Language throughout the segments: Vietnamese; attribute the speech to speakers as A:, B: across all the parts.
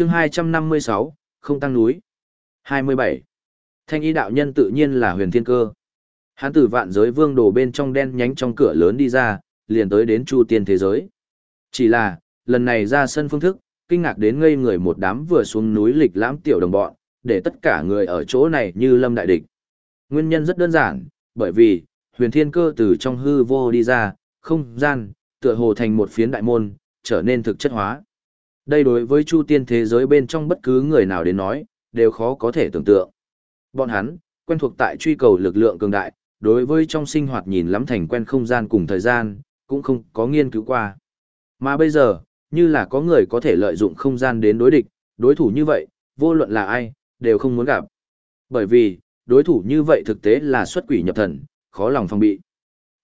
A: chương 256, không tăng núi. 27. Thanh y đạo nhân tự nhiên là huyền thiên cơ. Hắn từ vạn giới vương đồ bên trong đen nhánh trong cửa lớn đi ra, liền tới đến chu tiên thế giới. Chỉ là, lần này ra sân phương thức, kinh ngạc đến ngây người một đám vừa xuống núi lịch lãm tiểu đồng bọn, để tất cả người ở chỗ này như lâm đại địch. Nguyên nhân rất đơn giản, bởi vì, huyền thiên cơ từ trong hư vô đi ra, không gian, tựa hồ thành một phiến đại môn, trở nên thực chất hóa. Đây đối với chu tiên thế giới bên trong bất cứ người nào đến nói, đều khó có thể tưởng tượng. Bọn hắn, quen thuộc tại truy cầu lực lượng cường đại, đối với trong sinh hoạt nhìn lắm thành quen không gian cùng thời gian, cũng không có nghiên cứu qua. Mà bây giờ, như là có người có thể lợi dụng không gian đến đối địch, đối thủ như vậy, vô luận là ai, đều không muốn gặp. Bởi vì, đối thủ như vậy thực tế là xuất quỷ nhập thần, khó lòng phòng bị.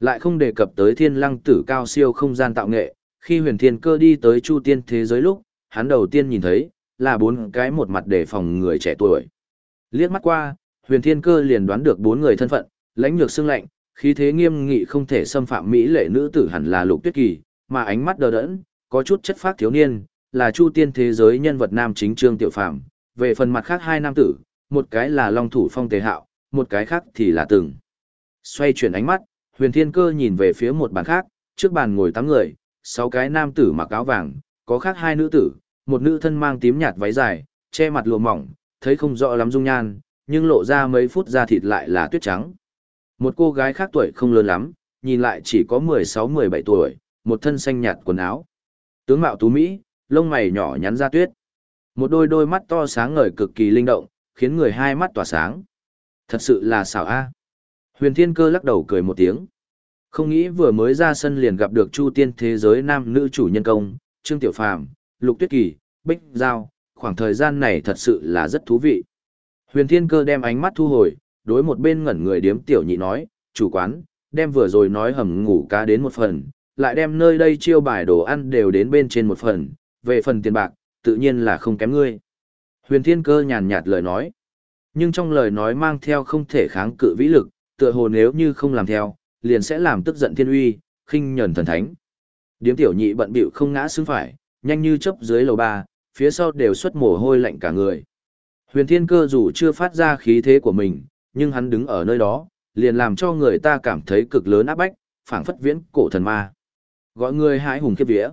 A: Lại không đề cập tới thiên lăng tử cao siêu không gian tạo nghệ, khi huyền thiên cơ đi tới chu tiên thế giới lúc, hắn đầu tiên nhìn thấy, là bốn cái một mặt để phòng người trẻ tuổi. Liếc mắt qua, huyền thiên cơ liền đoán được bốn người thân phận, lãnh nhược xương lạnh, khí thế nghiêm nghị không thể xâm phạm mỹ lệ nữ tử hẳn là lục tuyết kỳ, mà ánh mắt đờ đẫn, có chút chất phát thiếu niên, là chu tiên thế giới nhân vật nam chính trương tiểu phạm. Về phần mặt khác hai nam tử, một cái là long thủ phong tề hạo, một cái khác thì là từng. Xoay chuyển ánh mắt, huyền thiên cơ nhìn về phía một bàn khác, trước bàn ngồi tám người, sáu cái nam tử mặc áo vàng, có khác hai nữ tử, một nữ thân mang tím nhạt váy dài, che mặt lụa mỏng, thấy không rõ lắm dung nhan, nhưng lộ ra mấy phút da thịt lại là tuyết trắng. Một cô gái khác tuổi không lớn lắm, nhìn lại chỉ có 16-17 tuổi, một thân xanh nhạt quần áo. Tướng mạo tú Mỹ, lông mày nhỏ nhắn ra tuyết. Một đôi đôi mắt to sáng ngời cực kỳ linh động, khiến người hai mắt tỏa sáng. Thật sự là xảo a. Huyền Thiên Cơ lắc đầu cười một tiếng. Không nghĩ vừa mới ra sân liền gặp được Chu Tiên thế giới nam nữ chủ nhân công, Trương Tiểu Phàm, Lục Tuyết Kỳ, Bích Giao, khoảng thời gian này thật sự là rất thú vị. Huyền Thiên Cơ đem ánh mắt thu hồi, đối một bên ngẩn người điếm tiểu nhị nói, chủ quán, đem vừa rồi nói hầm ngủ cá đến một phần, lại đem nơi đây chiêu bài đồ ăn đều đến bên trên một phần, về phần tiền bạc, tự nhiên là không kém ngươi. Huyền Thiên Cơ nhàn nhạt lời nói, nhưng trong lời nói mang theo không thể kháng cự vĩ lực, tựa hồ nếu như không làm theo, liền sẽ làm tức giận thiên uy, khinh nhẫn thần thánh. Điếm tiểu nhị bận bịu không ngã xứng phải, nhanh như chớp dưới lầu ba, phía sau đều xuất mồ hôi lạnh cả người. Huyền Thiên Cơ dù chưa phát ra khí thế của mình, nhưng hắn đứng ở nơi đó, liền làm cho người ta cảm thấy cực lớn áp bách, phảng phất viễn cổ thần ma. Gọi người hãi hùng khiếp vía.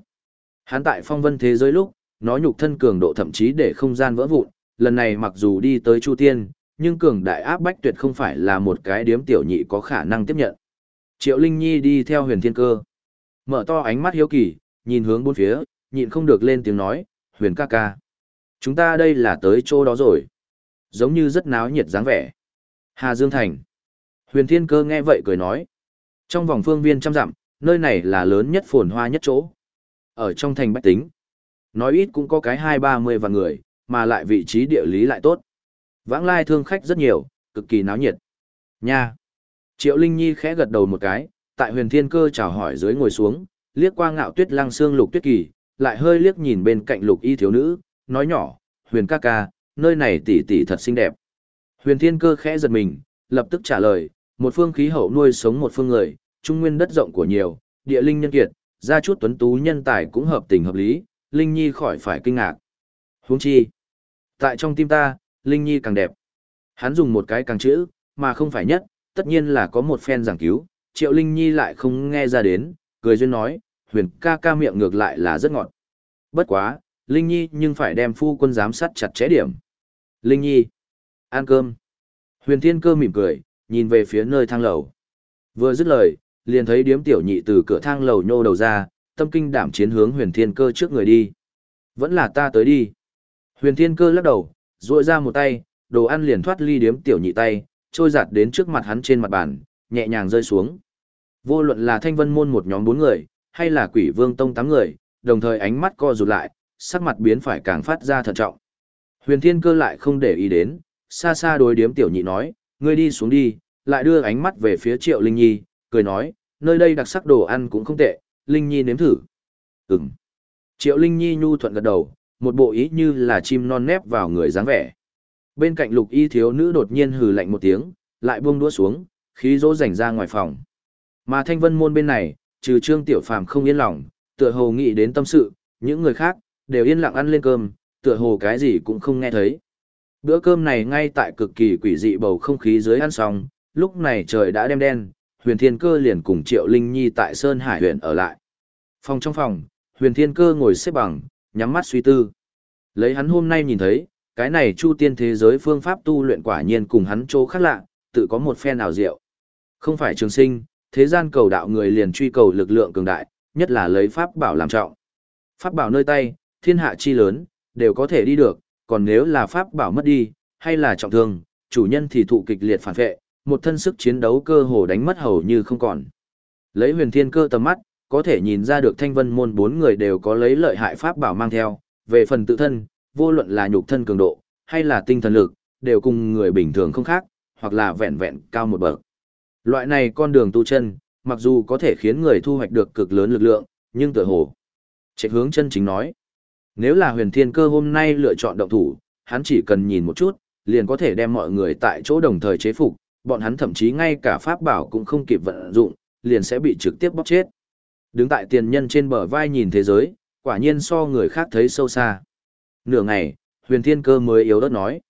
A: Hắn tại phong vân thế giới lúc, nó nhục thân cường độ thậm chí để không gian vỡ vụn, lần này mặc dù đi tới Chu Tiên, nhưng cường đại áp bách tuyệt không phải là một cái điếm tiểu nhị có khả năng tiếp nhận. Triệu Linh Nhi đi theo huyền thiên cơ. Mở to ánh mắt hiếu kỳ, nhìn hướng bốn phía, nhịn không được lên tiếng nói, huyền ca ca. Chúng ta đây là tới chỗ đó rồi. Giống như rất náo nhiệt dáng vẻ. Hà Dương Thành. Huyền Thiên Cơ nghe vậy cười nói. Trong vòng phương viên trăm dặm, nơi này là lớn nhất phồn hoa nhất chỗ. Ở trong thành Bách Tính. Nói ít cũng có cái hai ba mươi vạn người, mà lại vị trí địa lý lại tốt. Vãng lai thương khách rất nhiều, cực kỳ náo nhiệt. Nha. Triệu Linh Nhi khẽ gật đầu một cái, tại huyền thiên cơ chào hỏi dưới ngồi xuống, liếc qua ngạo tuyết lăng xương lục tuyết kỳ, lại hơi liếc nhìn bên cạnh lục y thiếu nữ, nói nhỏ, huyền ca ca, nơi này tỷ tỷ thật xinh đẹp. Huyền thiên cơ khẽ giật mình, lập tức trả lời, một phương khí hậu nuôi sống một phương người, trung nguyên đất rộng của nhiều, địa linh nhân kiệt, ra chút tuấn tú nhân tài cũng hợp tình hợp lý, Linh Nhi khỏi phải kinh ngạc. Huống chi, tại trong tim ta, Linh Nhi càng đẹp. Hắn dùng một cái càng chữ, mà không phải nhất, tất nhiên là có một phen giảng cứu, Triệu Linh Nhi lại không nghe ra đến, cười duyên nói, huyền ca ca miệng ngược lại là rất ngọt. Bất quá, Linh Nhi nhưng phải đem phu quân giám sát chặt chẽ điểm. Linh Nhi, ăn cơm. Huyền Thiên Cơ mỉm cười, nhìn về phía nơi thang lầu. Vừa dứt lời, liền thấy điếm tiểu nhị từ cửa thang lầu nhô đầu ra, tâm kinh đảm chiến hướng Huyền Thiên Cơ trước người đi. Vẫn là ta tới đi. Huyền Thiên Cơ lắc đầu, duỗi ra một tay, đồ ăn liền thoát ly điếm tiểu nhị tay, trôi giạt đến trước mặt hắn trên mặt bàn, nhẹ nhàng rơi xuống. Vô luận là thanh vân môn một nhóm bốn người, hay là quỷ vương tông tám người, đồng thời ánh mắt co rụt lại, sắc mặt biến phải càng phát ra thận trọng. Huyền thiên cơ lại không để ý đến, xa xa đối điếm tiểu nhị nói, ngươi đi xuống đi, lại đưa ánh mắt về phía triệu Linh Nhi, cười nói, nơi đây đặc sắc đồ ăn cũng không tệ, Linh Nhi nếm thử. Ừm. Triệu Linh Nhi nhu thuận gật đầu, một bộ ý như là chim non nép vào người dáng vẻ. Bên cạnh lục y thiếu nữ đột nhiên hừ lạnh một tiếng, lại buông đũa xuống, khí dỗ rảnh ra ngoài phòng. Mà thanh vân môn bên này, trừ trương tiểu phàm không yên lòng, tựa hồ nghĩ đến tâm sự, những người khác, đều yên lặng ăn lên cơm, tựa hồ cái gì cũng không nghe thấy. Bữa cơm này ngay tại cực kỳ quỷ dị bầu không khí dưới ăn xong, lúc này trời đã đêm đen, huyền thiên cơ liền cùng Triệu Linh Nhi tại Sơn Hải huyện ở lại. Phòng trong phòng, huyền thiên cơ ngồi xếp bằng, nhắm mắt suy tư. Lấy hắn hôm nay nhìn thấy, cái này chu tiên thế giới phương pháp tu luyện quả nhiên cùng hắn chỗ khác lạ, tự có một phen nào diệu. Không phải trường sinh, thế gian cầu đạo người liền truy cầu lực lượng cường đại, nhất là lấy pháp bảo làm trọng. Pháp bảo nơi tay, thiên hạ chi lớn, đều có thể đi được, còn nếu là pháp bảo mất đi, hay là trọng thương, chủ nhân thì thụ kịch liệt phản vệ, một thân sức chiến đấu cơ hồ đánh mất hầu như không còn. Lấy huyền thiên cơ tầm mắt, có thể nhìn ra được thanh vân môn bốn người đều có lấy lợi hại pháp bảo mang theo, về phần tự thân, vô luận là nhục thân cường độ, hay là tinh thần lực, đều cùng người bình thường không khác, hoặc là vẹn vẹn cao một bậc. Loại này con đường tu chân, mặc dù có thể khiến người thu hoạch được cực lớn lực lượng, nhưng tựa hồ. Chạy hướng chân chính nói. Nếu là huyền thiên cơ hôm nay lựa chọn động thủ, hắn chỉ cần nhìn một chút, liền có thể đem mọi người tại chỗ đồng thời chế phục, bọn hắn thậm chí ngay cả pháp bảo cũng không kịp vận dụng, liền sẽ bị trực tiếp bóp chết. Đứng tại tiền nhân trên bờ vai nhìn thế giới, quả nhiên so người khác thấy sâu xa. Nửa ngày, huyền thiên cơ mới yếu đất nói.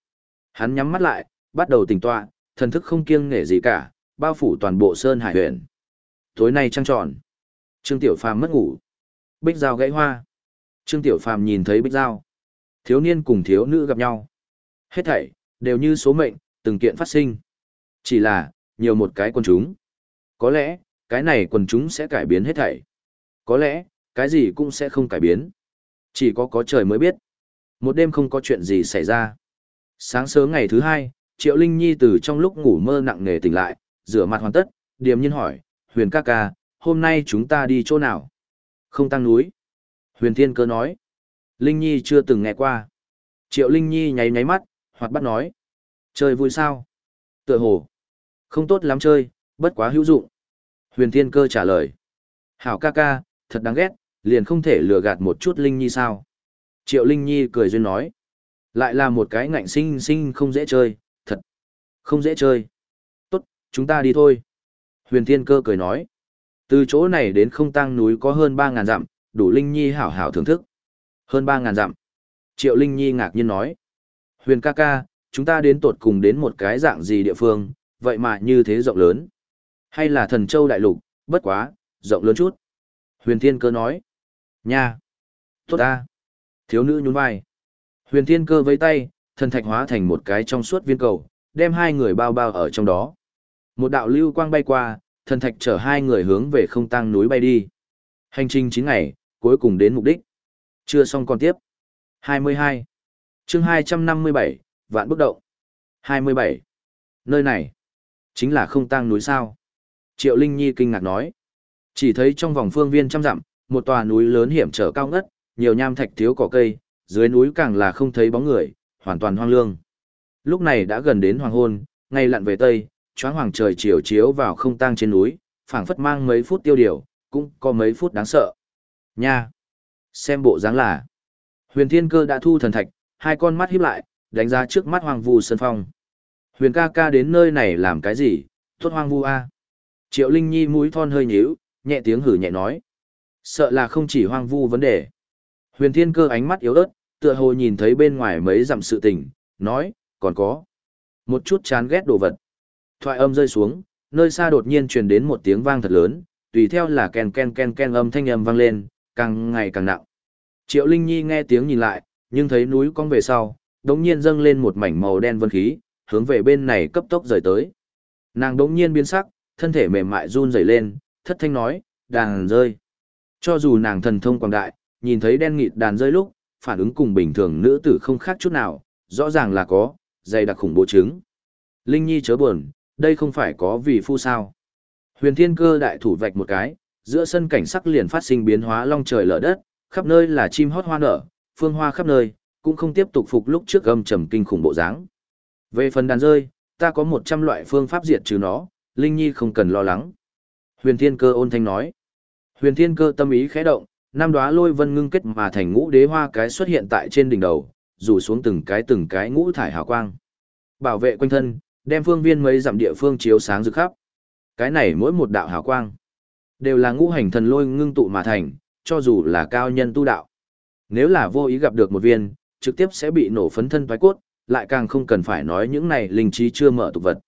A: Hắn nhắm mắt lại, bắt đầu tỉnh tọa, thần thức không kiêng nể gì cả, bao phủ toàn bộ sơn hải huyện. Tối nay trăng tròn. Trương Tiểu Phàm mất ngủ. Bích Giao gãy hoa. Trương Tiểu Phàm nhìn thấy Bích Giao. Thiếu niên cùng thiếu nữ gặp nhau. Hết thảy, đều như số mệnh, từng kiện phát sinh. Chỉ là, nhiều một cái quần chúng. Có lẽ, cái này quần chúng sẽ cải biến hết thảy. Có lẽ, cái gì cũng sẽ không cải biến. Chỉ có có trời mới biết. Một đêm không có chuyện gì xảy ra. Sáng sớm ngày thứ hai, Triệu Linh Nhi từ trong lúc ngủ mơ nặng nề tỉnh lại, rửa mặt hoàn tất, điềm nhiên hỏi, huyền ca ca, hôm nay chúng ta đi chỗ nào? Không tăng núi. Huyền Thiên Cơ nói. Linh Nhi chưa từng nghe qua. Triệu Linh Nhi nháy nháy mắt, hoặc bắt nói. Chơi vui sao? Tựa hồ. Không tốt lắm chơi, bất quá hữu dụng. Huyền Thiên Cơ trả lời. Hảo ca ca, thật đáng ghét, liền không thể lừa gạt một chút Linh Nhi sao? Triệu Linh Nhi cười duyên nói. Lại là một cái ngạnh sinh sinh không dễ chơi, thật. Không dễ chơi. Chúng ta đi thôi. Huyền Thiên Cơ cười nói. Từ chỗ này đến không tăng núi có hơn 3.000 dặm, đủ Linh Nhi hảo hảo thưởng thức. Hơn 3.000 dặm. Triệu Linh Nhi ngạc nhiên nói. Huyền ca ca, chúng ta đến tột cùng đến một cái dạng gì địa phương, vậy mà như thế rộng lớn. Hay là thần châu đại lục, bất quá, rộng lớn chút. Huyền Thiên Cơ nói. Nha. Tốt ta. Thiếu nữ nhún vai. Huyền Thiên Cơ với tay, thần thạch hóa thành một cái trong suốt viên cầu, đem hai người bao bao ở trong đó. Một đạo lưu quang bay qua, thần thạch chở hai người hướng về không tăng núi bay đi. Hành trình 9 ngày, cuối cùng đến mục đích. Chưa xong còn tiếp. 22. chương 257, vạn bức động. 27. Nơi này, chính là không tăng núi sao. Triệu Linh Nhi kinh ngạc nói. Chỉ thấy trong vòng phương viên trăm dặm, một tòa núi lớn hiểm trở cao ngất, nhiều nham thạch thiếu cỏ cây, dưới núi càng là không thấy bóng người, hoàn toàn hoang lương. Lúc này đã gần đến hoàng hôn, ngay lặn về tây, choáng hoàng trời chiều chiếu vào không tang trên núi, phảng phất mang mấy phút tiêu điều, cũng có mấy phút đáng sợ. Nha! Xem bộ dáng là. Huyền Thiên Cơ đã thu thần thạch, hai con mắt híp lại, đánh ra trước mắt Hoàng Vu Sơn Phong. Huyền ca ca đến nơi này làm cái gì, tốt Hoàng Vu A. Triệu Linh Nhi mũi thon hơi nhíu, nhẹ tiếng hử nhẹ nói. Sợ là không chỉ Hoàng Vu vấn đề. Huyền Thiên Cơ ánh mắt yếu ớt, tựa hồ nhìn thấy bên ngoài mấy dặm sự tình, nói, còn có. Một chút chán ghét đồ vật. Thoại âm rơi xuống, nơi xa đột nhiên truyền đến một tiếng vang thật lớn, tùy theo là ken ken ken ken âm thanh âm vang lên, càng ngày càng nặng. Triệu Linh Nhi nghe tiếng nhìn lại, nhưng thấy núi cong về sau, đống nhiên dâng lên một mảnh màu đen vân khí, hướng về bên này cấp tốc rời tới. Nàng đống nhiên biến sắc, thân thể mềm mại run rẩy lên, thất thanh nói, đàn rơi. Cho dù nàng thần thông quảng đại, nhìn thấy đen nghịt đàn rơi lúc, phản ứng cùng bình thường nữ tử không khác chút nào, rõ ràng là có, dày đặc khủng bố chứng. Linh Nhi chớ buồn, đây không phải có vì phu sao. Huyền thiên cơ đại thủ vạch một cái, giữa sân cảnh sắc liền phát sinh biến hóa long trời lở đất, khắp nơi là chim hót hoa nở, phương hoa khắp nơi, cũng không tiếp tục phục lúc trước gầm trầm kinh khủng bộ dáng. Về phần đàn rơi, ta có 100 loại phương pháp diệt trừ nó, Linh Nhi không cần lo lắng. Huyền Thiên Cơ ôn thanh nói. Huyền Thiên Cơ tâm ý khẽ động, năm đóa lôi vân ngưng kết mà thành ngũ đế hoa cái xuất hiện tại trên đỉnh đầu, rủ xuống từng cái từng cái ngũ thải hào quang. Bảo vệ quanh thân, đem phương viên mấy dặm địa phương chiếu sáng rực khắp. Cái này mỗi một đạo hào quang, đều là ngũ hành thần lôi ngưng tụ mà thành, cho dù là cao nhân tu đạo. Nếu là vô ý gặp được một viên, trực tiếp sẽ bị nổ phấn thân thoái cốt, lại càng không cần phải nói những này linh trí chưa mở tục vật.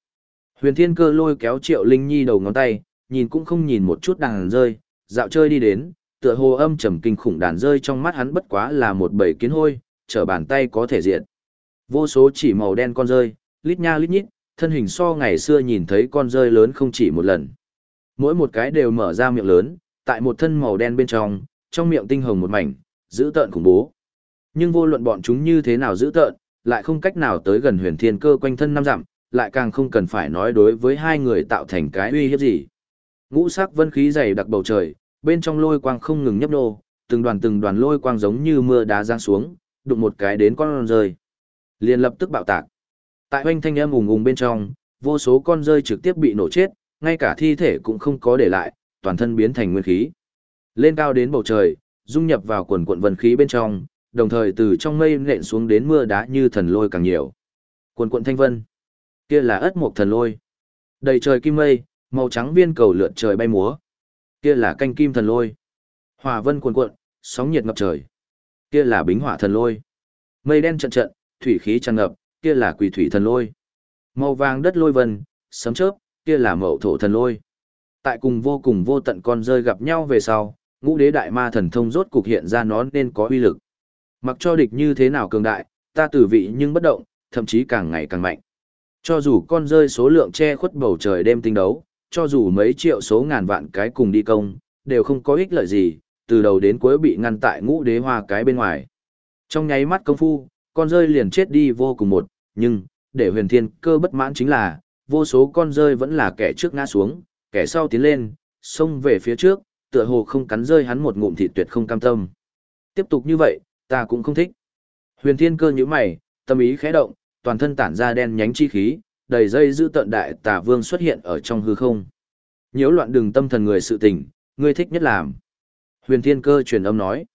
A: Huyền Thiên Cơ lôi kéo Triệu Linh Nhi đầu ngón tay, nhìn cũng không nhìn một chút đàn rơi, dạo chơi đi đến, tựa hồ âm trầm kinh khủng đàn rơi trong mắt hắn bất quá là một bầy kiến hôi, trở bàn tay có thể diện. Vô số chỉ màu đen con rơi, lít nha lít nhít, thân hình so ngày xưa nhìn thấy con rơi lớn không chỉ một lần. Mỗi một cái đều mở ra miệng lớn, tại một thân màu đen bên trong, trong miệng tinh hồng một mảnh, giữ tợn khủng bố. Nhưng vô luận bọn chúng như thế nào giữ tợn, lại không cách nào tới gần huyền thiên cơ quanh thân năm dặm, lại càng không cần phải nói đối với hai người tạo thành cái uy hiếp gì. Ngũ sắc vân khí dày đặc bầu trời, bên trong lôi quang không ngừng nhấp nô, từng đoàn từng đoàn lôi quang giống như mưa đá giáng xuống, đụng một cái đến con rơi. Liền lập tức bạo tạc. Tại hoanh thanh âm ùng ùng bên trong, vô số con rơi trực tiếp bị nổ chết, ngay cả thi thể cũng không có để lại, toàn thân biến thành nguyên khí. Lên cao đến bầu trời, dung nhập vào quần quận vân khí bên trong, đồng thời từ trong mây nện xuống đến mưa đá như thần lôi càng nhiều. Quần quận thanh vân, kia là ất mục thần lôi. Đầy trời kim mây, màu trắng viên cầu lượn trời bay múa. Kia là canh kim thần lôi. Hỏa vân cuồn cuộn, sóng nhiệt ngập trời. Kia là bính hỏa thần lôi. Mây đen trận trận, thủy khí tràn ngập, kia là quỷ thủy thần lôi. Màu vàng đất lôi vân, sấm chớp, kia là mậu thổ thần lôi. Tại cùng vô cùng vô tận con rơi gặp nhau về sau, ngũ đế đại ma thần thông rốt cục hiện ra nó nên có uy lực. Mặc cho địch như thế nào cường đại, ta tử vị nhưng bất động, thậm chí càng ngày càng mạnh. Cho dù con rơi số lượng che khuất bầu trời đêm tinh đấu, cho dù mấy triệu số ngàn vạn cái cùng đi công, đều không có ích lợi gì, từ đầu đến cuối bị ngăn tại ngũ đế hoa cái bên ngoài. Trong nháy mắt công phu, con rơi liền chết đi vô cùng một, nhưng, để huyền thiên cơ bất mãn chính là, vô số con rơi vẫn là kẻ trước ngã xuống, kẻ sau tiến lên, xông về phía trước, tựa hồ không cắn rơi hắn một ngụm thịt tuyệt không cam tâm. Tiếp tục như vậy, ta cũng không thích. Huyền thiên cơ như mày, tâm ý khẽ động, toàn thân tản ra đen nhánh chi khí, đầy dây giữ tận đại tà vương xuất hiện ở trong hư không. Nhiễu loạn đường tâm thần người sự tình, ngươi thích nhất làm. Huyền thiên cơ truyền âm nói.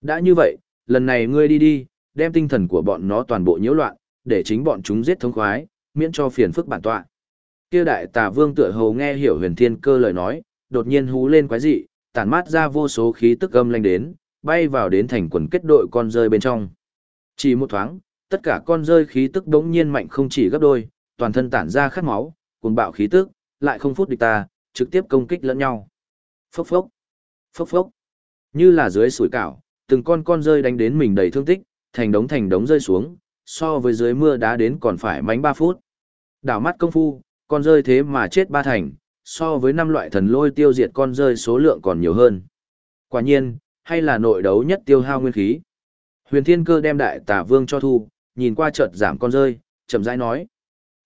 A: Đã như vậy, lần này ngươi đi đi, đem tinh thần của bọn nó toàn bộ nhiễu loạn, để chính bọn chúng giết thống khoái, miễn cho phiền phức bản tọa. Kia đại tà vương tựa hồ nghe hiểu huyền thiên cơ lời nói, đột nhiên hú lên quái dị, tản mát ra vô số khí tức âm lanh đến, bay vào đến thành quần kết đội con rơi bên trong. Chỉ một thoáng, tất cả con rơi khí tức đống nhiên mạnh không chỉ gấp đôi, toàn thân tản ra khát máu, cuồng bạo khí tức, lại không phút địch ta, trực tiếp công kích lẫn nhau. Phốc phốc, phốc phốc, như là dưới sủi cảo, từng con con rơi đánh đến mình đầy thương tích, thành đống thành đống rơi xuống, so với dưới mưa đá đến còn phải mánh 3 phút. Đảo mắt công phu, con rơi thế mà chết ba thành, so với năm loại thần lôi tiêu diệt con rơi số lượng còn nhiều hơn. Quả nhiên, hay là nội đấu nhất tiêu hao nguyên khí. Huyền Thiên Cơ đem đại tà vương cho thu, nhìn qua chợt giảm con rơi, chậm rãi nói.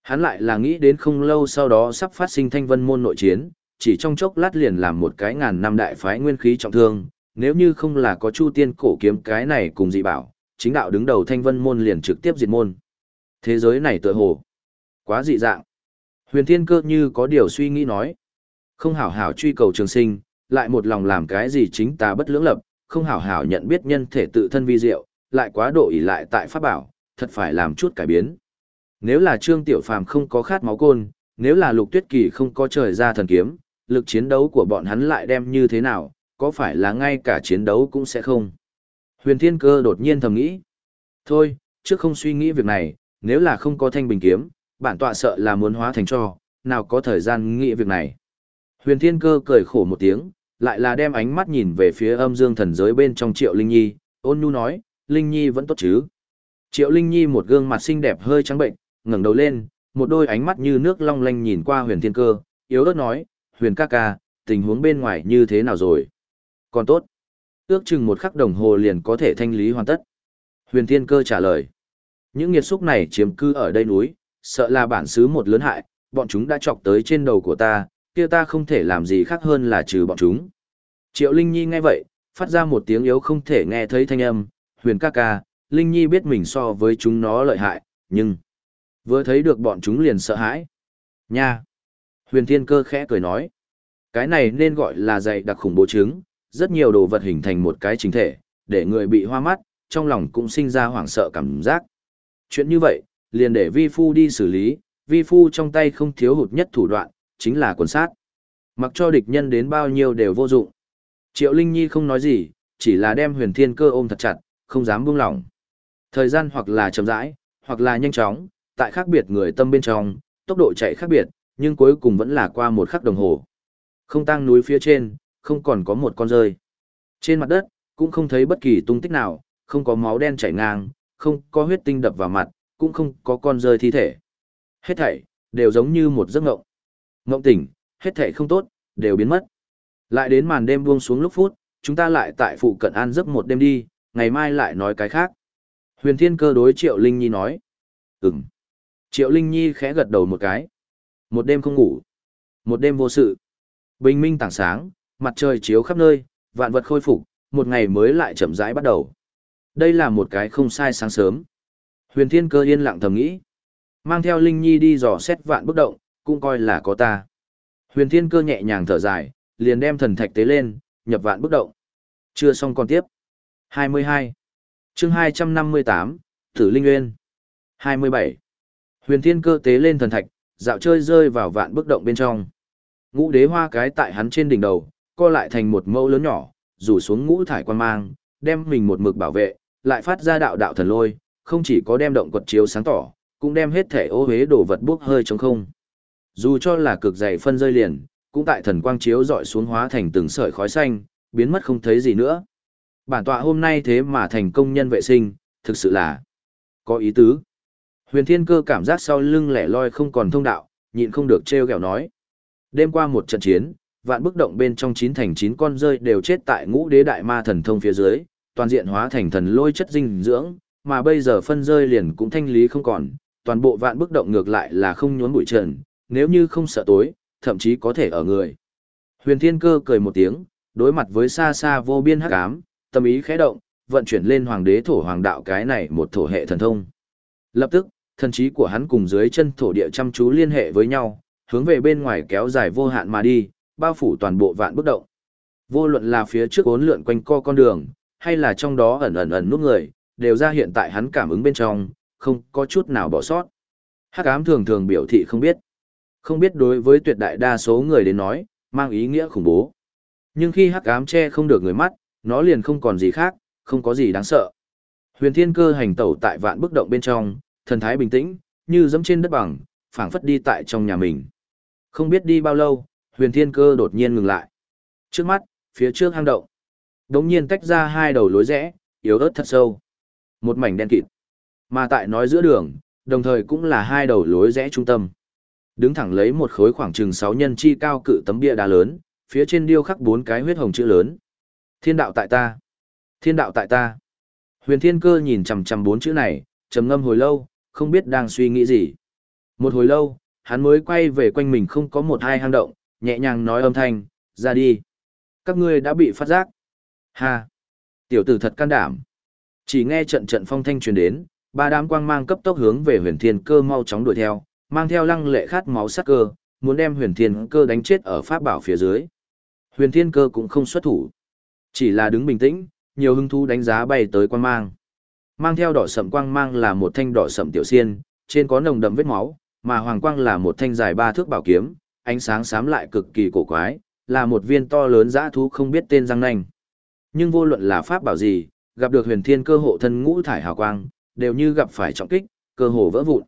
A: Hắn lại là nghĩ đến không lâu sau đó sắp phát sinh thanh vân môn nội chiến, chỉ trong chốc lát liền làm một cái ngàn năm đại phái nguyên khí trọng thương, nếu như không là có chu tiên cổ kiếm cái này cùng dị bảo, chính đạo đứng đầu thanh vân môn liền trực tiếp diệt môn. Thế giới này tựa hồ, quá dị dạng. Huyền thiên cơ như có điều suy nghĩ nói, không hảo hảo truy cầu trường sinh, lại một lòng làm cái gì chính ta bất lưỡng lập, không hảo hảo nhận biết nhân thể tự thân vi diệu, lại quá độ ỷ lại tại pháp bảo, thật phải làm chút cải biến. Nếu là Trương Tiểu Phàm không có khát máu côn, nếu là Lục Tuyết Kỳ không có trời ra thần kiếm, lực chiến đấu của bọn hắn lại đem như thế nào, có phải là ngay cả chiến đấu cũng sẽ không. Huyền Thiên Cơ đột nhiên thầm nghĩ. Thôi, trước không suy nghĩ việc này, nếu là không có thanh bình kiếm, bản tọa sợ là muốn hóa thành cho, nào có thời gian nghĩ việc này. Huyền Thiên Cơ cười khổ một tiếng, lại là đem ánh mắt nhìn về phía âm dương thần giới bên trong Triệu Linh Nhi, ôn nhu nói, Linh Nhi vẫn tốt chứ. Triệu Linh Nhi một gương mặt xinh đẹp hơi trắng bệnh, ngẩng đầu lên, một đôi ánh mắt như nước long lanh nhìn qua huyền thiên cơ, yếu ớt nói, huyền ca ca, tình huống bên ngoài như thế nào rồi? Còn tốt. Ước chừng một khắc đồng hồ liền có thể thanh lý hoàn tất. Huyền thiên cơ trả lời. Những nghiệt xúc này chiếm cư ở đây núi, sợ là bản xứ một lớn hại, bọn chúng đã chọc tới trên đầu của ta, kia ta không thể làm gì khác hơn là trừ bọn chúng. Triệu Linh Nhi nghe vậy, phát ra một tiếng yếu không thể nghe thấy thanh âm, huyền ca ca, Linh Nhi biết mình so với chúng nó lợi hại, nhưng... Vừa thấy được bọn chúng liền sợ hãi. Nha! Huyền Thiên Cơ khẽ cười nói. Cái này nên gọi là dạy đặc khủng bố chứng, rất nhiều đồ vật hình thành một cái chính thể, để người bị hoa mắt, trong lòng cũng sinh ra hoảng sợ cảm giác. Chuyện như vậy, liền để vi phu đi xử lý, vi phu trong tay không thiếu hụt nhất thủ đoạn, chính là quần sát. Mặc cho địch nhân đến bao nhiêu đều vô dụng. Triệu Linh Nhi không nói gì, chỉ là đem huyền thiên cơ ôm thật chặt, không dám buông lỏng. Thời gian hoặc là chậm rãi, hoặc là nhanh chóng, tại khác biệt người tâm bên trong, tốc độ chạy khác biệt, nhưng cuối cùng vẫn là qua một khắc đồng hồ. Không tăng núi phía trên, không còn có một con rơi. Trên mặt đất, cũng không thấy bất kỳ tung tích nào, không có máu đen chảy ngang, không có huyết tinh đập vào mặt, cũng không có con rơi thi thể. Hết thảy, đều giống như một giấc ngộng. Ngộng tỉnh, hết thảy không tốt, đều biến mất. Lại đến màn đêm buông xuống lúc phút, chúng ta lại tại phụ cận an giấc một đêm đi, ngày mai lại nói cái khác. Huyền Thiên Cơ đối Triệu Linh Nhi nói. Ừm. Triệu Linh Nhi khẽ gật đầu một cái. Một đêm không ngủ. Một đêm vô sự. Bình minh tảng sáng, mặt trời chiếu khắp nơi, vạn vật khôi phục, một ngày mới lại chậm rãi bắt đầu. Đây là một cái không sai sáng sớm. Huyền Thiên Cơ yên lặng thầm nghĩ. Mang theo Linh Nhi đi dò xét vạn bức động, cũng coi là có ta. Huyền Thiên Cơ nhẹ nhàng thở dài, liền đem thần thạch tế lên, nhập vạn bức động. Chưa xong còn tiếp. 22. chương 258, Tử Linh Nguyên. 27. Huyền Thiên Cơ tế lên thần thạch, dạo chơi rơi vào vạn bức động bên trong. Ngũ đế hoa cái tại hắn trên đỉnh đầu, co lại thành một mẫu lớn nhỏ, rủ xuống ngũ thải quan mang, đem mình một mực bảo vệ, lại phát ra đạo đạo thần lôi, không chỉ có đem động quật chiếu sáng tỏ, cũng đem hết thể ô hế đổ vật bốc hơi trong không. Dù cho là cực dày phân rơi liền, cũng tại thần quang chiếu dọi xuống hóa thành từng sợi khói xanh, biến mất không thấy gì nữa. Bản tọa hôm nay thế mà thành công nhân vệ sinh, thực sự là có ý tứ. Huyền Thiên Cơ cảm giác sau lưng lẻ loi không còn thông đạo, nhịn không được trêu ghẹo nói. Đêm qua một trận chiến, vạn bức động bên trong chín thành chín con rơi đều chết tại ngũ đế đại ma thần thông phía dưới, toàn diện hóa thành thần lôi chất dinh dưỡng, mà bây giờ phân rơi liền cũng thanh lý không còn, toàn bộ vạn bức động ngược lại là không nhốn bụi trần, nếu như không sợ tối, thậm chí có thể ở người. Huyền Thiên Cơ cười một tiếng, đối mặt với xa xa vô biên hắc ám, tâm ý khẽ động, vận chuyển lên hoàng đế thổ hoàng đạo cái này một thổ hệ thần thông. Lập tức, thần trí của hắn cùng dưới chân thổ địa chăm chú liên hệ với nhau, hướng về bên ngoài kéo dài vô hạn mà đi, bao phủ toàn bộ vạn bức động. Vô luận là phía trước ốn lượn quanh co con đường, hay là trong đó ẩn ẩn ẩn nút người, đều ra hiện tại hắn cảm ứng bên trong, không có chút nào bỏ sót. Hắc ám thường thường biểu thị không biết. Không biết đối với tuyệt đại đa số người đến nói, mang ý nghĩa khủng bố. Nhưng khi hắc ám che không được người mắt, nó liền không còn gì khác, không có gì đáng sợ. Huyền Thiên Cơ hành tẩu tại vạn bức động bên trong, thần thái bình tĩnh, như dẫm trên đất bằng, phảng phất đi tại trong nhà mình. Không biết đi bao lâu, Huyền Thiên Cơ đột nhiên ngừng lại. Trước mắt, phía trước hang động, đống nhiên tách ra hai đầu lối rẽ, yếu ớt thật sâu. Một mảnh đen kịt. Mà tại nói giữa đường, đồng thời cũng là hai đầu lối rẽ trung tâm. Đứng thẳng lấy một khối khoảng chừng 6 nhân chi cao cự tấm bia đá lớn, phía trên điêu khắc bốn cái huyết hồng chữ lớn. Thiên đạo tại ta. Thiên đạo tại ta. Huyền Thiên Cơ nhìn chằm chằm bốn chữ này, trầm ngâm hồi lâu, không biết đang suy nghĩ gì. Một hồi lâu, hắn mới quay về quanh mình không có một hai hang động, nhẹ nhàng nói âm thanh, ra đi. Các ngươi đã bị phát giác. Ha! Tiểu tử thật can đảm. Chỉ nghe trận trận phong thanh truyền đến, ba đám quang mang cấp tốc hướng về huyền thiên cơ mau chóng đuổi theo, mang theo lăng lệ khát máu sắc cơ, muốn đem huyền thiên cơ đánh chết ở pháp bảo phía dưới. Huyền thiên cơ cũng không xuất thủ. Chỉ là đứng bình tĩnh, nhiều hứng thú đánh giá bay tới quang mang. Mang theo đỏ sậm quang mang là một thanh đỏ sậm tiểu xiên, trên có nồng đậm vết máu, mà hoàng quang là một thanh dài ba thước bảo kiếm, ánh sáng xám lại cực kỳ cổ quái, là một viên to lớn dã thú không biết tên răng nanh. Nhưng vô luận là pháp bảo gì, gặp được huyền thiên cơ hộ thân ngũ thải hào quang, đều như gặp phải trọng kích, cơ hồ vỡ vụn.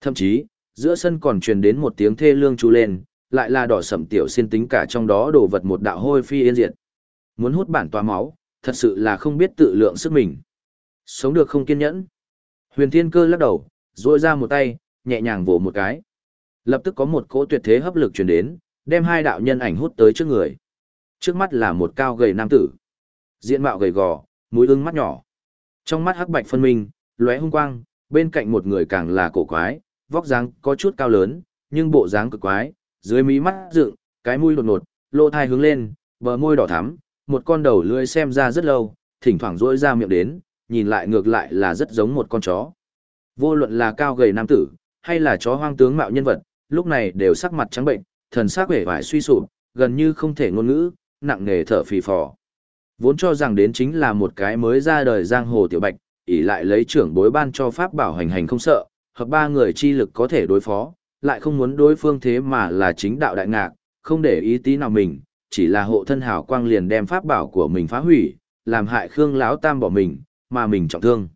A: Thậm chí, giữa sân còn truyền đến một tiếng thê lương chú lên, lại là đỏ sẩm tiểu xin tính cả trong đó đổ vật một đạo hôi phi yên diệt. Muốn hút bản toa máu, thật sự là không biết tự lượng sức mình. Sống được không kiên nhẫn. Huyền thiên cơ lắc đầu, duỗi ra một tay, nhẹ nhàng vỗ một cái. Lập tức có một cỗ tuyệt thế hấp lực truyền đến, đem hai đạo nhân ảnh hút tới trước người. Trước mắt là một cao gầy nam tử. Diện mạo gầy gò, mũi ưng mắt nhỏ. Trong mắt hắc bạch phân minh, lóe hung quang, bên cạnh một người càng là cổ quái, vóc dáng có chút cao lớn, nhưng bộ dáng cực quái, dưới mí mắt dựng, cái mũi đột ngột, lỗ thai hướng lên, bờ môi đỏ thắm, một con đầu lưỡi xem ra rất lâu, thỉnh thoảng rỗi ra miệng đến, nhìn lại ngược lại là rất giống một con chó. Vô luận là cao gầy nam tử, hay là chó hoang tướng mạo nhân vật, lúc này đều sắc mặt trắng bệnh, thần sắc vẻ vải suy sụp, gần như không thể ngôn ngữ, nặng nề thở phì phò. Vốn cho rằng đến chính là một cái mới ra đời giang hồ tiểu bạch, ỷ lại lấy trưởng bối ban cho pháp bảo hành hành không sợ, hợp ba người chi lực có thể đối phó, lại không muốn đối phương thế mà là chính đạo đại ngạc, không để ý tí nào mình, chỉ là hộ thân hào quang liền đem pháp bảo của mình phá hủy, làm hại Khương lão tam bỏ mình, mà mình trọng thương.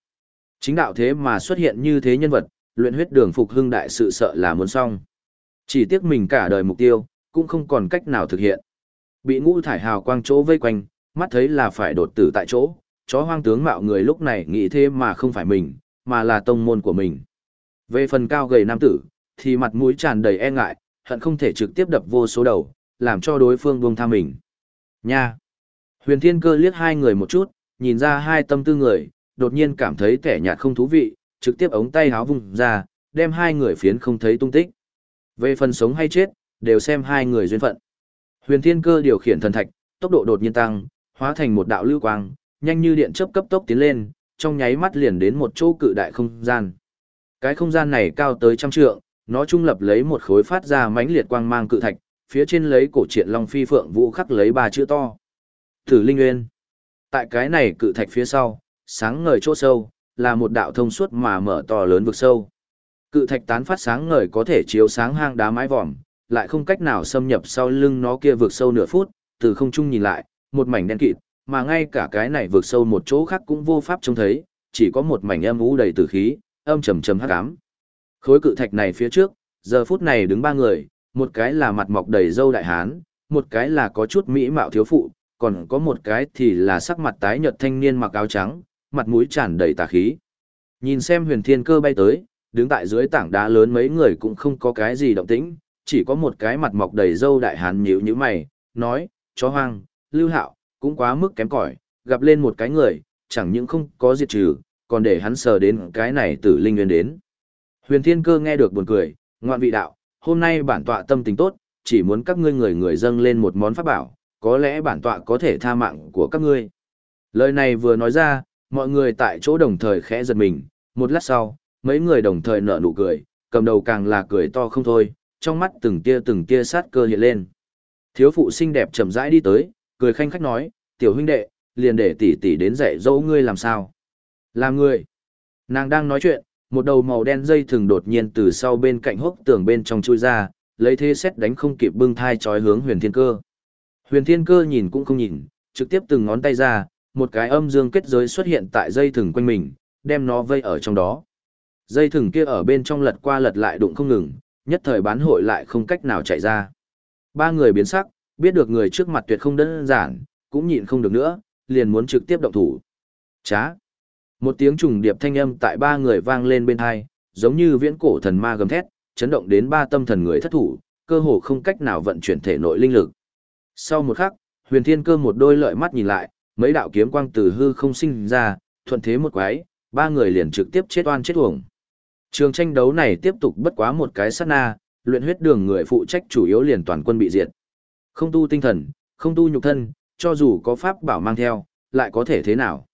A: Chính đạo thế mà xuất hiện như thế nhân vật, luyện huyết đường phục hưng đại sự sợ là muốn xong. Chỉ tiếc mình cả đời mục tiêu, cũng không còn cách nào thực hiện. Bị ngũ thải hào quang chỗ vây quanh, mắt thấy là phải đột tử tại chỗ, chó hoang tướng mạo người lúc này nghĩ thế mà không phải mình, mà là tông môn của mình. Về phần cao gầy nam tử, thì mặt mũi tràn đầy e ngại, hận không thể trực tiếp đập vô số đầu, làm cho đối phương buông tha mình. Nha! Huyền Thiên Cơ liếc hai người một chút, nhìn ra hai tâm tư người, đột nhiên cảm thấy kẻ nhạt không thú vị, trực tiếp ống tay háo vùng ra, đem hai người phiến không thấy tung tích. Về phần sống hay chết, đều xem hai người duyên phận. Huyền Thiên Cơ điều khiển thần thạch, tốc độ đột nhiên tăng, hóa thành một đạo lưu quang, nhanh như điện chớp cấp tốc tiến lên, trong nháy mắt liền đến một chỗ cự đại không gian. Cái không gian này cao tới trăm trượng, nó trung lập lấy một khối phát ra mãnh liệt quang mang cự thạch, phía trên lấy cổ truyện long phi phượng vũ khắc lấy ba chữ to. Tử Linh Nguyên. Tại cái này cự thạch phía sau, sáng ngời chỗ sâu, là một đạo thông suốt mà mở to lớn vực sâu. Cự thạch tán phát sáng ngời có thể chiếu sáng hang đá mái vòm, lại không cách nào xâm nhập sau lưng nó kia vượt sâu nửa phút, từ không trung nhìn lại, một mảnh đen kịt, mà ngay cả cái này vượt sâu một chỗ khác cũng vô pháp trông thấy, chỉ có một mảnh âm u đầy tử khí, âm trầm trầm hắc ám. Khối cự thạch này phía trước, giờ phút này đứng ba người, một cái là mặt mọc đầy râu đại hán, một cái là có chút mỹ mạo thiếu phụ, còn có một cái thì là sắc mặt tái nhợt thanh niên mặc áo trắng, mặt mũi tràn đầy tà khí. Nhìn xem huyền thiên cơ bay tới, đứng tại dưới tảng đá lớn mấy người cũng không có cái gì động tĩnh, chỉ có một cái mặt mọc đầy râu đại hán nhíu nhíu mày, nói, chó hoang, lưu hạo, cũng quá mức kém cỏi, gặp lên một cái người, chẳng những không có diệt trừ, còn để hắn sờ đến cái này tử linh nguyên đến. Huyền thiên cơ nghe được buồn cười, ngoạn vị đạo, hôm nay bản tọa tâm tình tốt, chỉ muốn các ngươi người người dâng lên một món pháp bảo, có lẽ bản tọa có thể tha mạng của các ngươi. Lời này vừa nói ra, mọi người tại chỗ đồng thời khẽ giật mình, một lát sau, mấy người đồng thời nở nụ cười, cầm đầu càng là cười to không thôi, trong mắt từng tia từng tia sát cơ hiện lên. Thiếu phụ xinh đẹp chậm rãi đi tới, cười khanh khách nói, tiểu huynh đệ, liền để tỷ tỷ đến dạy dỗ ngươi làm sao. Làm người. Nàng đang nói chuyện, một đầu màu đen dây thường đột nhiên từ sau bên cạnh hốc tường bên trong chui ra, lấy thế xét đánh không kịp bưng thai chói hướng huyền thiên cơ. Huyền thiên cơ nhìn cũng không nhìn, trực tiếp từng ngón tay ra, một cái âm dương kết giới xuất hiện tại dây thừng quanh mình, đem nó vây ở trong đó. Dây thừng kia ở bên trong lật qua lật lại đụng không ngừng, nhất thời bán hội lại không cách nào chạy ra. Ba người biến sắc, biết được người trước mặt tuyệt không đơn giản, cũng nhịn không được nữa, liền muốn trực tiếp động thủ. Chá! Một tiếng trùng điệp thanh âm tại ba người vang lên bên hai, giống như viễn cổ thần ma gầm thét, chấn động đến ba tâm thần người thất thủ, cơ hồ không cách nào vận chuyển thể nội linh lực. Sau một khắc, huyền thiên cơ một đôi lợi mắt nhìn lại, mấy đạo kiếm quang từ hư không sinh ra, thuận thế một quái, ba người liền trực tiếp chết oan chết uổng. Trường tranh đấu này tiếp tục bất quá một cái sát na, luyện huyết đường người phụ trách chủ yếu liền toàn quân bị diệt. Không tu tinh thần, không tu nhục thân, cho dù có pháp bảo mang theo, lại có thể thế nào?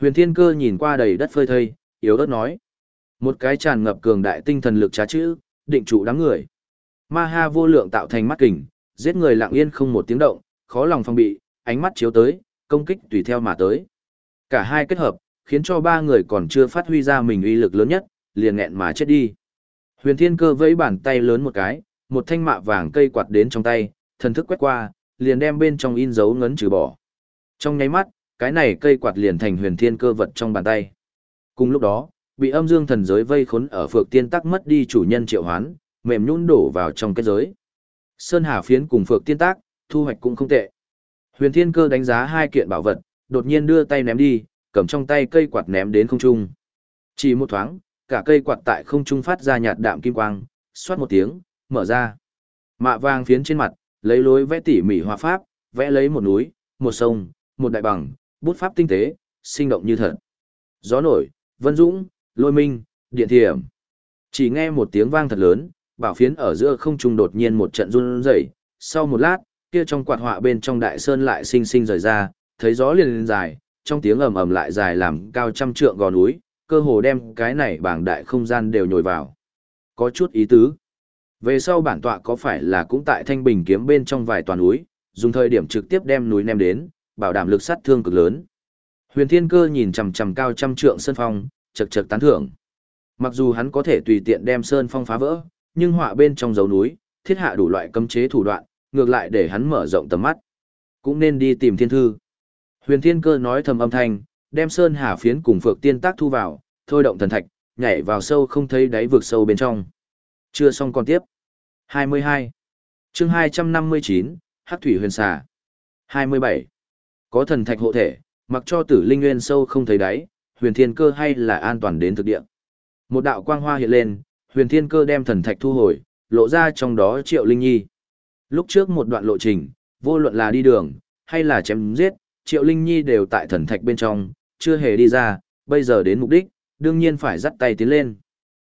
A: Huyền Thiên Cơ nhìn qua đầy đất phơi thây, yếu ớt nói. Một cái tràn ngập cường đại tinh thần lực trá chữ, định trụ đám người. Ma ha vô lượng tạo thành mắt kình, giết người lặng yên không một tiếng động, khó lòng phòng bị, ánh mắt chiếu tới, công kích tùy theo mà tới. Cả hai kết hợp, khiến cho ba người còn chưa phát huy ra mình uy lực lớn nhất, liền nghẹn mà chết đi. Huyền Thiên Cơ vẫy bàn tay lớn một cái, một thanh mạ vàng cây quạt đến trong tay, thần thức quét qua, liền đem bên trong in dấu ngấn trừ bỏ. Trong nháy mắt, cái này cây quạt liền thành huyền thiên cơ vật trong bàn tay. Cùng lúc đó, bị âm dương thần giới vây khốn ở phược tiên tắc mất đi chủ nhân triệu hoán, mềm nhũn đổ vào trong kết giới. Sơn Hà phiến cùng phược tiên tác, thu hoạch cũng không tệ. Huyền thiên cơ đánh giá hai kiện bảo vật, đột nhiên đưa tay ném đi, cầm trong tay cây quạt ném đến không trung. Chỉ một thoáng, cả cây quạt tại không trung phát ra nhạt đạm kim quang, xoát một tiếng, mở ra. Mạ vàng phiến trên mặt, lấy lối vẽ tỉ mỉ hòa pháp, vẽ lấy một núi, một sông, một đại bằng, bút pháp tinh tế, sinh động như thật. Gió nổi, vân dũng, lôi minh, điện thiểm. Chỉ nghe một tiếng vang thật lớn, bảo phiến ở giữa không trung đột nhiên một trận run rẩy, sau một lát, kia trong quạt họa bên trong đại sơn lại sinh sinh rời ra, thấy gió liền lên dài, trong tiếng ầm ầm lại dài làm cao trăm trượng gò núi, cơ hồ đem cái này bảng đại không gian đều nhồi vào. Có chút ý tứ. Về sau bản tọa có phải là cũng tại thanh bình kiếm bên trong vài toàn núi, dùng thời điểm trực tiếp đem núi nem đến, bảo đảm lực sát thương cực lớn. Huyền Thiên Cơ nhìn chằm chằm cao trăm trượng sơn phong, chật chật tán thưởng. Mặc dù hắn có thể tùy tiện đem sơn phong phá vỡ, nhưng họa bên trong dấu núi, thiết hạ đủ loại cấm chế thủ đoạn, ngược lại để hắn mở rộng tầm mắt. Cũng nên đi tìm thiên thư. Huyền Thiên Cơ nói thầm âm thanh, đem sơn hà phiến cùng phược tiên tác thu vào, thôi động thần thạch, nhảy vào sâu không thấy đáy vực sâu bên trong. Chưa xong còn tiếp. 22. chương 259, Hắc Thủy Huyền Xà. 27. Có thần thạch hộ thể, mặc cho tử linh nguyên sâu không thấy đáy, huyền thiên cơ hay là an toàn đến thực địa. Một đạo quang hoa hiện lên, huyền thiên cơ đem thần thạch thu hồi, lộ ra trong đó triệu linh nhi. Lúc trước một đoạn lộ trình, vô luận là đi đường, hay là chém giết, triệu linh nhi đều tại thần thạch bên trong, chưa hề đi ra, bây giờ đến mục đích, đương nhiên phải dắt tay tiến lên.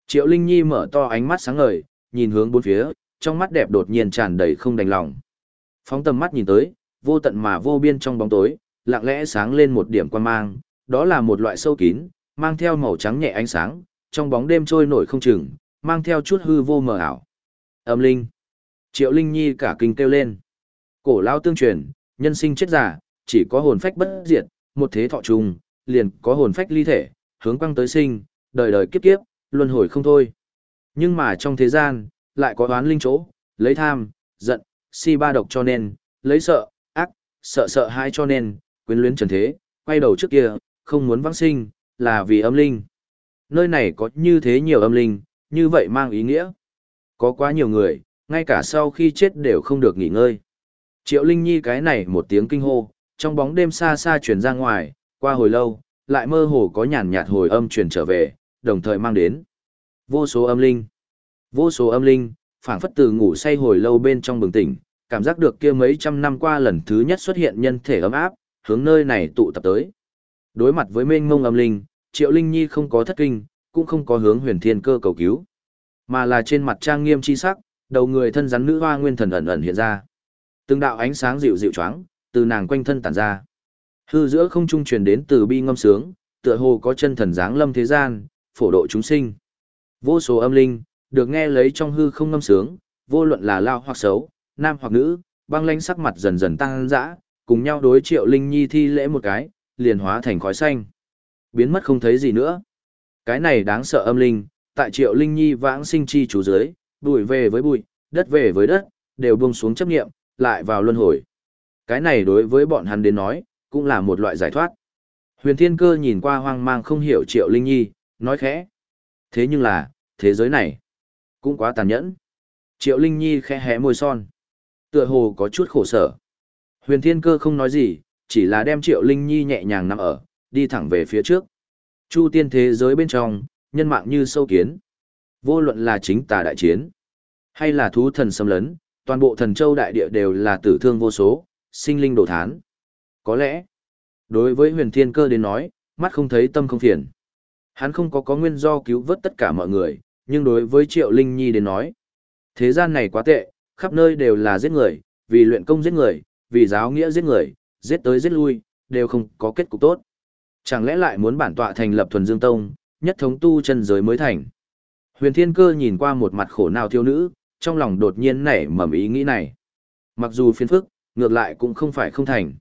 A: Triệu linh nhi mở to ánh mắt sáng ngời, nhìn hướng bốn phía, trong mắt đẹp đột nhiên tràn đầy không đành lòng. Phóng tầm mắt nhìn tới, vô tận mà vô biên trong bóng tối, lặng lẽ sáng lên một điểm quan mang, đó là một loại sâu kín, mang theo màu trắng nhẹ ánh sáng, trong bóng đêm trôi nổi không chừng, mang theo chút hư vô mờ ảo. Âm linh. Triệu Linh Nhi cả kinh kêu lên. Cổ lao tương truyền, nhân sinh chết giả, chỉ có hồn phách bất diệt, một thế thọ trùng, liền có hồn phách ly thể, hướng quăng tới sinh, đời đời kiếp kiếp, luân hồi không thôi. Nhưng mà trong thế gian, lại có oán linh chỗ, lấy tham, giận, si ba độc cho nên, lấy sợ, ác, sợ sợ hãi cho nên, quyến luyến trần thế, quay đầu trước kia, không muốn vãng sinh, là vì âm linh. Nơi này có như thế nhiều âm linh, như vậy mang ý nghĩa. Có quá nhiều người, ngay cả sau khi chết đều không được nghỉ ngơi. Triệu Linh Nhi cái này một tiếng kinh hô, trong bóng đêm xa xa truyền ra ngoài, qua hồi lâu, lại mơ hồ có nhàn nhạt hồi âm truyền trở về, đồng thời mang đến vô số âm linh. Vô số âm linh, phảng phất từ ngủ say hồi lâu bên trong bừng tỉnh, cảm giác được kia mấy trăm năm qua lần thứ nhất xuất hiện nhân thể ấm áp, hướng nơi này tụ tập tới. Đối mặt với mênh mông âm linh, Triệu Linh Nhi không có thất kinh, cũng không có hướng huyền thiên cơ cầu cứu, mà là trên mặt trang nghiêm chi sắc, đầu người thân rắn nữ hoa nguyên thần ẩn ẩn hiện ra. Từng đạo ánh sáng dịu dịu choáng, từ nàng quanh thân tản ra. Hư giữa không trung truyền đến từ bi ngâm sướng, tựa hồ có chân thần dáng lâm thế gian, phổ độ chúng sinh. Vô số âm linh, được nghe lấy trong hư không ngâm sướng, vô luận là lao hoặc xấu, nam hoặc nữ, băng lanh sắc mặt dần dần tăng dã, cùng nhau đối triệu linh nhi thi lễ một cái, liền hóa thành khói xanh. Biến mất không thấy gì nữa. Cái này đáng sợ âm linh, tại triệu linh nhi vãng sinh chi chủ dưới, bụi về với bụi, đất về với đất, đều buông xuống chấp nghiệm, lại vào luân hồi. Cái này đối với bọn hắn đến nói, cũng là một loại giải thoát. Huyền Thiên Cơ nhìn qua hoang mang không hiểu Triệu Linh Nhi, nói khẽ. Thế nhưng là, thế giới này, cũng quá tàn nhẫn. Triệu Linh Nhi khẽ hé môi son. Tựa hồ có chút khổ sở. Huyền Thiên Cơ không nói gì, chỉ là đem Triệu Linh Nhi nhẹ nhàng nằm ở, đi thẳng về phía trước. Chu tiên thế giới bên trong, nhân mạng như sâu kiến. Vô luận là chính tà đại chiến, hay là thú thần xâm lấn, toàn bộ thần châu đại địa đều là tử thương vô số, sinh linh đổ thán. Có lẽ, đối với huyền thiên cơ đến nói, mắt không thấy tâm không phiền. Hắn không có có nguyên do cứu vớt tất cả mọi người, nhưng đối với Triệu Linh Nhi đến nói, thế gian này quá tệ, khắp nơi đều là giết người, vì luyện công giết người, vì giáo nghĩa giết người, giết tới giết lui, đều không có kết cục tốt. Chẳng lẽ lại muốn bản tọa thành lập thuần dương tông, nhất thống tu chân giới mới thành. Huyền Thiên Cơ nhìn qua một mặt khổ nào thiếu nữ, trong lòng đột nhiên nảy mầm ý nghĩ này. Mặc dù phiền phức, ngược lại cũng không phải không thành.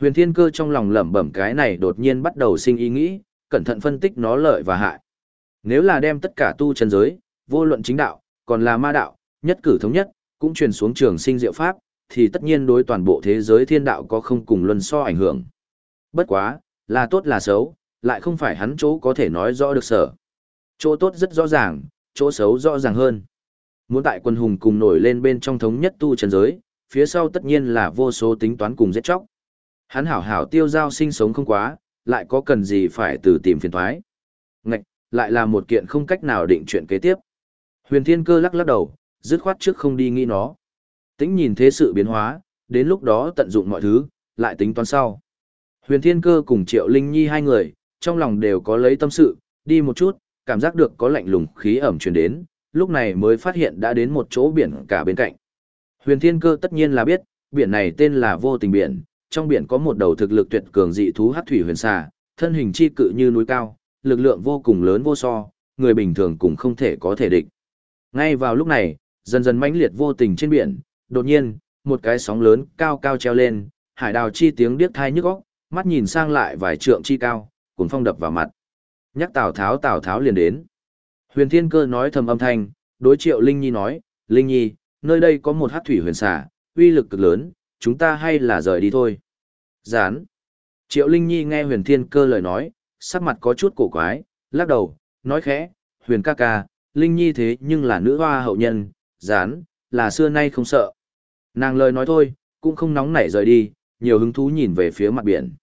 A: Huyền Thiên Cơ trong lòng lẩm bẩm cái này đột nhiên bắt đầu sinh ý nghĩ, cẩn thận phân tích nó lợi và hại. Nếu là đem tất cả tu chân giới, vô luận chính đạo, còn là ma đạo, nhất cử thống nhất, cũng truyền xuống trường sinh diệu pháp, thì tất nhiên đối toàn bộ thế giới thiên đạo có không cùng luân so ảnh hưởng. Bất quá, là tốt là xấu, lại không phải hắn chỗ có thể nói rõ được sở. Chỗ tốt rất rõ ràng, chỗ xấu rõ ràng hơn. Muốn tại quân hùng cùng nổi lên bên trong thống nhất tu chân giới, phía sau tất nhiên là vô số tính toán cùng giết chóc. Hắn hảo hảo tiêu giao sinh sống không quá, lại có cần gì phải từ tìm phiền thoái. Ngạch, lại là một kiện không cách nào định chuyện kế tiếp. Huyền Thiên Cơ lắc lắc đầu, dứt khoát trước không đi nghĩ nó. Tính nhìn thế sự biến hóa, đến lúc đó tận dụng mọi thứ, lại tính toán sau. Huyền Thiên Cơ cùng Triệu Linh Nhi hai người, trong lòng đều có lấy tâm sự, đi một chút, cảm giác được có lạnh lùng khí ẩm truyền đến, lúc này mới phát hiện đã đến một chỗ biển cả bên cạnh. Huyền Thiên Cơ tất nhiên là biết, biển này tên là Vô Tình Biển, trong biển có một đầu thực lực tuyệt cường dị thú hắc thủy huyền xà, thân hình chi cự như núi cao, lực lượng vô cùng lớn vô so, người bình thường cũng không thể có thể địch. Ngay vào lúc này, dần dần mãnh liệt vô tình trên biển, đột nhiên, một cái sóng lớn cao cao treo lên, hải đào chi tiếng điếc thai nhức óc, mắt nhìn sang lại vài trượng chi cao, cuốn phong đập vào mặt. Nhắc Tào Tháo Tào Tháo liền đến. Huyền Thiên Cơ nói thầm âm thanh, đối Triệu Linh Nhi nói, Linh Nhi, nơi đây có một hát thủy huyền xà, uy lực cực lớn, chúng ta hay là rời đi thôi. Gián. Triệu Linh Nhi nghe Huyền Thiên Cơ lời nói, sắc mặt có chút cổ quái, lắc đầu, nói khẽ, huyền ca ca, Linh Nhi thế nhưng là nữ hoa hậu nhân, gián, là xưa nay không sợ. Nàng lời nói thôi, cũng không nóng nảy rời đi, nhiều hứng thú nhìn về phía mặt biển.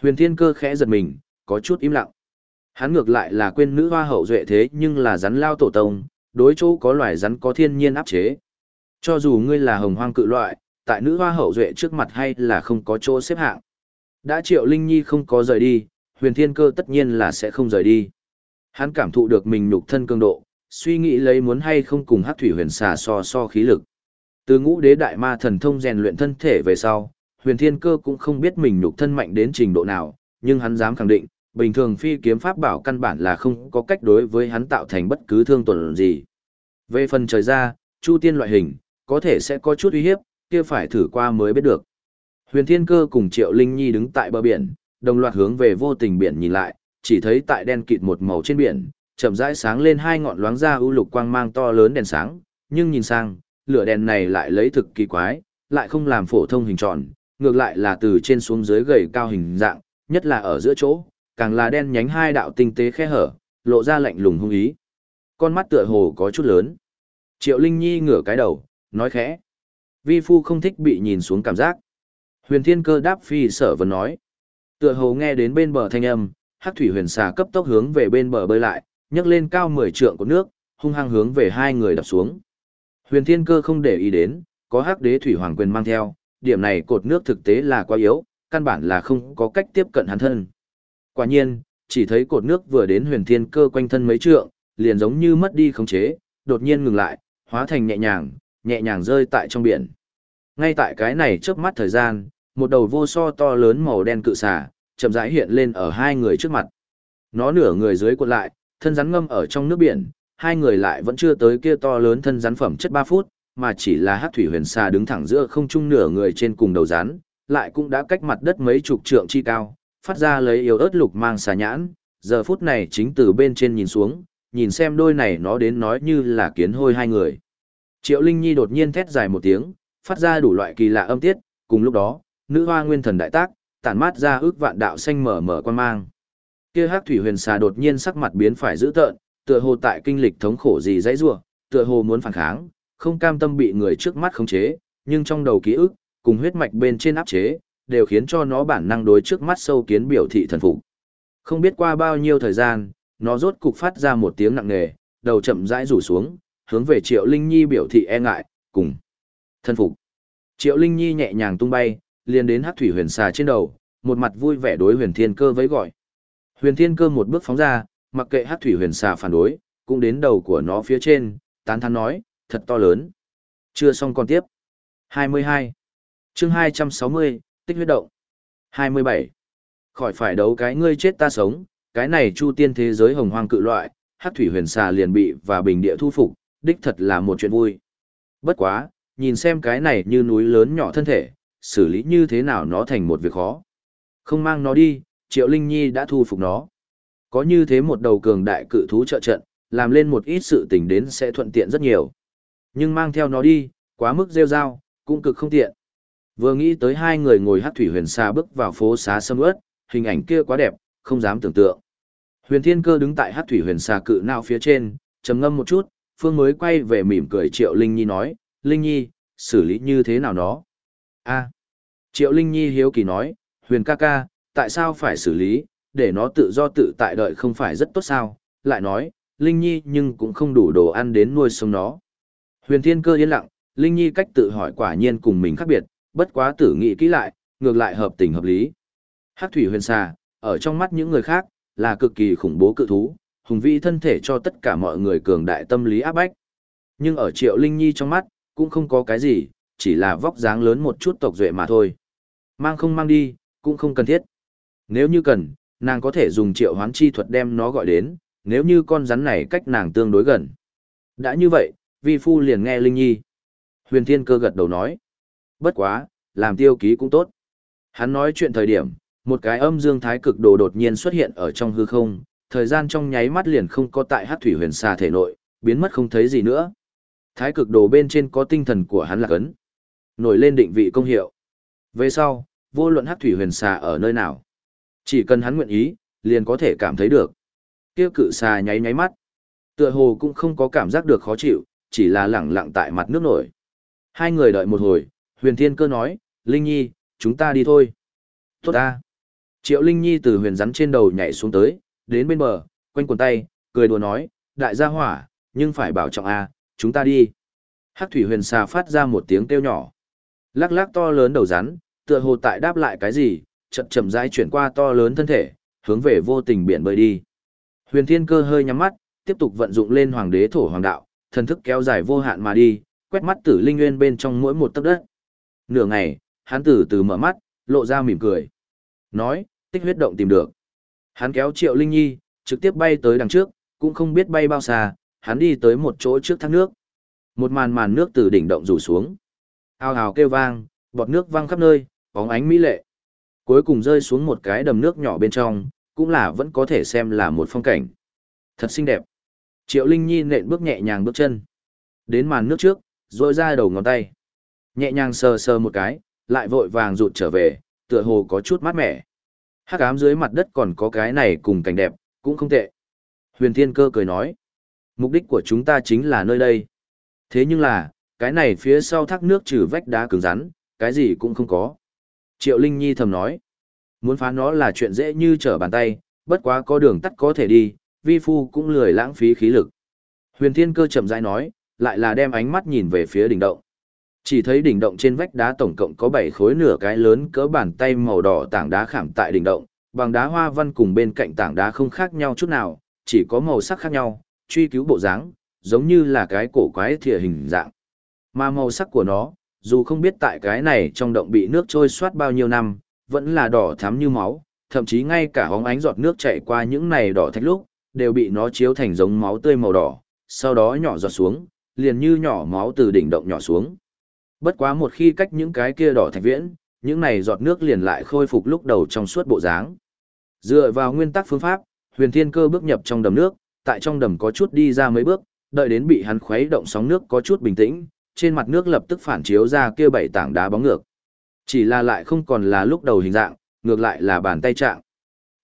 A: Huyền thiên cơ khẽ giật mình, có chút im lặng. Hắn ngược lại là quên nữ hoa hậu duệ thế nhưng là rắn lao tổ tông, đối chỗ có loài rắn có thiên nhiên áp chế. Cho dù ngươi là hồng hoang cự loại, tại nữ hoa hậu duệ trước mặt hay là không có chỗ xếp hạng. Đã triệu Linh Nhi không có rời đi, huyền thiên cơ tất nhiên là sẽ không rời đi. Hắn cảm thụ được mình nhục thân cường độ, suy nghĩ lấy muốn hay không cùng hát thủy huyền xà so so khí lực. Từ ngũ đế đại ma thần thông rèn luyện thân thể về sau, huyền thiên cơ cũng không biết mình nhục thân mạnh đến trình độ nào, nhưng hắn dám khẳng định, bình thường phi kiếm pháp bảo căn bản là không có cách đối với hắn tạo thành bất cứ thương tổn gì. Về phần trời ra, chu tiên loại hình, có thể sẽ có chút uy hiếp, kia phải thử qua mới biết được. Huyền Thiên Cơ cùng Triệu Linh Nhi đứng tại bờ biển, đồng loạt hướng về vô tình biển nhìn lại, chỉ thấy tại đen kịt một màu trên biển, chậm rãi sáng lên hai ngọn loáng ra ưu lục quang mang to lớn đèn sáng, nhưng nhìn sang, lửa đèn này lại lấy thực kỳ quái, lại không làm phổ thông hình tròn, ngược lại là từ trên xuống dưới gầy cao hình dạng, nhất là ở giữa chỗ, càng là đen nhánh hai đạo tinh tế khe hở, lộ ra lạnh lùng hung ý. Con mắt tựa hồ có chút lớn. Triệu Linh Nhi ngửa cái đầu, nói khẽ. Vi phu không thích bị nhìn xuống cảm giác. Huyền Thiên Cơ đáp phi sở vấn nói. Tựa hồ nghe đến bên bờ thanh âm, Hắc thủy huyền xà cấp tốc hướng về bên bờ bơi lại, nhấc lên cao 10 trượng của nước, hung hăng hướng về hai người đập xuống. Huyền Thiên Cơ không để ý đến, có Hắc đế thủy hoàng quyền mang theo, điểm này cột nước thực tế là quá yếu, căn bản là không có cách tiếp cận hắn thân. Quả nhiên, chỉ thấy cột nước vừa đến Huyền Thiên Cơ quanh thân mấy trượng, liền giống như mất đi khống chế, đột nhiên ngừng lại, hóa thành nhẹ nhàng, nhẹ nhàng rơi tại trong biển. Ngay tại cái này chớp mắt thời gian, một đầu vô so to lớn màu đen cự xà, chậm rãi hiện lên ở hai người trước mặt. Nó nửa người dưới cuộn lại, thân rắn ngâm ở trong nước biển, hai người lại vẫn chưa tới kia to lớn thân rắn phẩm chất 3 phút, mà chỉ là hắc thủy huyền xà đứng thẳng giữa không trung nửa người trên cùng đầu rắn, lại cũng đã cách mặt đất mấy chục trượng chi cao, phát ra lấy yếu ớt lục mang xà nhãn, giờ phút này chính từ bên trên nhìn xuống, nhìn xem đôi này nó đến nói như là kiến hôi hai người. Triệu Linh Nhi đột nhiên thét dài một tiếng, phát ra đủ loại kỳ lạ âm tiết, cùng lúc đó, nữ hoa nguyên thần đại tác, tản mát ra ước vạn đạo xanh mở mở quan mang. Kia Hắc Thủy Huyền Xà đột nhiên sắc mặt biến phải dữ tợn, tựa hồ tại kinh lịch thống khổ gì dãy rủa, tựa hồ muốn phản kháng, không cam tâm bị người trước mắt khống chế, nhưng trong đầu ký ức, cùng huyết mạch bên trên áp chế, đều khiến cho nó bản năng đối trước mắt sâu kiến biểu thị thần phục. Không biết qua bao nhiêu thời gian, nó rốt cục phát ra một tiếng nặng nề, đầu chậm rãi rủ xuống, hướng về Triệu Linh Nhi biểu thị e ngại, cùng thân phục. Triệu Linh Nhi nhẹ nhàng tung bay, liền đến Hắc Thủy Huyền Xà trên đầu, một mặt vui vẻ đối Huyền Thiên Cơ với gọi. Huyền Thiên Cơ một bước phóng ra, mặc kệ Hắc Thủy Huyền Xà phản đối, cũng đến đầu của nó phía trên, tán thán nói, thật to lớn. Chưa xong còn tiếp. 22. Chương 260, Tích huyết động. 27. Khỏi phải đấu cái ngươi chết ta sống, cái này chu tiên thế giới hồng hoang cự loại, Hắc Thủy Huyền Xà liền bị và bình địa thu phục, đích thật là một chuyện vui. Bất quá, nhìn xem cái này như núi lớn nhỏ thân thể, xử lý như thế nào nó thành một việc khó. Không mang nó đi, Triệu Linh Nhi đã thu phục nó. Có như thế một đầu cường đại cự thú trợ trận, làm lên một ít sự tình đến sẽ thuận tiện rất nhiều. Nhưng mang theo nó đi, quá mức rêu rao, cũng cực không tiện. Vừa nghĩ tới hai người ngồi hát thủy huyền xa bước vào phố xá sâm ướt, hình ảnh kia quá đẹp, không dám tưởng tượng. Huyền Thiên Cơ đứng tại hát thủy huyền xa cự nào phía trên, trầm ngâm một chút, Phương mới quay về mỉm cười Triệu Linh Nhi nói, Linh Nhi, xử lý như thế nào nó? a Triệu Linh Nhi hiếu kỳ nói, huyền ca ca, tại sao phải xử lý, để nó tự do tự tại đợi không phải rất tốt sao? Lại nói, Linh Nhi nhưng cũng không đủ đồ ăn đến nuôi sống nó. Huyền Thiên Cơ yên lặng, Linh Nhi cách tự hỏi quả nhiên cùng mình khác biệt, bất quá tử nghĩ kỹ lại, ngược lại hợp tình hợp lý. Hắc thủy huyền xà, ở trong mắt những người khác, là cực kỳ khủng bố cự thú, hùng vĩ thân thể cho tất cả mọi người cường đại tâm lý áp bách. Nhưng ở Triệu Linh Nhi trong mắt, cũng không có cái gì, chỉ là vóc dáng lớn một chút tộc duệ mà thôi. Mang không mang đi, cũng không cần thiết. Nếu như cần, nàng có thể dùng triệu hoán chi thuật đem nó gọi đến, nếu như con rắn này cách nàng tương đối gần. Đã như vậy, vi phu liền nghe Linh Nhi. Huyền Thiên Cơ gật đầu nói. Bất quá, làm tiêu ký cũng tốt. Hắn nói chuyện thời điểm, một cái âm dương thái cực đồ đột nhiên xuất hiện ở trong hư không, thời gian trong nháy mắt liền không có tại hát thủy huyền xà thể nội, biến mất không thấy gì nữa. Thái cực đồ bên trên có tinh thần của hắn là cấn. Nổi lên định vị công hiệu. Về sau, vô luận hát thủy huyền xà ở nơi nào. Chỉ cần hắn nguyện ý, liền có thể cảm thấy được. Kia cự xà nháy nháy mắt. Tựa hồ cũng không có cảm giác được khó chịu, chỉ là lẳng lặng tại mặt nước nổi. Hai người đợi một hồi, huyền thiên cơ nói, Linh Nhi, chúng ta đi thôi. Tốt ta. Triệu Linh Nhi từ huyền rắn trên đầu nhảy xuống tới, đến bên bờ, quanh quần tay, cười đùa nói, đại gia hỏa, nhưng phải bảo trọng a, chúng ta đi. Hắc thủy huyền xà phát ra một tiếng kêu nhỏ. Lắc lắc to lớn đầu rắn, tựa hồ tại đáp lại cái gì, chậm chậm rãi chuyển qua to lớn thân thể, hướng về vô tình biển bơi đi. Huyền Thiên Cơ hơi nhắm mắt, tiếp tục vận dụng lên Hoàng Đế Thổ Hoàng Đạo, thần thức kéo dài vô hạn mà đi, quét mắt Tử Linh Nguyên bên trong mỗi một tấc đất. Nửa ngày, hắn từ từ mở mắt, lộ ra mỉm cười. Nói, tích huyết động tìm được. Hắn kéo Triệu Linh Nhi, trực tiếp bay tới đằng trước, cũng không biết bay bao xa, hắn đi tới một chỗ trước thác nước. Một màn màn nước từ đỉnh động rủ xuống. Ao ào kêu vang, bọt nước văng khắp nơi, bóng ánh mỹ lệ. Cuối cùng rơi xuống một cái đầm nước nhỏ bên trong, cũng là vẫn có thể xem là một phong cảnh. Thật xinh đẹp. Triệu Linh Nhi nện bước nhẹ nhàng bước chân. Đến màn nước trước, rồi ra đầu ngón tay. Nhẹ nhàng sờ sờ một cái, lại vội vàng rụt trở về, tựa hồ có chút mát mẻ. Hắc ám dưới mặt đất còn có cái này cùng cảnh đẹp, cũng không tệ. Huyền Thiên Cơ cười nói, mục đích của chúng ta chính là nơi đây. Thế nhưng là, cái này phía sau thác nước trừ vách đá cứng rắn, cái gì cũng không có. Triệu Linh Nhi thầm nói, muốn phá nó là chuyện dễ như trở bàn tay, bất quá có đường tắt có thể đi, vi phu cũng lười lãng phí khí lực. Huyền Thiên Cơ chậm rãi nói, lại là đem ánh mắt nhìn về phía đỉnh động. Chỉ thấy đỉnh động trên vách đá tổng cộng có 7 khối nửa cái lớn cỡ bàn tay màu đỏ tảng đá khảm tại đỉnh động, bằng đá hoa văn cùng bên cạnh tảng đá không khác nhau chút nào, chỉ có màu sắc khác nhau, truy cứu bộ dáng, giống như là cái cổ quái thìa hình dạng. Mà màu sắc của nó, dù không biết tại cái này trong động bị nước trôi soát bao nhiêu năm, vẫn là đỏ thắm như máu, thậm chí ngay cả hóng ánh giọt nước chảy qua những này đỏ thạch lúc, đều bị nó chiếu thành giống máu tươi màu đỏ, sau đó nhỏ giọt xuống, liền như nhỏ máu từ đỉnh động nhỏ xuống. Bất quá một khi cách những cái kia đỏ thạch viễn, những này giọt nước liền lại khôi phục lúc đầu trong suốt bộ dáng. Dựa vào nguyên tắc phương pháp, Huyền Thiên Cơ bước nhập trong đầm nước, tại trong đầm có chút đi ra mấy bước, đợi đến bị hắn khuấy động sóng nước có chút bình tĩnh, trên mặt nước lập tức phản chiếu ra kia bảy tảng đá bóng ngược. Chỉ là lại không còn là lúc đầu hình dạng, ngược lại là bàn tay trạng.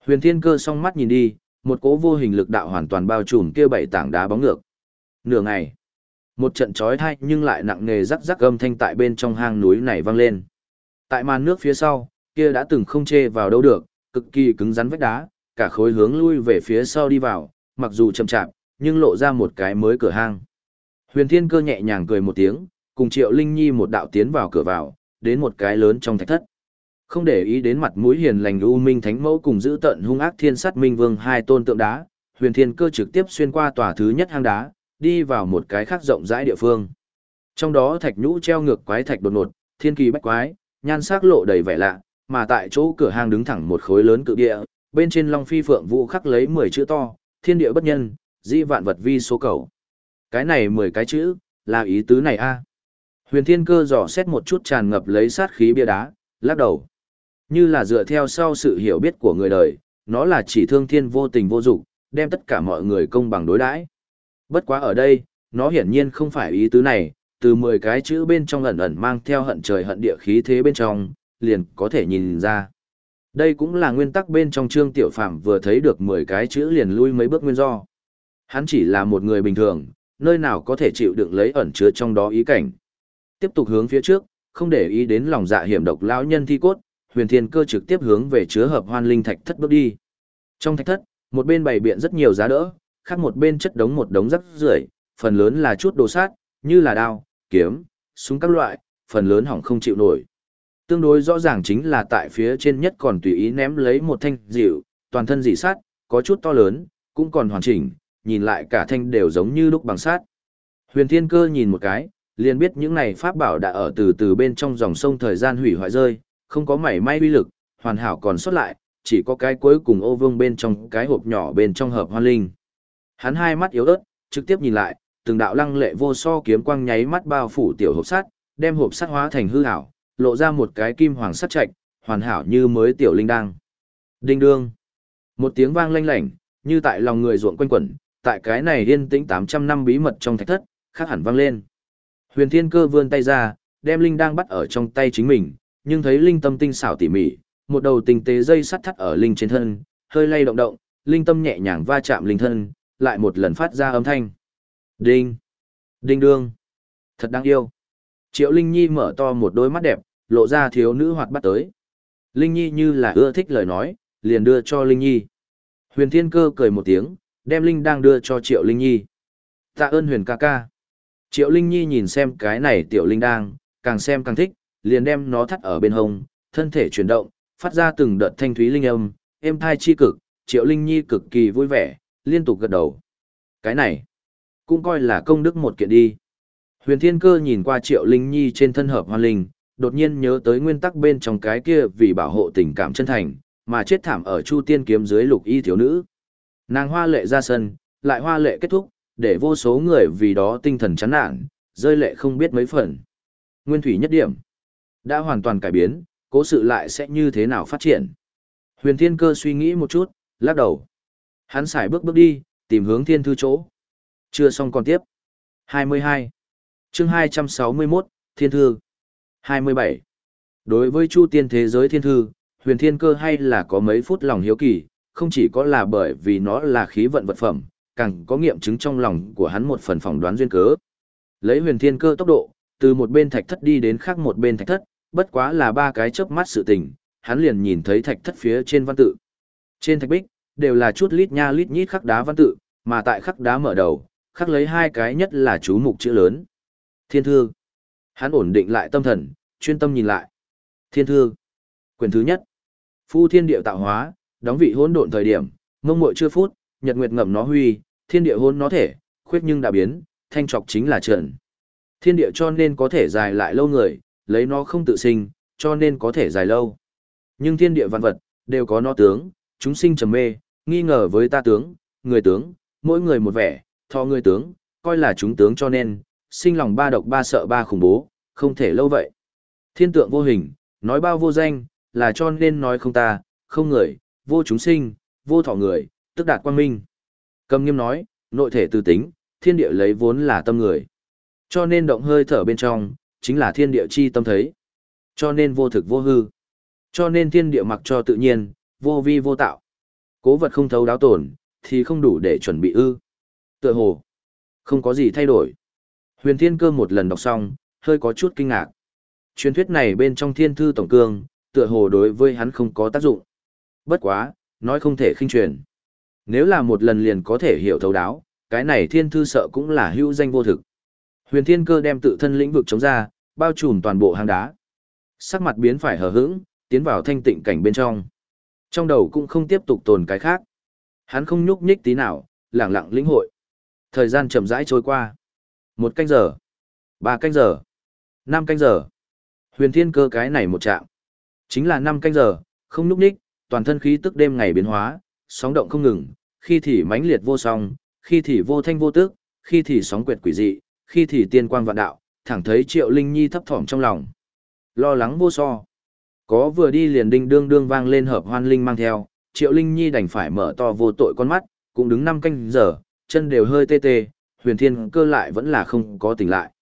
A: Huyền Thiên Cơ song mắt nhìn đi, một cỗ vô hình lực đạo hoàn toàn bao trùm kia bảy tảng đá bóng ngược. Nửa ngày, một trận chói tai nhưng lại nặng nề rắc rắc âm thanh tại bên trong hang núi này vang lên. Tại màn nước phía sau, kia đã từng không chê vào đâu được, cực kỳ cứng rắn vách đá, cả khối hướng lui về phía sau đi vào, mặc dù chậm chạp, nhưng lộ ra một cái mới cửa hang. Huyền Thiên Cơ nhẹ nhàng cười một tiếng, cùng Triệu Linh Nhi một đạo tiến vào cửa vào, đến một cái lớn trong thạch thất. Không để ý đến mặt mũi hiền lành U Minh Thánh Mẫu cùng giữ tận hung ác Thiên Sát Minh Vương hai tôn tượng đá, Huyền Thiên Cơ trực tiếp xuyên qua tòa thứ nhất hang đá, đi vào một cái khác rộng rãi địa phương. Trong đó thạch nhũ treo ngược quái thạch đột ngột, thiên kỳ bách quái, nhan sắc lộ đầy vẻ lạ, mà tại chỗ cửa hang đứng thẳng một khối lớn cự địa, bên trên long phi phượng vũ khắc lấy 10 chữ to, thiên địa bất nhân, di vạn vật vi số cầu. Cái này 10 cái chữ, là ý tứ này a. Huyền Thiên Cơ dò xét một chút tràn ngập lấy sát khí bia đá, lắc đầu. Như là dựa theo sau sự hiểu biết của người đời, nó là chỉ thương thiên vô tình vô dụng, đem tất cả mọi người công bằng đối đãi. Bất quá ở đây, nó hiển nhiên không phải ý tứ này, từ 10 cái chữ bên trong ẩn ẩn mang theo hận trời hận địa khí thế bên trong, liền có thể nhìn ra. Đây cũng là nguyên tắc bên trong Trương Tiểu Phạm vừa thấy được 10 cái chữ liền lui mấy bước nguyên do. Hắn chỉ là một người bình thường, nơi nào có thể chịu đựng lấy ẩn chứa trong đó ý cảnh. Tiếp tục hướng phía trước, không để ý đến lòng dạ hiểm độc lão nhân thi cốt, huyền thiên cơ trực tiếp hướng về chứa hợp hoan linh thạch thất bước đi. Trong thạch thất, một bên bày biện rất nhiều giá đỡ, khác một bên chất đống một đống rắc rưởi, phần lớn là chút đồ sát, như là đao, kiếm, súng các loại, phần lớn hỏng không chịu nổi. Tương đối rõ ràng chính là tại phía trên nhất còn tùy ý ném lấy một thanh dịu, toàn thân dị sát, có chút to lớn, cũng còn hoàn chỉnh, nhìn lại cả thanh đều giống như lúc bằng sát. Huyền Thiên Cơ nhìn một cái, liền biết những này pháp bảo đã ở từ từ bên trong dòng sông thời gian hủy hoại rơi, không có mảy may uy lực, hoàn hảo còn xuất lại, chỉ có cái cuối cùng ô vương bên trong cái hộp nhỏ bên trong hợp hoa linh. Hắn hai mắt yếu ớt, trực tiếp nhìn lại, từng đạo lăng lệ vô so kiếm quang nháy mắt bao phủ tiểu hộp sắt, đem hộp sắt hóa thành hư ảo, lộ ra một cái kim hoàng sắt trạch, hoàn hảo như mới tiểu linh đang. Đinh đương. Một tiếng vang lanh lảnh, như tại lòng người ruộng quanh quẩn, tại cái này yên tĩnh 800 năm bí mật trong thạch thất, khác hẳn vang lên. Huyền Thiên Cơ vươn tay ra, đem linh đang bắt ở trong tay chính mình, nhưng thấy linh tâm tinh xảo tỉ mỉ, một đầu tinh tế dây sắt thắt ở linh trên thân, hơi lay động động, linh tâm nhẹ nhàng va chạm linh thân, lại một lần phát ra âm thanh. Đinh! Đinh đương! Thật đáng yêu! Triệu Linh Nhi mở to một đôi mắt đẹp, lộ ra thiếu nữ hoạt bắt tới. Linh Nhi như là ưa thích lời nói, liền đưa cho Linh Nhi. Huyền Thiên Cơ cười một tiếng, đem Linh đang đưa cho Triệu Linh Nhi. Tạ ơn Huyền ca ca. Triệu Linh Nhi nhìn xem cái này tiểu Linh đang, càng xem càng thích, liền đem nó thắt ở bên hông, thân thể chuyển động, phát ra từng đợt thanh thúy linh âm, êm thai chi cực, Triệu Linh Nhi cực kỳ vui vẻ, liên tục gật đầu. Cái này, cũng coi là công đức một kiện đi. Huyền Thiên Cơ nhìn qua Triệu Linh Nhi trên thân hợp hoa linh, đột nhiên nhớ tới nguyên tắc bên trong cái kia vì bảo hộ tình cảm chân thành, mà chết thảm ở Chu Tiên kiếm dưới lục y thiếu nữ. Nàng hoa lệ ra sân, lại hoa lệ kết thúc, để vô số người vì đó tinh thần chán nản, rơi lệ không biết mấy phần. Nguyên thủy nhất điểm đã hoàn toàn cải biến, cố sự lại sẽ như thế nào phát triển. Huyền Thiên Cơ suy nghĩ một chút, lắc đầu. Hắn xài bước bước đi, tìm hướng thiên thư chỗ. Chưa xong còn tiếp. 22. chương 261, Thiên Thư. 27. Đối với Chu Tiên thế giới Thiên Thư, huyền thiên cơ hay là có mấy phút lòng hiếu kỳ, không chỉ có là bởi vì nó là khí vận vật phẩm, càng có nghiệm chứng trong lòng của hắn một phần phỏng đoán duyên cớ. Lấy huyền thiên cơ tốc độ, từ một bên thạch thất đi đến khác một bên thạch thất, bất quá là ba cái chớp mắt sự tình, hắn liền nhìn thấy thạch thất phía trên văn tự. Trên thạch bích, đều là chút lít nha lít nhít khắc đá văn tự, mà tại khắc đá mở đầu, khắc lấy hai cái nhất là chú mục chữ lớn. Thiên thư. Hắn ổn định lại tâm thần, chuyên tâm nhìn lại. Thiên thư. Quyền thứ nhất. Phu thiên địa tạo hóa, đóng vị hỗn độn thời điểm, mông muội chưa phút, nhật nguyệt ngậm nó huy, thiên địa hôn nó thể, khuyết nhưng đã biến, thanh trọc chính là trận. Thiên địa cho nên có thể dài lại lâu người, lấy nó không tự sinh, cho nên có thể dài lâu. Nhưng thiên địa vạn vật, đều có nó tướng, chúng sinh trầm mê, nghi ngờ với ta tướng, người tướng, mỗi người một vẻ, thọ người tướng, coi là chúng tướng cho nên, sinh lòng ba độc ba sợ ba khủng bố, không thể lâu vậy. Thiên tượng vô hình, nói bao vô danh, là cho nên nói không ta, không người, vô chúng sinh, vô thọ người, tức đạt quang minh. Cầm nghiêm nói, nội thể tư tính, thiên địa lấy vốn là tâm người. Cho nên động hơi thở bên trong, chính là thiên địa chi tâm thấy. Cho nên vô thực vô hư. Cho nên thiên địa mặc cho tự nhiên, vô vi vô tạo. Cố vật không thấu đáo tổn, thì không đủ để chuẩn bị ư. Tựa hồ, không có gì thay đổi. Huyền Thiên Cơ một lần đọc xong, hơi có chút kinh ngạc. Truyền thuyết này bên trong thiên thư tổng cương, tựa hồ đối với hắn không có tác dụng. Bất quá, nói không thể khinh truyền. Nếu là một lần liền có thể hiểu thấu đáo, cái này thiên thư sợ cũng là hữu danh vô thực. Huyền Thiên Cơ đem tự thân lĩnh vực chống ra, bao trùm toàn bộ hang đá. Sắc mặt biến phải hờ hững, tiến vào thanh tịnh cảnh bên trong. Trong đầu cũng không tiếp tục tồn cái khác. Hắn không nhúc nhích tí nào, lặng lặng lĩnh hội. Thời gian chậm rãi trôi qua. Một canh giờ. Ba canh giờ. Năm canh giờ. Huyền Thiên Cơ cái này một trạng. Chính là năm canh giờ, không nhúc nhích, toàn thân khí tức đêm ngày biến hóa, sóng động không ngừng, khi thì mãnh liệt vô song, khi thì vô thanh vô tức, khi thì sóng quyệt quỷ dị, khi thì tiên quang vạn đạo, thẳng thấy Triệu Linh Nhi thấp thỏm trong lòng. Lo lắng vô so. Có vừa đi liền đinh đương đương vang lên hợp hoan linh mang theo, Triệu Linh Nhi đành phải mở to vô tội con mắt, cũng đứng năm canh giờ, chân đều hơi tê tê, huyền thiên cơ lại vẫn là không có tỉnh lại.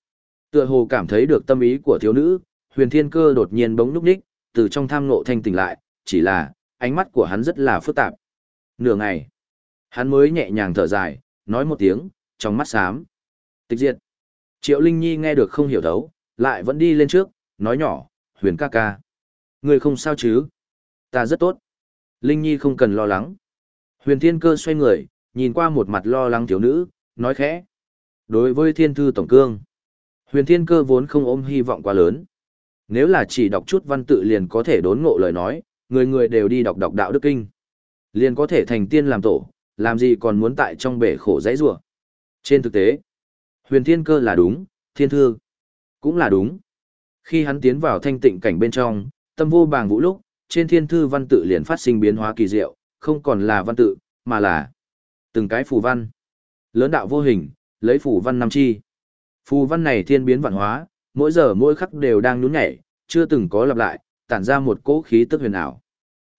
A: Tựa hồ cảm thấy được tâm ý của thiếu nữ, huyền thiên cơ đột nhiên bỗng núp đích, từ trong tham ngộ thanh tỉnh lại, chỉ là, ánh mắt của hắn rất là phức tạp. Nửa ngày, hắn mới nhẹ nhàng thở dài, nói một tiếng, trong mắt xám. Tịch diệt. Triệu Linh Nhi nghe được không hiểu thấu, lại vẫn đi lên trước, nói nhỏ, huyền ca ca. Người không sao chứ? Ta rất tốt. Linh Nhi không cần lo lắng. Huyền Thiên Cơ xoay người, nhìn qua một mặt lo lắng thiếu nữ, nói khẽ. Đối với Thiên Thư Tổng Cương, Huyền Thiên Cơ vốn không ôm hy vọng quá lớn. Nếu là chỉ đọc chút văn tự liền có thể đốn ngộ lời nói, người người đều đi đọc đọc đạo đức kinh. Liền có thể thành tiên làm tổ, làm gì còn muốn tại trong bể khổ dãy rủa. Trên thực tế, huyền thiên cơ là đúng, thiên thư cũng là đúng. Khi hắn tiến vào thanh tịnh cảnh bên trong, tâm vô bàng vũ lúc, trên thiên thư văn tự liền phát sinh biến hóa kỳ diệu, không còn là văn tự, mà là từng cái phù văn. Lớn đạo vô hình, lấy phù văn năm chi. Phù văn này thiên biến vạn hóa, mỗi giờ mỗi khắc đều đang nhún nhảy, chưa từng có lặp lại, tản ra một cỗ khí tức huyền ảo.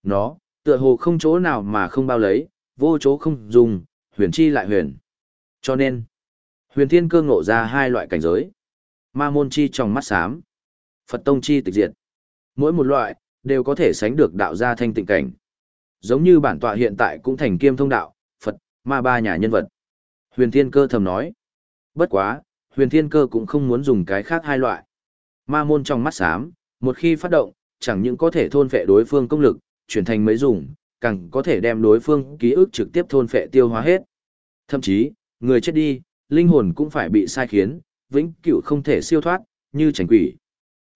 A: Nó, tựa hồ không chỗ nào mà không bao lấy, vô chỗ không dùng, huyền chi lại huyền. Cho nên, huyền thiên cơ ngộ ra hai loại cảnh giới. Ma môn chi trong mắt xám, Phật tông chi tịch diệt. Mỗi một loại, đều có thể sánh được đạo gia thanh tịnh cảnh. Giống như bản tọa hiện tại cũng thành kiêm thông đạo, Phật, ma ba nhà nhân vật. Huyền Thiên Cơ thầm nói. Bất quá, Huyền Thiên Cơ cũng không muốn dùng cái khác hai loại. Ma môn trong mắt xám, một khi phát động, chẳng những có thể thôn phệ đối phương công lực, chuyển thành mấy dùng, càng có thể đem đối phương ký ức trực tiếp thôn phệ tiêu hóa hết. Thậm chí, người chết đi, linh hồn cũng phải bị sai khiến, vĩnh cửu không thể siêu thoát, như tránh quỷ.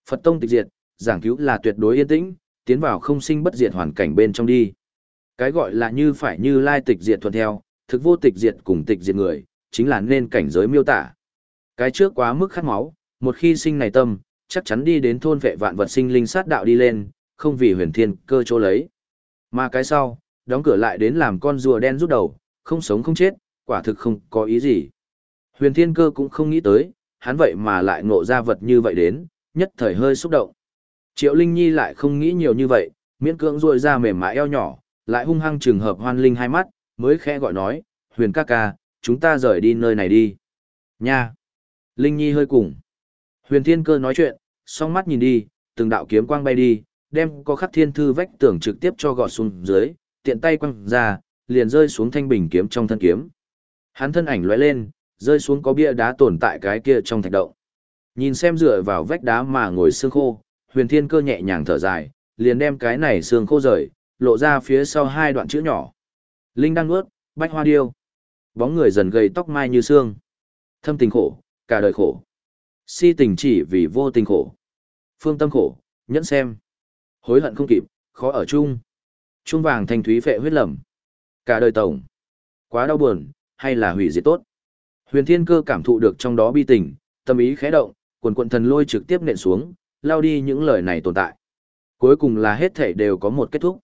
A: Phật tông tịch diệt, giảng cứu là tuyệt đối yên tĩnh, tiến vào không sinh bất diệt hoàn cảnh bên trong đi. Cái gọi là như phải như lai tịch diệt thuận theo, thực vô tịch diệt cùng tịch diệt người, chính là nên cảnh giới miêu tả. Cái trước quá mức khát máu, một khi sinh này tâm, chắc chắn đi đến thôn vệ vạn vật sinh linh sát đạo đi lên, không vì huyền thiên cơ chỗ lấy. Mà cái sau, đóng cửa lại đến làm con rùa đen rút đầu, không sống không chết, quả thực không có ý gì. Huyền thiên cơ cũng không nghĩ tới, hắn vậy mà lại ngộ ra vật như vậy đến, nhất thời hơi xúc động. Triệu Linh Nhi lại không nghĩ nhiều như vậy, miễn cưỡng ruồi ra mềm mại eo nhỏ, lại hung hăng trường hợp hoan linh hai mắt, mới khẽ gọi nói, huyền ca ca, chúng ta rời đi nơi này đi. Nha! Linh Nhi hơi cùng. Huyền Thiên Cơ nói chuyện, song mắt nhìn đi, từng đạo kiếm quang bay đi, đem có khắc thiên thư vách tường trực tiếp cho gọt xuống dưới, tiện tay quăng ra, liền rơi xuống thanh bình kiếm trong thân kiếm. Hắn thân ảnh lóe lên, rơi xuống có bia đá tồn tại cái kia trong thạch động. Nhìn xem dựa vào vách đá mà ngồi xương khô, huyền thiên cơ nhẹ nhàng thở dài, liền đem cái này xương khô rời, lộ ra phía sau hai đoạn chữ nhỏ. Linh đang nuốt, bách hoa điêu. Bóng người dần gầy tóc mai như xương. Thâm tình khổ, cả đời khổ. Si tình chỉ vì vô tình khổ. Phương tâm khổ, nhẫn xem. Hối hận không kịp, khó ở chung. Trung vàng thanh thúy phệ huyết lầm. Cả đời tổng. Quá đau buồn, hay là hủy diệt tốt. Huyền thiên cơ cảm thụ được trong đó bi tình, tâm ý khẽ động, quần quận thần lôi trực tiếp nện xuống, lao đi những lời này tồn tại. Cuối cùng là hết thể đều có một kết thúc.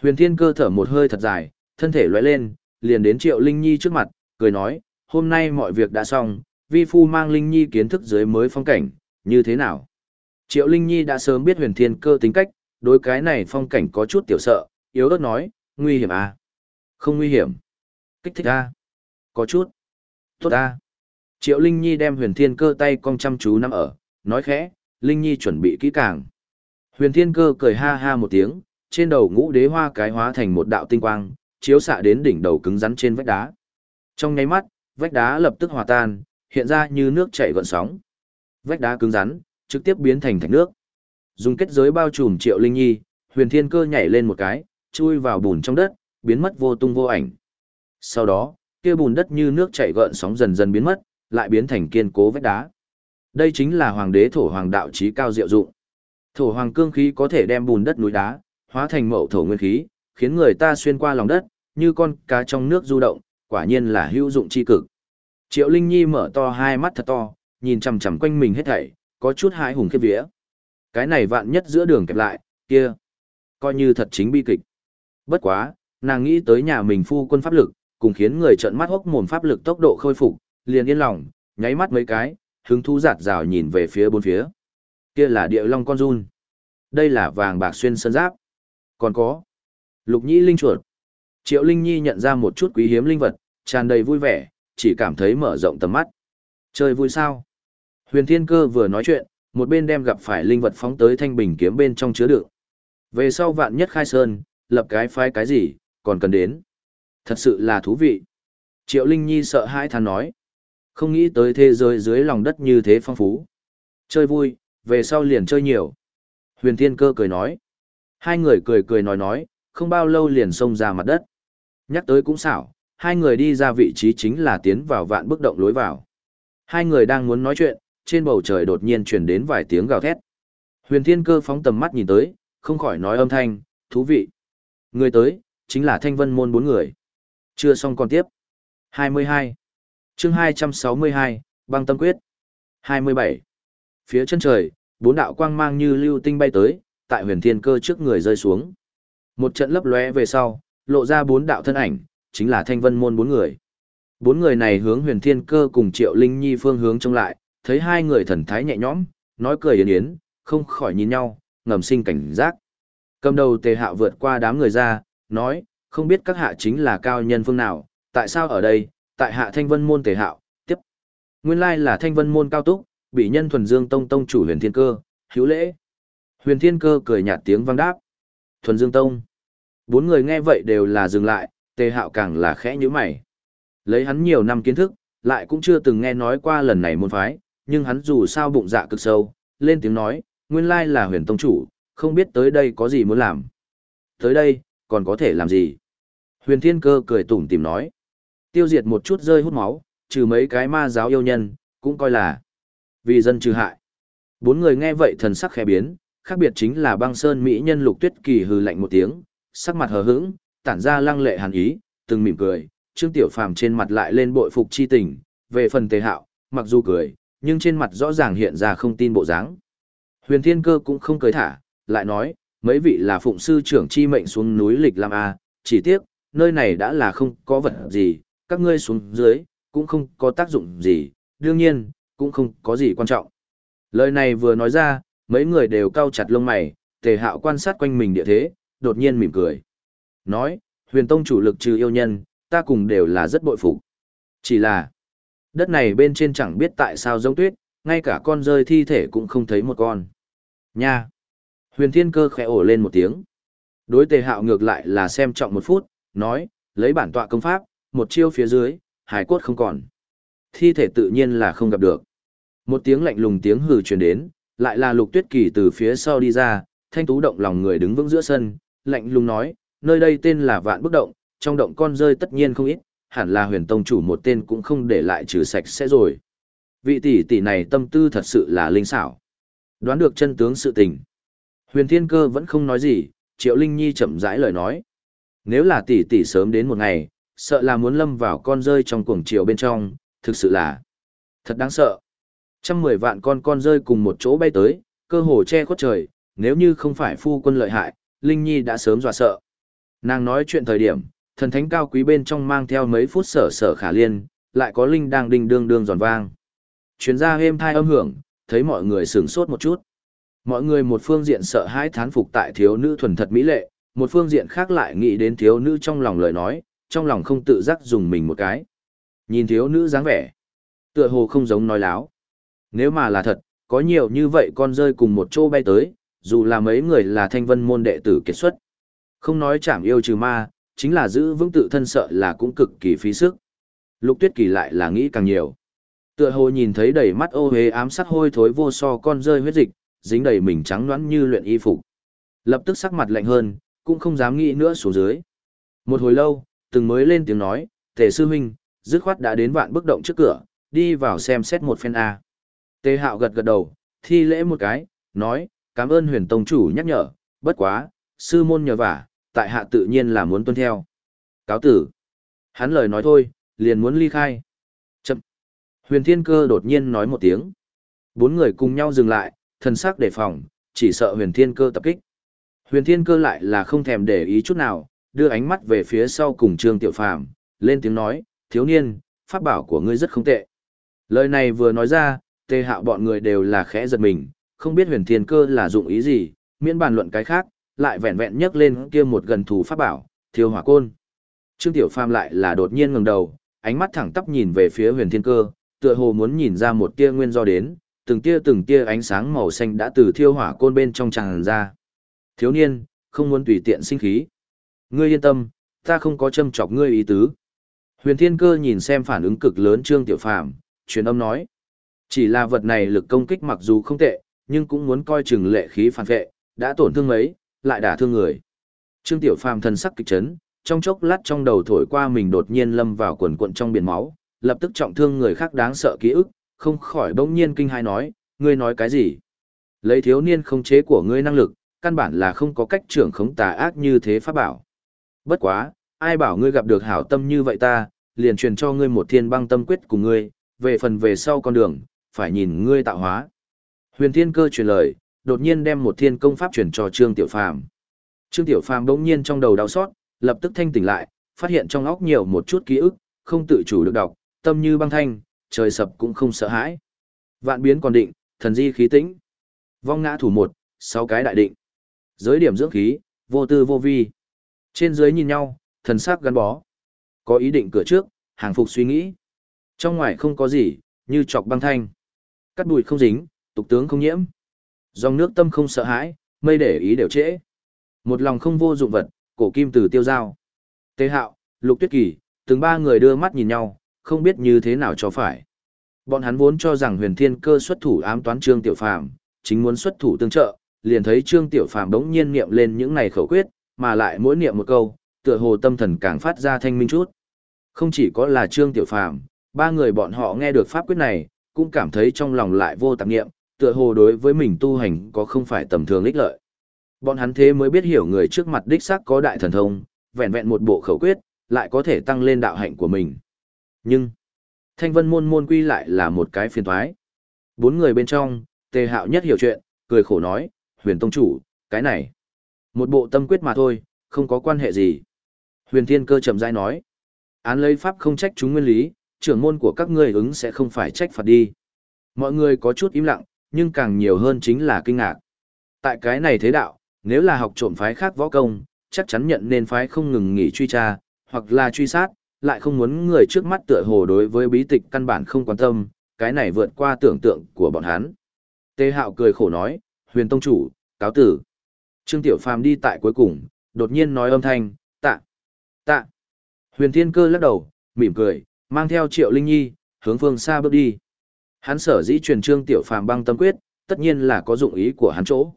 A: Huyền thiên cơ thở một hơi thật dài, thân thể lóe lên, liền đến triệu Linh Nhi trước mặt, cười nói, hôm nay mọi việc đã xong, vi phu mang Linh Nhi kiến thức dưới mới phong cảnh, như thế nào? Triệu Linh Nhi đã sớm biết huyền thiên cơ tính cách, đối cái này phong cảnh có chút tiểu sợ, yếu ớt nói, nguy hiểm à? Không nguy hiểm. Kích thích à? Có chút. Tốt à? Triệu Linh Nhi đem huyền thiên cơ tay cong chăm chú nắm ở, nói khẽ, Linh Nhi chuẩn bị kỹ càng. Huyền thiên cơ cười ha ha một tiếng, trên đầu ngũ đế hoa cái hóa thành một đạo tinh quang, chiếu xạ đến đỉnh đầu cứng rắn trên vách đá. Trong nháy mắt, vách đá lập tức hòa tan, hiện ra như nước chảy gợn sóng. Vách đá cứng rắn, trực tiếp biến thành thạch nước. Dùng kết giới bao trùm Triệu Linh Nhi, Huyền Thiên Cơ nhảy lên một cái, chui vào bùn trong đất, biến mất vô tung vô ảnh. Sau đó, kia bùn đất như nước chảy gợn sóng dần dần biến mất, lại biến thành kiên cố vách đá. Đây chính là hoàng đế thổ hoàng đạo trí cao diệu dụng. Thổ hoàng cương khí có thể đem bùn đất núi đá, hóa thành mậu thổ nguyên khí, khiến người ta xuyên qua lòng đất, như con cá trong nước du động, quả nhiên là hữu dụng chi cực. Triệu Linh Nhi mở to hai mắt thật to, nhìn chằm chằm quanh mình hết thảy, có chút hãi hùng khiếp vía. Cái này vạn nhất giữa đường kẹp lại, kia, coi như thật chính bi kịch. Bất quá, nàng nghĩ tới nhà mình phu quân pháp lực, cùng khiến người trợn mắt hốc mồm pháp lực tốc độ khôi phục, liền yên lòng, nháy mắt mấy cái, hứng thú giạt rào nhìn về phía bốn phía. Kia là địa long con run. Đây là vàng bạc xuyên sơn giáp. Còn có lục nhĩ linh chuột. Triệu Linh Nhi nhận ra một chút quý hiếm linh vật, tràn đầy vui vẻ, chỉ cảm thấy mở rộng tầm mắt. Chơi vui sao? Huyền Thiên Cơ vừa nói chuyện, một bên đem gặp phải linh vật phóng tới thanh bình kiếm bên trong chứa đựng. Về sau vạn nhất khai sơn, lập cái phái cái gì, còn cần đến. Thật sự là thú vị. Triệu Linh Nhi sợ hãi thán nói. Không nghĩ tới thế giới dưới lòng đất như thế phong phú. Chơi vui, về sau liền chơi nhiều. Huyền Thiên Cơ cười nói. Hai người cười cười nói nói, không bao lâu liền xông ra mặt đất. Nhắc tới cũng xảo, hai người đi ra vị trí chính là tiến vào vạn bức động lối vào. Hai người đang muốn nói chuyện, trên bầu trời đột nhiên truyền đến vài tiếng gào thét. Huyền Thiên Cơ phóng tầm mắt nhìn tới, không khỏi nói âm thanh, thú vị. Người tới, chính là thanh vân môn bốn người. Chưa xong còn tiếp. 22 chương 262, băng tâm quyết. 27. Phía chân trời, bốn đạo quang mang như lưu tinh bay tới, tại huyền thiên cơ trước người rơi xuống. Một trận lấp lóe về sau, lộ ra bốn đạo thân ảnh, chính là thanh vân môn bốn người. Bốn người này hướng huyền thiên cơ cùng triệu linh nhi phương hướng trông lại, thấy hai người thần thái nhẹ nhõm, nói cười yến yến, không khỏi nhìn nhau, ngầm sinh cảnh giác. Cầm đầu tề hạ vượt qua đám người ra, nói, không biết các hạ chính là cao nhân phương nào, tại sao ở đây, tại hạ thanh vân môn tề hạo, tiếp. Nguyên lai là thanh vân môn cao túc, bị nhân thuần dương tông tông chủ huyền thiên cơ, hữu lễ. Huyền thiên cơ cười nhạt tiếng vang đáp. Thuần dương tông. Bốn người nghe vậy đều là dừng lại, tề hạo càng là khẽ như mày. Lấy hắn nhiều năm kiến thức, lại cũng chưa từng nghe nói qua lần này môn phái, nhưng hắn dù sao bụng dạ cực sâu, lên tiếng nói, nguyên lai là huyền tông chủ, không biết tới đây có gì muốn làm. Tới đây, còn có thể làm gì? Huyền thiên cơ cười tủm tìm nói. Tiêu diệt một chút rơi hút máu, trừ mấy cái ma giáo yêu nhân, cũng coi là vì dân trừ hại. Bốn người nghe vậy thần sắc khẽ biến, khác biệt chính là băng sơn mỹ nhân lục tuyết kỳ hừ lạnh một tiếng, sắc mặt hờ hững, tản ra lăng lệ hàn ý, từng mỉm cười, Trương Tiểu Phàm trên mặt lại lên bội phục chi tình, về phần Tề Hạo, mặc dù cười, nhưng trên mặt rõ ràng hiện ra không tin bộ dáng. Huyền Thiên Cơ cũng không cười thả, lại nói, mấy vị là phụng sư trưởng chi mệnh xuống núi lịch lam a, chỉ tiếc, nơi này đã là không có vật gì, các ngươi xuống dưới, cũng không có tác dụng gì, đương nhiên, cũng không có gì quan trọng. Lời này vừa nói ra, mấy người đều cau chặt lông mày, tề hạo quan sát quanh mình địa thế, đột nhiên mỉm cười. Nói, huyền tông chủ lực trừ yêu nhân, ta cùng đều là rất bội phục. Chỉ là, đất này bên trên chẳng biết tại sao giống tuyết, ngay cả con rơi thi thể cũng không thấy một con. Nha! Huyền thiên cơ khẽ ổ lên một tiếng. Đối tề hạo ngược lại là xem trọng một phút, nói, lấy bản tọa công pháp, một chiêu phía dưới, hải cốt không còn. Thi thể tự nhiên là không gặp được. Một tiếng lạnh lùng tiếng hừ truyền đến, lại là lục tuyết kỳ từ phía sau đi ra, thanh tú động lòng người đứng vững giữa sân, lạnh lùng nói, nơi đây tên là vạn bức động, trong động con rơi tất nhiên không ít, hẳn là huyền tông chủ một tên cũng không để lại trừ sạch sẽ rồi. Vị tỷ tỷ này tâm tư thật sự là linh xảo. Đoán được chân tướng sự tình. Huyền thiên cơ vẫn không nói gì, triệu linh nhi chậm rãi lời nói. Nếu là tỷ tỷ sớm đến một ngày, sợ là muốn lâm vào con rơi trong cuồng chiều bên trong, thực sự là thật đáng sợ. Trăm mười vạn con con rơi cùng một chỗ bay tới, cơ hồ che khuất trời, nếu như không phải phu quân lợi hại, Linh Nhi đã sớm dọa sợ. Nàng nói chuyện thời điểm, thần thánh cao quý bên trong mang theo mấy phút sở sở khả liên, lại có Linh đang đinh đương đương giòn vang. Chuyến ra êm thai âm hưởng, thấy mọi người sửng sốt một chút. Mọi người một phương diện sợ hãi thán phục tại thiếu nữ thuần thật mỹ lệ, một phương diện khác lại nghĩ đến thiếu nữ trong lòng lời nói, trong lòng không tự giác dùng mình một cái. Nhìn thiếu nữ dáng vẻ, tựa hồ không giống nói láo. Nếu mà là thật, có nhiều như vậy con rơi cùng một chỗ bay tới, dù là mấy người là thanh vân môn đệ tử kết xuất. Không nói chảm yêu trừ ma, chính là giữ vững tự thân sợ là cũng cực kỳ phí sức. Lục tuyết kỳ lại là nghĩ càng nhiều. Tựa hồ nhìn thấy đầy mắt ô hế ám sát hôi thối vô so con rơi huyết dịch, dính đầy mình trắng nõn như luyện y phục. Lập tức sắc mặt lạnh hơn, cũng không dám nghĩ nữa xuống dưới. Một hồi lâu, từng mới lên tiếng nói, tề sư huynh, dứt khoát đã đến vạn bức động trước cửa, đi vào xem xét một phen A. Tề hạo gật gật đầu, thi lễ một cái, nói, cảm ơn huyền tông chủ nhắc nhở, bất quá, sư môn nhờ vả, tại hạ tự nhiên là muốn tuân theo. Cáo tử. Hắn lời nói thôi, liền muốn ly khai. Chậm. Huyền thiên cơ đột nhiên nói một tiếng. Bốn người cùng nhau dừng lại, thần sắc đề phòng, chỉ sợ huyền thiên cơ tập kích. Huyền thiên cơ lại là không thèm để ý chút nào, đưa ánh mắt về phía sau cùng trương tiểu phàm, lên tiếng nói, thiếu niên, pháp bảo của ngươi rất không tệ. Lời này vừa nói ra, tề hạo bọn người đều là khẽ giật mình, không biết huyền thiên cơ là dụng ý gì, miễn bàn luận cái khác, lại vẹn vẹn nhấc lên kia một gần thủ pháp bảo, thiêu hỏa côn. Trương Tiểu Phàm lại là đột nhiên ngẩng đầu, ánh mắt thẳng tắp nhìn về phía huyền thiên cơ, tựa hồ muốn nhìn ra một tia nguyên do đến, từng tia từng tia ánh sáng màu xanh đã từ thiêu hỏa côn bên trong tràn ra. Thiếu niên, không muốn tùy tiện sinh khí. Ngươi yên tâm, ta không có châm chọc ngươi ý tứ. Huyền Thiên Cơ nhìn xem phản ứng cực lớn Trương Tiểu Phàm, truyền âm nói. Chỉ là vật này lực công kích mặc dù không tệ, nhưng cũng muốn coi chừng lệ khí phản vệ, đã tổn thương ấy, lại đả thương người. Trương Tiểu Phàm thần sắc kịch chấn, trong chốc lát trong đầu thổi qua mình đột nhiên lâm vào quần cuộn trong biển máu, lập tức trọng thương người khác đáng sợ ký ức, không khỏi bỗng nhiên kinh hai nói, ngươi nói cái gì? Lấy thiếu niên không chế của ngươi năng lực, căn bản là không có cách trưởng khống tà ác như thế pháp bảo. Bất quá, ai bảo ngươi gặp được hảo tâm như vậy ta, liền truyền cho ngươi một thiên băng tâm quyết cùng ngươi, về phần về sau con đường, phải nhìn ngươi tạo hóa. Huyền Thiên Cơ truyền lời, đột nhiên đem một thiên công pháp truyền cho Trương Tiểu Phàm. Trương Tiểu Phàm bỗng nhiên trong đầu đau xót, lập tức thanh tỉnh lại, phát hiện trong óc nhiều một chút ký ức, không tự chủ được đọc, tâm như băng thanh, trời sập cũng không sợ hãi. Vạn biến còn định, thần di khí tĩnh. Vong ngã thủ một, sáu cái đại định. Giới điểm dưỡng khí, vô tư vô vi. Trên dưới nhìn nhau, thần sắc gắn bó. Có ý định cửa trước, hàng phục suy nghĩ. Trong ngoài không có gì, như chọc băng thanh. Cắt bụi không dính, tục tướng không nhiễm. Dòng nước tâm không sợ hãi, mây để ý đều trễ. Một lòng không vô dụng vật, cổ kim từ tiêu giao. Tế hạo, lục tuyết kỳ, từng ba người đưa mắt nhìn nhau, không biết như thế nào cho phải. Bọn hắn vốn cho rằng huyền thiên cơ xuất thủ ám toán trương tiểu phàm, chính muốn xuất thủ tương trợ, liền thấy trương tiểu phàm đống nhiên niệm lên những này khẩu quyết, mà lại mỗi niệm một câu, tựa hồ tâm thần càng phát ra thanh minh chút. Không chỉ có là trương tiểu phàm, ba người bọn họ nghe được pháp quyết này, cũng cảm thấy trong lòng lại vô tạp niệm, tựa hồ đối với mình tu hành có không phải tầm thường ích lợi. Bọn hắn thế mới biết hiểu người trước mặt đích xác có đại thần thông, vẹn vẹn một bộ khẩu quyết, lại có thể tăng lên đạo hạnh của mình. Nhưng, thanh vân môn môn quy lại là một cái phiền thoái. Bốn người bên trong, tề hạo nhất hiểu chuyện, cười khổ nói, huyền tông chủ, cái này. Một bộ tâm quyết mà thôi, không có quan hệ gì. Huyền thiên cơ chậm rãi nói, án lấy pháp không trách chúng nguyên lý, trưởng môn của các ngươi ứng sẽ không phải trách phạt đi. Mọi người có chút im lặng, nhưng càng nhiều hơn chính là kinh ngạc. Tại cái này thế đạo, nếu là học trộm phái khác võ công, chắc chắn nhận nên phái không ngừng nghỉ truy tra, hoặc là truy sát, lại không muốn người trước mắt tựa hồ đối với bí tịch căn bản không quan tâm, cái này vượt qua tưởng tượng của bọn hắn. Tê Hạo cười khổ nói, huyền tông chủ, cáo tử. Trương Tiểu Phàm đi tại cuối cùng, đột nhiên nói âm thanh, tạ, tạ. Huyền Thiên Cơ lắc đầu, mỉm cười, mang theo Triệu Linh Nhi, hướng phương xa bước đi. Hắn sở dĩ truyền Trương Tiểu Phàm băng tâm quyết, tất nhiên là có dụng ý của hắn chỗ.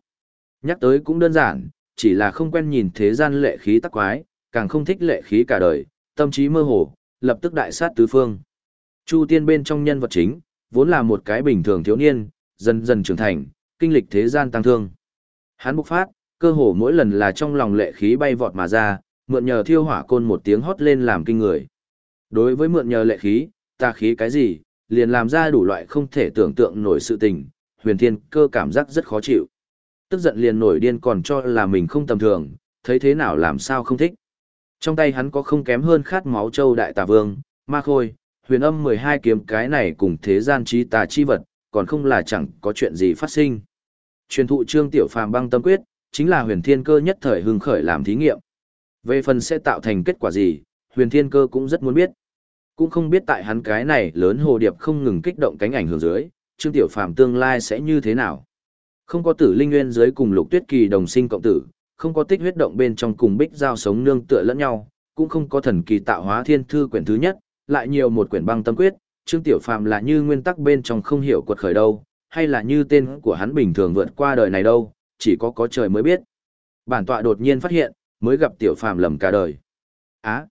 A: Nhắc tới cũng đơn giản, chỉ là không quen nhìn thế gian lệ khí tắc quái, càng không thích lệ khí cả đời, tâm trí mơ hồ, lập tức đại sát tứ phương. Chu tiên bên trong nhân vật chính, vốn là một cái bình thường thiếu niên, dần dần trưởng thành, kinh lịch thế gian tăng thương. Hắn bộc phát, cơ hồ mỗi lần là trong lòng lệ khí bay vọt mà ra, mượn nhờ thiêu hỏa côn một tiếng hót lên làm kinh người. Đối với mượn nhờ lệ khí, tà khí cái gì, liền làm ra đủ loại không thể tưởng tượng nổi sự tình, huyền thiên cơ cảm giác rất khó chịu. Tức giận liền nổi điên còn cho là mình không tầm thường, thấy thế nào làm sao không thích. Trong tay hắn có không kém hơn khát máu châu đại tà vương, ma khôi, huyền âm 12 kiếm cái này cùng thế gian trí tà chi vật, còn không là chẳng có chuyện gì phát sinh. Truyền thụ trương tiểu phàm băng tâm quyết, chính là huyền thiên cơ nhất thời hưng khởi làm thí nghiệm. Về phần sẽ tạo thành kết quả gì, huyền thiên cơ cũng rất muốn biết. Cũng không biết tại hắn cái này lớn hồ điệp không ngừng kích động cánh ảnh hưởng dưới, trương tiểu phàm tương lai sẽ như thế nào. Không có tử linh nguyên dưới cùng lục tuyết kỳ đồng sinh cộng tử, không có tích huyết động bên trong cùng bích giao sống nương tựa lẫn nhau, cũng không có thần kỳ tạo hóa thiên thư quyển thứ nhất, lại nhiều một quyển băng tâm quyết, Trương Tiểu Phàm là như nguyên tắc bên trong không hiểu quật khởi đâu, hay là như tên của hắn bình thường vượt qua đời này đâu, chỉ có có trời mới biết. Bản tọa đột nhiên phát hiện, mới gặp Tiểu Phàm lầm cả đời. Á.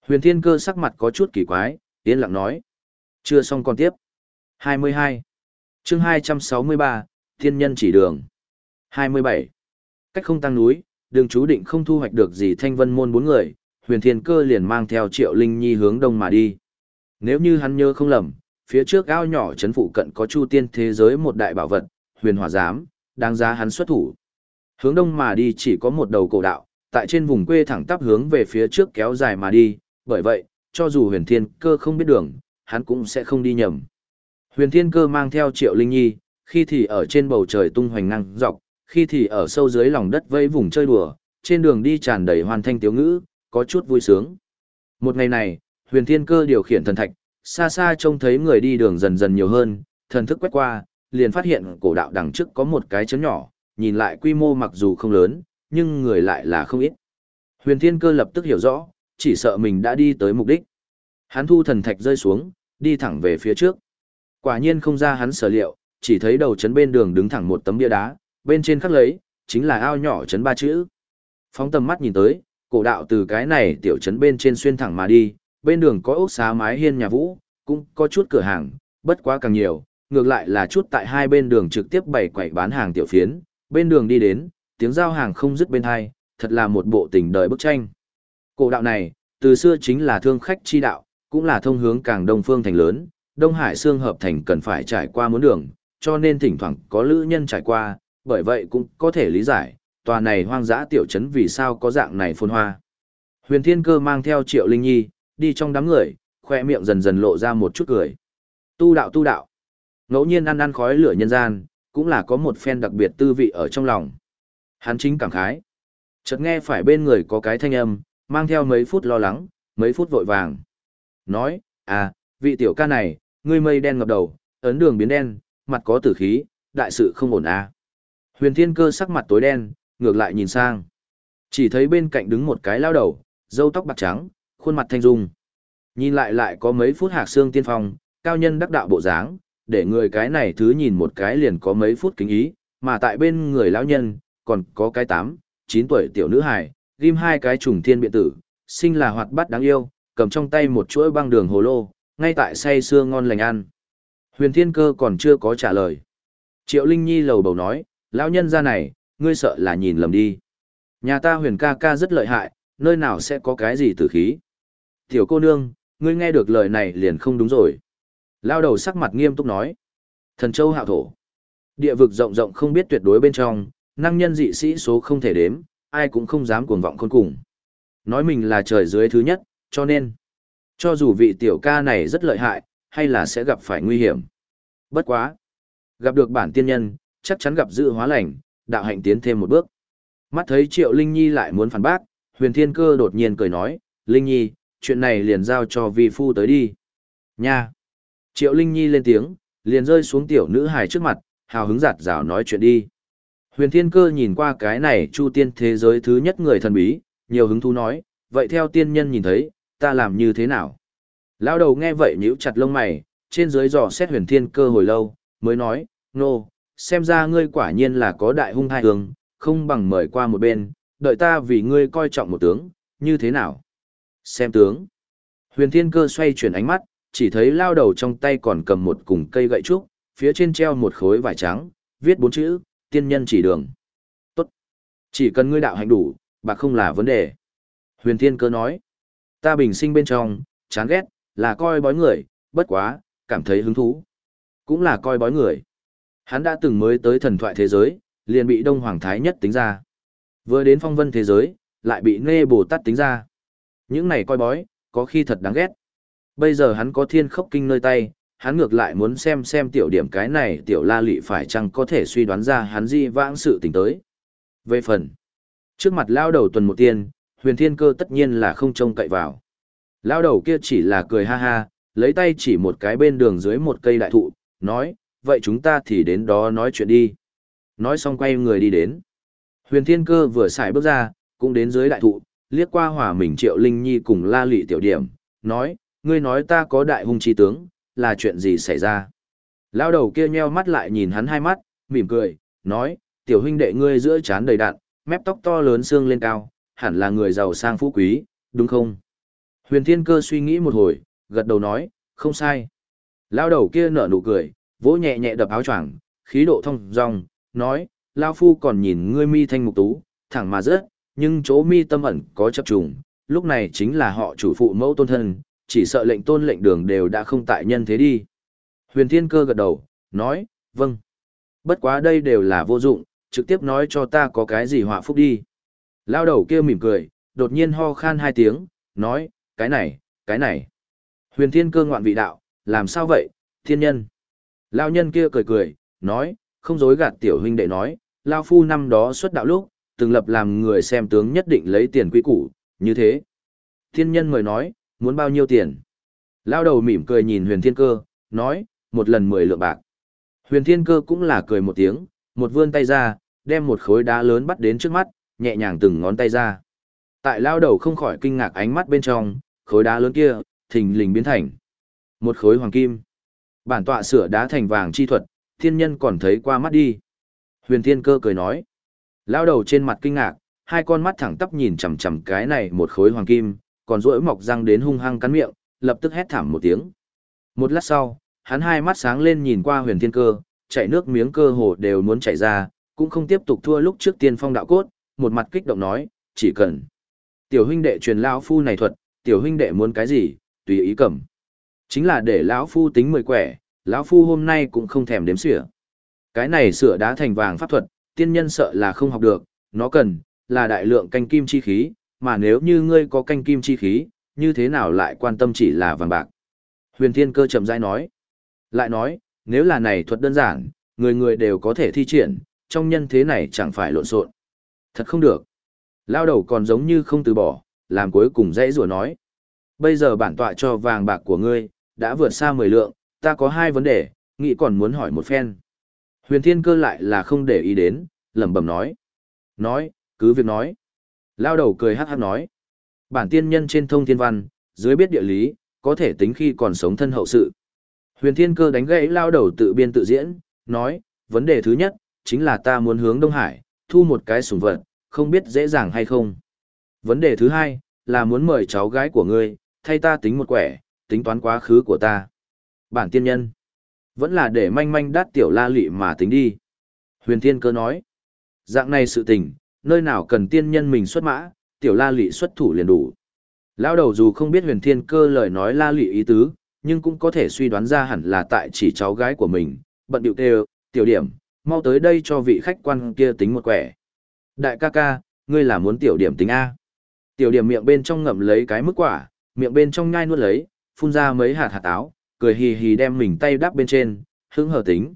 A: Huyền Thiên Cơ sắc mặt có chút kỳ quái, yên lặng nói. Chưa xong còn tiếp. 22. Chương 263, Thiên nhân chỉ đường. 27. Cách không tăng núi, đường chú định không thu hoạch được gì thanh vân môn bốn người, huyền thiên cơ liền mang theo triệu linh nhi hướng đông mà đi. Nếu như hắn nhớ không lầm, phía trước ao nhỏ trấn phụ cận có chu tiên thế giới một đại bảo vật, huyền hỏa giám, đáng giá hắn xuất thủ. Hướng đông mà đi chỉ có một đầu cổ đạo, tại trên vùng quê thẳng tắp hướng về phía trước kéo dài mà đi, bởi vậy, cho dù huyền thiên cơ không biết đường, hắn cũng sẽ không đi nhầm. Huyền thiên cơ mang theo triệu linh nhi, khi thì ở trên bầu trời tung hoành năng dọc, khi thì ở sâu dưới lòng đất vây vùng chơi đùa, trên đường đi tràn đầy hoàn thanh tiếu ngữ, có chút vui sướng. Một ngày này, huyền thiên cơ điều khiển thần thạch, xa xa trông thấy người đi đường dần dần nhiều hơn, thần thức quét qua, liền phát hiện cổ đạo đằng trước có một cái chấn nhỏ, nhìn lại quy mô mặc dù không lớn, nhưng người lại là không ít. Huyền thiên cơ lập tức hiểu rõ, chỉ sợ mình đã đi tới mục đích. Hắn thu thần thạch rơi xuống, đi thẳng về phía trước. Quả nhiên không ra hắn sở liệu, chỉ thấy đầu chấn bên đường đứng thẳng một tấm bia đá, bên trên khắc lấy, chính là ao nhỏ chấn ba chữ. Phóng tầm mắt nhìn tới, cổ đạo từ cái này tiểu trấn bên trên xuyên thẳng mà đi, bên đường có ốc xá mái hiên nhà vũ, cũng có chút cửa hàng, bất quá càng nhiều, ngược lại là chút tại hai bên đường trực tiếp bày quậy bán hàng tiểu phiến, bên đường đi đến, tiếng giao hàng không dứt bên hai, thật là một bộ tình đời bức tranh. Cổ đạo này, từ xưa chính là thương khách chi đạo, cũng là thông hướng càng đông phương thành lớn, Đông Hải xương hợp thành cần phải trải qua muốn đường, cho nên thỉnh thoảng có lữ nhân trải qua, bởi vậy cũng có thể lý giải, tòa này hoang dã tiểu trấn vì sao có dạng này phồn hoa. Huyền Thiên Cơ mang theo Triệu Linh Nhi, đi trong đám người, khoe miệng dần dần lộ ra một chút cười. Tu đạo tu đạo. Ngẫu nhiên ăn ăn khói lửa nhân gian, cũng là có một phen đặc biệt tư vị ở trong lòng. Hắn chính cảm khái. Chợt nghe phải bên người có cái thanh âm, mang theo mấy phút lo lắng, mấy phút vội vàng. Nói, à, vị tiểu ca này, ngươi mây đen ngập đầu, ấn đường biến đen, mặt có tử khí, đại sự không ổn à. Huyền Thiên Cơ sắc mặt tối đen, ngược lại nhìn sang. Chỉ thấy bên cạnh đứng một cái lao đầu, râu tóc bạc trắng, khuôn mặt thanh dung. Nhìn lại lại có mấy phút hạc xương tiên phong, cao nhân đắc đạo bộ dáng, để người cái này thứ nhìn một cái liền có mấy phút kính ý, mà tại bên người lão nhân, còn có cái tám, chín tuổi tiểu nữ hài, ghim hai cái trùng thiên biện tử, sinh là hoạt bát đáng yêu, cầm trong tay một chuỗi băng đường hồ lô, ngay tại say xương ngon lành ăn. Huyền Thiên Cơ còn chưa có trả lời. Triệu Linh Nhi lầu bầu nói, lão nhân ra này, ngươi sợ là nhìn lầm đi. Nhà ta huyền ca ca rất lợi hại, nơi nào sẽ có cái gì tử khí. Tiểu cô nương, ngươi nghe được lời này liền không đúng rồi. Lao đầu sắc mặt nghiêm túc nói. Thần châu hạo thổ. Địa vực rộng rộng không biết tuyệt đối bên trong, năng nhân dị sĩ số không thể đếm, ai cũng không dám cuồng vọng khôn cùng. Nói mình là trời dưới thứ nhất, cho nên, cho dù vị tiểu ca này rất lợi hại, hay là sẽ gặp phải nguy hiểm. Bất quá. Gặp được bản tiên nhân, chắc chắn gặp dự hóa lành, đạo hạnh tiến thêm một bước. Mắt thấy Triệu Linh Nhi lại muốn phản bác, huyền thiên cơ đột nhiên cười nói, Linh Nhi, chuyện này liền giao cho vi phu tới đi. Nha! Triệu Linh Nhi lên tiếng, liền rơi xuống tiểu nữ hài trước mặt, hào hứng giạt rào nói chuyện đi. Huyền Thiên Cơ nhìn qua cái này chu tiên thế giới thứ nhất người thần bí, nhiều hứng thú nói, vậy theo tiên nhân nhìn thấy, ta làm như thế nào? Lao đầu nghe vậy nhíu chặt lông mày, trên dưới dò xét huyền thiên cơ hồi lâu, mới nói, nô, xem ra ngươi quả nhiên là có đại hung hai hướng, không bằng mời qua một bên, đợi ta vì ngươi coi trọng một tướng, như thế nào? Xem tướng. Huyền thiên cơ xoay chuyển ánh mắt, chỉ thấy lao đầu trong tay còn cầm một cùng cây gậy trúc, phía trên treo một khối vải trắng, viết bốn chữ, tiên nhân chỉ đường. Tốt. Chỉ cần ngươi đạo hành đủ, bạc không là vấn đề. Huyền thiên cơ nói, ta bình sinh bên trong, chán ghét, là coi bói người, bất quá, cảm thấy hứng thú. Cũng là coi bói người. Hắn đã từng mới tới thần thoại thế giới, liền bị Đông Hoàng Thái nhất tính ra. Vừa đến phong vân thế giới, lại bị Nê Bồ Tát tính ra. Những này coi bói, có khi thật đáng ghét. Bây giờ hắn có thiên khốc kinh nơi tay, hắn ngược lại muốn xem xem tiểu điểm cái này tiểu la lị phải chăng có thể suy đoán ra hắn di vãng sự tình tới. Về phần, trước mặt lao đầu tuần một tiên, huyền thiên cơ tất nhiên là không trông cậy vào. Lao đầu kia chỉ là cười ha ha, lấy tay chỉ một cái bên đường dưới một cây đại thụ, nói, vậy chúng ta thì đến đó nói chuyện đi. Nói xong quay người đi đến. Huyền thiên cơ vừa xài bước ra, cũng đến dưới đại thụ, liếc qua hỏa mình triệu linh nhi cùng la lị tiểu điểm, nói, ngươi nói ta có đại hung chi tướng, là chuyện gì xảy ra. Lao đầu kia nheo mắt lại nhìn hắn hai mắt, mỉm cười, nói, tiểu huynh đệ ngươi giữa chán đầy đạn, mép tóc to lớn xương lên cao, hẳn là người giàu sang phú quý, đúng không? Huyền Thiên Cơ suy nghĩ một hồi, gật đầu nói, không sai. Lao đầu kia nở nụ cười, vỗ nhẹ nhẹ đập áo choàng, khí độ thông dong, nói, Lao Phu còn nhìn ngươi mi thanh mục tú, thẳng mà rớt, nhưng chỗ mi tâm ẩn có chập trùng, lúc này chính là họ chủ phụ mẫu tôn thân, chỉ sợ lệnh tôn lệnh đường đều đã không tại nhân thế đi. Huyền Thiên Cơ gật đầu, nói, vâng. Bất quá đây đều là vô dụng, trực tiếp nói cho ta có cái gì họa phúc đi. Lao đầu kia mỉm cười, đột nhiên ho khan hai tiếng, nói, cái này, cái này. Huyền thiên cơ ngoạn vị đạo, làm sao vậy, thiên nhân. Lao nhân kia cười cười, nói, không dối gạt tiểu huynh đệ nói, Lao phu năm đó xuất đạo lúc, từng lập làm người xem tướng nhất định lấy tiền quý củ, như thế. Thiên nhân mời nói, muốn bao nhiêu tiền? Lao đầu mỉm cười nhìn huyền thiên cơ, nói, một lần mười lượng bạc. Huyền thiên cơ cũng là cười một tiếng, một vươn tay ra, đem một khối đá lớn bắt đến trước mắt, nhẹ nhàng từng ngón tay ra. Tại lao đầu không khỏi kinh ngạc ánh mắt bên trong, khối đá lớn kia, thình lình biến thành một khối hoàng kim. Bản tọa sửa đá thành vàng chi thuật, thiên nhân còn thấy qua mắt đi. Huyền thiên cơ cười nói. Lao đầu trên mặt kinh ngạc, hai con mắt thẳng tắp nhìn chằm chằm cái này một khối hoàng kim, còn rỗi mọc răng đến hung hăng cắn miệng, lập tức hét thảm một tiếng. Một lát sau, hắn hai mắt sáng lên nhìn qua huyền thiên cơ, chạy nước miếng cơ hồ đều muốn chảy ra, cũng không tiếp tục thua lúc trước tiên phong đạo cốt, một mặt kích động nói, chỉ cần. Tiểu huynh đệ truyền lão phu này thuật, tiểu huynh đệ muốn cái gì, tùy ý cầm. Chính là để lão phu tính mười quẻ, lão phu hôm nay cũng không thèm đếm xỉa. Cái này sửa đá thành vàng pháp thuật, tiên nhân sợ là không học được, nó cần, là đại lượng canh kim chi khí, mà nếu như ngươi có canh kim chi khí, như thế nào lại quan tâm chỉ là vàng bạc. Huyền Thiên Cơ chậm rãi nói. Lại nói, nếu là này thuật đơn giản, người người đều có thể thi triển, trong nhân thế này chẳng phải lộn xộn. Thật không được. Lao đầu còn giống như không từ bỏ, làm cuối cùng dãy rủa nói. Bây giờ bản tọa cho vàng bạc của ngươi, đã vượt xa mười lượng, ta có hai vấn đề, nghĩ còn muốn hỏi một phen. Huyền thiên cơ lại là không để ý đến, lẩm bẩm nói. Nói, cứ việc nói. Lao đầu cười hát hát nói. Bản tiên nhân trên thông thiên văn, dưới biết địa lý, có thể tính khi còn sống thân hậu sự. Huyền thiên cơ đánh gãy lao đầu tự biên tự diễn, nói, vấn đề thứ nhất, chính là ta muốn hướng Đông Hải, thu một cái sủng vật, không biết dễ dàng hay không. Vấn đề thứ hai, là muốn mời cháu gái của ngươi, thay ta tính một quẻ, tính toán quá khứ của ta. Bản tiên nhân, vẫn là để manh manh đắt tiểu la lị mà tính đi. Huyền thiên cơ nói, dạng này sự tình, nơi nào cần tiên nhân mình xuất mã, tiểu la lị xuất thủ liền đủ. Lão đầu dù không biết huyền thiên cơ lời nói la lị ý tứ, nhưng cũng có thể suy đoán ra hẳn là tại chỉ cháu gái của mình, bận điệu kêu, tiểu điểm, mau tới đây cho vị khách quan kia tính một quẻ. Đại ca ca, ngươi là muốn tiểu điểm tính A. Tiểu điểm miệng bên trong ngậm lấy cái mức quả, miệng bên trong nhai nuốt lấy, phun ra mấy hạt hạt táo, cười hì hì đem mình tay đắp bên trên, hứng hờ tính.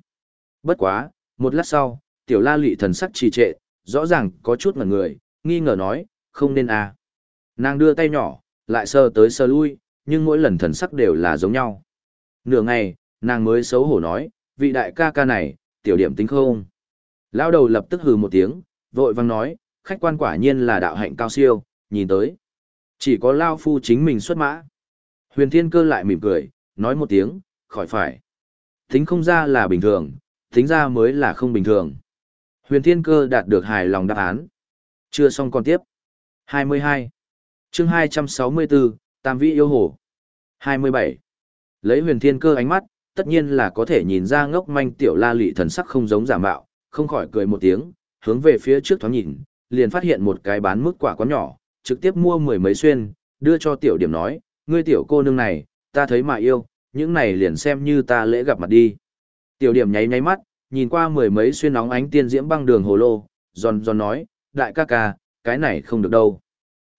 A: Bất quá, một lát sau, tiểu la lị thần sắc trì trệ, rõ ràng có chút ngẩn người, nghi ngờ nói, không nên A. Nàng đưa tay nhỏ, lại sờ tới sờ lui, nhưng mỗi lần thần sắc đều là giống nhau. Nửa ngày, nàng mới xấu hổ nói, vị đại ca ca này, tiểu điểm tính không? Lao đầu lập tức hừ một tiếng, vội vang nói, khách quan quả nhiên là đạo hạnh cao siêu, nhìn tới. Chỉ có Lao Phu chính mình xuất mã. Huyền Thiên Cơ lại mỉm cười, nói một tiếng, khỏi phải. Tính không ra là bình thường, tính ra mới là không bình thường. Huyền Thiên Cơ đạt được hài lòng đáp án. Chưa xong còn tiếp. 22. chương 264, Tam Vĩ Yêu Hồ. 27. Lấy huyền thiên cơ ánh mắt, tất nhiên là có thể nhìn ra ngốc manh tiểu la lị thần sắc không giống giả mạo, không khỏi cười một tiếng, hướng về phía trước thoáng nhìn, liền phát hiện một cái bán mức quả quán nhỏ, trực tiếp mua mười mấy xuyên, đưa cho tiểu điểm nói, ngươi tiểu cô nương này, ta thấy mà yêu, những này liền xem như ta lễ gặp mặt đi. Tiểu điểm nháy nháy mắt, nhìn qua mười mấy xuyên nóng ánh tiên diễm băng đường hồ lô, giòn giòn nói, đại ca ca, cái này không được đâu.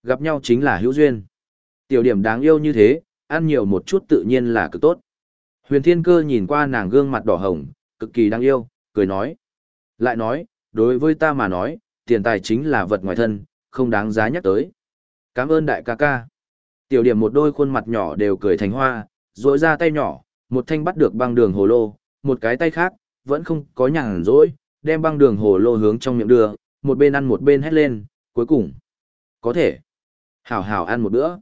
A: Gặp nhau chính là hữu duyên. Tiểu điểm đáng yêu như thế, ăn nhiều một chút tự nhiên là cực tốt. Huyền Thiên Cơ nhìn qua nàng gương mặt đỏ hồng, cực kỳ đáng yêu, cười nói. Lại nói, đối với ta mà nói, tiền tài chính là vật ngoài thân, không đáng giá nhắc tới. Cảm ơn đại ca ca. Tiểu điểm một đôi khuôn mặt nhỏ đều cười thành hoa, rỗi ra tay nhỏ, một thanh bắt được băng đường hồ lô, một cái tay khác, vẫn không có nhàn rỗi, đem băng đường hồ lô hướng trong miệng đưa, một bên ăn một bên hét lên, cuối cùng. Có thể. Hảo hảo ăn một bữa.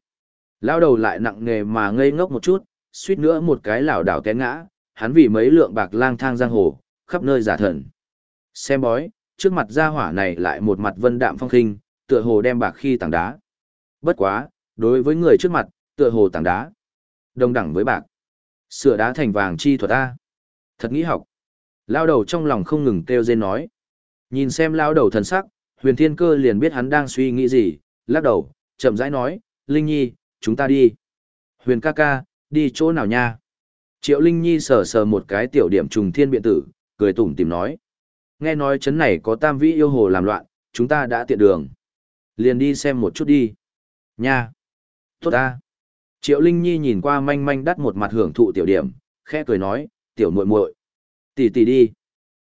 A: Lao đầu lại nặng nghề mà ngây ngốc một chút, suýt nữa một cái lảo đảo té ngã, hắn vì mấy lượng bạc lang thang giang hồ, khắp nơi giả thần. Xem bói, trước mặt gia hỏa này lại một mặt vân đạm phong khinh, tựa hồ đem bạc khi tảng đá. Bất quá, đối với người trước mặt, tựa hồ tảng đá. Đồng đẳng với bạc. Sửa đá thành vàng chi thuật A. Thật nghĩ học. Lao đầu trong lòng không ngừng kêu rên nói. Nhìn xem lao đầu thần sắc, huyền thiên cơ liền biết hắn đang suy nghĩ gì, lắc đầu, chậm rãi nói, Linh Nhi, chúng ta đi. Huyền ca ca, đi chỗ nào nha? Triệu Linh Nhi sờ sờ một cái tiểu điểm trùng thiên biện tử, cười tủm tìm nói. Nghe nói chấn này có tam vĩ yêu hồ làm loạn, chúng ta đã tiện đường. Liền đi xem một chút đi. Nha! Tốt ta! Triệu Linh Nhi nhìn qua manh manh đắt một mặt hưởng thụ tiểu điểm, khẽ cười nói, tiểu muội muội, tỷ tỷ đi.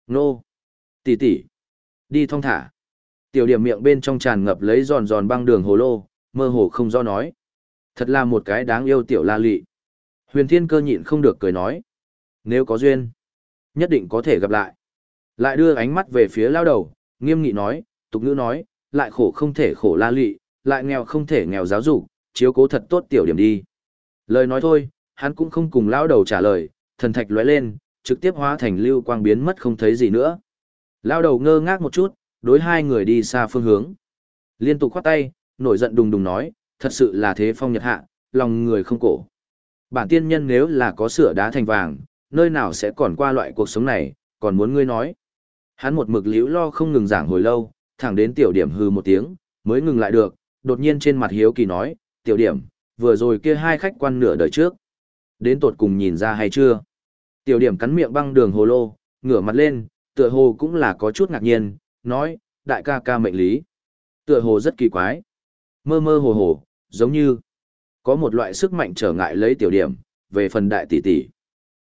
A: Nô! Tỷ tỷ! Đi thong thả. Tiểu điểm miệng bên trong tràn ngập lấy giòn giòn băng đường hồ lô, mơ hồ không do nói. Thật là một cái đáng yêu tiểu la lị. Huyền thiên cơ nhịn không được cười nói. Nếu có duyên, nhất định có thể gặp lại. Lại đưa ánh mắt về phía lao đầu, nghiêm nghị nói, tục ngữ nói, lại khổ không thể khổ la lị, lại nghèo không thể nghèo giáo dục, chiếu cố thật tốt tiểu điểm đi. Lời nói thôi, hắn cũng không cùng lao đầu trả lời, thần thạch lóe lên, trực tiếp hóa thành lưu quang biến mất không thấy gì nữa. Lao đầu ngơ ngác một chút, đối hai người đi xa phương hướng. Liên tục khoát tay, nổi giận đùng đùng nói, thật sự là thế phong nhật hạ, lòng người không cổ. Bản tiên nhân nếu là có sửa đá thành vàng, nơi nào sẽ còn qua loại cuộc sống này, còn muốn ngươi nói. Hắn một mực liễu lo không ngừng giảng hồi lâu, thẳng đến tiểu điểm hư một tiếng, mới ngừng lại được, đột nhiên trên mặt hiếu kỳ nói, tiểu điểm, vừa rồi kia hai khách quan nửa đời trước. Đến tột cùng nhìn ra hay chưa? Tiểu điểm cắn miệng băng đường hồ lô, ngửa mặt lên, tựa hồ cũng là có chút ngạc nhiên, nói, đại ca ca mệnh lý. Tựa hồ rất kỳ quái. Mơ mơ hồ hồ, giống như có một loại sức mạnh trở ngại lấy tiểu điểm, về phần đại tỷ tỷ.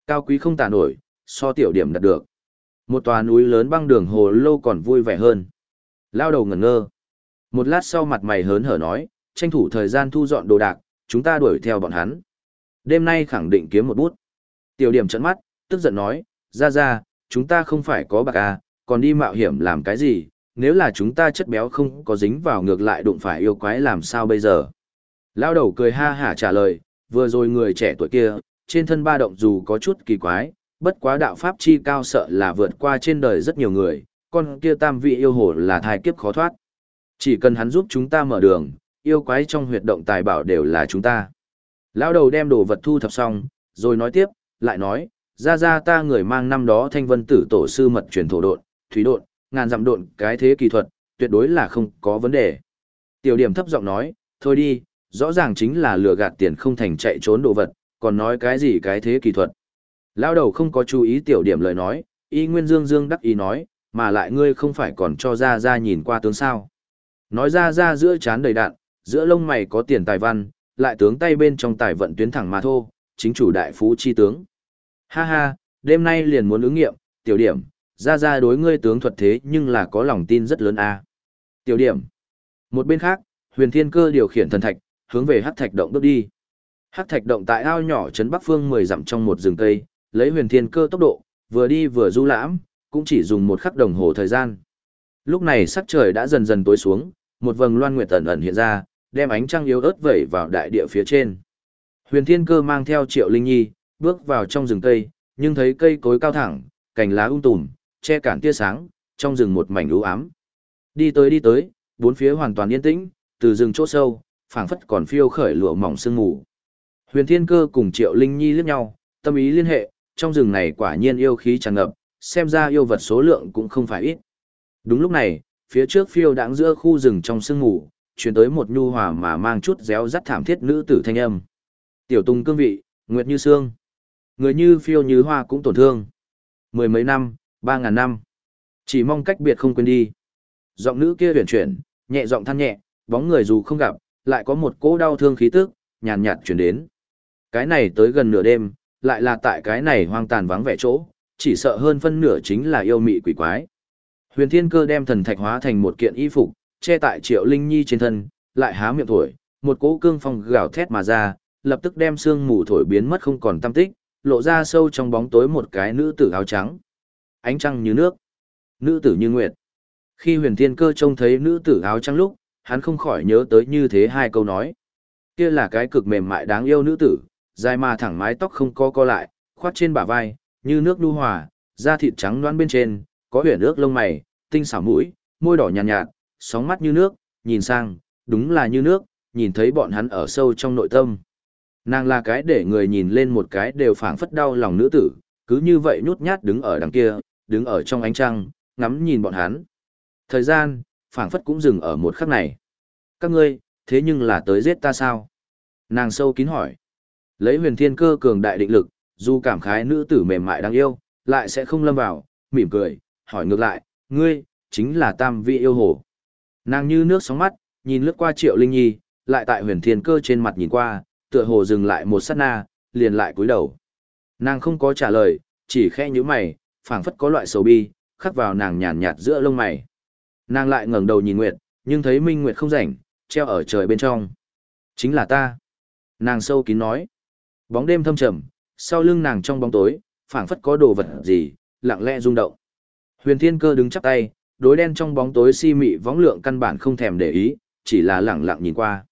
A: Cao quý không tả nổi, so tiểu điểm đạt được. Một tòa núi lớn băng đường hồ lô còn vui vẻ hơn. Lao đầu ngẩn ngơ. Một lát sau mặt mày hớn hở nói, tranh thủ thời gian thu dọn đồ đạc, chúng ta đuổi theo bọn hắn. Đêm nay khẳng định kiếm một bút. Tiểu điểm trận mắt, tức giận nói, ra ra, chúng ta không phải có bạc à, còn đi mạo hiểm làm cái gì, nếu là chúng ta chất béo không có dính vào ngược lại đụng phải yêu quái làm sao bây giờ? Lao đầu cười ha hả trả lời, vừa rồi người trẻ tuổi kia, trên thân ba động dù có chút kỳ quái, bất quá đạo pháp chi cao sợ là vượt qua trên đời rất nhiều người, con kia tam vị yêu hồ là thai kiếp khó thoát. Chỉ cần hắn giúp chúng ta mở đường, yêu quái trong huyệt động tài bảo đều là chúng ta. Lao đầu đem đồ vật thu thập xong, rồi nói tiếp, lại nói, ra ra ta người mang năm đó thanh vân tử tổ sư mật truyền thổ độn, thủy độn, ngàn dặm độn, cái thế kỳ thuật, tuyệt đối là không có vấn đề. Tiểu điểm thấp giọng nói, thôi đi, rõ ràng chính là lừa gạt tiền không thành chạy trốn đồ vật, còn nói cái gì cái thế kỳ thuật. Lao đầu không có chú ý tiểu điểm lời nói, y nguyên dương dương đắc ý nói, mà lại ngươi không phải còn cho ra ra nhìn qua tướng sao. Nói ra ra giữa chán đầy đạn, giữa lông mày có tiền tài văn, lại tướng tay bên trong tài vận tuyến thẳng mà thô, chính chủ đại phú chi tướng. Ha ha, đêm nay liền muốn ứng nghiệm, tiểu điểm, ra ra đối ngươi tướng thuật thế nhưng là có lòng tin rất lớn a. Tiểu điểm. Một bên khác, huyền thiên cơ điều khiển thần thạch, hướng về hắc thạch động bước đi. Hắc thạch động tại ao nhỏ trấn bắc phương 10 dặm trong một rừng cây, lấy huyền thiên cơ tốc độ, vừa đi vừa du lãm, cũng chỉ dùng một khắc đồng hồ thời gian. Lúc này sắc trời đã dần dần tối xuống, một vầng loan nguyệt ẩn ẩn hiện ra, đem ánh trăng yếu ớt vẩy vào đại địa phía trên. Huyền Thiên Cơ mang theo Triệu Linh Nhi, bước vào trong rừng cây, nhưng thấy cây cối cao thẳng, cành lá um tùm, che cản tia sáng, trong rừng một mảnh u ám. Đi tới đi tới, bốn phía hoàn toàn yên tĩnh, từ rừng chỗ sâu, phảng phất còn phiêu khởi lụa mỏng sương mù. Huyền Thiên Cơ cùng Triệu Linh Nhi liếc nhau, tâm ý liên hệ, trong rừng này quả nhiên yêu khí tràn ngập, xem ra yêu vật số lượng cũng không phải ít. Đúng lúc này, phía trước phiêu đãng giữa khu rừng trong sương mù, truyền tới một nhu hòa mà mang chút réo rắt thảm thiết nữ tử thanh âm. Tiểu Tùng cương vị, nguyệt như sương Người như phiêu như hoa cũng tổn thương. Mười mấy năm, ba ngàn năm. Chỉ mong cách biệt không quên đi. Giọng nữ kia huyền chuyển, nhẹ giọng than nhẹ, bóng người dù không gặp, lại có một cỗ đau thương khí tức, nhàn nhạt chuyển đến. Cái này tới gần nửa đêm, lại là tại cái này hoang tàn vắng vẻ chỗ, chỉ sợ hơn phân nửa chính là yêu mị quỷ quái. Huyền Thiên Cơ đem thần thạch hóa thành một kiện y phục, che tại Triệu Linh Nhi trên thân, lại há miệng thổi, một cỗ cương phong gào thét mà ra, lập tức đem sương mù thổi biến mất không còn tâm tích, lộ ra sâu trong bóng tối một cái nữ tử áo trắng. Ánh trăng như nước, nữ tử như nguyệt. Khi Huyền Thiên Cơ trông thấy nữ tử áo trắng lúc, hắn không khỏi nhớ tới như thế hai câu nói. Kia là cái cực mềm mại đáng yêu nữ tử, dài mà thẳng mái tóc không co co lại, khoát trên bả vai, như nước nhu hòa, da thịt trắng loãng bên trên, có huyền ước lông mày, tinh xảo mũi, môi đỏ nhàn nhạt, nhạt, sóng mắt như nước, nhìn sang, đúng là như nước, nhìn thấy bọn hắn ở sâu trong nội tâm. Nàng là cái để người nhìn lên một cái đều phảng phất đau lòng nữ tử, cứ như vậy nhút nhát đứng ở đằng kia, đứng ở trong ánh trăng, ngắm nhìn bọn hắn. Thời gian, phảng phất cũng dừng ở một khắc này. Các ngươi, thế nhưng là tới giết ta sao? Nàng sâu kín hỏi. Lấy huyền thiên cơ cường đại định lực, dù cảm khái nữ tử mềm mại đáng yêu, lại sẽ không lâm vào, mỉm cười, hỏi ngược lại, ngươi, chính là tam vị yêu hồ. Nàng như nước sóng mắt, nhìn lướt qua triệu linh nhi, lại tại huyền thiên cơ trên mặt nhìn qua, tựa hồ dừng lại một sát na, liền lại cúi đầu. Nàng không có trả lời, chỉ khẽ nhíu mày, phảng phất có loại sầu bi, khắc vào nàng nhàn nhạt giữa lông mày. Nàng lại ngẩng đầu nhìn Nguyệt, nhưng thấy Minh Nguyệt không rảnh, treo ở trời bên trong. Chính là ta. Nàng sâu kín nói. Bóng đêm thâm trầm, sau lưng nàng trong bóng tối, phảng phất có đồ vật gì, lặng lẽ rung động. Huyền Thiên Cơ đứng chắp tay, đối đen trong bóng tối si mị võng lượng căn bản không thèm để ý, chỉ là lặng lặng nhìn qua.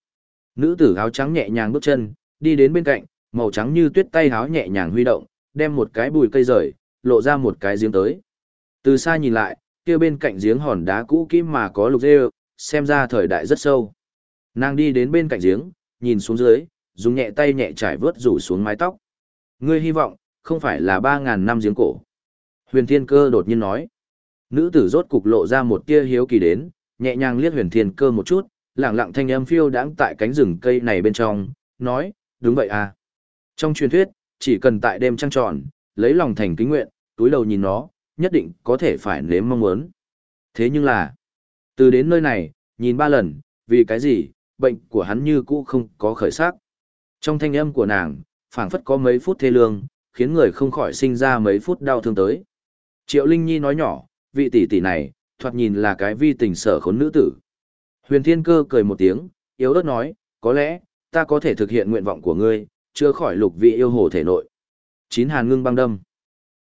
A: Nữ tử áo trắng nhẹ nhàng bước chân, đi đến bên cạnh, màu trắng như tuyết tay áo nhẹ nhàng huy động, đem một cái bùi cây rời, lộ ra một cái giếng tới. Từ xa nhìn lại, kia bên cạnh giếng hòn đá cũ kim mà có lục rêu, xem ra thời đại rất sâu. Nàng đi đến bên cạnh giếng, nhìn xuống dưới, dùng nhẹ tay nhẹ trải vớt rủ xuống mái tóc. Ngươi hy vọng, không phải là 3.000 năm giếng cổ. Huyền Thiên Cơ đột nhiên nói. Nữ tử rốt cục lộ ra một tia hiếu kỳ đến, nhẹ nhàng liếc Huyền Thiên Cơ một chút, lẳng lặng thanh âm phiêu đãng tại cánh rừng cây này bên trong, nói, đúng vậy à. Trong truyền thuyết, chỉ cần tại đêm trăng tròn, lấy lòng thành kính nguyện, túi đầu nhìn nó, nhất định có thể phải nếm mong muốn. Thế nhưng là, từ đến nơi này, nhìn ba lần, vì cái gì, bệnh của hắn như cũ không có khởi sắc. Trong thanh âm của nàng, phảng phất có mấy phút thê lương, khiến người không khỏi sinh ra mấy phút đau thương tới. Triệu Linh Nhi nói nhỏ, vị tỷ tỷ này, thoạt nhìn là cái vi tình sở khốn nữ tử. Huyền Thiên Cơ cười một tiếng, yếu ớt nói, có lẽ, ta có thể thực hiện nguyện vọng của ngươi, chưa khỏi lục vị yêu hồ thể nội. Chín hàn ngưng băng đâm.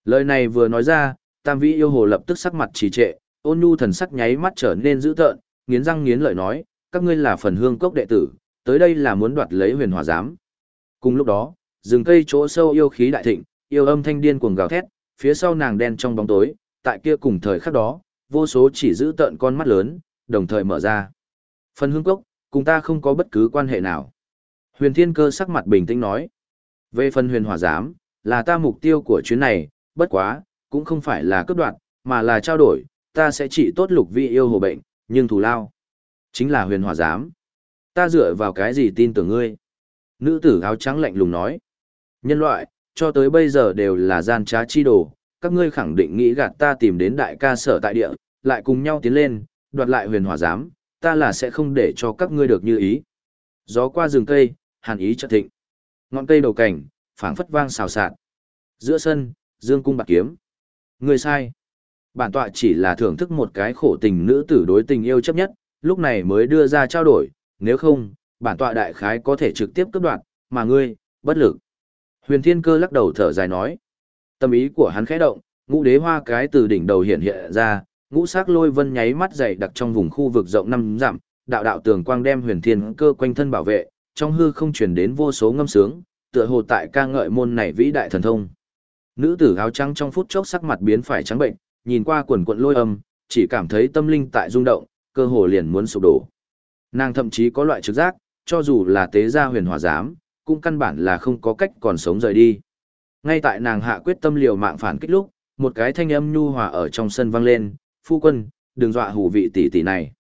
A: Lời này vừa nói ra, tam vị yêu hồ lập tức sắc mặt trì trệ, ôn nhu thần sắc nháy mắt trở nên dữ tợn, nghiến răng nghiến lợi nói, các ngươi là phần hương cốc đệ tử, tới đây là muốn đoạt lấy huyền hỏa giám. Cùng lúc đó, rừng cây chỗ sâu yêu khí đại thịnh, yêu âm thanh điên cuồng gào thét, phía sau nàng đen trong bóng tối, tại kia cùng thời khắc đó, vô số chỉ giữ tợn con mắt lớn, đồng thời mở ra. Phần hương cốc, cùng ta không có bất cứ quan hệ nào. Huyền Thiên Cơ sắc mặt bình tĩnh nói. Về phần huyền Hòa giám, là ta mục tiêu của chuyến này, bất quá, cũng không phải là cướp đoạt, mà là trao đổi, ta sẽ chỉ tốt lục vị yêu hồ bệnh, nhưng thù lao. Chính là huyền Hòa giám. Ta dựa vào cái gì tin tưởng ngươi? Nữ tử áo trắng lạnh lùng nói. Nhân loại, cho tới bây giờ đều là gian trá chi đồ, các ngươi khẳng định nghĩ gạt ta tìm đến đại ca sở tại địa, lại cùng nhau tiến lên, đoạt lại huyền Hòa giám, ta là sẽ không để cho các ngươi được như ý. Gió qua rừng cây, hàn ý chợt thịnh. Ngọn cây đầu cảnh, phảng phất vang xào xạc. Giữa sân, dương cung bạc kiếm. Ngươi sai. Bản tọa chỉ là thưởng thức một cái khổ tình nữ tử đối tình yêu chấp nhất, lúc này mới đưa ra trao đổi, nếu không, bản tọa đại khái có thể trực tiếp cướp đoạt, mà ngươi, bất lực. Huyền Thiên Cơ lắc đầu thở dài nói. Tâm ý của hắn khẽ động, ngũ đế hoa cái từ đỉnh đầu hiện hiện ra, ngũ sắc lôi vân nháy mắt dày đặc trong vùng khu vực rộng năm dặm, đạo đạo tường quang đem Huyền Thiên Cơ quanh thân bảo vệ, trong hư không truyền đến vô số ngâm sướng, tựa hồ tại ca ngợi môn này vĩ đại thần thông. Nữ tử áo trắng trong phút chốc sắc mặt biến phải trắng bệnh, nhìn qua quần quận lôi âm, chỉ cảm thấy tâm linh tại rung động, cơ hồ liền muốn sụp đổ. Nàng thậm chí có loại trực giác, cho dù là tế gia huyền hỏa giám, cũng căn bản là không có cách còn sống rời đi. Ngay tại nàng hạ quyết tâm liều mạng phản kích lúc, một cái thanh âm nhu hòa ở trong sân vang lên, phu quân, đừng dọa hù vị tỷ tỷ này.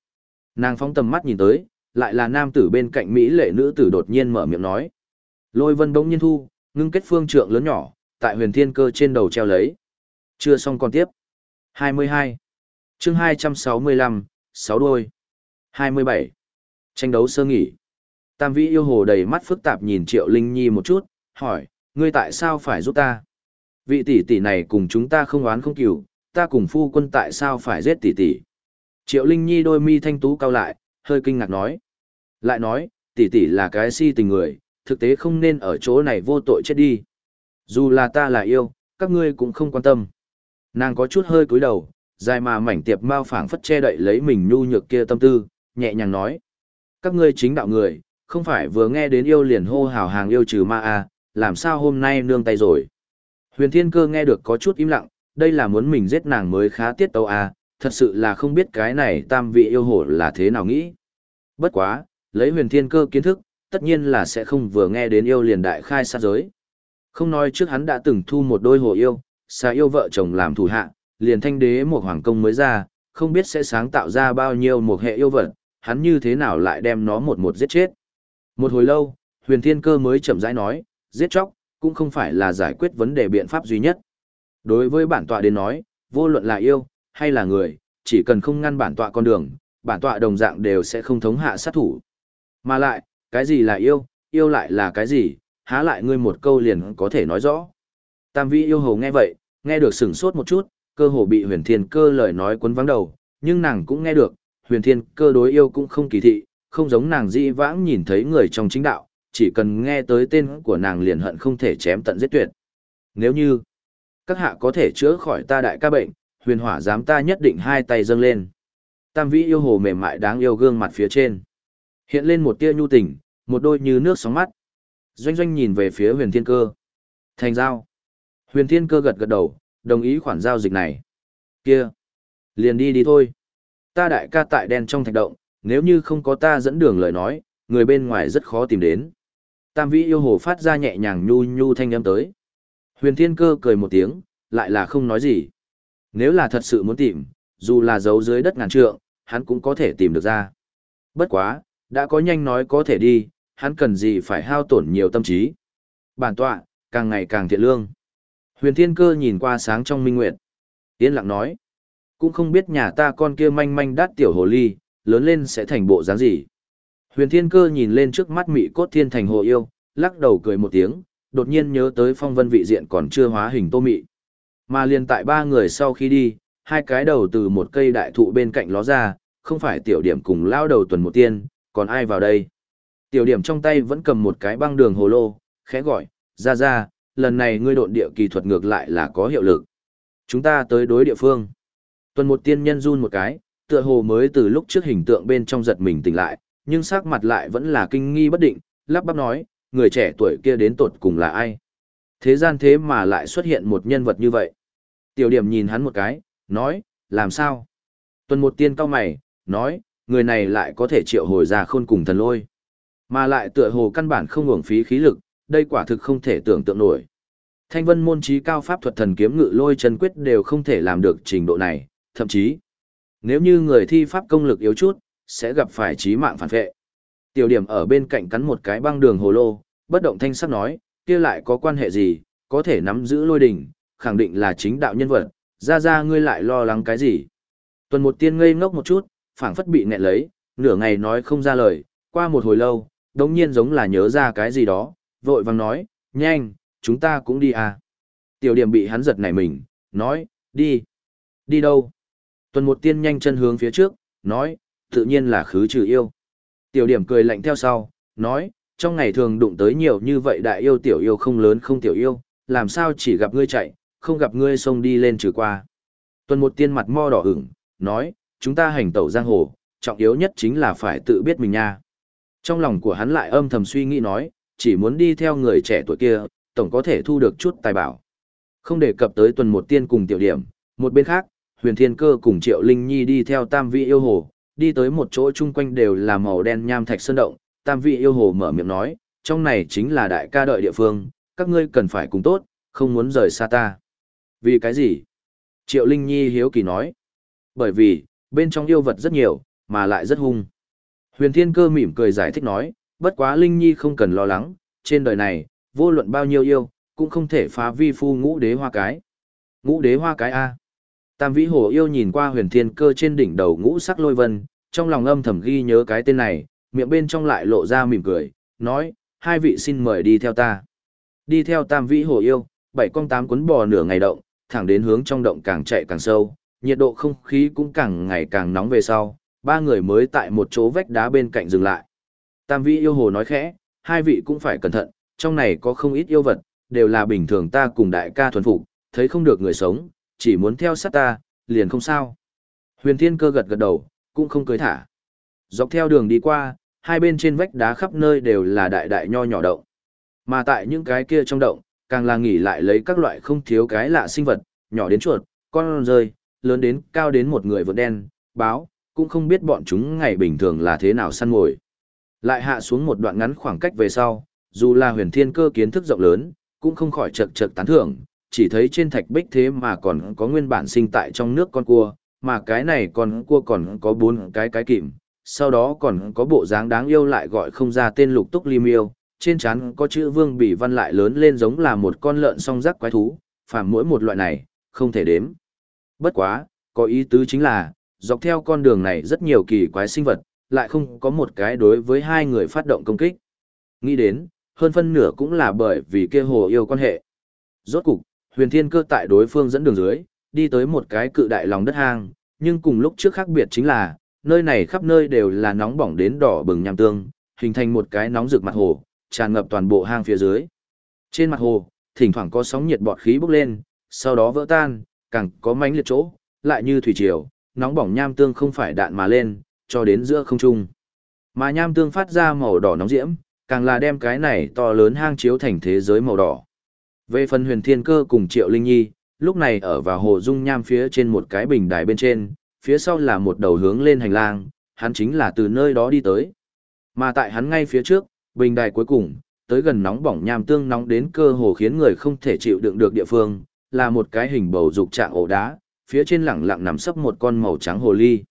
A: Nàng phóng tầm mắt nhìn tới, lại là nam tử bên cạnh Mỹ lệ nữ tử đột nhiên mở miệng nói. Lôi vân bỗng nhiên thu, ngưng kết phương trượng lớn nhỏ, tại huyền thiên cơ trên đầu treo lấy. Chưa xong còn tiếp. 22. chương 265, 6 đôi. 27. Tranh đấu sơ nghỉ. Tam vĩ yêu hồ đầy mắt phức tạp nhìn Triệu Linh Nhi một chút, hỏi, ngươi tại sao phải giúp ta? Vị tỷ tỷ này cùng chúng ta không oán không cừu, ta cùng phu quân tại sao phải giết tỷ tỷ? Triệu Linh Nhi đôi mi thanh tú cao lại, hơi kinh ngạc nói. Lại nói, tỷ tỷ là cái si tình người, thực tế không nên ở chỗ này vô tội chết đi. Dù là ta là yêu, các ngươi cũng không quan tâm. Nàng có chút hơi cúi đầu, dài mà mảnh tiệp mao phảng phất che đậy lấy mình nhu nhược kia tâm tư, nhẹ nhàng nói. Các ngươi chính đạo người, không phải vừa nghe đến yêu liền hô hào hàng yêu trừ ma à, làm sao hôm nay nương tay rồi. Huyền Thiên Cơ nghe được có chút im lặng, đây là muốn mình giết nàng mới khá tiết tấu à, thật sự là không biết cái này tam vị yêu hổ là thế nào nghĩ. Bất quá, lấy huyền thiên cơ kiến thức, tất nhiên là sẽ không vừa nghe đến yêu liền đại khai sát giới. Không nói trước hắn đã từng thu một đôi hồ yêu, xa yêu vợ chồng làm thủ hạ, liền thanh đế một hoàng công mới ra, không biết sẽ sáng tạo ra bao nhiêu một hệ yêu vật, hắn như thế nào lại đem nó một một giết chết. Một hồi lâu, huyền thiên cơ mới chậm rãi nói, giết chóc, cũng không phải là giải quyết vấn đề biện pháp duy nhất. Đối với bản tọa đến nói, vô luận là yêu, hay là người, chỉ cần không ngăn bản tọa con đường, bản tọa đồng dạng đều sẽ không thống hạ sát thủ. Mà lại, cái gì là yêu, yêu lại là cái gì, há lại ngươi một câu liền có thể nói rõ. Tam vi yêu hầu nghe vậy, nghe được sửng sốt một chút, cơ hồ bị huyền thiên cơ lời nói cuốn vắng đầu, nhưng nàng cũng nghe được, huyền thiên cơ đối yêu cũng không kỳ thị, không giống nàng di vãng nhìn thấy người trong chính đạo, chỉ cần nghe tới tên của nàng liền hận không thể chém tận giết tuyệt. Nếu như, các hạ có thể chữa khỏi ta đại ca bệnh, huyền hỏa dám ta nhất định hai tay dâng lên. Tam vĩ yêu hồ mềm mại đáng yêu gương mặt phía trên. Hiện lên một tia nhu tình, một đôi như nước sóng mắt. Doanh doanh nhìn về phía huyền thiên cơ. Thành giao. Huyền thiên cơ gật gật đầu, đồng ý khoản giao dịch này. Kia. Liền đi đi thôi. Ta đại ca tại đen trong thạch động, nếu như không có ta dẫn đường lời nói, người bên ngoài rất khó tìm đến. Tam vĩ yêu hồ phát ra nhẹ nhàng nhu nhu thanh âm tới. Huyền thiên cơ cười một tiếng, lại là không nói gì. Nếu là thật sự muốn tìm, dù là giấu dưới đất ngàn trượng, hắn cũng có thể tìm được ra. Bất quá, đã có nhanh nói có thể đi, hắn cần gì phải hao tổn nhiều tâm trí. Bản tọa, càng ngày càng thiện lương. Huyền Thiên Cơ nhìn qua sáng trong minh nguyệt. Yên lặng nói. Cũng không biết nhà ta con kia manh manh đắt tiểu hồ ly, lớn lên sẽ thành bộ dáng gì. Huyền Thiên Cơ nhìn lên trước mắt mị cốt thiên thành hồ yêu, lắc đầu cười một tiếng, đột nhiên nhớ tới phong vân vị diện còn chưa hóa hình tô mị. Mà liền tại ba người sau khi đi, hai cái đầu từ một cây đại thụ bên cạnh ló ra, không phải tiểu điểm cùng lao đầu tuần một tiên, còn ai vào đây. Tiểu điểm trong tay vẫn cầm một cái băng đường hồ lô, khẽ gọi, ra ra, lần này ngươi độn địa kỳ thuật ngược lại là có hiệu lực. Chúng ta tới đối địa phương. Tuần một tiên nhân run một cái, tựa hồ mới từ lúc trước hình tượng bên trong giật mình tỉnh lại, nhưng sắc mặt lại vẫn là kinh nghi bất định, lắp bắp nói, người trẻ tuổi kia đến tột cùng là ai? Thế gian thế mà lại xuất hiện một nhân vật như vậy. Tiểu điểm nhìn hắn một cái, nói, làm sao? Tuần một tiên cao mày, nói, người này lại có thể triệu hồi ra khôn cùng thần lôi. Mà lại tựa hồ căn bản không hưởng phí khí lực, đây quả thực không thể tưởng tượng nổi. Thanh vân môn trí cao pháp thuật thần kiếm ngự lôi chân quyết đều không thể làm được trình độ này, thậm chí, nếu như người thi pháp công lực yếu chút, sẽ gặp phải trí mạng phản vệ. Tiểu điểm ở bên cạnh cắn một cái băng đường hồ lô, bất động thanh sắc nói, kia lại có quan hệ gì, có thể nắm giữ lôi đỉnh, khẳng định là chính đạo nhân vật, ra ra ngươi lại lo lắng cái gì. Tuần một tiên ngây ngốc một chút, phảng phất bị nghẹn lấy, nửa ngày nói không ra lời, qua một hồi lâu, đống nhiên giống là nhớ ra cái gì đó, vội vàng nói, nhanh, chúng ta cũng đi à. Tiểu điểm bị hắn giật nảy mình, nói, đi. Đi đâu? Tuần một tiên nhanh chân hướng phía trước, nói, tự nhiên là khứ trừ yêu. Tiểu điểm cười lạnh theo sau, nói, trong ngày thường đụng tới nhiều như vậy đại yêu tiểu yêu không lớn không tiểu yêu, làm sao chỉ gặp ngươi chạy, không gặp ngươi xông đi lên trừ qua. Tuần một tiên mặt mo đỏ ửng, nói, chúng ta hành tẩu giang hồ, trọng yếu nhất chính là phải tự biết mình nha. Trong lòng của hắn lại âm thầm suy nghĩ nói, chỉ muốn đi theo người trẻ tuổi kia, tổng có thể thu được chút tài bảo. Không đề cập tới tuần một tiên cùng tiểu điểm, một bên khác, huyền thiên cơ cùng triệu linh nhi đi theo tam vị yêu hồ, đi tới một chỗ chung quanh đều là màu đen nham thạch sơn động, tam vị yêu hồ mở miệng nói, trong này chính là đại ca đợi địa phương, các ngươi cần phải cùng tốt, không muốn rời xa ta. Vì cái gì? Triệu Linh Nhi hiếu kỳ nói. Bởi vì, bên trong yêu vật rất nhiều, mà lại rất hung. Huyền Thiên Cơ mỉm cười giải thích nói, bất quá Linh Nhi không cần lo lắng, trên đời này, vô luận bao nhiêu yêu, cũng không thể phá vi phu ngũ đế hoa cái. Ngũ đế hoa cái A. Tam vĩ hồ yêu nhìn qua huyền thiên cơ trên đỉnh đầu ngũ sắc lôi vân, trong lòng âm thầm ghi nhớ cái tên này, miệng bên trong lại lộ ra mỉm cười, nói, hai vị xin mời đi theo ta. Đi theo tam vĩ hồ yêu, bảy con tám cuốn bò nửa ngày động, thẳng đến hướng trong động càng chạy càng sâu, nhiệt độ không khí cũng càng ngày càng nóng về sau, ba người mới tại một chỗ vách đá bên cạnh dừng lại. Tam vĩ yêu hồ nói khẽ, hai vị cũng phải cẩn thận, trong này có không ít yêu vật, đều là bình thường ta cùng đại ca thuần phục, thấy không được người sống, chỉ muốn theo sát ta, liền không sao. Huyền Thiên Cơ gật gật đầu, cũng không cưới thả. Dọc theo đường đi qua, hai bên trên vách đá khắp nơi đều là đại đại nho nhỏ động. Mà tại những cái kia trong động, càng là nghỉ lại lấy các loại không thiếu cái lạ sinh vật, nhỏ đến chuột, con rơi, lớn đến cao đến một người vượt đen, báo, cũng không biết bọn chúng ngày bình thường là thế nào săn mồi. Lại hạ xuống một đoạn ngắn khoảng cách về sau, dù là huyền thiên cơ kiến thức rộng lớn, cũng không khỏi chật chật tán thưởng, chỉ thấy trên thạch bích thế mà còn có nguyên bản sinh tại trong nước con cua, mà cái này con cua còn có bốn cái cái kìm, sau đó còn có bộ dáng đáng yêu lại gọi không ra tên lục túc ly miêu, trên trán có chữ vương bỉ văn lại lớn lên giống là một con lợn song rắc quái thú, phàm mỗi một loại này, không thể đếm. Bất quá, có ý tứ chính là, dọc theo con đường này rất nhiều kỳ quái sinh vật, lại không có một cái đối với hai người phát động công kích. Nghĩ đến, hơn phân nửa cũng là bởi vì kia hồ yêu quan hệ. Rốt cục, huyền thiên cơ tại đối phương dẫn đường dưới, đi tới một cái cự đại lòng đất hang, nhưng cùng lúc trước khác biệt chính là, nơi này khắp nơi đều là nóng bỏng đến đỏ bừng nham tương, hình thành một cái nóng rực mặt hồ, tràn ngập toàn bộ hang phía dưới. Trên mặt hồ, thỉnh thoảng có sóng nhiệt bọt khí bốc lên, sau đó vỡ tan, càng có mánh liệt chỗ, lại như thủy triều, nóng bỏng nham tương không phải đạn mà lên, cho đến giữa không trung. Mà nham tương phát ra màu đỏ nóng diễm, càng là đem cái này to lớn hang chiếu thành thế giới màu đỏ. Về phần huyền thiên cơ cùng triệu linh nhi, lúc này ở vào hồ dung nham phía trên một cái bình đài bên trên, phía sau là một đầu hướng lên hành lang, hắn chính là từ nơi đó đi tới. Mà tại hắn ngay phía trước, bình đài cuối cùng, tới gần nóng bỏng nham tương nóng đến cơ hồ khiến người không thể chịu đựng được địa phương, là một cái hình bầu dục trạng ổ đá, phía trên lẳng lặng nằm sấp một con màu trắng hồ ly.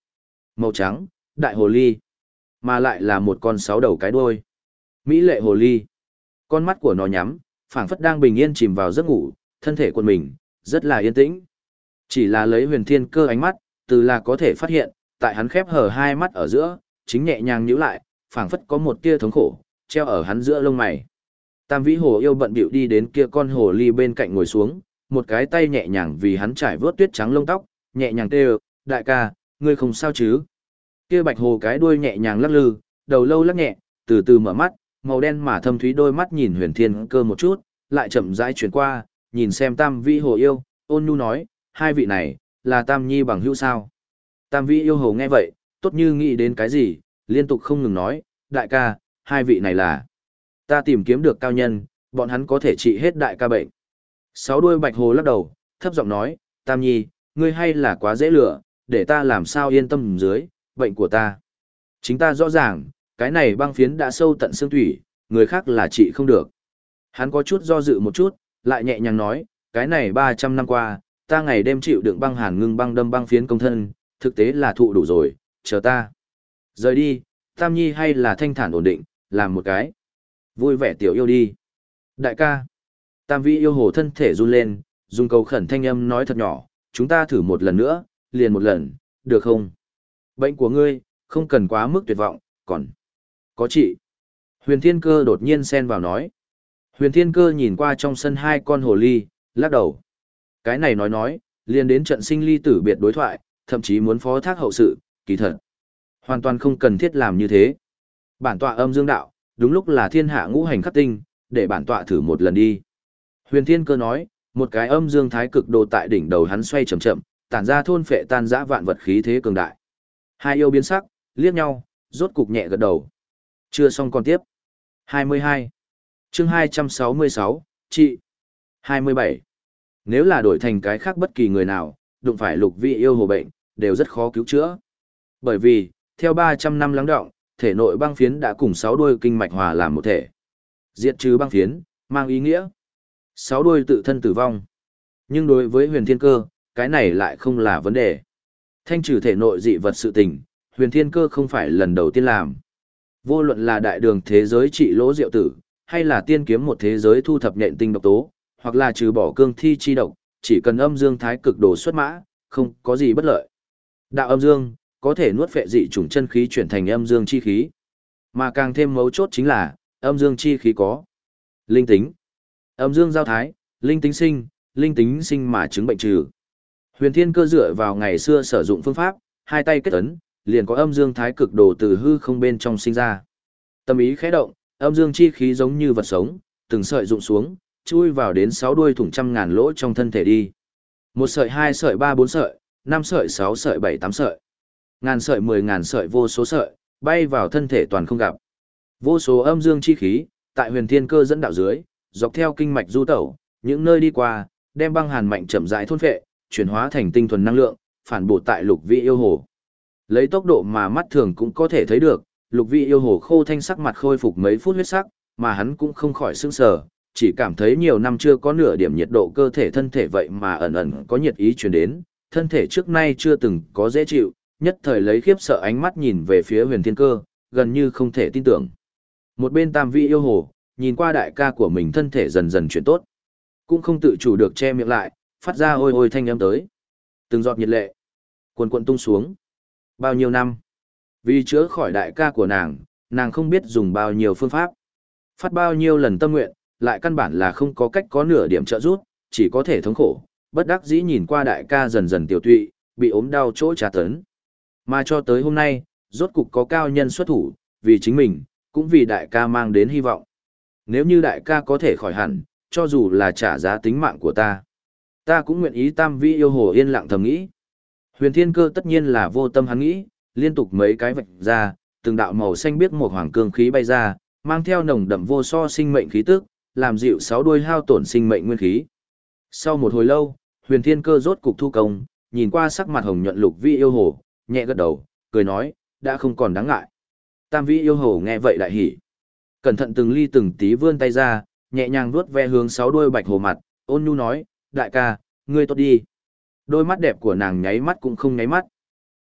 A: Màu trắng, đại hồ ly, mà lại là một con sáu đầu cái đuôi. Mỹ lệ hồ ly. Con mắt của nó nhắm, phảng phất đang bình yên chìm vào giấc ngủ, thân thể của mình, rất là yên tĩnh. Chỉ là lấy huyền thiên cơ ánh mắt, từ là có thể phát hiện, tại hắn khép hở hai mắt ở giữa, chính nhẹ nhàng nhíu lại, phảng phất có một tia thống khổ, treo ở hắn giữa lông mày. Tam vĩ hồ yêu bận bịu đi đến kia con hồ ly bên cạnh ngồi xuống, một cái tay nhẹ nhàng vì hắn trải vớt tuyết trắng lông tóc, nhẹ nhàng kêu, đại ca, ngươi không sao chứ? Kia bạch hồ cái đuôi nhẹ nhàng lắc lư, đầu lâu lắc nhẹ, từ từ mở mắt, màu đen mà thâm thúy đôi mắt nhìn huyền thiên cơ một chút, lại chậm rãi chuyển qua, nhìn xem tam vĩ hồ yêu, ôn nhu nói, hai vị này, là Tam Nhi bằng hữu sao. Tam Vĩ yêu hồ nghe vậy, tốt như nghĩ đến cái gì, liên tục không ngừng nói, đại ca, hai vị này là. Ta tìm kiếm được cao nhân, bọn hắn có thể trị hết đại ca bệnh. Sáu đuôi bạch hồ lắc đầu, thấp giọng nói, Tam Nhi, ngươi hay là quá dễ lựa, để ta làm sao yên tâm dưới, bệnh của ta. Chính ta rõ ràng, cái này băng phiến đã sâu tận xương thủy, người khác là trị không được. Hắn có chút do dự một chút, lại nhẹ nhàng nói, cái này 300 năm qua, ta ngày đêm chịu đựng băng hàn ngưng băng đâm băng phiến công thân, thực tế là thụ đủ rồi, chờ ta. Rời đi, Tam Nhi hay là thanh thản ổn định, làm một cái. Vui vẻ tiểu yêu đi. Đại ca. Tam Vĩ yêu hồ thân thể run lên, dùng cầu khẩn thanh âm nói thật nhỏ, chúng ta thử một lần nữa, liền một lần, được không? Bệnh của ngươi, không cần quá mức tuyệt vọng, còn có chị. Huyền Thiên Cơ đột nhiên xen vào nói. Huyền Thiên Cơ nhìn qua trong sân hai con hồ ly, lắc đầu. Cái này nói nói, liền đến trận sinh ly tử biệt đối thoại, thậm chí muốn phó thác hậu sự, kỳ thật. Hoàn toàn không cần thiết làm như thế. Bản tọa âm dương đạo, đúng lúc là thiên hạ ngũ hành khắc tinh, để bản tọa thử một lần đi. Huyền Thiên Cơ nói, một cái âm dương thái cực đồ tại đỉnh đầu hắn xoay chậm chậm, tản ra thôn phệ tan dã vạn vật khí thế cường đại. Hai yêu biến sắc, liếc nhau, rốt cục nhẹ gật đầu. Chưa xong còn tiếp. 22. Chương 266, chị. 27. Nếu là đổi thành cái khác bất kỳ người nào, đụng phải lục vị yêu hồ bệnh, đều rất khó cứu chữa. Bởi vì, theo 300 năm lắng động, thể nội băng phiến đã cùng sáu đuôi kinh mạch hòa làm một thể. Diệt trừ băng phiến, mang ý nghĩa. Sáu đuôi tự thân tử vong. Nhưng đối với huyền thiên cơ, cái này lại không là vấn đề. Thanh trừ thể nội dị vật sự tình, huyền thiên cơ không phải lần đầu tiên làm. Vô luận là đại đường thế giới trị lỗ diệu tử, hay là tiên kiếm một thế giới thu thập nhện tinh độc tố, hoặc là trừ bỏ cương thi chi độc, chỉ cần âm dương thái cực đồ xuất mã, không có gì bất lợi. Đạo âm dương, có thể nuốt phệ dị chủng chân khí chuyển thành âm dương chi khí. Mà càng thêm mấu chốt chính là, âm dương chi khí có linh tính. Âm dương giao thái, linh tính sinh, linh tính sinh mà chứng bệnh trừ. Huyền Thiên Cơ dựa vào ngày xưa sử dụng phương pháp, hai tay kết ấn, liền có âm dương thái cực đồ từ hư không bên trong sinh ra. Tâm ý khẽ động, âm dương chi khí giống như vật sống, từng sợi rụng xuống, chui vào đến sáu đuôi thủng trăm ngàn lỗ trong thân thể đi. Một sợi hai sợi ba bốn sợi, năm sợi sáu sợi bảy tám sợi. Ngàn sợi mười ngàn sợi vô số sợi, bay vào thân thể toàn không gặp. Vô số âm dương chi khí, tại huyền thiên cơ dẫn đạo dưới, dọc theo kinh mạch du tẩu, những nơi đi qua, đem băng hàn mạnh chậm rãi thôn phệ, chuyển hóa thành tinh thuần năng lượng, phản bổ tại lục vị yêu hồ. Lấy tốc độ mà mắt thường cũng có thể thấy được, lục vị yêu hồ khô thanh sắc mặt khôi phục mấy phút huyết sắc, mà hắn cũng không khỏi sững sờ, chỉ cảm thấy nhiều năm chưa có nửa điểm nhiệt độ cơ thể thân thể vậy mà ẩn ẩn có nhiệt ý truyền đến, thân thể trước nay chưa từng có dễ chịu, nhất thời lấy khiếp sợ ánh mắt nhìn về phía huyền thiên cơ, gần như không thể tin tưởng. Một bên tam vị yêu hồ, nhìn qua đại ca của mình thân thể dần dần chuyển tốt. Cũng không tự chủ được che miệng lại, phát ra ôi ôi thanh âm tới. Từng giọt nhiệt lệ, cuồn cuộn tung xuống. Bao nhiêu năm? Vì chữa khỏi đại ca của nàng, nàng không biết dùng bao nhiêu phương pháp. Phát bao nhiêu lần tâm nguyện, lại căn bản là không có cách có nửa điểm trợ giúp, chỉ có thể thống khổ, bất đắc dĩ nhìn qua đại ca dần dần tiểu tụy, bị ốm đau chỗ trà tấn. Mà cho tới hôm nay, rốt cục có cao nhân xuất thủ, vì chính mình, cũng vì đại ca mang đến hy vọng. Nếu như đại ca có thể khỏi hẳn, cho dù là trả giá tính mạng của ta, ta cũng nguyện ý tam vi yêu hồ yên lặng thầm nghĩ. Huyền thiên cơ tất nhiên là vô tâm hắn nghĩ, liên tục mấy cái vạch ra, từng đạo màu xanh biếc một hoàng cương khí bay ra, mang theo nồng đậm vô so sinh mệnh khí tức, làm dịu sáu đuôi hao tổn sinh mệnh nguyên khí. Sau một hồi lâu, huyền thiên cơ rốt cục thu công, nhìn qua sắc mặt hồng nhuận lục vi yêu hồ, nhẹ gật đầu, cười nói, đã không còn đáng ngại. Tam vi yêu hồ nghe vậy đại hỉ. Cẩn thận từng ly từng tí vươn tay ra, nhẹ nhàng vuốt ve hướng sáu đuôi bạch hồ mặt, ôn nhu nói, đại ca, ngươi tốt đi. Đôi mắt đẹp của nàng nháy mắt cũng không nháy mắt.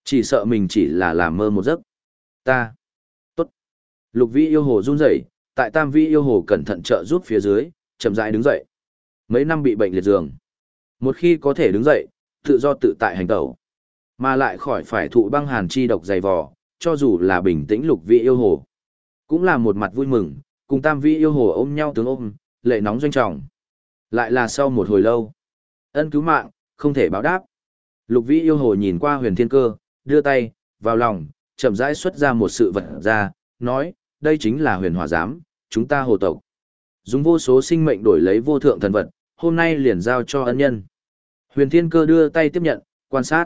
A: Chỉ sợ mình chỉ là làm mơ một giấc. Ta. Tốt. Lục vi yêu hồ run rẩy, tại tam vi yêu hồ cẩn thận trợ giúp phía dưới, chậm rãi đứng dậy. Mấy năm bị bệnh liệt giường. Một khi có thể đứng dậy, tự do tự tại hành tẩu. Mà lại khỏi phải thụ băng hàn chi độc dày vò, cho dù là bình tĩnh lục vi yêu hồ. Cũng là một mặt vui mừng, cùng tam vi yêu hồ ôm nhau tướng ôm, lệ nóng doanh trọng. Lại là sau một hồi lâu. Ân cứu mạng, không thể báo đáp. Lục vĩ yêu hồ nhìn qua huyền thiên cơ, đưa tay, vào lòng, chậm rãi xuất ra một sự vật ra, nói, đây chính là huyền hòa giám, chúng ta hồ tộc. Dùng vô số sinh mệnh đổi lấy vô thượng thần vật, hôm nay liền giao cho ân nhân. Huyền thiên cơ đưa tay tiếp nhận, Quan sát.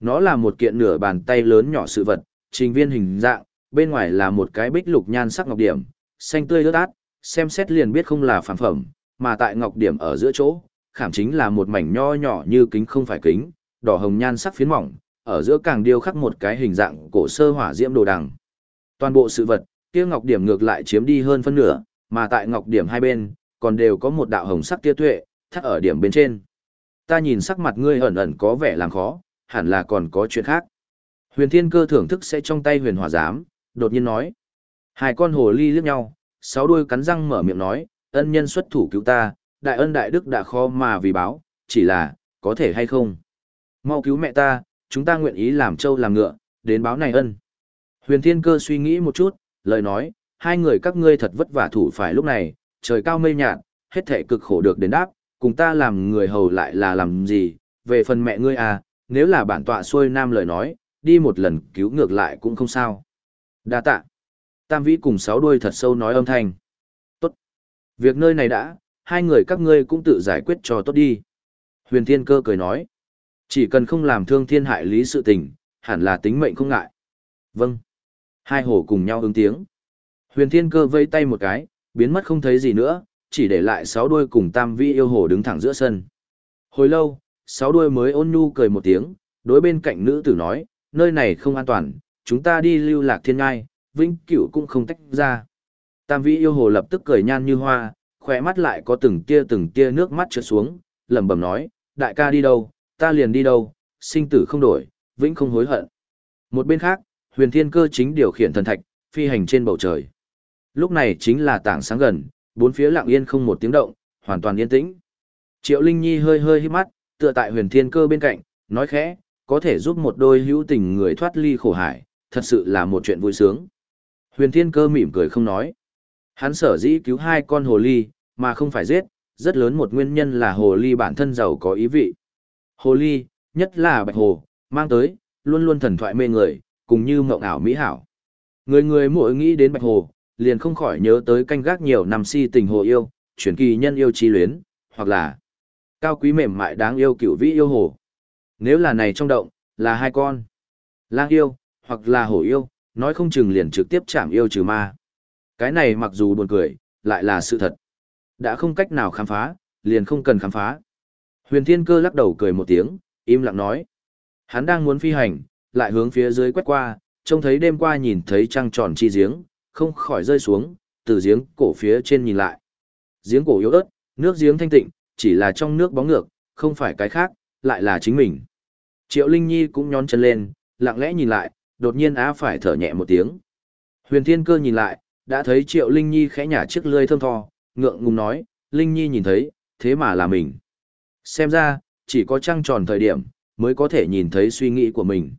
A: Nó là một kiện nửa bàn tay lớn nhỏ sự vật, trình viên hình dạng, bên ngoài là một cái bích lục nhan sắc ngọc điểm, xanh tươi rớt át, xem xét liền biết không là phản phẩm, mà tại ngọc điểm ở giữa chỗ, khảm chính là một mảnh nho nhỏ như kính không phải kính, đỏ hồng nhan sắc phiến mỏng, ở giữa càng điêu khắc một cái hình dạng cổ sơ hỏa diễm đồ đằng. Toàn bộ sự vật, kia ngọc điểm ngược lại chiếm đi hơn phân nửa, mà tại ngọc điểm hai bên, còn đều có một đạo hồng sắc tia tuệ, thắt ở điểm bên trên. Ta nhìn sắc mặt ngươi ẩn ẩn có vẻ làm khó, hẳn là còn có chuyện khác. Huyền Thiên Cơ thưởng thức sẽ trong tay Huyền Hỏa Giám, đột nhiên nói. Hai con hồ ly liếc nhau, sáu đuôi cắn răng mở miệng nói, ân nhân xuất thủ cứu ta, đại ân đại đức đã khó mà vì báo, chỉ là, có thể hay không. Mau cứu mẹ ta, chúng ta nguyện ý làm trâu làm ngựa, đến báo này ân. Huyền Thiên Cơ suy nghĩ một chút, lời nói, hai người các ngươi thật vất vả thủ phải lúc này, trời cao mây nhạt, hết thể cực khổ được đến đáp, cùng ta làm người hầu lại là làm gì, về phần mẹ ngươi à, nếu là bản tọa xuôi nam lời nói, đi một lần cứu ngược lại cũng không sao. Đa tạ. Tam vĩ cùng sáu đuôi thật sâu nói âm thanh. Tốt. Việc nơi này đã, hai người các ngươi cũng tự giải quyết cho tốt đi. Huyền Thiên Cơ cười nói. Chỉ cần không làm thương thiên hại lý sự tình, hẳn là tính mệnh không ngại. Vâng. Hai hổ cùng nhau ứng tiếng. Huyền Thiên Cơ vây tay một cái, biến mất không thấy gì nữa, chỉ để lại sáu đuôi cùng tam vi yêu hổ đứng thẳng giữa sân. Hồi lâu, sáu đuôi mới ôn nhu cười một tiếng, đối bên cạnh nữ tử nói, nơi này không an toàn, chúng ta đi lưu lạc thiên ngai, vĩnh cửu cũng không tách ra. Tam vi yêu hồ lập tức cười nhan như hoa, khỏe mắt lại có từng tia từng tia nước mắt trượt xuống, lẩm bẩm nói, đại ca đi đâu, ta liền đi đâu, sinh tử không đổi, vĩnh không hối hận. Một bên khác, huyền thiên cơ chính điều khiển thần thạch, phi hành trên bầu trời. Lúc này chính là tảng sáng gần, bốn phía lặng yên không một tiếng động, hoàn toàn yên tĩnh. Triệu Linh Nhi hơi hơi hít mắt, tựa tại huyền thiên cơ bên cạnh, nói khẽ, có thể giúp một đôi hữu tình người thoát ly khổ hải, thật sự là một chuyện vui sướng. Huyền thiên cơ mỉm cười không nói. Hắn sở dĩ cứu hai con hồ ly, mà không phải giết, rất lớn một nguyên nhân là hồ ly bản thân giàu có ý vị. Hồ ly, nhất là bạch hồ, mang tới, luôn luôn thần thoại mê người, cùng như mộng ảo mỹ hảo. Người người mỗi nghĩ đến bạch hồ, liền không khỏi nhớ tới canh gác nhiều năm si tình hồ yêu, chuyển kỳ nhân yêu chi luyến, hoặc là cao quý mềm mại đáng yêu cựu vĩ yêu hồ. Nếu là này trong động, là hai con. Lang yêu, hoặc là hổ yêu, nói không chừng liền trực tiếp chạm yêu trừ ma. Cái này mặc dù buồn cười, lại là sự thật. Đã không cách nào khám phá, liền không cần khám phá. Huyền Thiên Cơ lắc đầu cười một tiếng, im lặng nói. Hắn đang muốn phi hành, lại hướng phía dưới quét qua, trông thấy đêm qua nhìn thấy trăng tròn chi giếng, không khỏi rơi xuống, từ giếng cổ phía trên nhìn lại. Giếng cổ yếu ớt, nước giếng thanh tịnh, chỉ là trong nước bóng ngược, không phải cái khác, lại là chính mình. Triệu Linh Nhi cũng nhón chân lên, lặng lẽ nhìn lại, đột nhiên á phải thở nhẹ một tiếng. Huyền Thiên Cơ nhìn lại, đã thấy Triệu Linh Nhi khẽ nhả chiếc lưỡi thơm tho, ngượng ngùng nói, Linh Nhi nhìn thấy, thế mà là mình. Xem ra, chỉ có trăng tròn thời điểm, mới có thể nhìn thấy suy nghĩ của mình.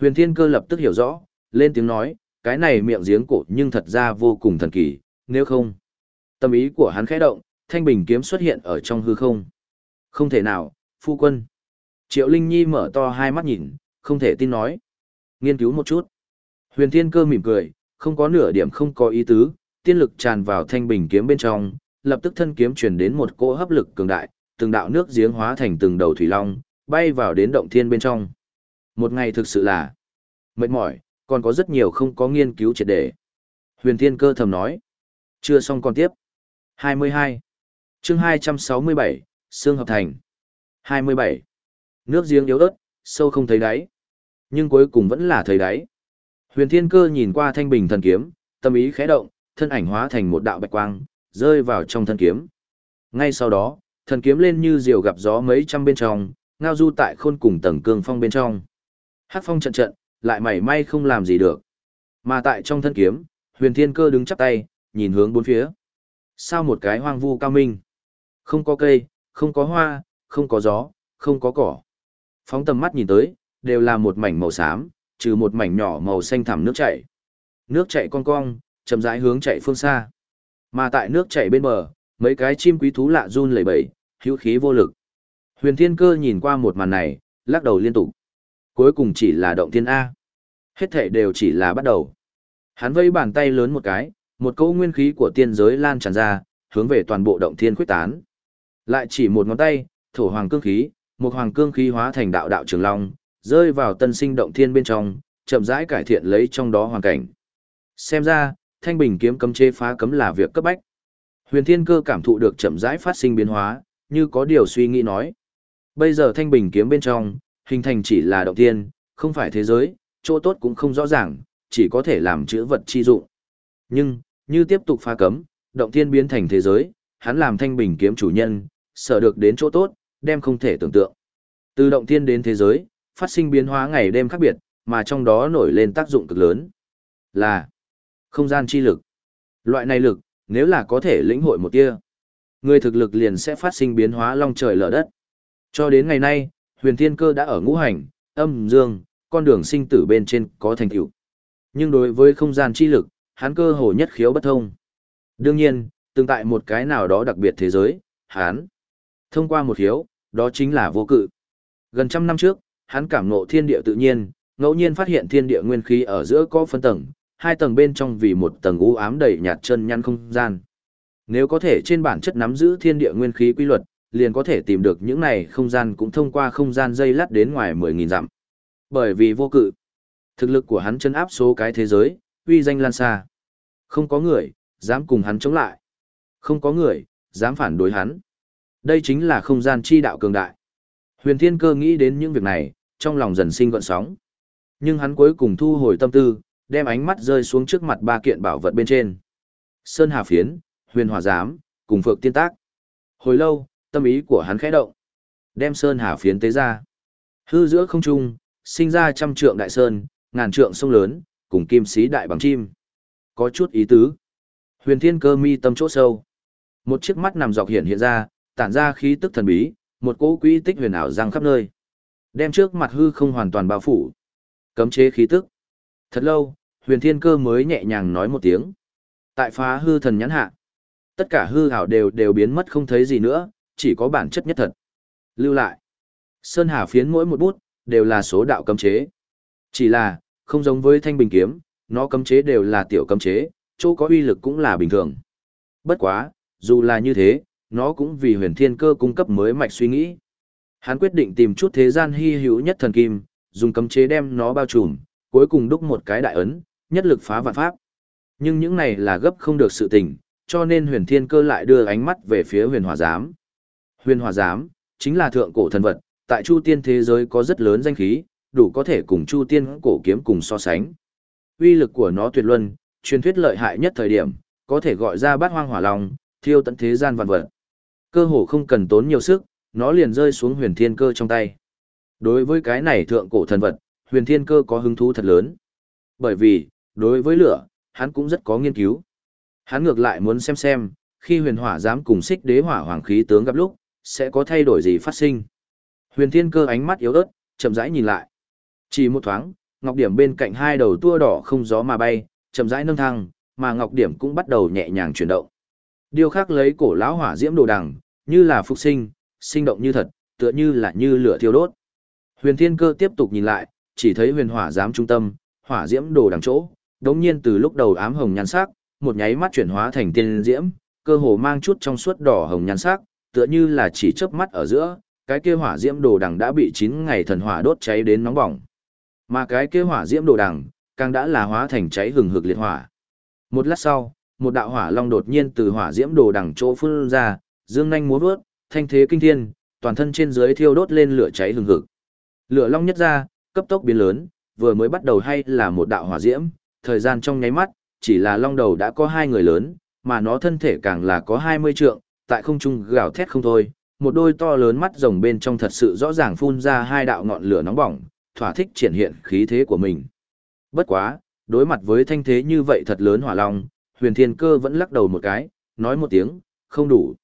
A: Huyền Thiên Cơ lập tức hiểu rõ, lên tiếng nói, cái này miệng giếng cổ nhưng thật ra vô cùng thần kỳ, nếu không. Tâm ý của hắn khẽ động, thanh bình kiếm xuất hiện ở trong hư không. Không thể nào, phu quân. Triệu Linh Nhi mở to hai mắt nhìn, không thể tin nói. Nghiên cứu một chút. Huyền Thiên Cơ mỉm cười, không có nửa điểm không có ý tứ, tiên lực tràn vào thanh bình kiếm bên trong, lập tức thân kiếm truyền đến một cỗ hấp lực cường đại, từng đạo nước giếng hóa thành từng đầu thủy long, bay vào đến động thiên bên trong. Một ngày thực sự là mệt mỏi, còn có rất nhiều không có nghiên cứu triệt đề. Huyền Thiên Cơ thầm nói. Chưa xong còn tiếp. 22. chương 267, Sương Hợp Thành. 27. Nước giếng yếu ớt, sâu không thấy đáy. Nhưng cuối cùng vẫn là thấy đáy. Huyền Thiên Cơ nhìn qua thanh bình thần kiếm, tâm ý khẽ động, thân ảnh hóa thành một đạo bạch quang, rơi vào trong thân kiếm. Ngay sau đó, thần kiếm lên như diều gặp gió mấy trăm bên trong, ngao du tại khôn cùng tầng cương phong bên trong. Hát phong trận trận, lại mảy may không làm gì được. Mà tại trong thân kiếm, huyền thiên cơ đứng chắp tay, nhìn hướng bốn phía. Sao một cái hoang vu cao minh? Không có cây, không có hoa, không có gió, không có cỏ. Phóng tầm mắt nhìn tới, đều là một mảnh màu xám, trừ một mảnh nhỏ màu xanh thẳm nước chảy. Nước chảy cong cong, chậm rãi hướng chạy phương xa. Mà tại nước chảy bên bờ, mấy cái chim quý thú lạ run lẩy bẩy, hữu khí vô lực. Huyền Thiên Cơ nhìn qua một màn này, lắc đầu liên tục. Cuối cùng chỉ là động thiên A. Hết thể đều chỉ là bắt đầu. Hắn vây bàn tay lớn một cái, một cỗ nguyên khí của tiên giới lan tràn ra, hướng về toàn bộ động thiên khuyết tán. Lại chỉ một ngón tay, thổ hoàng cương khí, một hoàng cương khí hóa thành đạo đạo trường long, rơi vào tân sinh động thiên bên trong, chậm rãi cải thiện lấy trong đó hoàn cảnh. Xem ra, thanh bình kiếm cấm chế phá cấm là việc cấp bách. Huyền Thiên Cơ cảm thụ được chậm rãi phát sinh biến hóa, như có điều suy nghĩ nói. Bây giờ thanh bình kiếm bên trong, hình thành chỉ là động thiên, không phải thế giới, chỗ tốt cũng không rõ ràng, chỉ có thể làm chữ vật chi dụng. Nhưng, như tiếp tục phá cấm, động thiên biến thành thế giới, hắn làm thanh bình kiếm chủ nhân, sợ được đến chỗ tốt, đem không thể tưởng tượng. Từ động thiên đến thế giới, phát sinh biến hóa ngày đêm khác biệt, mà trong đó nổi lên tác dụng cực lớn. Là không gian chi lực. Loại này lực, nếu là có thể lĩnh hội một tia, người thực lực liền sẽ phát sinh biến hóa long trời lở đất. Cho đến ngày nay, huyền thiên cơ đã ở ngũ hành, âm, dương, con đường sinh tử bên trên có thành tựu. Nhưng đối với không gian chi lực, hắn cơ hồ nhất khiếu bất thông. Đương nhiên, tương tại một cái nào đó đặc biệt thế giới, hắn thông qua một khiếu, đó chính là vô cự. Gần trăm năm trước, hắn cảm ngộ thiên địa tự nhiên, ngẫu nhiên phát hiện thiên địa nguyên khí ở giữa có phân tầng, hai tầng bên trong vì một tầng u ám đầy nhạt chân nhăn không gian. Nếu có thể trên bản chất nắm giữ thiên địa nguyên khí quy luật, liền có thể tìm được những này không gian cũng thông qua không gian dây lát đến ngoài 10.000 dặm. Bởi vì vô cự, thực lực của hắn chân áp số cái thế giới, uy danh lan xa. Không có người, dám cùng hắn chống lại. Không có người, dám phản đối hắn. Đây chính là không gian chi đạo cường đại. Huyền Thiên Cơ nghĩ đến những việc này, trong lòng dần sinh gợn sóng. Nhưng hắn cuối cùng thu hồi tâm tư, đem ánh mắt rơi xuống trước mặt ba kiện bảo vật bên trên. Sơn Hà Phiến, Huyền hòa Giám, cùng Phượng Tiên Tác. Hồi lâu, tâm ý của hắn khẽ động. Đem Sơn Hà Phiến tế ra. Hư giữa không trung, sinh ra trăm trượng đại sơn, ngàn trượng sông lớn, cùng kim sĩ đại bằng chim. Có chút ý tứ. Huyền Thiên Cơ mi tâm chỗ sâu. Một chiếc mắt nằm dọc hiện hiện ra, tản ra khí tức thần bí, một cỗ quỹ tích huyền ảo răng khắp nơi. Đem trước mặt hư không hoàn toàn bao phủ. Cấm chế khí tức. Thật lâu, huyền thiên cơ mới nhẹ nhàng nói một tiếng. Tại phá hư thần nhãn hạ. Tất cả hư ảo đều đều biến mất không thấy gì nữa, chỉ có bản chất nhất thật. Lưu lại. Sơn Hà phiến mỗi một bút, đều là số đạo cấm chế. Chỉ là, không giống với thanh bình kiếm, nó cấm chế đều là tiểu cấm chế, chỗ có uy lực cũng là bình thường. Bất quá, dù là như thế, nó cũng vì huyền thiên cơ cung cấp mới mạch suy nghĩ. Hắn quyết định tìm chút thế gian hy hữu nhất thần kim, dùng cấm chế đem nó bao trùm, cuối cùng đúc một cái đại ấn, nhất lực phá vạn pháp. Nhưng những này là gấp không được sự tình, cho nên huyền thiên cơ lại đưa ánh mắt về phía huyền hòa giám. Huyền hòa giám, chính là thượng cổ thần vật, tại chu tiên thế giới có rất lớn danh khí, đủ có thể cùng chu tiên cổ kiếm cùng so sánh. Uy lực của nó tuyệt luân, truyền thuyết lợi hại nhất thời điểm, có thể gọi ra bát hoang hỏa long, thiêu tận thế gian vạn vật. Cơ hồ không cần tốn nhiều sức, nó liền rơi xuống huyền thiên cơ trong tay. Đối với cái này thượng cổ thần vật, huyền thiên cơ có hứng thú thật lớn. Bởi vì, đối với lửa, hắn cũng rất có nghiên cứu. Hắn ngược lại muốn xem xem, khi huyền hỏa dám cùng xích đế hỏa hoàng khí tướng gặp lúc, sẽ có thay đổi gì phát sinh. Huyền thiên cơ ánh mắt yếu ớt, chậm rãi nhìn lại. Chỉ một thoáng, ngọc điểm bên cạnh hai đầu tua đỏ không gió mà bay, chậm rãi nâng thăng, mà ngọc điểm cũng bắt đầu nhẹ nhàng chuyển động. Điêu khắc lấy cổ lão hỏa diễm đồ đằng, như là phục sinh, sinh động như thật, tựa như là như lửa thiêu đốt. Huyền Thiên Cơ tiếp tục nhìn lại, chỉ thấy huyền hỏa giám trung tâm, hỏa diễm đồ đằng chỗ, đống nhiên từ lúc đầu ám hồng nhan sắc, một nháy mắt chuyển hóa thành tiên diễm, cơ hồ mang chút trong suốt đỏ hồng nhan sắc, tựa như là chỉ chớp mắt ở giữa, cái kia hỏa diễm đồ đằng đã bị 9 ngày thần hỏa đốt cháy đến nóng bỏng. Mà cái kia hỏa diễm đồ đằng, càng đã là hóa thành cháy hừng hực liệt hỏa. Một lát sau, một đạo hỏa long đột nhiên từ hỏa diễm đồ đằng chỗ phun ra, dương nhanh múa vớt, thanh thế kinh thiên, toàn thân trên dưới thiêu đốt lên lửa cháy hừng hực. Lửa long nhất ra, cấp tốc biến lớn, vừa mới bắt đầu hay là một đạo hỏa diễm, thời gian trong nháy mắt, chỉ là long đầu đã có hai người lớn, mà nó thân thể càng là có 20 trượng, tại không trung gào thét không thôi, một đôi to lớn mắt rồng bên trong thật sự rõ ràng phun ra hai đạo ngọn lửa nóng bỏng, thỏa thích triển hiện khí thế của mình. Bất quá, đối mặt với thanh thế như vậy thật lớn hỏa long, huyền thiên cơ vẫn lắc đầu một cái, nói một tiếng, không đủ.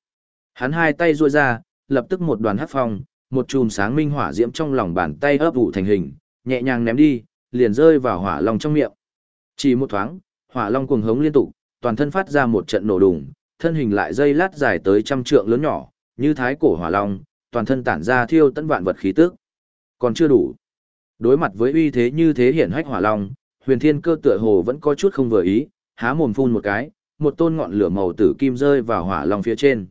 A: Hắn hai tay ruôi ra, lập tức một đoàn hắc phong, một chùm sáng minh hỏa diễm trong lòng bàn tay ấp ủ thành hình, nhẹ nhàng ném đi, liền rơi vào hỏa long trong miệng. Chỉ một thoáng, hỏa long cuồng hống liên tục, toàn thân phát ra một trận nổ đùng, thân hình lại dây lát dài tới trăm trượng lớn nhỏ, như thái cổ hỏa long, toàn thân tản ra thiêu tận vạn vật khí tức. Còn chưa đủ. Đối mặt với uy thế như thế hiển hách hỏa long, Huyền Thiên Cơ tựa hồ vẫn có chút không vừa ý, há mồm phun một cái, một tôn ngọn lửa màu tử kim rơi vào hỏa long phía trên.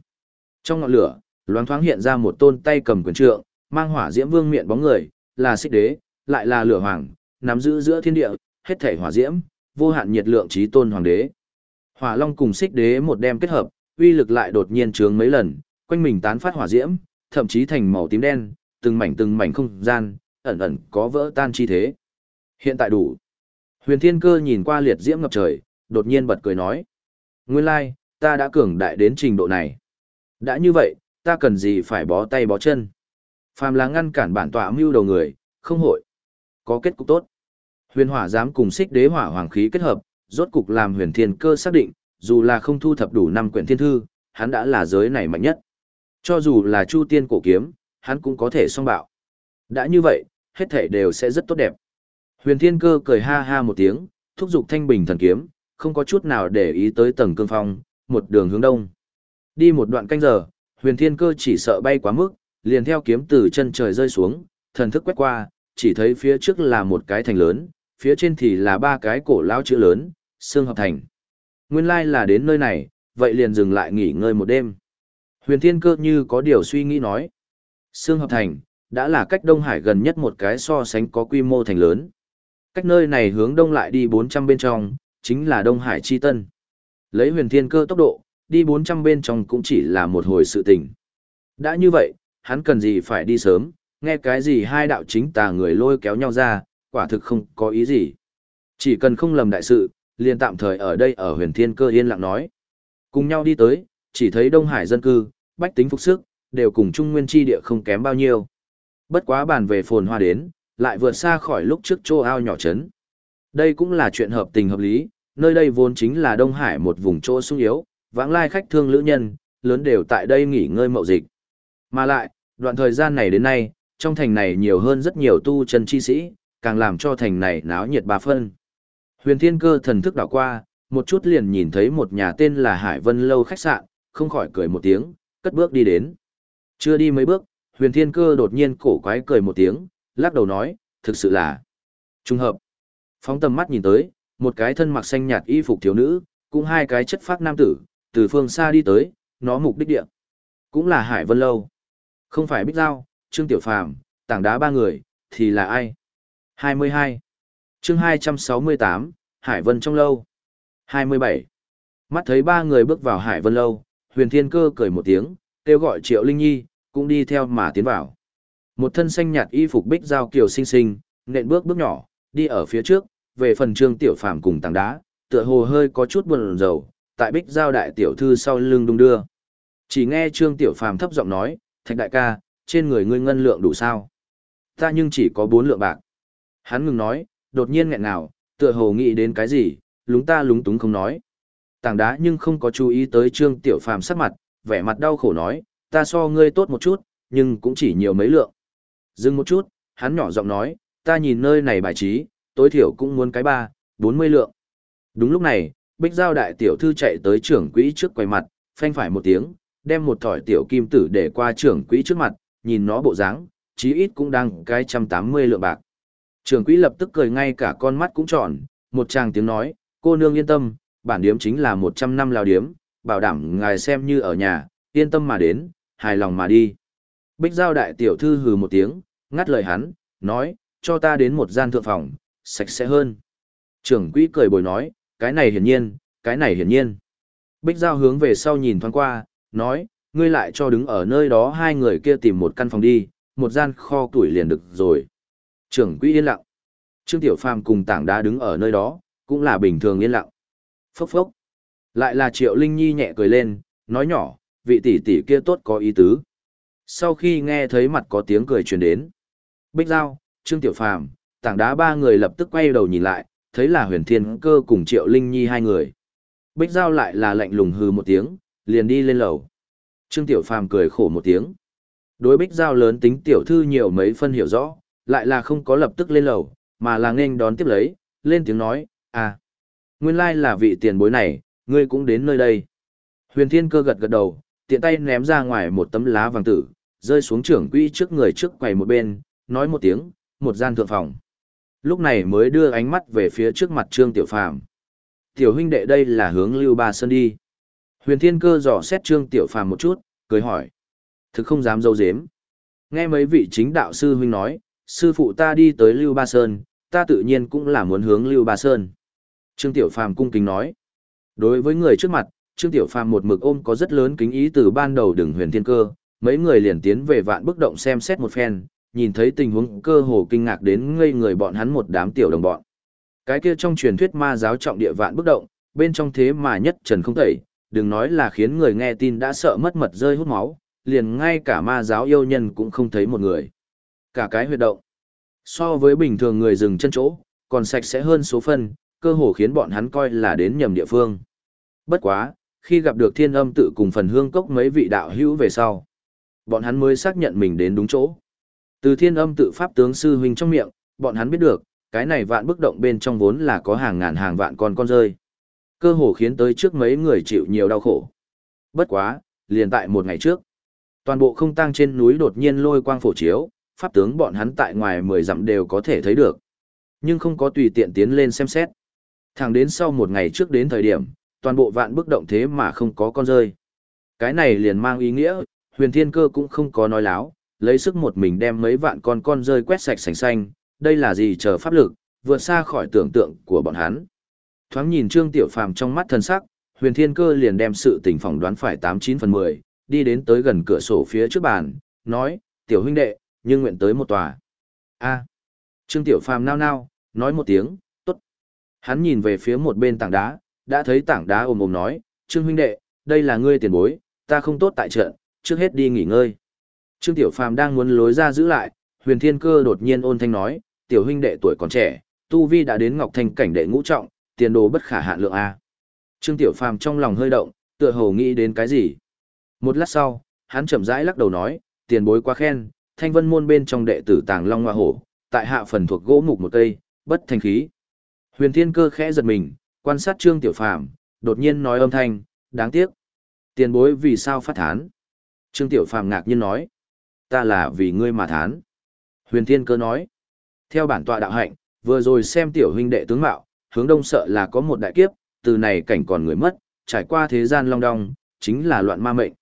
A: Trong ngọn lửa, loáng thoáng hiện ra một tôn tay cầm quyền trượng, mang hỏa diễm vương miệng bóng người, là xích đế, lại là lửa hoàng, nắm giữ giữa thiên địa, hết thể hỏa diễm, vô hạn nhiệt lượng trí tôn hoàng đế. Hỏa long cùng xích đế một đem kết hợp, uy lực lại đột nhiên trướng mấy lần, quanh mình tán phát hỏa diễm, thậm chí thành màu tím đen, từng mảnh từng mảnh không gian, ẩn ẩn có vỡ tan chi thế. Hiện tại đủ. Huyền Thiên Cơ nhìn qua liệt diễm ngập trời, đột nhiên bật cười nói: "Nguyên lai, ta đã cường đại đến trình độ này. Đã như vậy, ta cần gì phải bó tay bó chân? Phàm là ngăn cản bản tọa mưu đầu người, không hội. Có kết cục tốt." Huyền Hỏa dám cùng Xích Đế Hỏa Hoàng khí kết hợp, rốt cục làm Huyền Thiên Cơ xác định, dù là không thu thập đủ năm quyển thiên thư, hắn đã là giới này mạnh nhất. Cho dù là Chu Tiên cổ kiếm, hắn cũng có thể song bạo. Đã như vậy, hết thể đều sẽ rất tốt đẹp. Huyền Thiên Cơ cười ha ha một tiếng, thúc giục thanh bình thần kiếm, không có chút nào để ý tới tầng cương phong, một đường hướng đông. Đi một đoạn canh giờ, Huyền Thiên Cơ chỉ sợ bay quá mức, liền theo kiếm từ chân trời rơi xuống, thần thức quét qua, chỉ thấy phía trước là một cái thành lớn, phía trên thì là ba cái cổ lão chữ lớn, xương hợp thành. Nguyên lai là đến nơi này, vậy liền dừng lại nghỉ ngơi một đêm. Huyền Thiên Cơ như có điều suy nghĩ nói. Xương hợp thành, đã là cách Đông Hải gần nhất một cái so sánh có quy mô thành lớn. Cách nơi này hướng đông lại đi 400 bên trong, chính là Đông Hải Chi Tân. Lấy huyền thiên cơ tốc độ, đi 400 bên trong cũng chỉ là một hồi sự tình. Đã như vậy, hắn cần gì phải đi sớm, nghe cái gì hai đạo chính tà người lôi kéo nhau ra, quả thực không có ý gì. Chỉ cần không lầm đại sự, liền tạm thời ở đây ở huyền thiên cơ yên lặng nói. Cùng nhau đi tới, chỉ thấy Đông Hải dân cư, bách tính phục sức, đều cùng Trung Nguyên Chi địa không kém bao nhiêu. Bất quá bàn về phồn hoa đến, lại vượt xa khỏi lúc trước chô ao nhỏ trấn. Đây cũng là chuyện hợp tình hợp lý, nơi đây vốn chính là Đông Hải một vùng chỗ sung yếu, vãng lai khách thương lữ nhân, lớn đều tại đây nghỉ ngơi mậu dịch. Mà lại, đoạn thời gian này đến nay, trong thành này nhiều hơn rất nhiều tu chân chi sĩ, càng làm cho thành này náo nhiệt ba phân. Huyền Thiên Cơ thần thức đảo qua, một chút liền nhìn thấy một nhà tên là Hải Vân Lâu khách sạn, không khỏi cười một tiếng, cất bước đi đến. Chưa đi mấy bước, Huyền Thiên Cơ đột nhiên cổ quái cười một tiếng, lắc đầu nói, thực sự là trùng hợp. Phóng tầm mắt nhìn tới, một cái thân mặc xanh nhạt y phục thiếu nữ, cũng hai cái chất phác nam tử, từ phương xa đi tới, nó mục đích địa. Cũng là Hải Vân Lâu. Không phải Bích Giao, Trương Tiểu Phàm, tảng đá ba người, thì là ai? 22 chương 268, Hải Vân trong lâu. 27. Mắt thấy ba người bước vào Hải Vân Lâu, huyền thiên cơ cười một tiếng, kêu gọi Triệu Linh Nhi, cũng đi theo mà tiến vào. Một thân xanh nhạt y phục bích giao kiều xinh xinh, nện bước bước nhỏ, đi ở phía trước, về phần trương tiểu phàm cùng tảng đá, tựa hồ hơi có chút buồn rầu, tại bích giao đại tiểu thư sau lưng đung đưa. Chỉ nghe trương tiểu phàm thấp giọng nói, thạch đại ca, trên người ngươi ngân lượng đủ sao? Ta nhưng chỉ có bốn lượng bạc. Hắn ngừng nói, đột nhiên nghẹn nào, tựa hồ nghĩ đến cái gì, lúng ta lúng túng không nói. Tảng đá nhưng không có chú ý tới trương tiểu phàm sắc mặt, vẻ mặt đau khổ nói, ta so ngươi tốt một chút, nhưng cũng chỉ nhiều mấy lượng. Dừng một chút, hắn nhỏ giọng nói, ta nhìn nơi này bài trí, tối thiểu cũng muốn cái ba, bốn mươi lượng. Đúng lúc này, Bích Giao đại tiểu thư chạy tới trưởng quỹ trước quầy mặt, phanh phải một tiếng, đem một thỏi tiểu kim tử để qua trưởng quỹ trước mặt, nhìn nó bộ dáng, chí ít cũng đang cái trăm tám mươi lượng bạc. Trưởng quỹ lập tức cười ngay cả con mắt cũng tròn, một chàng tiếng nói, cô nương yên tâm, bản điếm chính là một trăm năm lao điếm, bảo đảm ngài xem như ở nhà, yên tâm mà đến, hài lòng mà đi. Bích Giao đại tiểu thư hừ một tiếng, ngắt lời hắn, nói, cho ta đến một gian thượng phòng, sạch sẽ hơn. Trưởng quỹ cười bồi nói, cái này hiển nhiên, cái này hiển nhiên. Bích Giao hướng về sau nhìn thoáng qua, nói, ngươi lại cho đứng ở nơi đó hai người kia tìm một căn phòng đi, một gian kho tuổi liền được rồi. Trưởng quỹ yên lặng. Trương Tiểu Phàm cùng tảng đá đứng ở nơi đó, cũng là bình thường yên lặng. Phốc phốc. Lại là Triệu Linh Nhi nhẹ cười lên, nói nhỏ, vị tỷ tỷ kia tốt có ý tứ. Sau khi nghe thấy mặt có tiếng cười truyền đến, Bích Giao, Trương Tiểu Phàm, tảng đá ba người lập tức quay đầu nhìn lại, thấy là huyền thiên cơ cùng Triệu Linh Nhi hai người. Bích Giao lại là lạnh lùng hư một tiếng, liền đi lên lầu. Trương Tiểu Phàm cười khổ một tiếng. Đối Bích Giao lớn tính tiểu thư nhiều mấy phân hiểu rõ, lại là không có lập tức lên lầu, mà là nên đón tiếp lấy, lên tiếng nói, à, nguyên lai là vị tiền bối này, ngươi cũng đến nơi đây. Huyền Thiên Cơ gật gật đầu, tiện tay ném ra ngoài một tấm lá vàng tử, rơi xuống trưởng quỹ trước người trước quầy một bên, nói một tiếng, một gian thượng phòng. Lúc này mới đưa ánh mắt về phía trước mặt Trương Tiểu Phàm. Tiểu huynh đệ đây là hướng Lưu Ba Sơn đi. Huyền Thiên Cơ dò xét Trương Tiểu Phàm một chút, cười hỏi. Thực không dám dâu dếm. Nghe mấy vị chính đạo sư huynh nói, sư phụ ta đi tới Lưu Ba Sơn, ta tự nhiên cũng là muốn hướng Lưu Ba Sơn. Trương Tiểu Phàm cung kính nói. Đối với người trước mặt, Trương Tiểu Phàm một mực ôm có rất lớn kính ý từ ban đầu đường huyền thiên cơ, mấy người liền tiến về vạn bức động xem xét một phen, nhìn thấy tình huống cơ hồ kinh ngạc đến ngây người bọn hắn một đám tiểu đồng bọn. Cái kia trong truyền thuyết ma giáo trọng địa vạn bức động, bên trong thế mà nhất trần không thể, đừng nói là khiến người nghe tin đã sợ mất mật rơi hút máu, liền ngay cả ma giáo yêu nhân cũng không thấy một người. Cả cái huyệt động. So với bình thường người dừng chân chỗ, còn sạch sẽ hơn số phân, cơ hồ khiến bọn hắn coi là đến nhầm địa phương. Bất quá, khi gặp được thiên âm tự cùng phần hương cốc mấy vị đạo hữu về sau, bọn hắn mới xác nhận mình đến đúng chỗ. Từ thiên âm tự pháp tướng sư huynh trong miệng, bọn hắn biết được, cái này vạn bức động bên trong vốn là có hàng ngàn hàng vạn con con rơi. Cơ hồ khiến tới trước mấy người chịu nhiều đau khổ. Bất quá, liền tại một ngày trước, toàn bộ không tăng trên núi đột nhiên lôi quang phổ chiếu, pháp tướng bọn hắn tại ngoài mười dặm đều có thể thấy được. Nhưng không có tùy tiện tiến lên xem xét. Thẳng đến sau một ngày trước đến thời điểm, toàn bộ vạn bức động thế mà không có con rơi. Cái này liền mang ý nghĩa, huyền thiên cơ cũng không có nói láo, lấy sức một mình đem mấy vạn con con rơi quét sạch sành xanh, đây là gì chờ pháp lực, vượt xa khỏi tưởng tượng của bọn hắn. Thoáng nhìn Trương Tiểu Phàm trong mắt thần sắc, huyền thiên cơ liền đem sự tình phỏng đoán phải 89 phần 10, đi đến tới gần cửa sổ phía trước bàn, nói, tiểu huynh đệ, nhưng nguyện tới một tòa. a Trương Tiểu Phàm nao nao, nói một tiếng, tốt. Hắn nhìn về phía một bên tảng đá, đã thấy tảng đá ồm ồm nói, Trương huynh đệ, đây là ngươi tiền bối, ta không tốt tại trận, trước hết đi nghỉ ngơi. Trương Tiểu Phàm đang muốn lối ra giữ lại, huyền thiên cơ đột nhiên ôn thanh nói, tiểu huynh đệ tuổi còn trẻ, tu vi đã đến ngọc thanh cảnh đệ ngũ trọng, tiền đồ bất khả hạn lượng A. Trương Tiểu Phàm trong lòng hơi động, tựa hồ nghĩ đến cái gì. Một lát sau, hắn chậm rãi lắc đầu nói, tiền bối quá khen, thanh vân môn bên trong đệ tử tàng long hoa hổ, tại hạ phần thuộc gỗ mục một cây, bất thành khí. Huyền Thiên Cơ khẽ giật mình, quan sát Trương Tiểu Phàm, đột nhiên nói âm thanh, đáng tiếc. Tiền bối vì sao phát thán? Trương Tiểu Phàm ngạc nhiên nói, ta là vì ngươi mà thán. Huyền Thiên Cơ nói, theo bản tọa đạo hạnh, vừa rồi xem tiểu huynh đệ tướng mạo, hướng đông sợ là có một đại kiếp, từ này cảnh còn người mất, trải qua thế gian long đong, chính là loạn ma mệnh.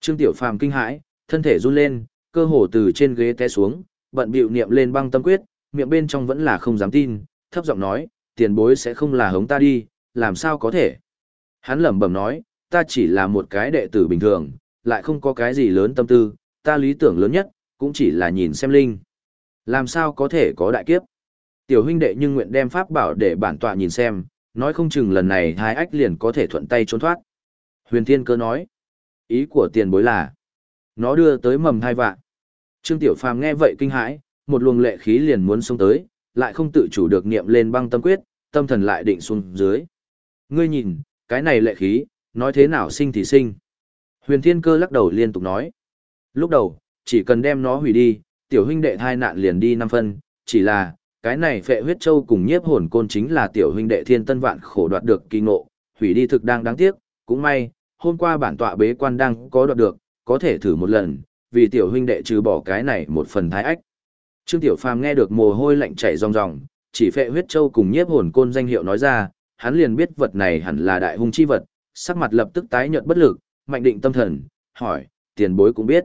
A: Trương Tiểu Phàm kinh hãi, thân thể run lên, cơ hồ từ trên ghế té xuống, bận bịu niệm lên băng tâm quyết, miệng bên trong vẫn là không dám tin, thấp giọng nói, tiền bối sẽ không là hống ta đi, làm sao có thể. Hắn lẩm bẩm nói, ta chỉ là một cái đệ tử bình thường, lại không có cái gì lớn tâm tư, ta lý tưởng lớn nhất, cũng chỉ là nhìn xem linh. Làm sao có thể có đại kiếp? Tiểu huynh đệ nhưng nguyện đem pháp bảo để bản tọa nhìn xem, nói không chừng lần này hai ách liền có thể thuận tay trốn thoát. Huyền Thiên Cơ nói, ý của tiền bối là, nó đưa tới mầm hai vạn. Trương Tiểu Phàm nghe vậy kinh hãi, một luồng lệ khí liền muốn xông tới, lại không tự chủ được niệm lên băng tâm quyết, tâm thần lại định xuống dưới. Ngươi nhìn, cái này lệ khí, nói thế nào sinh thì sinh. Huyền Thiên Cơ lắc đầu liên tục nói. Lúc đầu, chỉ cần đem nó hủy đi, tiểu huynh đệ thai nạn liền đi năm phân, chỉ là, cái này phệ huyết châu cùng nhiếp hồn côn chính là tiểu huynh đệ thiên tân vạn khổ đoạt được kỳ ngộ, hủy đi thực đang đáng tiếc, cũng may, hôm qua bản tọa bế quan đang có đoạt được, có thể thử một lần, vì tiểu huynh đệ trừ bỏ cái này một phần thái ách. Trương Tiểu Phàm nghe được mồ hôi lạnh chảy ròng ròng, chỉ phệ huyết châu cùng nhiếp hồn côn danh hiệu nói ra, hắn liền biết vật này hẳn là đại hung chi vật, sắc mặt lập tức tái nhợt bất lực, mạnh định tâm thần, hỏi, tiền bối cũng biết.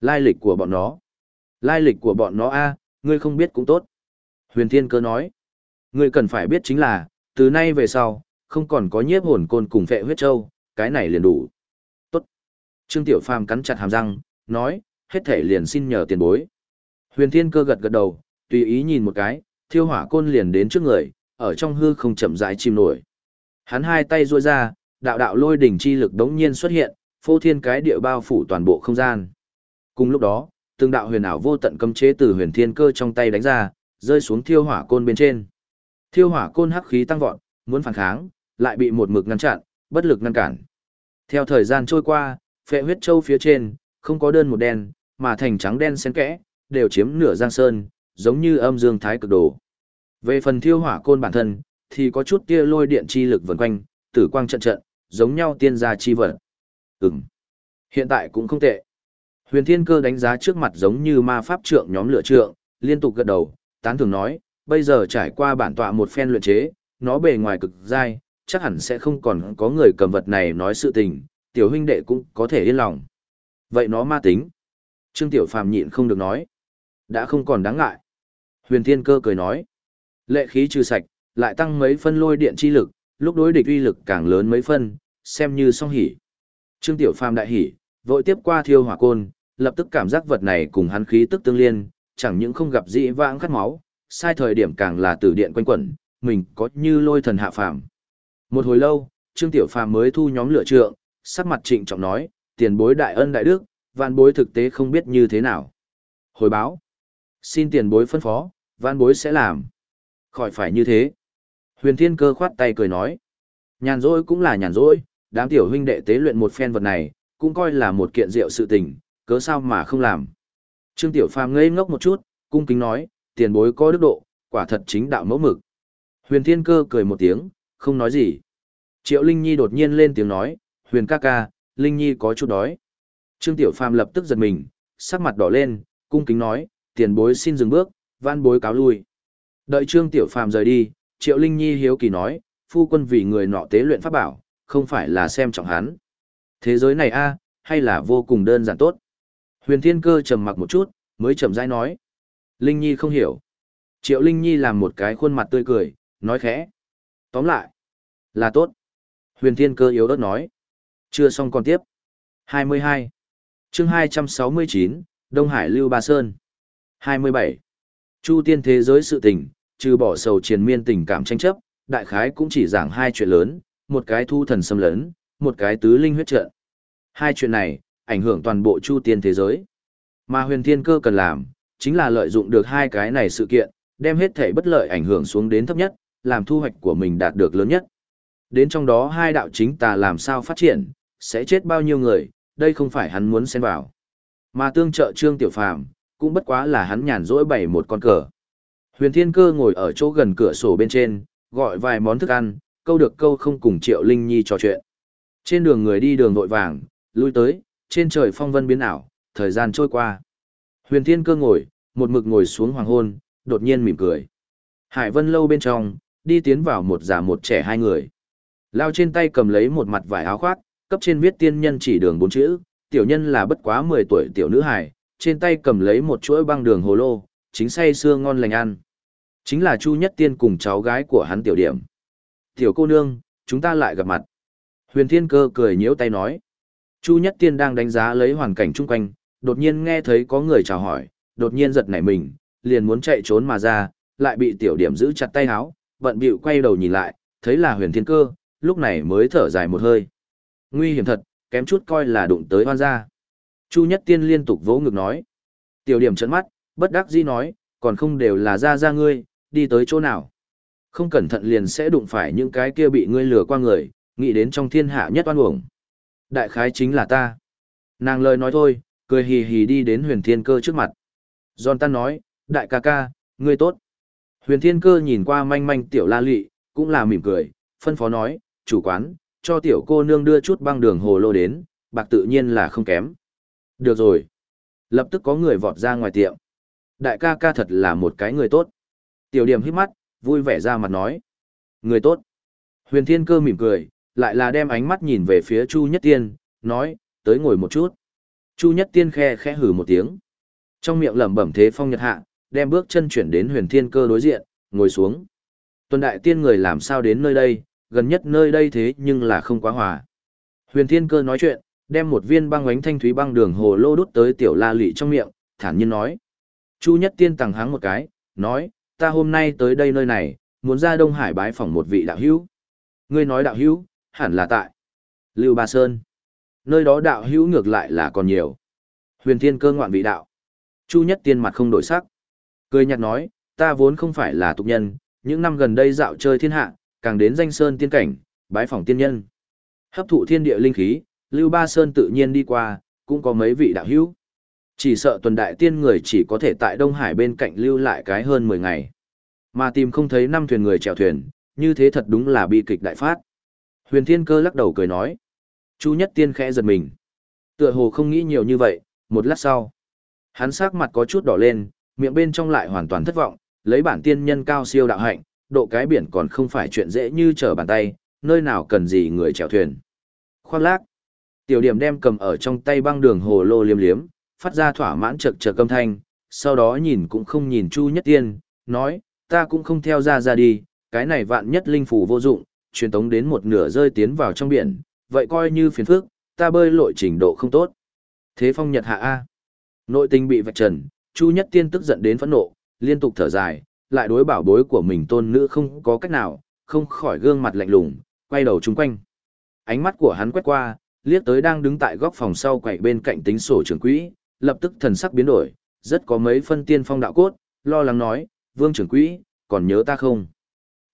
A: Lai lịch của bọn nó. Lai lịch của bọn nó a, ngươi không biết cũng tốt. Huyền Thiên Cơ nói, ngươi cần phải biết chính là, từ nay về sau, không còn có nhiếp hồn côn cùng phệ huyết châu, cái này liền đủ. Tốt. Trương Tiểu Phàm cắn chặt hàm răng, nói, hết thể liền xin nhờ tiền bối. Huyền Thiên Cơ gật gật đầu, tùy ý nhìn một cái, thiêu hỏa côn liền đến trước người, ở trong hư không chậm rãi chìm nổi. Hắn hai tay duỗi ra, đạo đạo lôi đỉnh chi lực đống nhiên xuất hiện, phô thiên cái địa bao phủ toàn bộ không gian. Cùng lúc đó, từng đạo huyền ảo vô tận cấm chế từ huyền thiên cơ trong tay đánh ra, rơi xuống thiêu hỏa côn bên trên. Thiêu hỏa côn hắc khí tăng vọt, muốn phản kháng, lại bị một mực ngăn chặn, bất lực ngăn cản. Theo thời gian trôi qua, phệ huyết châu phía trên, không có đơn một đen, mà thành trắng đen xen kẽ, đều chiếm nửa giang sơn, giống như âm dương thái cực đồ. Về phần thiêu hỏa côn bản thân, thì có chút tia lôi điện chi lực vần quanh, tử quang trận trận, giống nhau tiên gia chi vật. Ừm. Hiện tại cũng không tệ. Huyền Thiên Cơ đánh giá trước mặt giống như ma pháp trượng nhóm lửa trượng, liên tục gật đầu, tán thường nói, bây giờ trải qua bản tọa một phen luyện chế, nó bề ngoài cực dai, chắc hẳn sẽ không còn có người cầm vật này nói sự tình, tiểu huynh đệ cũng có thể yên lòng. Vậy nó ma tính. Trương Tiểu Phàm nhịn không được nói. Đã không còn đáng ngại. Huyền Thiên Cơ cười nói. Lệ khí trừ sạch, lại tăng mấy phân lôi điện chi lực, lúc đối địch uy lực càng lớn mấy phân, xem như song hỉ. Trương Tiểu Phàm đại hỉ, vội tiếp qua thiêu hỏa côn, lập tức cảm giác vật này cùng hắn khí tức tương liên, chẳng những không gặp dị vãng khát máu, sai thời điểm càng là tử điện quanh quẩn, mình có như lôi thần hạ phàm. Một hồi lâu, Trương Tiểu Phàm mới thu nhóm lửa trượng, sắc mặt trịnh trọng nói, tiền bối đại ân đại đức, vạn bối thực tế không biết như thế nào. Hồi báo, xin tiền bối phân phó, vạn bối sẽ làm. Khỏi phải như thế. Huyền Thiên Cơ khoát tay cười nói, nhàn rỗi cũng là nhàn rỗi, đám tiểu huynh đệ tế luyện một phen vật này, cũng coi là một kiện diệu sự tình, cớ sao mà không làm. Trương Tiểu Phàm ngây ngốc một chút, cung kính nói, tiền bối có đức độ, quả thật chính đạo mẫu mực. Huyền Thiên Cơ cười một tiếng, không nói gì. Triệu Linh Nhi đột nhiên lên tiếng nói, Huyền ca ca, Linh Nhi có chút đói. Trương Tiểu Phàm lập tức giật mình, sắc mặt đỏ lên, cung kính nói, tiền bối xin dừng bước, van bối cáo lui. Đợi Trương Tiểu Phàm rời đi, Triệu Linh Nhi hiếu kỳ nói, phu quân vì người nọ tế luyện pháp bảo, không phải là xem trọng hắn. Thế giới này a, hay là vô cùng đơn giản tốt. Huyền Thiên Cơ trầm mặc một chút, mới chậm rãi nói. Linh Nhi không hiểu. Triệu Linh Nhi làm một cái khuôn mặt tươi cười, nói khẽ. Tóm lại, là tốt. Huyền Thiên Cơ yếu ớt nói. Chưa xong còn tiếp. 22. chương 269, Đông Hải Lưu Ba Sơn. 27. Chu tiên thế giới sự tình, trừ bỏ sầu triền miên tình cảm tranh chấp, đại khái cũng chỉ giảng hai chuyện lớn, một cái thu thần xâm lấn, một cái tứ linh huyết trận. Hai chuyện này, ảnh hưởng toàn bộ chu tiên thế giới. Mà huyền thiên cơ cần làm, chính là lợi dụng được hai cái này sự kiện, đem hết thể bất lợi ảnh hưởng xuống đến thấp nhất, làm thu hoạch của mình đạt được lớn nhất. Đến trong đó hai đạo chính tà làm sao phát triển, sẽ chết bao nhiêu người, đây không phải hắn muốn xen vào. Mà tương trợ Trương Tiểu Phàm cũng bất quá là hắn nhàn rỗi bày một con cờ. Huyền Thiên Cơ ngồi ở chỗ gần cửa sổ bên trên, gọi vài món thức ăn, câu được câu không cùng Triệu Linh Nhi trò chuyện. Trên đường người đi đường vội vàng, lui tới, trên trời phong vân biến ảo, thời gian trôi qua. Huyền Thiên Cơ ngồi, một mực ngồi xuống hoàng hôn, đột nhiên mỉm cười. Hải Vân lâu bên trong, đi tiến vào một già một trẻ hai người. Lao trên tay cầm lấy một mặt vải áo khoác, cấp trên viết tiên nhân chỉ đường bốn chữ, tiểu nhân là bất quá 10 tuổi tiểu nữ hài, trên tay cầm lấy một chuỗi băng đường hồ lô, chính say xương ngon lành ăn. Chính là Chu Nhất Tiên cùng cháu gái của hắn tiểu điểm. Tiểu cô nương, chúng ta lại gặp mặt. Huyền Thiên Cơ cười nhiễu tay nói. Chu Nhất Tiên đang đánh giá lấy hoàn cảnh chung quanh, đột nhiên nghe thấy có người chào hỏi, đột nhiên giật nảy mình, liền muốn chạy trốn mà ra, lại bị tiểu điểm giữ chặt tay áo, bận bịu quay đầu nhìn lại, thấy là Huyền Thiên Cơ, lúc này mới thở dài một hơi. Nguy hiểm thật, kém chút coi là đụng tới hoan gia. Chu Nhất Tiên liên tục vỗ ngực nói. Tiểu điểm trấn mắt, bất đắc dĩ nói, còn không đều là ra ra ngươi, đi tới chỗ nào. Không cẩn thận liền sẽ đụng phải những cái kia bị ngươi lừa qua người, nghĩ đến trong thiên hạ nhất oan uổng. Đại khái chính là ta. Nàng lời nói thôi, cười hì hì đi đến huyền thiên cơ trước mặt. Giòn tan nói, đại ca ca, ngươi tốt. Huyền thiên cơ nhìn qua manh manh tiểu la lị, cũng là mỉm cười, phân phó nói, chủ quán, cho tiểu cô nương đưa chút băng đường hồ lô đến, bạc tự nhiên là không kém. Được rồi. Lập tức có người vọt ra ngoài tiệm. Đại ca ca thật là một cái người tốt. Tiểu điểm hít mắt, vui vẻ ra mặt nói. Người tốt. Huyền thiên cơ mỉm cười, lại là đem ánh mắt nhìn về phía Chu Nhất Tiên, nói, tới ngồi một chút. Chu Nhất Tiên khe khẽ hừ một tiếng. Trong miệng lẩm bẩm thế phong nhật hạ, đem bước chân chuyển đến huyền thiên cơ đối diện, ngồi xuống. Tuần đại tiên người làm sao đến nơi đây, gần nhất nơi đây thế nhưng là không quá hòa. Huyền thiên cơ nói chuyện, đem một viên băng ánh thanh thúy băng đường hồ lô đút tới tiểu la lị trong miệng, thản nhiên nói. Chu Nhất Tiên tàng háng một cái, nói, ta hôm nay tới đây nơi này, muốn ra Đông Hải bái phỏng một vị đạo hữu. Ngươi nói đạo hữu, hẳn là tại Lưu Ba Sơn. Nơi đó đạo hữu ngược lại là còn nhiều. Huyền Thiên cơ ngoạn vị đạo. Chu Nhất Tiên mặt không đổi sắc. Cười nhạt nói, ta vốn không phải là tục nhân, những năm gần đây dạo chơi thiên hạ, càng đến danh sơn tiên cảnh, bái phỏng tiên nhân. Hấp thụ thiên địa linh khí, Lưu Ba Sơn tự nhiên đi qua, cũng có mấy vị đạo hữu. Chỉ sợ tuần đại tiên người chỉ có thể tại Đông Hải bên cạnh lưu lại cái hơn 10 ngày. Mà tìm không thấy năm thuyền người chèo thuyền, như thế thật đúng là bi kịch đại phát. Huyền Thiên Cơ lắc đầu cười nói. Chu Nhất Tiên khẽ giật mình. Tựa hồ không nghĩ nhiều như vậy, một lát sau. Hắn sắc mặt có chút đỏ lên, miệng bên trong lại hoàn toàn thất vọng, lấy bản tiên nhân cao siêu đạo hạnh, độ cái biển còn không phải chuyện dễ như trở bàn tay, nơi nào cần gì người chèo thuyền. Khoan lác. Tiểu điểm đem cầm ở trong tay băng đường hồ lô liếm liếm, phát ra thỏa mãn chật chật âm thanh, sau đó nhìn cũng không nhìn Chu Nhất Tiên, nói, ta cũng không theo ra ra đi, cái này vạn nhất linh phủ vô dụng, truyền tống đến một nửa rơi tiến vào trong biển, vậy coi như phiền phức, ta bơi lội trình độ không tốt. Thế phong nhật hạ A. Nội tình bị vạch trần, Chu Nhất Tiên tức giận đến phẫn nộ, liên tục thở dài, lại đối bảo bối của mình tôn nữ không có cách nào, không khỏi gương mặt lạnh lùng, quay đầu chung quanh. Ánh mắt của hắn quét qua, liếc tới đang đứng tại góc phòng sau quậy bên cạnh tính sổ trưởng quỹ, lập tức thần sắc biến đổi, rất có mấy phân tiên phong đạo cốt, lo lắng nói, vương trưởng quỹ, còn nhớ ta không?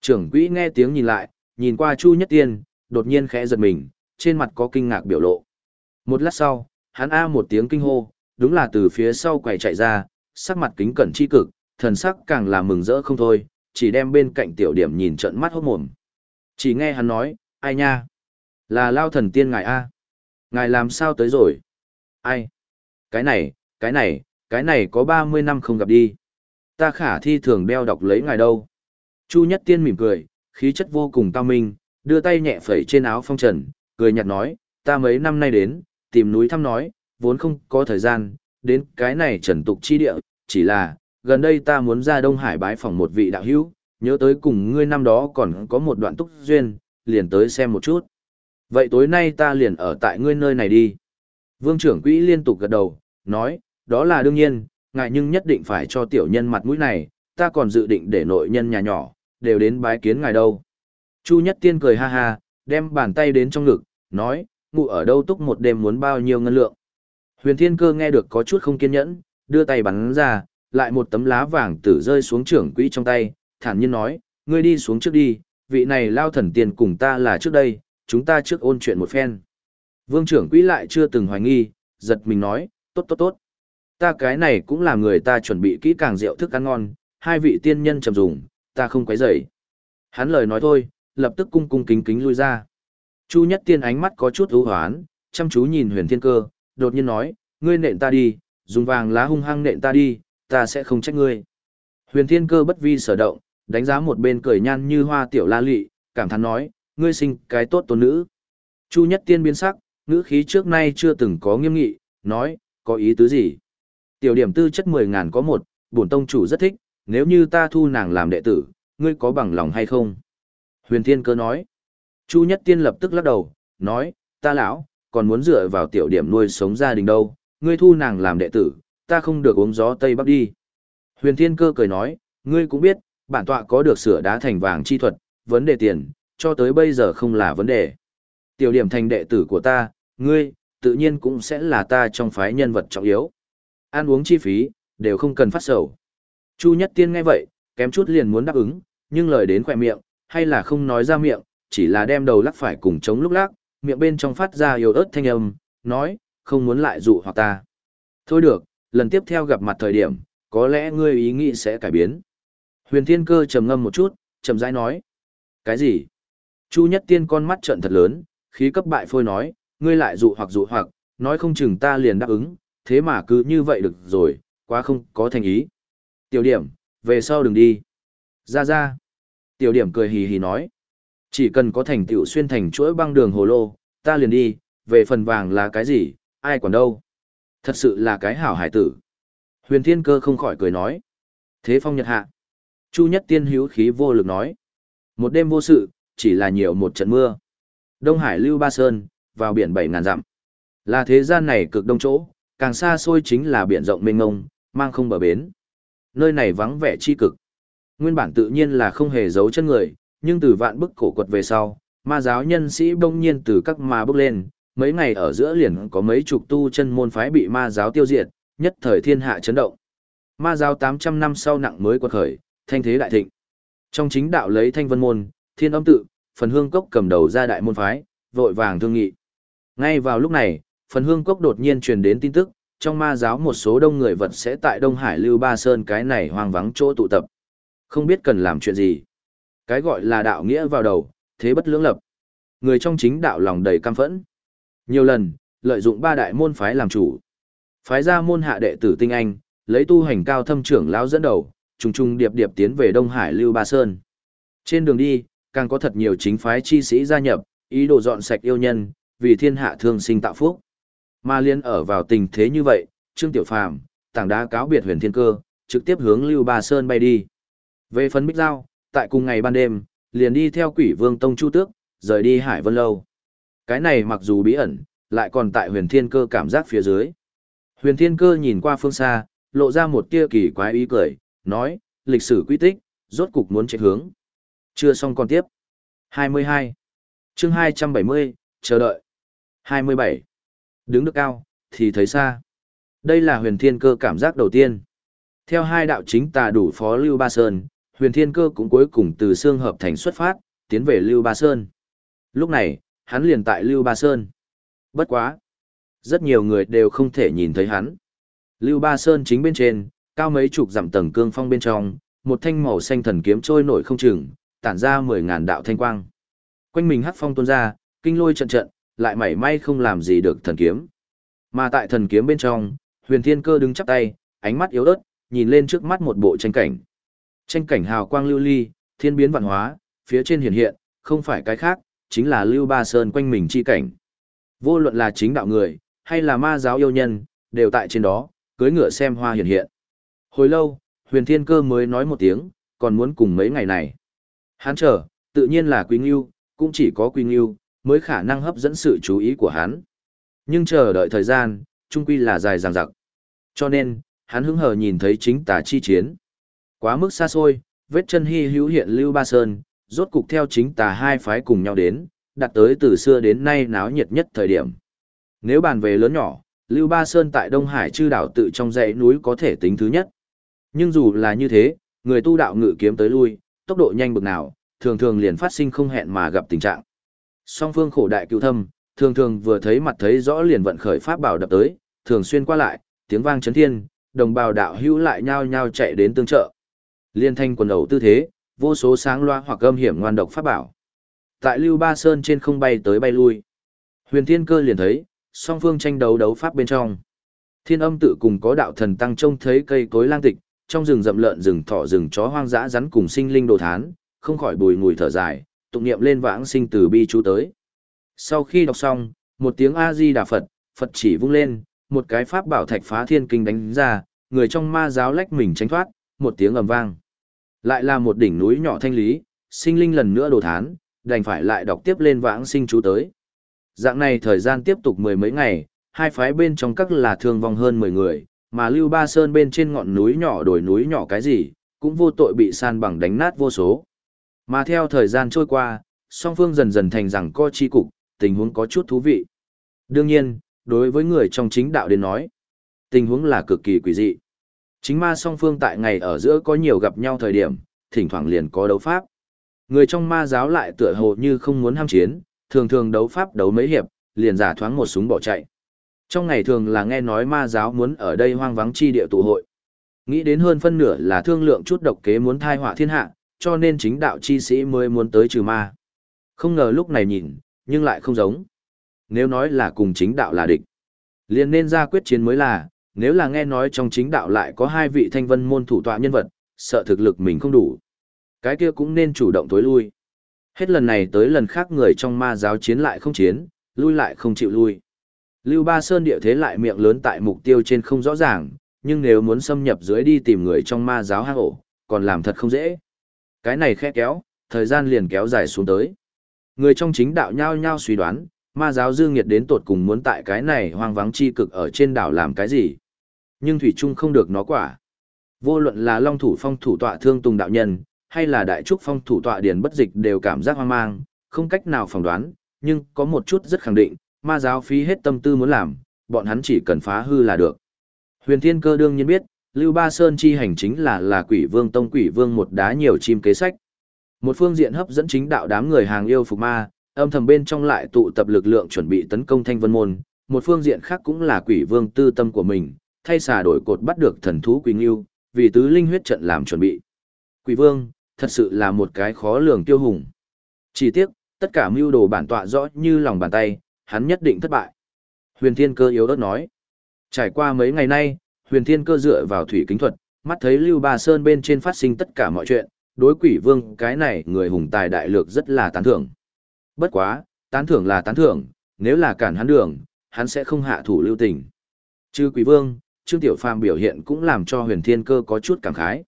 A: Trưởng quỹ nghe tiếng nhìn lại, nhìn qua Chu Nhất Tiên, đột nhiên khẽ giật mình, trên mặt có kinh ngạc biểu lộ. Một lát sau, hắn a một tiếng kinh hô, đúng là từ phía sau quầy chạy ra, sắc mặt kính cẩn chi cực, thần sắc càng là mừng rỡ không thôi, chỉ đem bên cạnh tiểu điểm nhìn trận mắt hốt mồm. Chỉ nghe hắn nói, ai nha? Là lao thần tiên ngài a Ngài làm sao tới rồi? Ai? Cái này, cái này, cái này có 30 năm không gặp đi. Ta khả thi thường đeo đọc lấy ngài đâu. Chu Nhất Tiên mỉm cười, khí chất vô cùng cao minh, đưa tay nhẹ phẩy trên áo phong trần, cười nhạt nói, ta mấy năm nay đến, tìm núi thăm nói, vốn không có thời gian, đến cái này trần tục chi địa, chỉ là, gần đây ta muốn ra Đông Hải bái phỏng một vị đạo hữu, nhớ tới cùng ngươi năm đó còn có một đoạn túc duyên, liền tới xem một chút. Vậy tối nay ta liền ở tại ngươi nơi này đi. Vương trưởng quỹ liên tục gật đầu, nói, đó là đương nhiên, ngại nhưng nhất định phải cho tiểu nhân mặt mũi này, ta còn dự định để nội nhân nhà nhỏ, đều đến bái kiến ngài đâu. Chu Nhất Tiên cười ha ha, đem bàn tay đến trong ngực, nói, ngủ ở đâu túc một đêm muốn bao nhiêu ngân lượng. Huyền Thiên Cơ nghe được có chút không kiên nhẫn, đưa tay bắn ra, lại một tấm lá vàng tử rơi xuống trưởng quỹ trong tay, thản nhiên nói, ngươi đi xuống trước đi, vị này lao thần tiền cùng ta là trước đây, chúng ta trước ôn chuyện một phen. Vương trưởng quỹ lại chưa từng hoài nghi, giật mình nói, tốt tốt tốt. Ta cái này cũng là người ta chuẩn bị kỹ càng rượu thức ăn ngon, hai vị tiên nhân trầm dùng, ta không quấy rầy. Hắn lời nói thôi, lập tức cung cung kính kính lui ra. Chu Nhất Tiên ánh mắt có chút ưu hoán, chăm chú nhìn Huyền Thiên Cơ, đột nhiên nói, ngươi nện ta đi, dùng vàng lá hung hăng nện ta đi, ta sẽ không trách ngươi. Huyền Thiên Cơ bất vi sở động, đánh giá một bên cười nhan như hoa tiểu la lị, cảm thán nói, ngươi sinh cái tốt tôn nữ. Chu Nhất Tiên biến sắc, ngữ khí trước nay chưa từng có nghiêm nghị, nói, có ý tứ gì? Tiểu điểm tư chất mười ngàn có một, bổn tông chủ rất thích, nếu như ta thu nàng làm đệ tử, ngươi có bằng lòng hay không? Huyền Thiên Cơ nói. Chu Nhất Tiên lập tức lắc đầu, nói, ta lão, còn muốn dựa vào tiểu điểm nuôi sống gia đình đâu, ngươi thu nàng làm đệ tử, ta không được uống gió Tây Bắc đi. Huyền Thiên Cơ cười nói, ngươi cũng biết, bản tọa có được sửa đá thành vàng chi thuật, vấn đề tiền, cho tới bây giờ không là vấn đề. Tiểu điểm thành đệ tử của ta, ngươi, tự nhiên cũng sẽ là ta trong phái nhân vật trọng yếu. Ăn uống chi phí, đều không cần phát sầu. Chu Nhất Tiên nghe vậy, kém chút liền muốn đáp ứng, nhưng lời đến khỏe miệng, hay là không nói ra miệng, chỉ là đem đầu lắc phải cùng chống lúc lắc, miệng bên trong phát ra yếu ớt thanh âm, nói, không muốn lại dụ hoặc ta. Thôi được, lần tiếp theo gặp mặt thời điểm, có lẽ ngươi ý nghĩ sẽ cải biến. Huyền Thiên Cơ trầm ngâm một chút, trầm rãi nói. Cái gì? Chu Nhất Tiên con mắt trợn thật lớn, khí cấp bại phôi nói, ngươi lại dụ hoặc dụ hoặc, nói không chừng ta liền đáp ứng, thế mà cứ như vậy được rồi, quá không có thành ý. Tiểu điểm, về sau đừng đi. Ra ra. Tiểu điểm cười hì hì nói. Chỉ cần có thành tựu xuyên thành chuỗi băng đường hồ lô, ta liền đi, về phần vàng là cái gì, ai còn đâu. Thật sự là cái hảo hải tử. Huyền Thiên Cơ không khỏi cười nói. Thế phong nhật hạ. Chu Nhất Tiên hữu khí vô lực nói. Một đêm vô sự, chỉ là nhiều một trận mưa. Đông Hải lưu ba sơn, vào biển bảy ngàn dặm. Là thế gian này cực đông chỗ, càng xa xôi chính là biển rộng mênh mông, mang không bờ bến. Nơi này vắng vẻ chi cực. Nguyên bản tự nhiên là không hề giấu chân người, nhưng từ vạn bức cổ quật về sau, ma giáo nhân sĩ bỗng nhiên từ các ma bước lên, mấy ngày ở giữa liền có mấy chục tu chân môn phái bị ma giáo tiêu diệt, nhất thời thiên hạ chấn động. Ma giáo 800 năm sau nặng mới quật khởi, thanh thế đại thịnh. Trong chính đạo lấy thanh vân môn, thiên âm tự, phần hương cốc cầm đầu ra đại môn phái, vội vàng thương nghị. Ngay vào lúc này, phần hương cốc đột nhiên truyền đến tin tức, trong ma giáo một số đông người vật sẽ tại Đông Hải Lưu Ba Sơn cái này hoang vắng chỗ tụ tập. Không biết cần làm chuyện gì. Cái gọi là đạo nghĩa vào đầu, thế bất lưỡng lập. Người trong chính đạo lòng đầy cam phẫn. Nhiều lần, lợi dụng ba đại môn phái làm chủ. Phái ra môn hạ đệ tử tinh anh, lấy tu hành cao thâm trưởng lão dẫn đầu, trùng trùng điệp điệp tiến về Đông Hải Lưu Ba Sơn. Trên đường đi, càng có thật nhiều chính phái chi sĩ gia nhập, ý đồ dọn sạch yêu nhân, vì thiên hạ thương sinh tạo phúc. Mà liên ở vào tình thế như vậy, Trương Tiểu Phàm, tảng đá cáo biệt huyền thiên cơ, trực tiếp hướng Lưu Ba Sơn bay đi. Về phấn bích giao, tại cùng ngày ban đêm, liền đi theo quỷ vương Tông Chu Tước, rời đi Hải Vân Lâu. Cái này mặc dù bí ẩn, lại còn tại huyền thiên cơ cảm giác phía dưới. Huyền thiên cơ nhìn qua phương xa, lộ ra một tia kỳ quái ý cười, nói, lịch sử quy tích, rốt cục muốn chạy hướng. Chưa xong còn tiếp. 22. chương 270, chờ đợi. 27. Đứng được cao, thì thấy xa. Đây là huyền thiên cơ cảm giác đầu tiên. Theo hai đạo chính tà đủ phó Lưu Ba Sơn, huyền thiên cơ cũng cuối cùng từ xương hợp thành xuất phát, tiến về Lưu Ba Sơn. Lúc này, hắn liền tại Lưu Ba Sơn. Bất quá. Rất nhiều người đều không thể nhìn thấy hắn. Lưu Ba Sơn chính bên trên, cao mấy chục dặm tầng cương phong bên trong, một thanh màu xanh thần kiếm trôi nổi không chừng, tản ra mười ngàn đạo thanh quang. Quanh mình hắc phong tuôn ra, kinh lôi trận trận, lại mảy may không làm gì được thần kiếm. Mà tại thần kiếm bên trong, huyền thiên cơ đứng chắp tay, ánh mắt yếu ớt, nhìn lên trước mắt một bộ tranh cảnh. Tranh cảnh hào quang lưu ly, thiên biến vạn hóa, phía trên hiện hiện, không phải cái khác, chính là lưu ba sơn quanh mình chi cảnh. Vô luận là chính đạo người, hay là ma giáo yêu nhân, đều tại trên đó, cưới ngựa xem hoa hiện hiện. Hồi lâu, huyền thiên cơ mới nói một tiếng, còn muốn cùng mấy ngày này. Hắn chờ, tự nhiên là Quý Ngưu, cũng chỉ có Quý Ngưu, mới khả năng hấp dẫn sự chú ý của hắn. Nhưng chờ đợi thời gian, trung quy là dài dằng dặc. Cho nên, hắn hứng hờ nhìn thấy chính tà chi chiến. Quá mức xa xôi, vết chân hy hữu hiện Lưu Ba Sơn, rốt cục theo chính tà hai phái cùng nhau đến, đặt tới từ xưa đến nay náo nhiệt nhất thời điểm. Nếu bàn về lớn nhỏ, Lưu Ba Sơn tại Đông Hải chư đảo tự trong dãy núi có thể tính thứ nhất. Nhưng dù là như thế, người tu đạo ngự kiếm tới lui, tốc độ nhanh bực nào, thường thường liền phát sinh không hẹn mà gặp tình trạng. Song phương khổ đại cứu thâm, thường thường vừa thấy mặt thấy rõ liền vận khởi pháp bảo đập tới, thường xuyên qua lại, tiếng vang chấn thiên, đồng bào đạo hữu lại nhao nhao chạy đến tương trợ. Liên thanh quần đầu tư thế, vô số sáng loa hoặc âm hiểm ngoan độc pháp bảo. Tại Lưu Ba Sơn trên không bay tới bay lui. Huyền Thiên Cơ liền thấy, song phương tranh đấu đấu pháp bên trong. Thiên âm tự cùng có đạo thần tăng trông thấy cây cối lang tịch, trong rừng rậm lợn rừng thỏ rừng chó hoang dã rắn cùng sinh linh đồ thán, không khỏi bùi ngùi thở dài, tụng niệm lên vãng sinh từ bi chú tới. Sau khi đọc xong, một tiếng A-di Đà Phật, Phật chỉ vung lên, một cái pháp bảo thạch phá thiên kinh đánh ra, người trong ma giáo lách mình tránh thoát, một tiếng ầm vang. Lại là một đỉnh núi nhỏ thanh lý, sinh linh lần nữa đồ thán, đành phải lại đọc tiếp lên vãng sinh chú tới. Dạng này thời gian tiếp tục mười mấy ngày, hai phái bên trong các là thương vong hơn mười người, mà Lưu Ba Sơn bên trên ngọn núi nhỏ đổi núi nhỏ cái gì, cũng vô tội bị san bằng đánh nát vô số. Mà theo thời gian trôi qua, song phương dần dần thành rằng co chi cục, tình huống có chút thú vị. Đương nhiên, đối với người trong chính đạo đến nói, tình huống là cực kỳ quỷ dị. Chính ma song phương tại ngày ở giữa có nhiều gặp nhau thời điểm, thỉnh thoảng liền có đấu pháp. Người trong ma giáo lại tựa hồ như không muốn ham chiến, thường thường đấu pháp đấu mấy hiệp, liền giả thoáng một súng bỏ chạy. Trong ngày thường là nghe nói ma giáo muốn ở đây hoang vắng chi địa tụ hội. Nghĩ đến hơn phân nửa là thương lượng chút độc kế muốn thai họa thiên hạ, cho nên chính đạo chi sĩ mới muốn tới trừ ma. Không ngờ lúc này nhìn, nhưng lại không giống. Nếu nói là cùng chính đạo là địch, liền nên ra quyết chiến mới là, nếu là nghe nói trong chính đạo lại có hai vị thanh vân môn thủ tọa nhân vật, sợ thực lực mình không đủ. Cái kia cũng nên chủ động tối lui. Hết lần này tới lần khác người trong ma giáo chiến lại không chiến, lui lại không chịu lui. Lưu Ba Sơn địa thế lại miệng lớn tại mục tiêu trên không rõ ràng, nhưng nếu muốn xâm nhập dưới đi tìm người trong ma giáo hang ổ, còn làm thật không dễ. Cái này khẽ kéo, thời gian liền kéo dài xuống tới. Người trong chính đạo nhao nhao suy đoán, ma giáo dương nghiệt đến tột cùng muốn tại cái này hoang vắng chi cực ở trên đảo làm cái gì. Nhưng Thủy Trung không được nó quả. Vô luận là Long Thủ Phong thủ tọa Thương Tùng đạo nhân, hay là Đại Trúc Phong thủ tọa Điền Bất Dịch đều cảm giác hoang mang, không cách nào phỏng đoán, nhưng có một chút rất khẳng định, ma giáo phí hết tâm tư muốn làm, bọn hắn chỉ cần phá hư là được. Huyền Thiên Cơ đương nhiên biết, Lưu Ba Sơn chi hành chính là là Quỷ Vương Tông Quỷ Vương một đá nhiều chim kế sách. Một phương diện hấp dẫn chính đạo đám người hàng yêu phục ma, âm thầm bên trong lại tụ tập lực lượng chuẩn bị tấn công Thanh Vân môn, một phương diện khác cũng là Quỷ Vương tư tâm của mình, thay xà đổi cột bắt được thần thú Quỷ Ngưu, vì tứ linh huyết trận làm chuẩn bị. Quỷ Vương, thật sự là một cái khó lường tiêu hùng. Chỉ tiếc, tất cả mưu đồ bản tọa rõ như lòng bàn tay, hắn nhất định thất bại. Huyền Thiên Cơ yếu ớt nói. Trải qua mấy ngày nay, Huyền Thiên Cơ dựa vào thủy kính thuật, mắt thấy Lưu Ba Sơn bên trên phát sinh tất cả mọi chuyện, đối quỷ vương cái này người hùng tài đại lược rất là tán thưởng. Bất quá, tán thưởng là tán thưởng, nếu là cản hắn đường, hắn sẽ không hạ thủ lưu tình. Chứ quỷ vương, Trương Tiểu Phàm biểu hiện cũng làm cho huyền thiên cơ có chút cảm khái.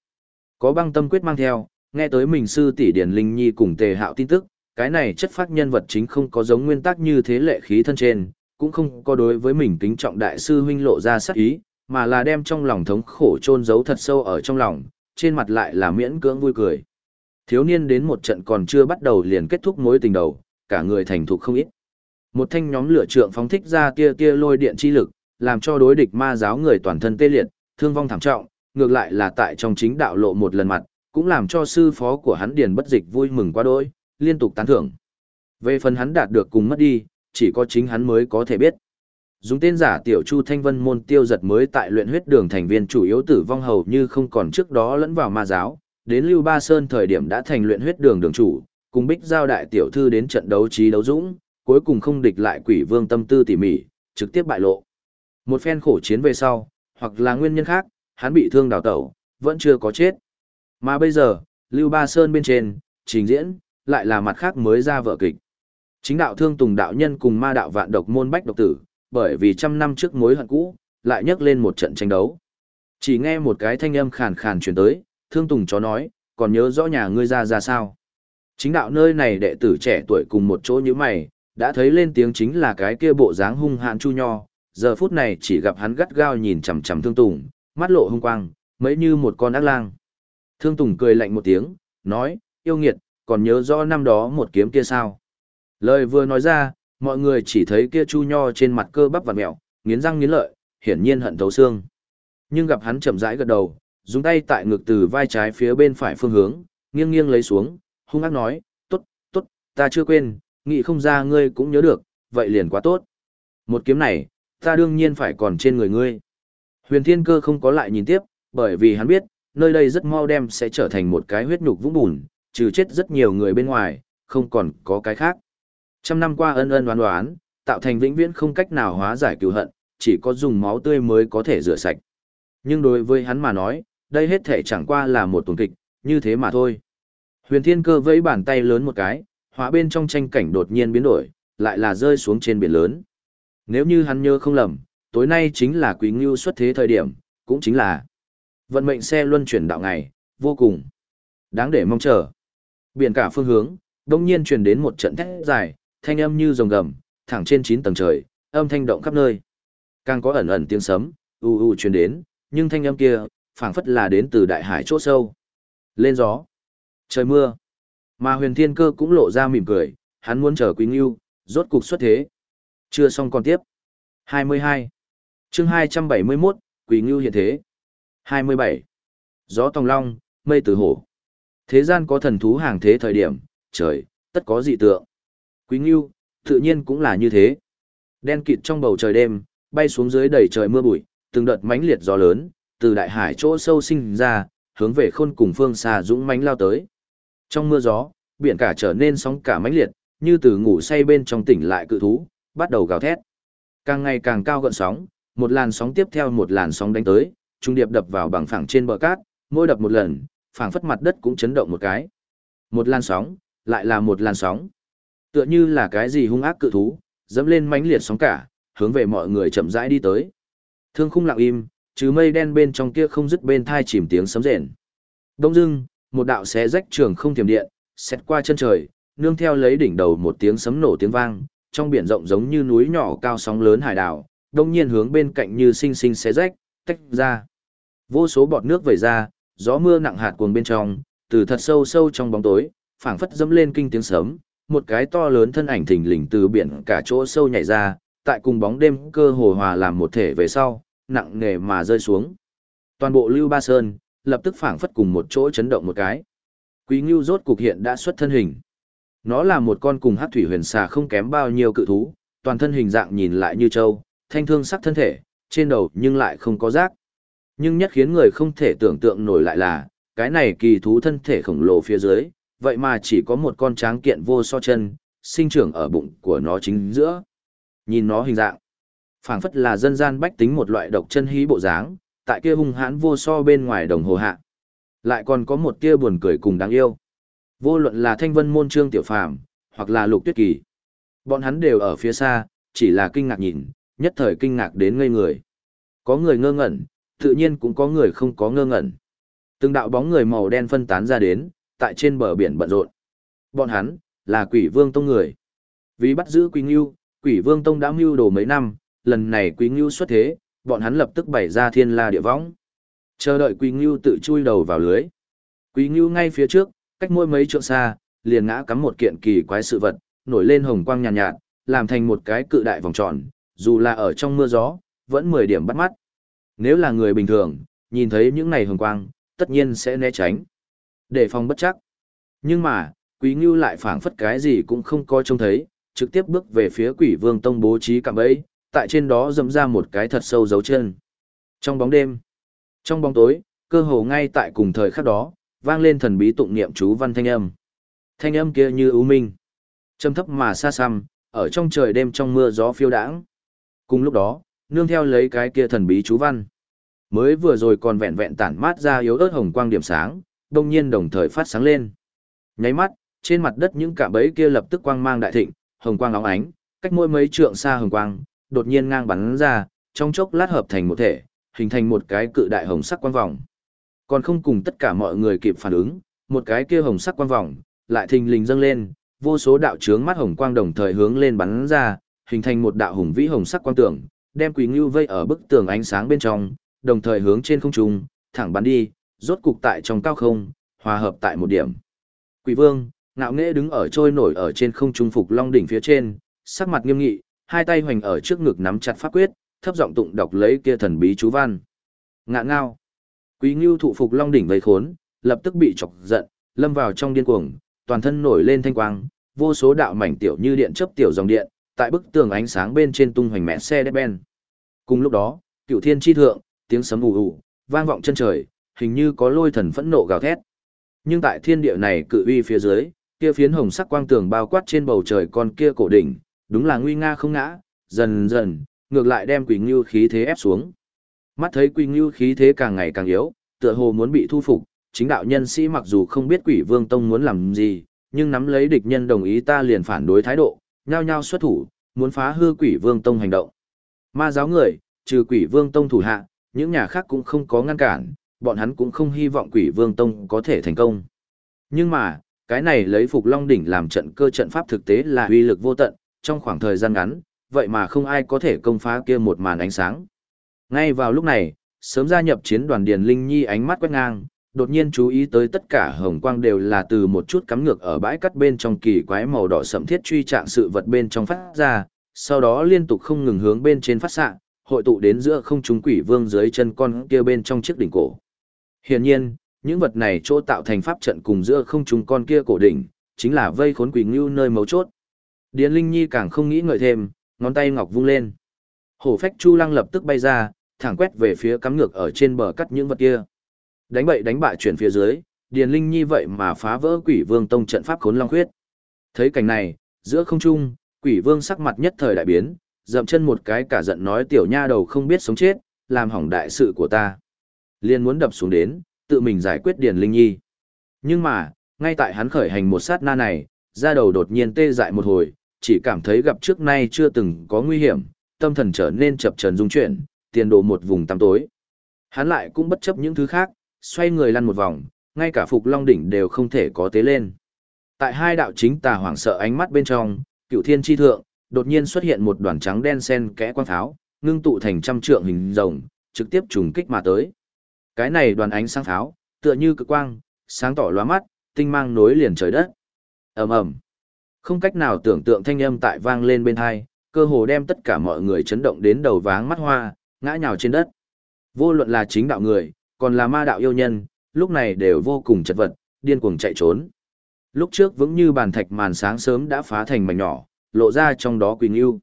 A: Có băng tâm quyết mang theo, nghe tới mình sư tỷ Điền Linh Nhi cùng tề hạo tin tức, cái này chất phát nhân vật chính không có giống nguyên tắc như thế lệ khí thân trên, cũng không có đối với mình kính trọng đại sư huynh lộ ra sắc ý, mà là đem trong lòng thống khổ chôn giấu thật sâu ở trong lòng, trên mặt lại là miễn cưỡng vui cười. Thiếu niên đến một trận còn chưa bắt đầu liền kết thúc mối tình đầu, cả người thành thục không ít. Một thanh nhóm lửa trượng phóng thích ra tia tia lôi điện chi lực, làm cho đối địch ma giáo người toàn thân tê liệt, thương vong thảm trọng, ngược lại là tại trong chính đạo lộ một lần mặt, cũng làm cho sư phó của hắn Điền Bất Dịch vui mừng quá đỗi, liên tục tán thưởng. Về phần hắn đạt được cùng mất đi, chỉ có chính hắn mới có thể biết. Dùng tên giả tiểu Chu Thanh Vân môn tiêu giật mới tại luyện huyết đường thành viên chủ yếu tử vong hầu như không còn trước đó lẫn vào ma giáo, đến Lưu Ba Sơn thời điểm đã thành luyện huyết đường đường chủ, cùng Bích giao đại tiểu thư đến trận đấu trí đấu dũng, cuối cùng không địch lại quỷ vương tâm tư tỉ mỉ, trực tiếp bại lộ. Một phen khổ chiến về sau, hoặc là nguyên nhân khác, hắn bị thương đào tẩu, vẫn chưa có chết. Mà bây giờ, Lưu Ba Sơn bên trên, trình diễn, lại là mặt khác mới ra vở kịch. Chính đạo thương tùng đạo nhân cùng ma đạo vạn độc môn bách độc tử, bởi vì trăm năm trước mối hận cũ, lại nhấc lên một trận tranh đấu. Chỉ nghe một cái thanh âm khàn khàn truyền tới, thương tùng chó nói, còn nhớ rõ nhà ngươi ra ra sao. Chính đạo nơi này đệ tử trẻ tuổi cùng một chỗ như mày, đã thấy lên tiếng chính là cái kia bộ dáng hung hãn chu nho, giờ phút này chỉ gặp hắn gắt gao nhìn chằm chằm thương tùng, mắt lộ hung quang, mấy như một con ác lang. Thương tùng cười lạnh một tiếng, nói, yêu nghiệt, còn nhớ rõ năm đó một kiếm kia sao. Lời vừa nói ra, mọi người chỉ thấy kia chu nho trên mặt cơ bắp và mẹo, nghiến răng nghiến lợi, hiển nhiên hận thấu xương. Nhưng gặp hắn chậm rãi gật đầu, dùng tay tại ngực từ vai trái phía bên phải phương hướng, nghiêng nghiêng lấy xuống, hung ác nói, tốt, tốt, ta chưa quên, nghĩ không ra ngươi cũng nhớ được, vậy liền quá tốt. Một kiếm này, ta đương nhiên phải còn trên người ngươi. Huyền Thiên Cơ không có lại nhìn tiếp, bởi vì hắn biết, nơi đây rất mau đem sẽ trở thành một cái huyết nhục vũng bùn, trừ chết rất nhiều người bên ngoài, không còn có cái khác. Trăm năm qua ân ân đoán đoán, tạo thành vĩnh viễn không cách nào hóa giải cứu hận, chỉ có dùng máu tươi mới có thể rửa sạch. Nhưng đối với hắn mà nói, đây hết thể chẳng qua là một tuần kịch, như thế mà thôi. Huyền Thiên Cơ vẫy bàn tay lớn một cái, hóa bên trong tranh cảnh đột nhiên biến đổi, lại là rơi xuống trên biển lớn. Nếu như hắn nhớ không lầm, tối nay chính là Quý Ngưu xuất thế thời điểm, cũng chính là vận mệnh xe luân chuyển đạo ngày, vô cùng đáng để mong chờ. Biển cả phương hướng, đông nhiên truyền đến một trận thét dài, thanh âm như rồng gầm, thẳng trên 9 tầng trời, âm thanh động khắp nơi. Càng có ẩn ẩn tiếng sấm, u u truyền đến, nhưng thanh âm kia, phảng phất là đến từ đại hải chỗ sâu. Lên gió, trời mưa. Mà huyền thiên cơ cũng lộ ra mỉm cười, hắn muốn chờ Quý Ngưu, rốt cục xuất thế. Chưa xong còn tiếp. 22. chương 271, Quỳ Ngưu hiện thế. 27. Gió tòng long, mây từ hổ. Thế gian có thần thú hàng thế thời điểm, trời, tất có dị tượng. Quý Ngưu, tự nhiên cũng là như thế. Đen kịt trong bầu trời đêm, bay xuống dưới đầy trời mưa bụi, từng đợt mãnh liệt gió lớn, từ đại hải chỗ sâu sinh ra, hướng về khôn cùng phương xa dũng mãnh lao tới. Trong mưa gió, biển cả trở nên sóng cả mãnh liệt, như từ ngủ say bên trong tỉnh lại cự thú, bắt đầu gào thét. Càng ngày càng cao gợn sóng, một làn sóng tiếp theo một làn sóng đánh tới, trung điệp đập vào bằng phẳng trên bờ cát, mỗi đập một lần, phảng phất mặt đất cũng chấn động một cái. Một làn sóng, lại là một làn sóng. Tựa như là cái gì hung ác cự thú, dẫm lên mãnh liệt sóng cả, hướng về mọi người chậm rãi đi tới. Thương khung lặng im, chứ mây đen bên trong kia không dứt bên thai chìm tiếng sấm rền. Đông dưng, một đạo xé rách trường không tiềm điện, xét qua chân trời, nương theo lấy đỉnh đầu một tiếng sấm nổ tiếng vang, trong biển rộng giống như núi nhỏ cao sóng lớn hải đảo, đông nhiên hướng bên cạnh như sinh sinh xé rách, tách ra. Vô số bọt nước vẩy ra, gió mưa nặng hạt cuồng bên trong, từ thật sâu sâu trong bóng tối, phảng phất dẫm lên kinh tiếng sấm, một cái to lớn thân ảnh thình lình từ biển cả chỗ sâu nhảy ra, tại cùng bóng đêm cơ hồ hòa làm một thể về sau, nặng nề mà rơi xuống. Toàn bộ Lưu Ba Sơn, lập tức phảng phất cùng một chỗ chấn động một cái. Quý Ngưu rốt cục hiện đã xuất thân hình. Nó là một con cùng hát thủy huyền xà không kém bao nhiêu cự thú, toàn thân hình dạng nhìn lại như trâu, thanh thương sắc thân thể, trên đầu nhưng lại không có rác. Nhưng nhất khiến người không thể tưởng tượng nổi lại là, cái này kỳ thú thân thể khổng lồ phía dưới, vậy mà chỉ có một con tráng kiện vô so chân, sinh trưởng ở bụng của nó chính giữa. Nhìn nó hình dạng, phảng phất là dân gian bách tính một loại độc chân hí bộ dáng, tại kia hung hãn vô so bên ngoài đồng hồ hạ. Lại còn có một tia buồn cười cùng đáng yêu. Vô luận là thanh vân môn trương tiểu phàm, hoặc là lục tuyết kỳ. Bọn hắn đều ở phía xa, chỉ là kinh ngạc nhìn, nhất thời kinh ngạc đến ngây người. Có người ngơ ngẩn, tự nhiên cũng có người không có ngơ ngẩn. Từng đạo bóng người màu đen phân tán ra đến, tại trên bờ biển bận rộn. Bọn hắn, là quỷ vương tông người. Vì bắt giữ Quỳ Ngưu, quỷ vương tông đã mưu đồ mấy năm, lần này Quỳ Ngưu xuất thế, bọn hắn lập tức bày ra thiên la địa võng. Chờ đợi Quỳ Ngưu tự chui đầu vào lưới. Quỳ Ngưu ngay phía trước, cách mỗi mấy trượng xa, liền ngã cắm một kiện kỳ quái sự vật, nổi lên hồng quang nhàn nhạt, nhạt, làm thành một cái cự đại vòng tròn, dù là ở trong mưa gió, vẫn 10 điểm bắt mắt. Nếu là người bình thường, nhìn thấy những này hồng quang, tất nhiên sẽ né tránh. Để phòng bất chắc. Nhưng mà, Quý Ngưu lại phảng phất cái gì cũng không coi trông thấy, trực tiếp bước về phía Quỷ Vương Tông bố trí cạm bẫy, tại trên đó dẫm ra một cái thật sâu dấu chân. Trong bóng đêm, trong bóng tối, cơ hồ ngay tại cùng thời khắc đó, vang lên thần bí tụng niệm chú văn thanh âm. Thanh âm kia như ưu minh, trầm thấp mà xa xăm, ở trong trời đêm trong mưa gió phiêu đãng. Cùng lúc đó, nương theo lấy cái kia thần bí chú văn. Mới vừa rồi còn vẹn vẹn tản mát ra yếu ớt hồng quang điểm sáng, đông nhiên đồng thời phát sáng lên. Nháy mắt, trên mặt đất những cả bẫy kia lập tức quang mang đại thịnh, hồng quang óng ánh, cách mỗi mấy trượng xa hồng quang, đột nhiên ngang bắn ra, trong chốc lát hợp thành một thể, hình thành một cái cự đại hồng sắc quang vòng. Còn không cùng tất cả mọi người kịp phản ứng, một cái kia hồng sắc quang vòng lại thình lình dâng lên, vô số đạo chướng mắt hồng quang đồng thời hướng lên bắn ra, hình thành một đạo hùng vĩ hồng sắc quang tường, đem Quỳ Ngưu vây ở bức tường ánh sáng bên trong, đồng thời hướng trên không trung, thẳng bắn đi, rốt cục tại trong cao không, hòa hợp tại một điểm. Quỷ Vương, ngạo nghễ đứng ở trôi nổi ở trên không trung phục long đỉnh phía trên, sắc mặt nghiêm nghị, hai tay hoành ở trước ngực nắm chặt pháp quyết, thấp giọng tụng đọc lấy kia thần bí chú văn. Ngạ ngao. Quý Ngưu thụ phục long đỉnh vây khốn, lập tức bị chọc giận, lâm vào trong điên cuồng, toàn thân nổi lên thanh quang, vô số đạo mảnh tiểu như điện chớp tiểu dòng điện, tại bức tường ánh sáng bên trên tung hoành mẹ xe đét ben. Cùng lúc đó, cựu thiên chi thượng, tiếng sấm ù ù, vang vọng chân trời, hình như có lôi thần phẫn nộ gào thét. Nhưng tại thiên địa này cự uy phía dưới, kia phiến hồng sắc quang tường bao quát trên bầu trời con kia cổ đỉnh, đúng là nguy nga không ngã, dần dần, ngược lại đem Quý Ngưu khí thế ép xuống. Mắt thấy Quỳ Ngưu khí thế càng ngày càng yếu, tựa hồ muốn bị thu phục, chính đạo nhân sĩ mặc dù không biết Quỷ Vương Tông muốn làm gì, nhưng nắm lấy địch nhân đồng ý ta liền phản đối thái độ, nhao nhao xuất thủ, muốn phá hư Quỷ Vương Tông hành động. Ma giáo người, trừ Quỷ Vương Tông thủ hạ, những nhà khác cũng không có ngăn cản, bọn hắn cũng không hy vọng Quỷ Vương Tông có thể thành công. Nhưng mà, cái này lấy Phục Long đỉnh làm trận cơ trận pháp thực tế là uy lực vô tận, trong khoảng thời gian ngắn, vậy mà không ai có thể công phá kia một màn ánh sáng. Ngay vào lúc này, sớm gia nhập chiến đoàn Điền Linh Nhi ánh mắt quét ngang, đột nhiên chú ý tới tất cả hồng quang đều là từ một chút cắm ngược ở bãi cắt bên trong kỳ quái màu đỏ sẫm thiết truy trạng sự vật bên trong phát ra, sau đó liên tục không ngừng hướng bên trên phát xạ, hội tụ đến giữa không trung quỷ vương dưới chân con kia bên trong chiếc đỉnh cổ. Hiển nhiên, những vật này chỗ tạo thành pháp trận cùng giữa không trung con kia cổ đỉnh, chính là vây khốn quỷ ngưu nơi mấu chốt. Điền Linh Nhi càng không nghĩ ngợi thêm, ngón tay ngọc vung lên. Hổ phách chu lăng lập tức bay ra, thẳng quét về phía cắm ngược ở trên bờ cắt những vật kia. Đánh bậy đánh bại chuyển phía dưới, Điền Linh Nhi vậy mà phá vỡ Quỷ Vương tông trận pháp khốn long khuyết. Thấy cảnh này, giữa không trung, Quỷ Vương sắc mặt nhất thời đại biến, dậm chân một cái cả giận nói tiểu nha đầu không biết sống chết, làm hỏng đại sự của ta. Liên muốn đập xuống đến, tự mình giải quyết Điền Linh Nhi. Nhưng mà, ngay tại hắn khởi hành một sát na này, da đầu đột nhiên tê dại một hồi, chỉ cảm thấy gặp trước nay chưa từng có nguy hiểm, tâm thần trở nên chập chờn rung chuyển, tiền đồ một vùng tăm tối. Hắn lại cũng bất chấp những thứ khác, xoay người lăn một vòng, ngay cả phục long đỉnh đều không thể có tế lên. Tại hai đạo chính tà hoảng sợ ánh mắt bên trong, cựu thiên chi thượng, đột nhiên xuất hiện một đoàn trắng đen sen kẽ quang tháo, ngưng tụ thành trăm trượng hình rồng, trực tiếp trùng kích mà tới. Cái này đoàn ánh sáng tháo, tựa như cực quang, sáng tỏ lóa mắt, tinh mang nối liền trời đất. ầm ầm, không cách nào tưởng tượng thanh âm tại vang lên bên hai, cơ hồ đem tất cả mọi người chấn động đến đầu váng mắt hoa, ngã nhào trên đất. Vô luận là chính đạo người, còn là ma đạo yêu nhân, lúc này đều vô cùng chật vật, điên cuồng chạy trốn. Lúc trước vững như bàn thạch màn sáng sớm đã phá thành mảnh nhỏ, lộ ra trong đó quỷ yêu.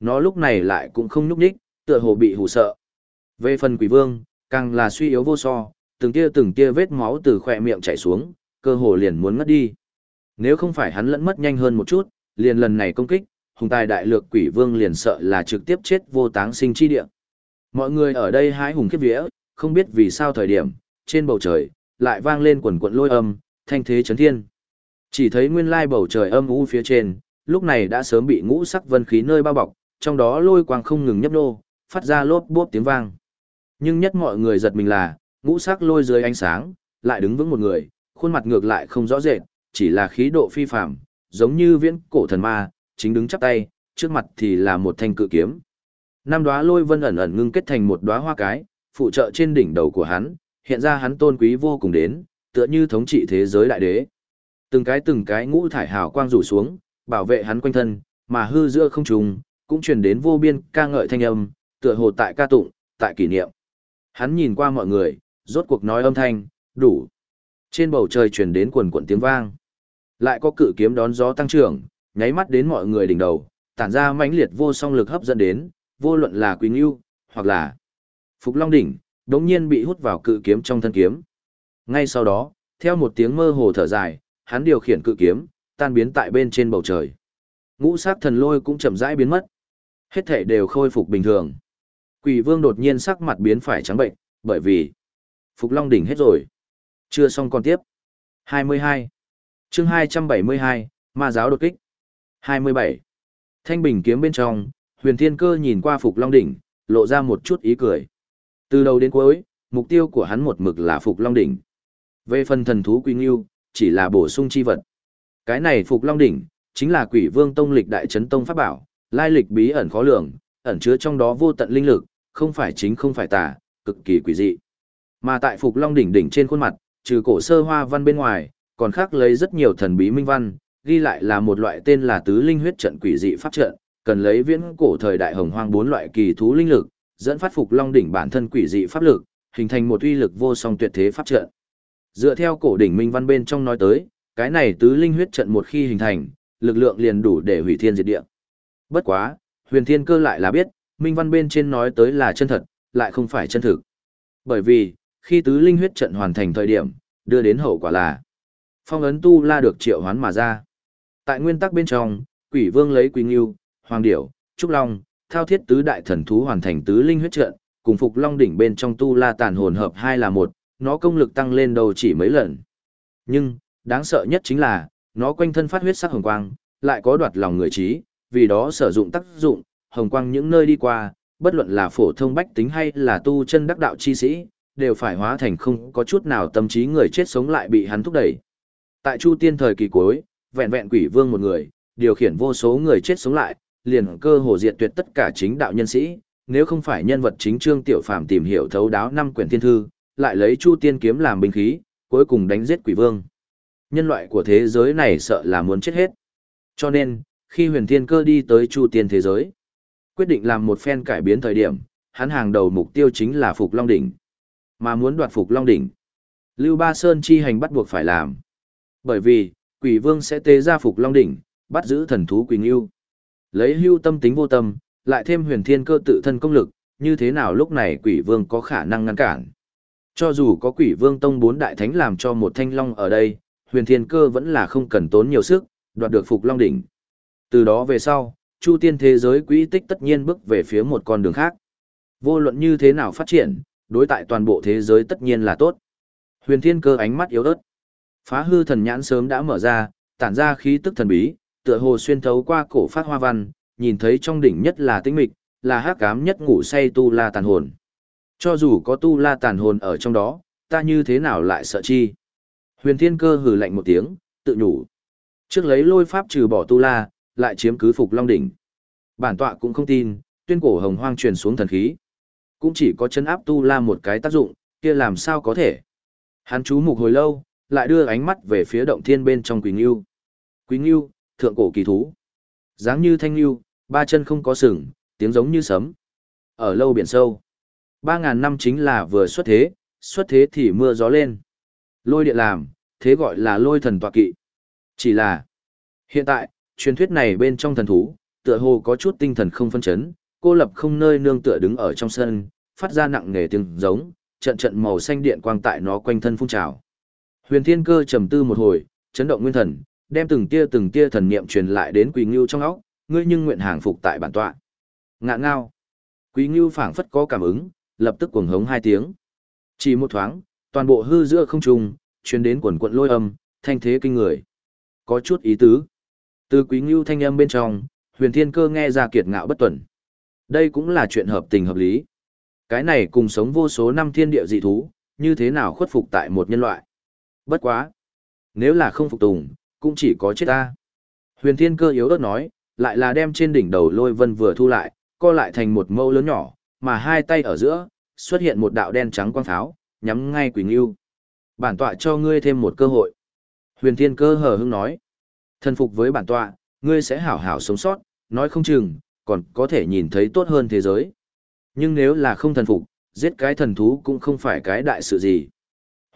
A: Nó lúc này lại cũng không nhúc nhích, tựa hồ bị hù sợ. Về phần quỷ vương, càng là suy yếu vô so, từng tia từng tia vết máu từ khỏe miệng chảy xuống, cơ hồ liền muốn ngất đi. Nếu không phải hắn lẫn mất nhanh hơn một chút, liền lần này công kích, hùng tài đại lược quỷ vương liền sợ là trực tiếp chết vô táng sinh chi địa. Mọi người ở đây hái hùng khiếp vía, không biết vì sao thời điểm, trên bầu trời, lại vang lên quần quận lôi âm, thanh thế chấn thiên. Chỉ thấy nguyên lai bầu trời âm u phía trên, lúc này đã sớm bị ngũ sắc vân khí nơi bao bọc, trong đó lôi quang không ngừng nhấp nô, phát ra lốp bốp tiếng vang. Nhưng nhất mọi người giật mình là, ngũ sắc lôi dưới ánh sáng, lại đứng vững một người, khuôn mặt ngược lại không rõ rệt, chỉ là khí độ phi phàm, giống như viễn cổ thần ma, chính đứng chắp tay, trước mặt thì là một thanh cự kiếm. Năm đóa lôi vân ẩn ẩn ngưng kết thành một đóa hoa cái, phụ trợ trên đỉnh đầu của hắn, hiện ra hắn tôn quý vô cùng đến, tựa như thống trị thế giới đại đế. Từng cái từng cái ngũ thải hào quang rủ xuống, bảo vệ hắn quanh thân, mà hư giữa không trùng, cũng truyền đến vô biên ca ngợi thanh âm, tựa hồ tại ca tụng, tại kỷ niệm. Hắn nhìn qua mọi người, rốt cuộc nói âm thanh, đủ. Trên bầu trời truyền đến quần quần tiếng vang. Lại có cự kiếm đón gió tăng trưởng, nháy mắt đến mọi người đỉnh đầu, tản ra mãnh liệt vô song lực hấp dẫn đến, vô luận là Quỳnh Yêu, hoặc là Phục Long đỉnh, đống nhiên bị hút vào cự kiếm trong thân kiếm. Ngay sau đó, theo một tiếng mơ hồ thở dài, hắn điều khiển cự kiếm, tan biến tại bên trên bầu trời. Ngũ sát thần lôi cũng chậm rãi biến mất. Hết thể đều khôi phục bình thường. Quỷ vương đột nhiên sắc mặt biến phải trắng bệnh, bởi vì Phục Long đỉnh hết rồi. Chưa xong còn tiếp. 22. chương 272, ma giáo đột kích. 27. Thanh bình kiếm bên trong, huyền thiên cơ nhìn qua Phục Long đỉnh, lộ ra một chút ý cười. Từ đầu đến cuối, mục tiêu của hắn một mực là Phục Long đỉnh. Về phần thần thú Quy Nghiêu, chỉ là bổ sung chi vật. Cái này Phục Long đỉnh, chính là Quỷ Vương Tông lịch đại trấn tông pháp bảo, lai lịch bí ẩn khó lường, ẩn chứa trong đó vô tận linh lực, không phải chính không phải tà, cực kỳ quỷ dị. Mà tại Phục Long đỉnh đỉnh trên khuôn mặt, trừ cổ sơ hoa văn bên ngoài, còn khác lấy rất nhiều thần bí minh văn, ghi lại là một loại tên là tứ linh huyết trận quỷ dị pháp trận, cần lấy viễn cổ thời đại hồng hoang bốn loại kỳ thú linh lực, dẫn phát Phục Long đỉnh bản thân quỷ dị pháp lực, hình thành một uy lực vô song tuyệt thế pháp trận. Dựa theo cổ đỉnh minh văn bên trong nói tới, cái này tứ linh huyết trận một khi hình thành, lực lượng liền đủ để hủy thiên diệt địa. Bất quá, huyền thiên cơ lại là biết, minh văn bên trên nói tới là chân thật, lại không phải chân thực. Bởi vì, khi tứ linh huyết trận hoàn thành thời điểm, đưa đến hậu quả là phong ấn tu la được triệu hoán mà ra. Tại nguyên tắc bên trong, quỷ vương lấy quỷ yêu hoàng điểu, trúc long, thao thiết tứ đại thần thú hoàn thành tứ linh huyết trận, cùng phục long đỉnh bên trong tu la tàn hồn hợp hai là một, nó công lực tăng lên đầu chỉ mấy lần. Nhưng, đáng sợ nhất chính là, nó quanh thân phát huyết sắc hồng quang, lại có đoạt lòng người trí, vì đó sử dụng tác dụng, hồng quang những nơi đi qua, bất luận là phổ thông bách tính hay là tu chân đắc đạo chi sĩ, đều phải hóa thành không có chút nào tâm trí người chết sống lại bị hắn thúc đẩy. Tại Chu Tiên thời kỳ cuối, vẹn vẹn quỷ vương một người, điều khiển vô số người chết sống lại, liền cơ hồ diệt tuyệt tất cả chính đạo nhân sĩ, nếu không phải nhân vật chính Trương Tiểu Phàm tìm hiểu thấu đáo năm quyển thiên thư, lại lấy Chu Tiên kiếm làm binh khí, cuối cùng đánh giết quỷ vương. Nhân loại của thế giới này sợ là muốn chết hết. Cho nên, khi huyền thiên cơ đi tới Chu Tiên thế giới, quyết định làm một phen cải biến thời điểm, hắn hàng đầu mục tiêu chính là Phục Long Đỉnh. Mà muốn đoạt Phục Long Đỉnh, Lưu Ba Sơn chi hành bắt buộc phải làm. Bởi vì, quỷ vương sẽ tế ra Phục Long Đỉnh, bắt giữ thần thú Quỳnh Yêu. Lấy hưu tâm tính vô tâm, lại thêm huyền thiên cơ tự thân công lực, như thế nào lúc này quỷ vương có khả năng ngăn cản. Cho dù có quỷ vương tông bốn đại thánh làm cho một thanh long ở đây, huyền thiên cơ vẫn là không cần tốn nhiều sức, đoạt được Phục Long Đỉnh. Từ đó về sau, chu tiên thế giới quỹ tích tất nhiên bước về phía một con đường khác. Vô luận như thế nào phát triển, đối tại toàn bộ thế giới tất nhiên là tốt. Huyền thiên cơ ánh mắt yếu ớt. Phá hư thần nhãn sớm đã mở ra, tản ra khí tức thần bí, tựa hồ xuyên thấu qua cổ phát hoa văn, nhìn thấy trong đỉnh nhất là tĩnh mịch, là hắc ám nhất ngủ say tu la tàn hồn. Cho dù có tu la tàn hồn ở trong đó, ta như thế nào lại sợ chi? Huyền thiên cơ hừ lạnh một tiếng, tự nhủ. Trước lấy lôi pháp trừ bỏ tu la, lại chiếm cứ phục long đỉnh. Bản tọa cũng không tin, tuyên cổ hồng hoang truyền xuống thần khí. Cũng chỉ có chấn áp tu la một cái tác dụng, kia làm sao có thể. Hắn chú mục hồi lâu, lại đưa ánh mắt về phía động thiên bên trong Quý Ngưu. Quý Ngưu, thượng cổ kỳ thú. dáng như thanh lưu, ba chân không có sừng, tiếng giống như sấm. Ở lâu biển sâu. Ba ngàn năm chính là vừa xuất thế, xuất thế thì mưa gió lên. Lôi điện làm, thế gọi là lôi thần tọa kỵ. Chỉ là, hiện tại, truyền thuyết này bên trong thần thú, tựa hồ có chút tinh thần không phân chấn, cô lập không nơi nương tựa đứng ở trong sân, phát ra nặng nề tiếng giống, trận trận màu xanh điện quang tại nó quanh thân phun trào. Huyền Thiên Cơ trầm tư một hồi, chấn động nguyên thần, đem từng tia từng tia thần niệm truyền lại đến Quỳ Ngưu trong óc, ngươi nhưng nguyện hàng phục tại bản tọa. Ngạ ngao. Quý Ngưu phảng phất có cảm ứng, lập tức cuồng hống hai tiếng. Chỉ một thoáng, toàn bộ hư giữa không trung, truyền đến quần quận lôi âm, thanh thế kinh người. Có chút ý tứ. Từ Quý Ngưu thanh âm bên trong, Huyền Thiên Cơ nghe ra kiệt ngạo bất tuần. Đây cũng là chuyện hợp tình hợp lý. Cái này cùng sống vô số năm thiên địa dị thú, như thế nào khuất phục tại một nhân loại. Bất quá. Nếu là không phục tùng, cũng chỉ có chết ta. Huyền thiên cơ yếu ớt nói, lại là đem trên đỉnh đầu lôi vân vừa thu lại, co lại thành một mâu lớn nhỏ, mà hai tay ở giữa, xuất hiện một đạo đen trắng quang pháo, nhắm ngay Quỳnh Yêu. Bản tọa cho ngươi thêm một cơ hội. Huyền thiên cơ hờ hững nói, thân phục với bản tọa, ngươi sẽ hảo hảo sống sót, nói không chừng, còn có thể nhìn thấy tốt hơn thế giới. Nhưng nếu là không thần phục, giết cái thần thú cũng không phải cái đại sự gì.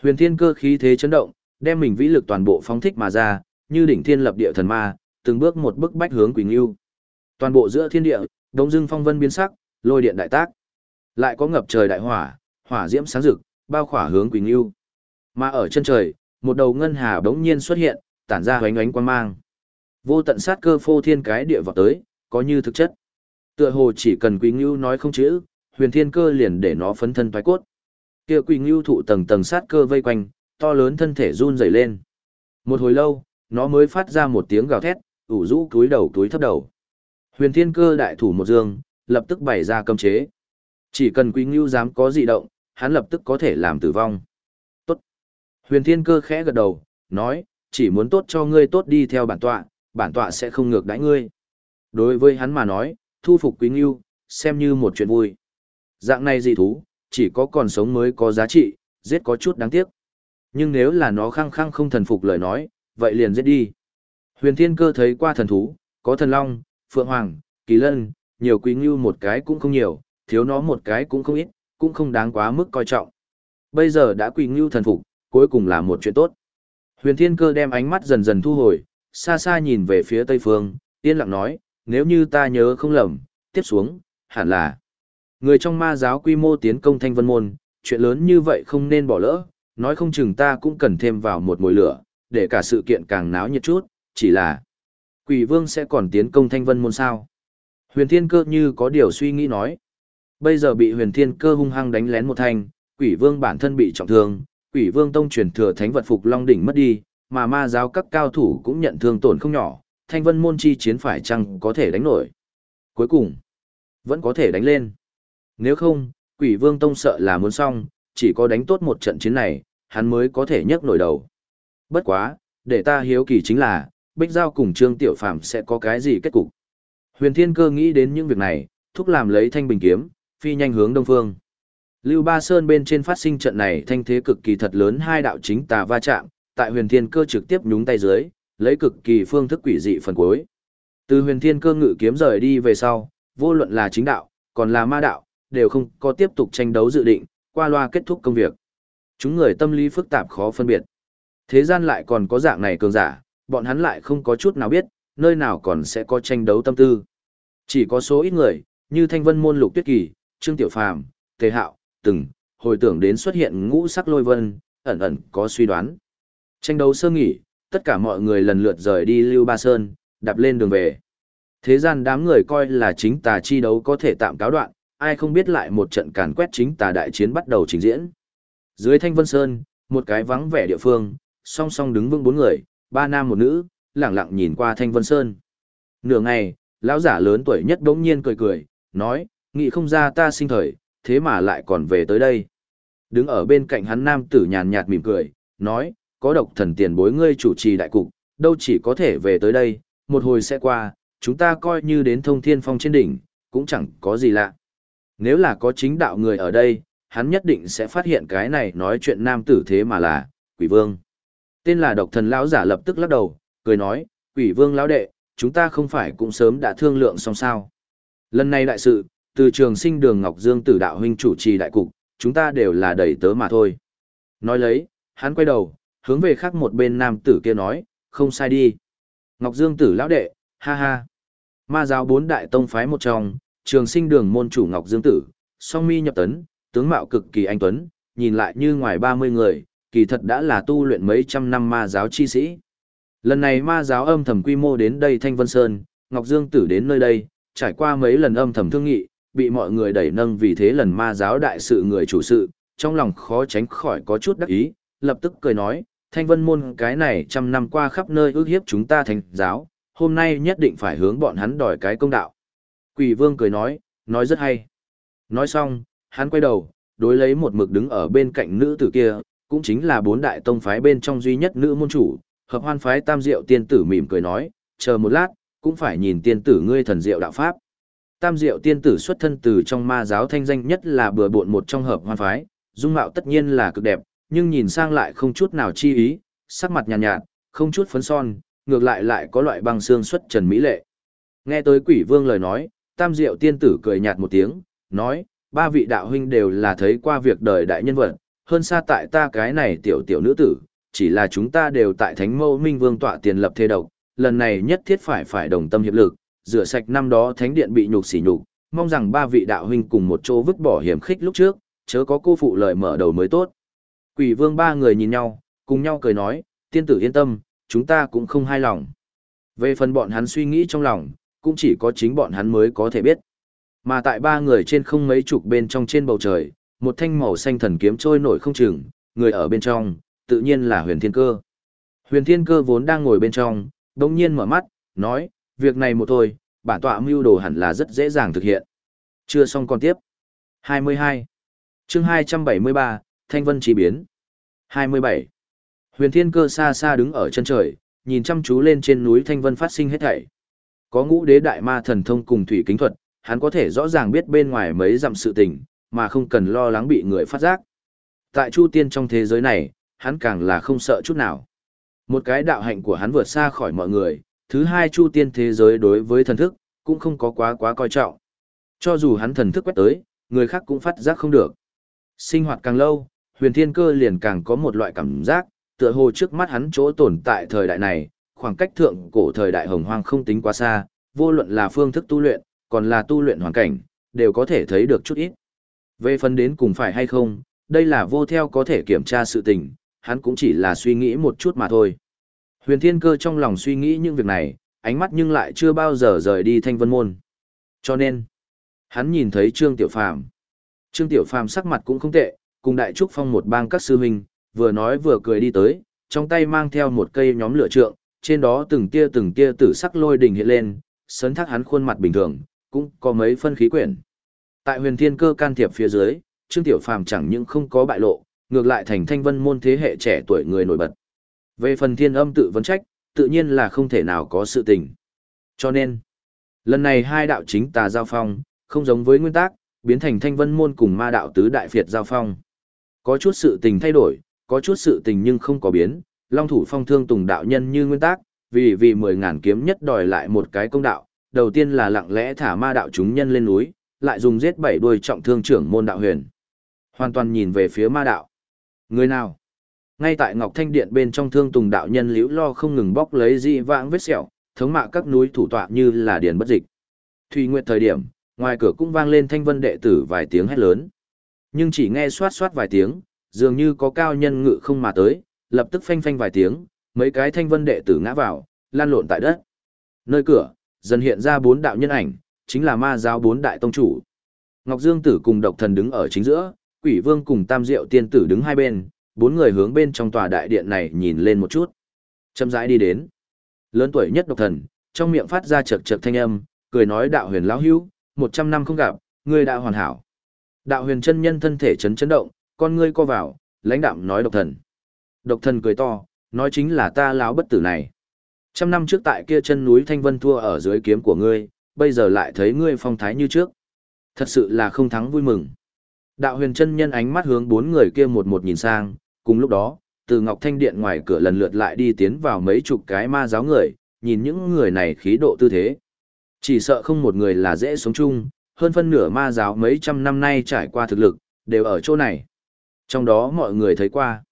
A: Huyền thiên cơ khí thế chấn động, đem mình vĩ lực toàn bộ phóng thích mà ra, như đỉnh thiên lập địa thần ma, từng bước một bước bách hướng Quỳnh Ngưu. Toàn bộ giữa thiên địa, đông dưng phong vân biến sắc, lôi điện đại tác. Lại có ngập trời đại hỏa, hỏa diễm sáng rực, bao khỏa hướng Quỳnh Ngưu. Mà ở chân trời, một đầu ngân hà đống nhiên xuất hiện, tản ra hoánh ánh quang mang. Vô tận sát cơ phô thiên cái địa vào tới, có như thực chất. Tựa hồ chỉ cần Quỳnh Ngưu nói không chữ, huyền thiên cơ liền để nó phấn thân thoái cốt. Kia Quỳnh Ngưu thụ tầng tầng sát cơ vây quanh, to lớn thân thể run rẩy lên. Một hồi lâu, nó mới phát ra một tiếng gào thét, ủ rũ túi đầu túi thấp đầu. Huyền thiên cơ đại thủ một dương, lập tức bày ra cấm chế. Chỉ cần Quý Ngưu dám có dị động, hắn lập tức có thể làm tử vong. Tốt. Huyền thiên cơ khẽ gật đầu, nói, chỉ muốn tốt cho ngươi tốt đi theo bản tọa, bản tọa sẽ không ngược đãi ngươi. Đối với hắn mà nói, thu phục Quý Ngưu, xem như một chuyện vui. Dạng này dị thú, chỉ có còn sống mới có giá trị, giết có chút đáng tiếc. Nhưng nếu là nó khăng khăng không thần phục lời nói, vậy liền giết đi. Huyền Thiên Cơ thấy qua thần thú, có thần long, phượng hoàng, kỳ lân, nhiều quý ngưu một cái cũng không nhiều, thiếu nó một cái cũng không ít, cũng không đáng quá mức coi trọng. Bây giờ đã quý ngưu thần phục, cuối cùng là một chuyện tốt. Huyền Thiên Cơ đem ánh mắt dần dần thu hồi, xa xa nhìn về phía tây phương, yên lặng nói, nếu như ta nhớ không lầm, tiếp xuống, hẳn là người trong ma giáo quy mô tiến công thanh vân môn, chuyện lớn như vậy không nên bỏ lỡ, nói không chừng ta cũng cần thêm vào một mồi lửa, để cả sự kiện càng náo nhiệt chút, chỉ là quỷ vương sẽ còn tiến công thanh vân môn sao. Huyền thiên cơ như có điều suy nghĩ nói. Bây giờ bị huyền thiên cơ hung hăng đánh lén một thanh, quỷ vương bản thân bị trọng thương, quỷ vương tông truyền thừa thánh vật phục long đỉnh mất đi, mà ma giáo các cao thủ cũng nhận thương tổn không nhỏ, thanh vân môn chi chiến phải chăng có thể đánh nổi. Cuối cùng, vẫn có thể đánh lên. Nếu không, quỷ vương tông sợ là muốn xong, chỉ có đánh tốt một trận chiến này, hắn mới có thể nhấc nổi đầu. Bất quá, để ta hiếu kỳ chính là, Bích Giao cùng Trương Tiểu Phàm sẽ có cái gì kết cục. Huyền Thiên Cơ nghĩ đến những việc này, thúc làm lấy thanh bình kiếm, phi nhanh hướng đông phương. Lưu Ba Sơn bên trên phát sinh trận này thanh thế cực kỳ thật lớn hai đạo chính tà va chạm, tại Huyền Thiên Cơ trực tiếp nhúng tay dưới, lấy cực kỳ phương thức quỷ dị phần cuối. Từ Huyền Thiên Cơ ngự kiếm rời đi về sau, vô luận là chính đạo, còn là ma đạo, đều không có tiếp tục tranh đấu dự định, qua loa kết thúc công việc. Chúng người tâm lý phức tạp khó phân biệt. Thế gian lại còn có dạng này cường giả, bọn hắn lại không có chút nào biết, nơi nào còn sẽ có tranh đấu tâm tư. Chỉ có số ít người, như Thanh Vân Môn Lục Tuyết Kỳ, Trương Tiểu Phàm, Tề Hạo, từng hồi tưởng đến xuất hiện ngũ sắc lôi vân, ẩn ẩn có suy đoán. Tranh đấu sơ nghỉ, tất cả mọi người lần lượt rời đi Lưu Ba Sơn, đạp lên đường về. Thế gian đám người coi là chính tà chi đấu có thể tạm cáo đoạn, ai không biết lại một trận càn quét chính tà đại chiến bắt đầu trình diễn. Dưới Thanh Vân Sơn, một cái vắng vẻ địa phương, song song đứng vững bốn người, ba nam một nữ, lẳng lặng nhìn qua Thanh Vân Sơn. Nửa ngày, lão giả lớn tuổi nhất đống nhiên cười cười, nói, nghĩ không ra ta sinh thời, thế mà lại còn về tới đây. Đứng ở bên cạnh hắn nam tử nhàn nhạt mỉm cười, nói, có độc thần tiền bối ngươi chủ trì đại cục, đâu chỉ có thể về tới đây, một hồi sẽ qua, chúng ta coi như đến thông thiên phong trên đỉnh, cũng chẳng có gì lạ. Nếu là có chính đạo người ở đây, hắn nhất định sẽ phát hiện cái này nói chuyện nam tử thế mà là, quỷ vương. Tên là độc thần lão giả lập tức lắc đầu, cười nói, quỷ vương lão đệ, chúng ta không phải cũng sớm đã thương lượng xong sao. Lần này đại sự, từ trường sinh đường Ngọc Dương tử đạo huynh chủ trì đại cục, chúng ta đều là đầy tớ mà thôi. Nói lấy, hắn quay đầu, hướng về khác một bên nam tử kia nói, không sai đi. Ngọc Dương tử lão đệ, ha ha. Ma giáo bốn đại tông phái một trong, trường sinh đường môn chủ Ngọc Dương tử, song mi nhập tấn, tướng mạo cực kỳ anh tuấn, nhìn lại như ngoài 30 người, kỳ thật đã là tu luyện mấy trăm năm ma giáo chi sĩ. Lần này ma giáo âm thầm quy mô đến đây Thanh Vân Sơn, Ngọc Dương Tử đến nơi đây, trải qua mấy lần âm thầm thương nghị, bị mọi người đẩy nâng vì thế lần ma giáo đại sự người chủ sự, trong lòng khó tránh khỏi có chút đắc ý, lập tức cười nói, Thanh Vân Môn cái này trăm năm qua khắp nơi ước hiếp chúng ta thành giáo, hôm nay nhất định phải hướng bọn hắn đòi cái công đạo. Quỷ Vương cười nói, nói rất hay. Nói xong, hắn quay đầu, đối lấy một mực đứng ở bên cạnh nữ tử kia, cũng chính là bốn đại tông phái bên trong duy nhất nữ môn chủ, hợp hoan phái tam diệu tiên tử mỉm cười nói, chờ một lát, cũng phải nhìn tiên tử ngươi thần diệu đạo pháp. Tam diệu tiên tử xuất thân từ trong ma giáo thanh danh nhất là bừa bộn một trong hợp hoan phái, dung mạo tất nhiên là cực đẹp, nhưng nhìn sang lại không chút nào chi ý, sắc mặt nhàn nhạt, nhạt, không chút phấn son, ngược lại lại có loại băng xương xuất trần mỹ lệ. Nghe tới quỷ vương lời nói, tam diệu tiên tử cười nhạt một tiếng, nói, ba vị đạo huynh đều là thấy qua việc đời đại nhân vật, hơn xa tại ta cái này tiểu tiểu nữ tử, chỉ là chúng ta đều tại thánh mâu minh vương tọa tiền lập thế độc, lần này nhất thiết phải phải đồng tâm hiệp lực, rửa sạch năm đó thánh điện bị nhục xỉ nhục, mong rằng ba vị đạo huynh cùng một chỗ vứt bỏ hiểm khích lúc trước, chớ có cô phụ lời mở đầu mới tốt. Quỷ vương ba người nhìn nhau, cùng nhau cười nói, tiên tử yên tâm, chúng ta cũng không hai lòng. Về phần bọn hắn suy nghĩ trong lòng, cũng chỉ có chính bọn hắn mới có thể biết. Mà tại ba người trên không mấy chục bên trong trên bầu trời, một thanh màu xanh thần kiếm trôi nổi không chừng, người ở bên trong, tự nhiên là huyền thiên cơ. Huyền thiên cơ vốn đang ngồi bên trong, đồng nhiên mở mắt, nói, việc này một thôi, bản tọa mưu đồ hẳn là rất dễ dàng thực hiện. Chưa xong còn tiếp. 22. chương 273, Thanh Vân Chỉ Biến. 27. Huyền Thiên Cơ xa xa đứng ở chân trời, nhìn chăm chú lên trên núi Thanh Vân phát sinh hết thảy. Có ngũ đế đại ma thần thông cùng thủy kính thuật, hắn có thể rõ ràng biết bên ngoài mấy dặm sự tình, mà không cần lo lắng bị người phát giác. Tại Chu Tiên trong thế giới này, hắn càng là không sợ chút nào. Một cái đạo hạnh của hắn vượt xa khỏi mọi người, thứ hai Chu Tiên thế giới đối với thần thức, cũng không có quá quá coi trọng. Cho dù hắn thần thức quét tới, người khác cũng phát giác không được. Sinh hoạt càng lâu, huyền thiên cơ liền càng có một loại cảm giác, tựa hồ trước mắt hắn chỗ tồn tại thời đại này, khoảng cách thượng cổ thời đại hồng hoang không tính quá xa, vô luận là phương thức tu luyện, còn là tu luyện hoàn cảnh, đều có thể thấy được chút ít. Về phần đến cùng phải hay không, đây là vô theo có thể kiểm tra sự tình, hắn cũng chỉ là suy nghĩ một chút mà thôi. Huyền Thiên Cơ trong lòng suy nghĩ những việc này, ánh mắt nhưng lại chưa bao giờ rời đi Thanh Vân Môn. Cho nên, hắn nhìn thấy Trương Tiểu Phàm. Trương Tiểu Phàm sắc mặt cũng không tệ, cùng Đại Trúc Phong một bang các sư huynh, vừa nói vừa cười đi tới, trong tay mang theo một cây nhóm lửa trượng, trên đó từng tia từng tia tử sắc lôi đỉnh hiện lên, sấn thác hắn khuôn mặt bình thường, cũng có mấy phân khí quyển. Tại huyền thiên cơ can thiệp phía dưới, Trương Tiểu Phàm chẳng những không có bại lộ, ngược lại thành thanh vân môn thế hệ trẻ tuổi người nổi bật. Về phần thiên âm tự vấn trách, tự nhiên là không thể nào có sự tình. Cho nên, lần này hai đạo chính tà giao phong, không giống với nguyên tắc, biến thành thanh vân môn cùng ma đạo tứ đại phiệt giao phong. Có chút sự tình thay đổi, có chút sự tình nhưng không có biến, long thủ phong thương tùng đạo nhân như nguyên tắc, vì vì mười ngàn kiếm nhất đòi lại một cái công đạo, đầu tiên là lặng lẽ thả ma đạo chúng nhân lên núi, lại dùng giết bảy đuôi trọng thương trưởng môn đạo huyền. Hoàn toàn nhìn về phía ma đạo. Người nào? Ngay tại Ngọc Thanh Điện bên trong thương tùng đạo nhân liễu lo không ngừng bóc lấy dị vãng vết sẹo, thống mạ các núi thủ tọa như là điền bất dịch. Thùy Nguyệt thời điểm, ngoài cửa cũng vang lên thanh vân đệ tử vài tiếng hét lớn. Nhưng chỉ nghe xoát xoát vài tiếng, dường như có cao nhân ngự không mà tới, lập tức phanh phanh vài tiếng, mấy cái thanh vân đệ tử ngã vào, lan lộn tại đất. Nơi cửa, dần hiện ra bốn đạo nhân ảnh, chính là ma giáo bốn đại tông chủ. Ngọc Dương Tử cùng độc thần đứng ở chính giữa, Quỷ Vương cùng Tam Diệu Tiên Tử đứng hai bên, bốn người hướng bên trong tòa đại điện này nhìn lên một chút. Châm rãi đi đến. Lớn tuổi nhất độc thần, trong miệng phát ra chật chật thanh âm, cười nói đạo huyền lão hữu, một trăm năm không gặp, ngươi đã hoàn hảo. Đạo huyền chân nhân thân thể chấn chấn động, con ngươi co vào, lãnh đạm nói độc thần. Độc thần cười to, nói chính là ta lão bất tử này. Trăm năm trước tại kia chân núi Thanh Vân thua ở dưới kiếm của ngươi, bây giờ lại thấy ngươi phong thái như trước. Thật sự là không thắng vui mừng. Đạo huyền chân nhân ánh mắt hướng bốn người kia một một nhìn sang, cùng lúc đó, từ Ngọc Thanh Điện ngoài cửa lần lượt lại đi tiến vào mấy chục cái ma giáo người, nhìn những người này khí độ tư thế. Chỉ sợ không một người là dễ sống chung, hơn phân nửa ma giáo mấy trăm năm nay trải qua thực lực, đều ở chỗ này. Trong đó mọi người thấy qua.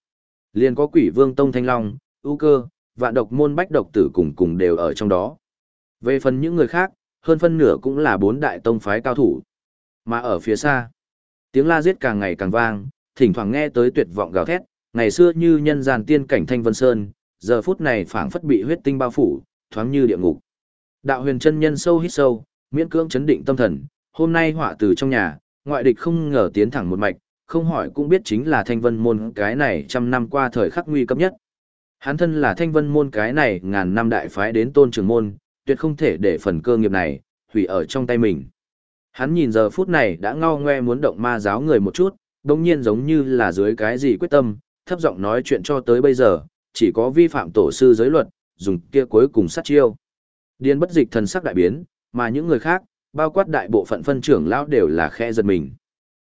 A: liền có quỷ vương Tông Thanh Long, ưu cơ, vạn độc môn bách độc tử cùng cùng đều ở trong đó. Về phần những người khác, hơn phân nửa cũng là bốn đại tông phái cao thủ. Mà ở phía xa, tiếng la giết càng ngày càng vang, thỉnh thoảng nghe tới tuyệt vọng gào thét, ngày xưa như nhân gian tiên cảnh Thanh Vân Sơn, giờ phút này phảng phất bị huyết tinh bao phủ, thoáng như địa ngục. Đạo huyền chân nhân sâu hít sâu, miễn cưỡng chấn định tâm thần, hôm nay họa từ trong nhà, ngoại địch không ngờ tiến thẳng một mạch, không hỏi cũng biết chính là thanh vân môn cái này trăm năm qua thời khắc nguy cấp nhất. Hắn thân là thanh vân môn cái này ngàn năm đại phái đến tôn trường môn, tuyệt không thể để phần cơ nghiệp này, hủy ở trong tay mình. Hắn nhìn giờ phút này đã ngao ngoe muốn động ma giáo người một chút, đồng nhiên giống như là dưới cái gì quyết tâm, thấp giọng nói chuyện cho tới bây giờ, chỉ có vi phạm tổ sư giới luật, dùng kia cuối cùng sát chiêu. Điên bất dịch thần sắc đại biến, mà những người khác, bao quát đại bộ phận phân trưởng lão đều là khe giật mình.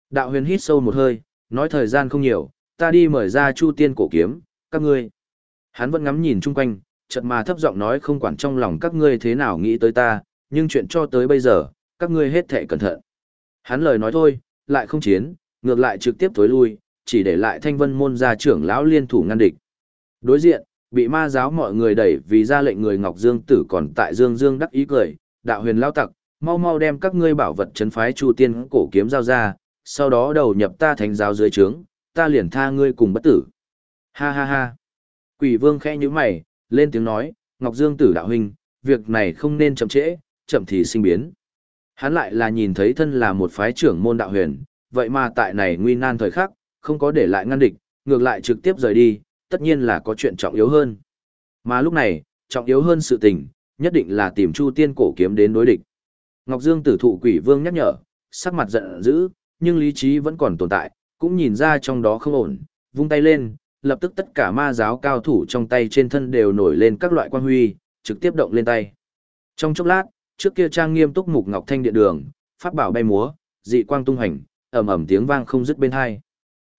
A: Đạo huyền hít sâu một hơi, nói thời gian không nhiều, ta đi mời ra chu tiên cổ kiếm, các ngươi. Hắn vẫn ngắm nhìn chung quanh, chợt mà thấp giọng nói không quản trong lòng các ngươi thế nào nghĩ tới ta, nhưng chuyện cho tới bây giờ, các ngươi hết thệ cẩn thận. Hắn lời nói thôi, lại không chiến, ngược lại trực tiếp thối lui, chỉ để lại thanh vân môn gia trưởng lão liên thủ ngăn địch. Đối diện, bị ma giáo mọi người đẩy vì ra lệnh người Ngọc Dương tử còn tại Dương Dương đắc ý cười, đạo huyền lao tặc, mau mau đem các ngươi bảo vật chấn phái chu tiên cổ kiếm giao ra, sau đó đầu nhập ta thành giáo dưới trướng, ta liền tha ngươi cùng bất tử. Ha ha ha. Quỷ vương khẽ như mày, lên tiếng nói, Ngọc Dương tử đạo huynh, việc này không nên chậm trễ, chậm thì sinh biến. Hắn lại là nhìn thấy thân là một phái trưởng môn đạo huyền, vậy mà tại này nguy nan thời khắc, không có để lại ngăn địch, ngược lại trực tiếp rời đi, tất nhiên là có chuyện trọng yếu hơn. Mà lúc này, trọng yếu hơn sự tình, nhất định là tìm Chu Tiên cổ kiếm đến đối địch. Ngọc Dương tử thụ quỷ vương nhắc nhở, sắc mặt giận dữ, nhưng lý trí vẫn còn tồn tại, cũng nhìn ra trong đó không ổn, vung tay lên, lập tức tất cả ma giáo cao thủ trong tay trên thân đều nổi lên các loại quan huy, trực tiếp động lên tay. Trong chốc lát, trước kia trang nghiêm túc mục ngọc thanh điện đường, pháp bảo bay múa, dị quang tung hành, ầm ầm tiếng vang không dứt bên hai.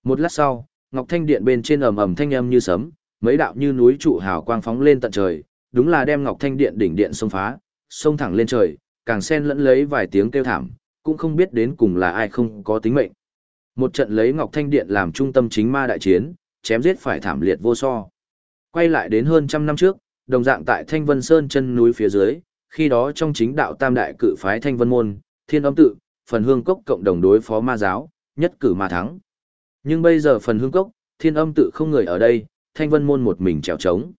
A: Một lát sau, ngọc thanh điện bên trên ầm ầm thanh âm như sấm, mấy đạo như núi trụ hào quang phóng lên tận trời, đúng là đem ngọc thanh điện đỉnh điện xông phá, xông thẳng lên trời, càng xen lẫn lấy vài tiếng kêu thảm, cũng không biết đến cùng là ai không có tính mệnh. Một trận lấy ngọc thanh điện làm trung tâm chính ma đại chiến, chém giết phải thảm liệt vô so. Quay lại đến hơn trăm năm trước, đồng dạng tại Thanh Vân Sơn chân núi phía dưới, khi đó trong chính đạo tam đại cự phái Thanh Vân Môn, Thiên Âm Tự, Phần Hương Cốc cộng đồng đối phó ma giáo, nhất cử mà thắng. Nhưng bây giờ Phần Hương Cốc, Thiên Âm Tự không người ở đây, Thanh Vân Môn một mình trèo trống.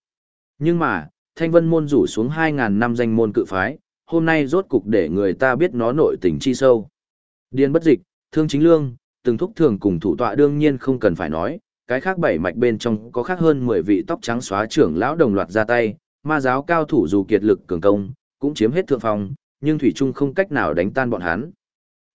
A: Nhưng mà, Thanh Vân Môn rủ xuống 2.000 năm danh môn cự phái, hôm nay rốt cục để người ta biết nó nội tình chi sâu. Điên bất dịch, thương chính lương, từng thúc thường cùng thủ tọa đương nhiên không cần phải nói, cái khác bảy mạch bên trong có khác hơn 10 vị tóc trắng xóa trưởng lão đồng loạt ra tay, ma giáo cao thủ dù kiệt lực cường công, cũng chiếm hết thượng phong, nhưng Thủy Trung không cách nào đánh tan bọn hắn.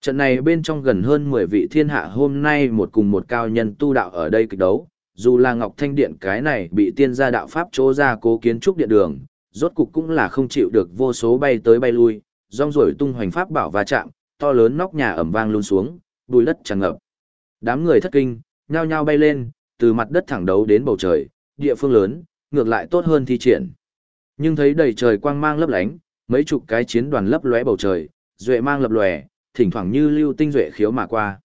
A: Trận này bên trong gần hơn 10 vị thiên hạ hôm nay một cùng một cao nhân tu đạo ở đây kịch đấu, dù là Ngọc Thanh Điện cái này bị tiên gia đạo Pháp chỗ ra cố kiến trúc điện đường, rốt cục cũng là không chịu được vô số bay tới bay lui, rong rổi tung hoành Pháp bảo va chạm, to lớn nóc nhà ẩm vang luôn xuống, bùi đất tràn ngập. Đám người thất kinh, nhao nhao bay lên, từ mặt đất thẳng đấu đến bầu trời, địa phương lớn, ngược lại tốt hơn thi triển. Nhưng thấy đầy trời quang mang lấp lánh, mấy chục cái chiến đoàn lấp lóe bầu trời, duệ mang lập lòe, thỉnh thoảng như lưu tinh duệ khiếu mà qua.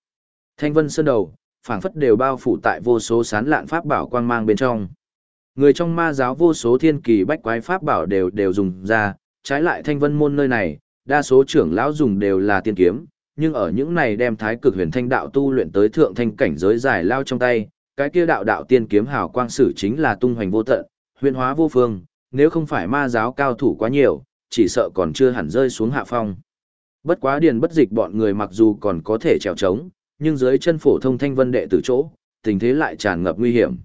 A: Thanh vân sơn đầu, phảng phất đều bao phủ tại vô số sán lạn pháp bảo quang mang bên trong. Người trong ma giáo vô số thiên kỳ bách quái pháp bảo đều đều dùng ra, trái lại thanh vân môn nơi này, đa số trưởng lão dùng đều là tiên kiếm, nhưng ở những này đem thái cực huyền thanh đạo tu luyện tới thượng thanh cảnh giới dài lao trong tay, cái kia đạo đạo tiên kiếm hào quang sử chính là tung hoành vô tận, huyền hóa vô phương, nếu không phải ma giáo cao thủ quá nhiều, chỉ sợ còn chưa hẳn rơi xuống hạ phong. Bất quá điền bất dịch bọn người mặc dù còn có thể trèo trống, nhưng dưới chân phổ thông thanh vân đệ tử chỗ, tình thế lại tràn ngập nguy hiểm.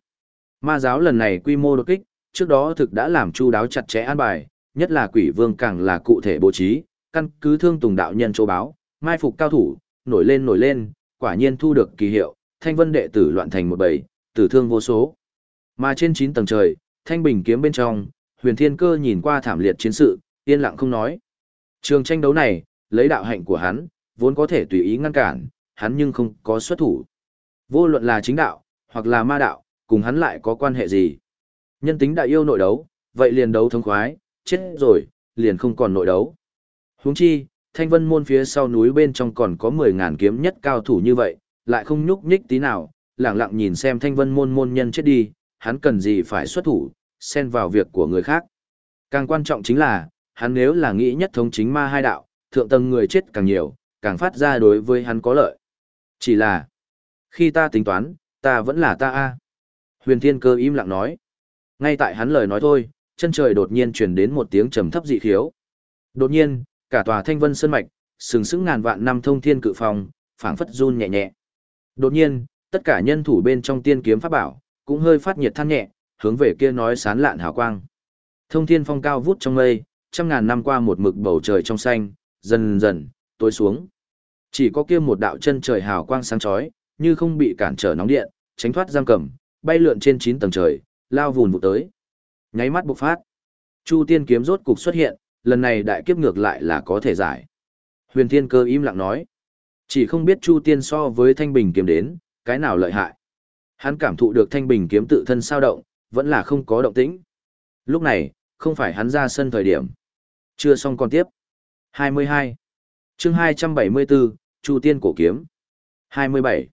A: Ma giáo lần này quy mô đột kích, trước đó thực đã làm chu đáo chặt chẽ an bài, nhất là quỷ vương càng là cụ thể bố trí, căn cứ thương tùng đạo nhân châu báo, mai phục cao thủ, nổi lên nổi lên, quả nhiên thu được kỳ hiệu, thanh vân đệ tử loạn thành một bầy, tử thương vô số. Mà trên 9 tầng trời, thanh bình kiếm bên trong, huyền thiên cơ nhìn qua thảm liệt chiến sự, yên lặng không nói. Trường tranh đấu này, lấy đạo hạnh của hắn, vốn có thể tùy ý ngăn cản, hắn nhưng không có xuất thủ. Vô luận là chính đạo, hoặc là ma đạo, cùng hắn lại có quan hệ gì. Nhân tính đại yêu nội đấu, vậy liền đấu thống khoái, chết rồi, liền không còn nội đấu. Huống chi, thanh vân môn phía sau núi bên trong còn có 10.000 kiếm nhất cao thủ như vậy, lại không nhúc nhích tí nào, lặng lặng nhìn xem thanh vân môn môn nhân chết đi, hắn cần gì phải xuất thủ, xen vào việc của người khác. Càng quan trọng chính là, hắn nếu là nghĩ nhất thống chính ma hai đạo, thượng tầng người chết càng nhiều, càng phát ra đối với hắn có lợi. Chỉ là, khi ta tính toán, ta vẫn là ta a. Huyền Thiên Cơ im lặng nói. Ngay tại hắn lời nói thôi, chân trời đột nhiên truyền đến một tiếng trầm thấp dị khiếu. Đột nhiên, cả tòa Thanh Vân Sơn mạch, sừng sững ngàn vạn năm thông thiên cự phòng, phảng phất run nhẹ nhẹ. Đột nhiên, tất cả nhân thủ bên trong tiên kiếm pháp bảo, cũng hơi phát nhiệt than nhẹ, hướng về kia nói sán lạn hào quang. Thông thiên phong cao vút trong mây, trăm ngàn năm qua một mực bầu trời trong xanh, dần dần, tối xuống. Chỉ có kia một đạo chân trời hào quang sáng chói, như không bị cản trở nóng điện, tránh thoát giam cầm, bay lượn trên 9 tầng trời, lao vùn vụ tới. Nháy mắt bộc phát. Chu tiên kiếm rốt cục xuất hiện, lần này đại kiếp ngược lại là có thể giải. Huyền Thiên Cơ im lặng nói, chỉ không biết Chu tiên so với Thanh Bình kiếm đến, cái nào lợi hại. Hắn cảm thụ được Thanh Bình kiếm tự thân sao động, vẫn là không có động tĩnh. Lúc này, không phải hắn ra sân thời điểm. Chưa xong còn tiếp. 22. chương 274, Chu Tiên Cổ Kiếm. 27.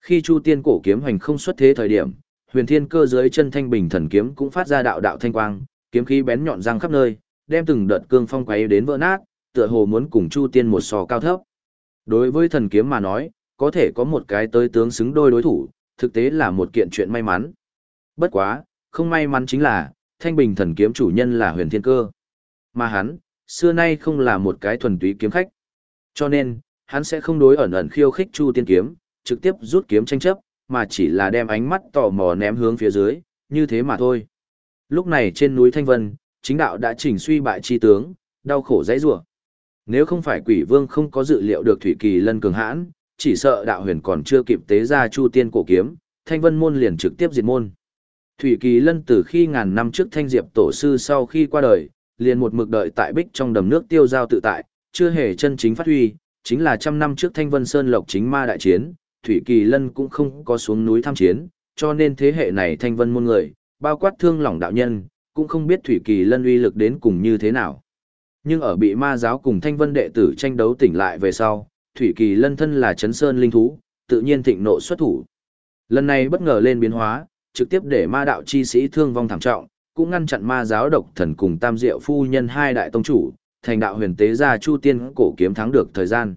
A: Khi Chu Tiên Cổ Kiếm hành không xuất thế thời điểm, huyền thiên cơ dưới chân thanh bình thần kiếm cũng phát ra đạo đạo thanh quang, kiếm khí bén nhọn răng khắp nơi, đem từng đợt cương phong quấy đến vỡ nát, tựa hồ muốn cùng Chu Tiên một sò cao thấp. Đối với thần kiếm mà nói, có thể có một cái tới tướng xứng đôi đối thủ, thực tế là một kiện chuyện may mắn. Bất quá, không may mắn chính là, thanh bình thần kiếm chủ nhân là huyền thiên cơ. Mà hắn, xưa nay không là một cái thuần túy kiếm khách. Cho nên, hắn sẽ không đối ẩn ẩn khiêu khích Chu Tiên kiếm, trực tiếp rút kiếm tranh chấp, mà chỉ là đem ánh mắt tò mò ném hướng phía dưới, như thế mà thôi. Lúc này trên núi Thanh Vân, chính đạo đã chỉnh suy bại chi tướng, đau khổ dãy rủa. Nếu không phải quỷ vương không có dự liệu được Thủy Kỳ lân cường hãn, chỉ sợ đạo huyền còn chưa kịp tế ra Chu Tiên cổ kiếm, Thanh Vân môn liền trực tiếp diệt môn. Thủy Kỳ lân từ khi ngàn năm trước Thanh Diệp tổ sư sau khi qua đời, liền một mực đợi tại bích trong đầm nước tiêu giao tự tại, chưa hề chân chính phát huy, chính là trăm năm trước Thanh Vân Sơn Lộc chính ma đại chiến, Thủy Kỳ Lân cũng không có xuống núi tham chiến, cho nên thế hệ này Thanh Vân môn người, bao quát thương lòng đạo nhân, cũng không biết Thủy Kỳ Lân uy lực đến cùng như thế nào. Nhưng ở bị ma giáo cùng Thanh Vân đệ tử tranh đấu tỉnh lại về sau, Thủy Kỳ Lân thân là chấn sơn linh thú, tự nhiên thịnh nộ xuất thủ. Lần này bất ngờ lên biến hóa, trực tiếp để ma đạo chi sĩ thương vong thảm trọng, cũng ngăn chặn ma giáo độc thần cùng tam diệu phu nhân hai đại tông chủ, thành đạo huyền tế gia chu tiên cổ kiếm thắng được thời gian.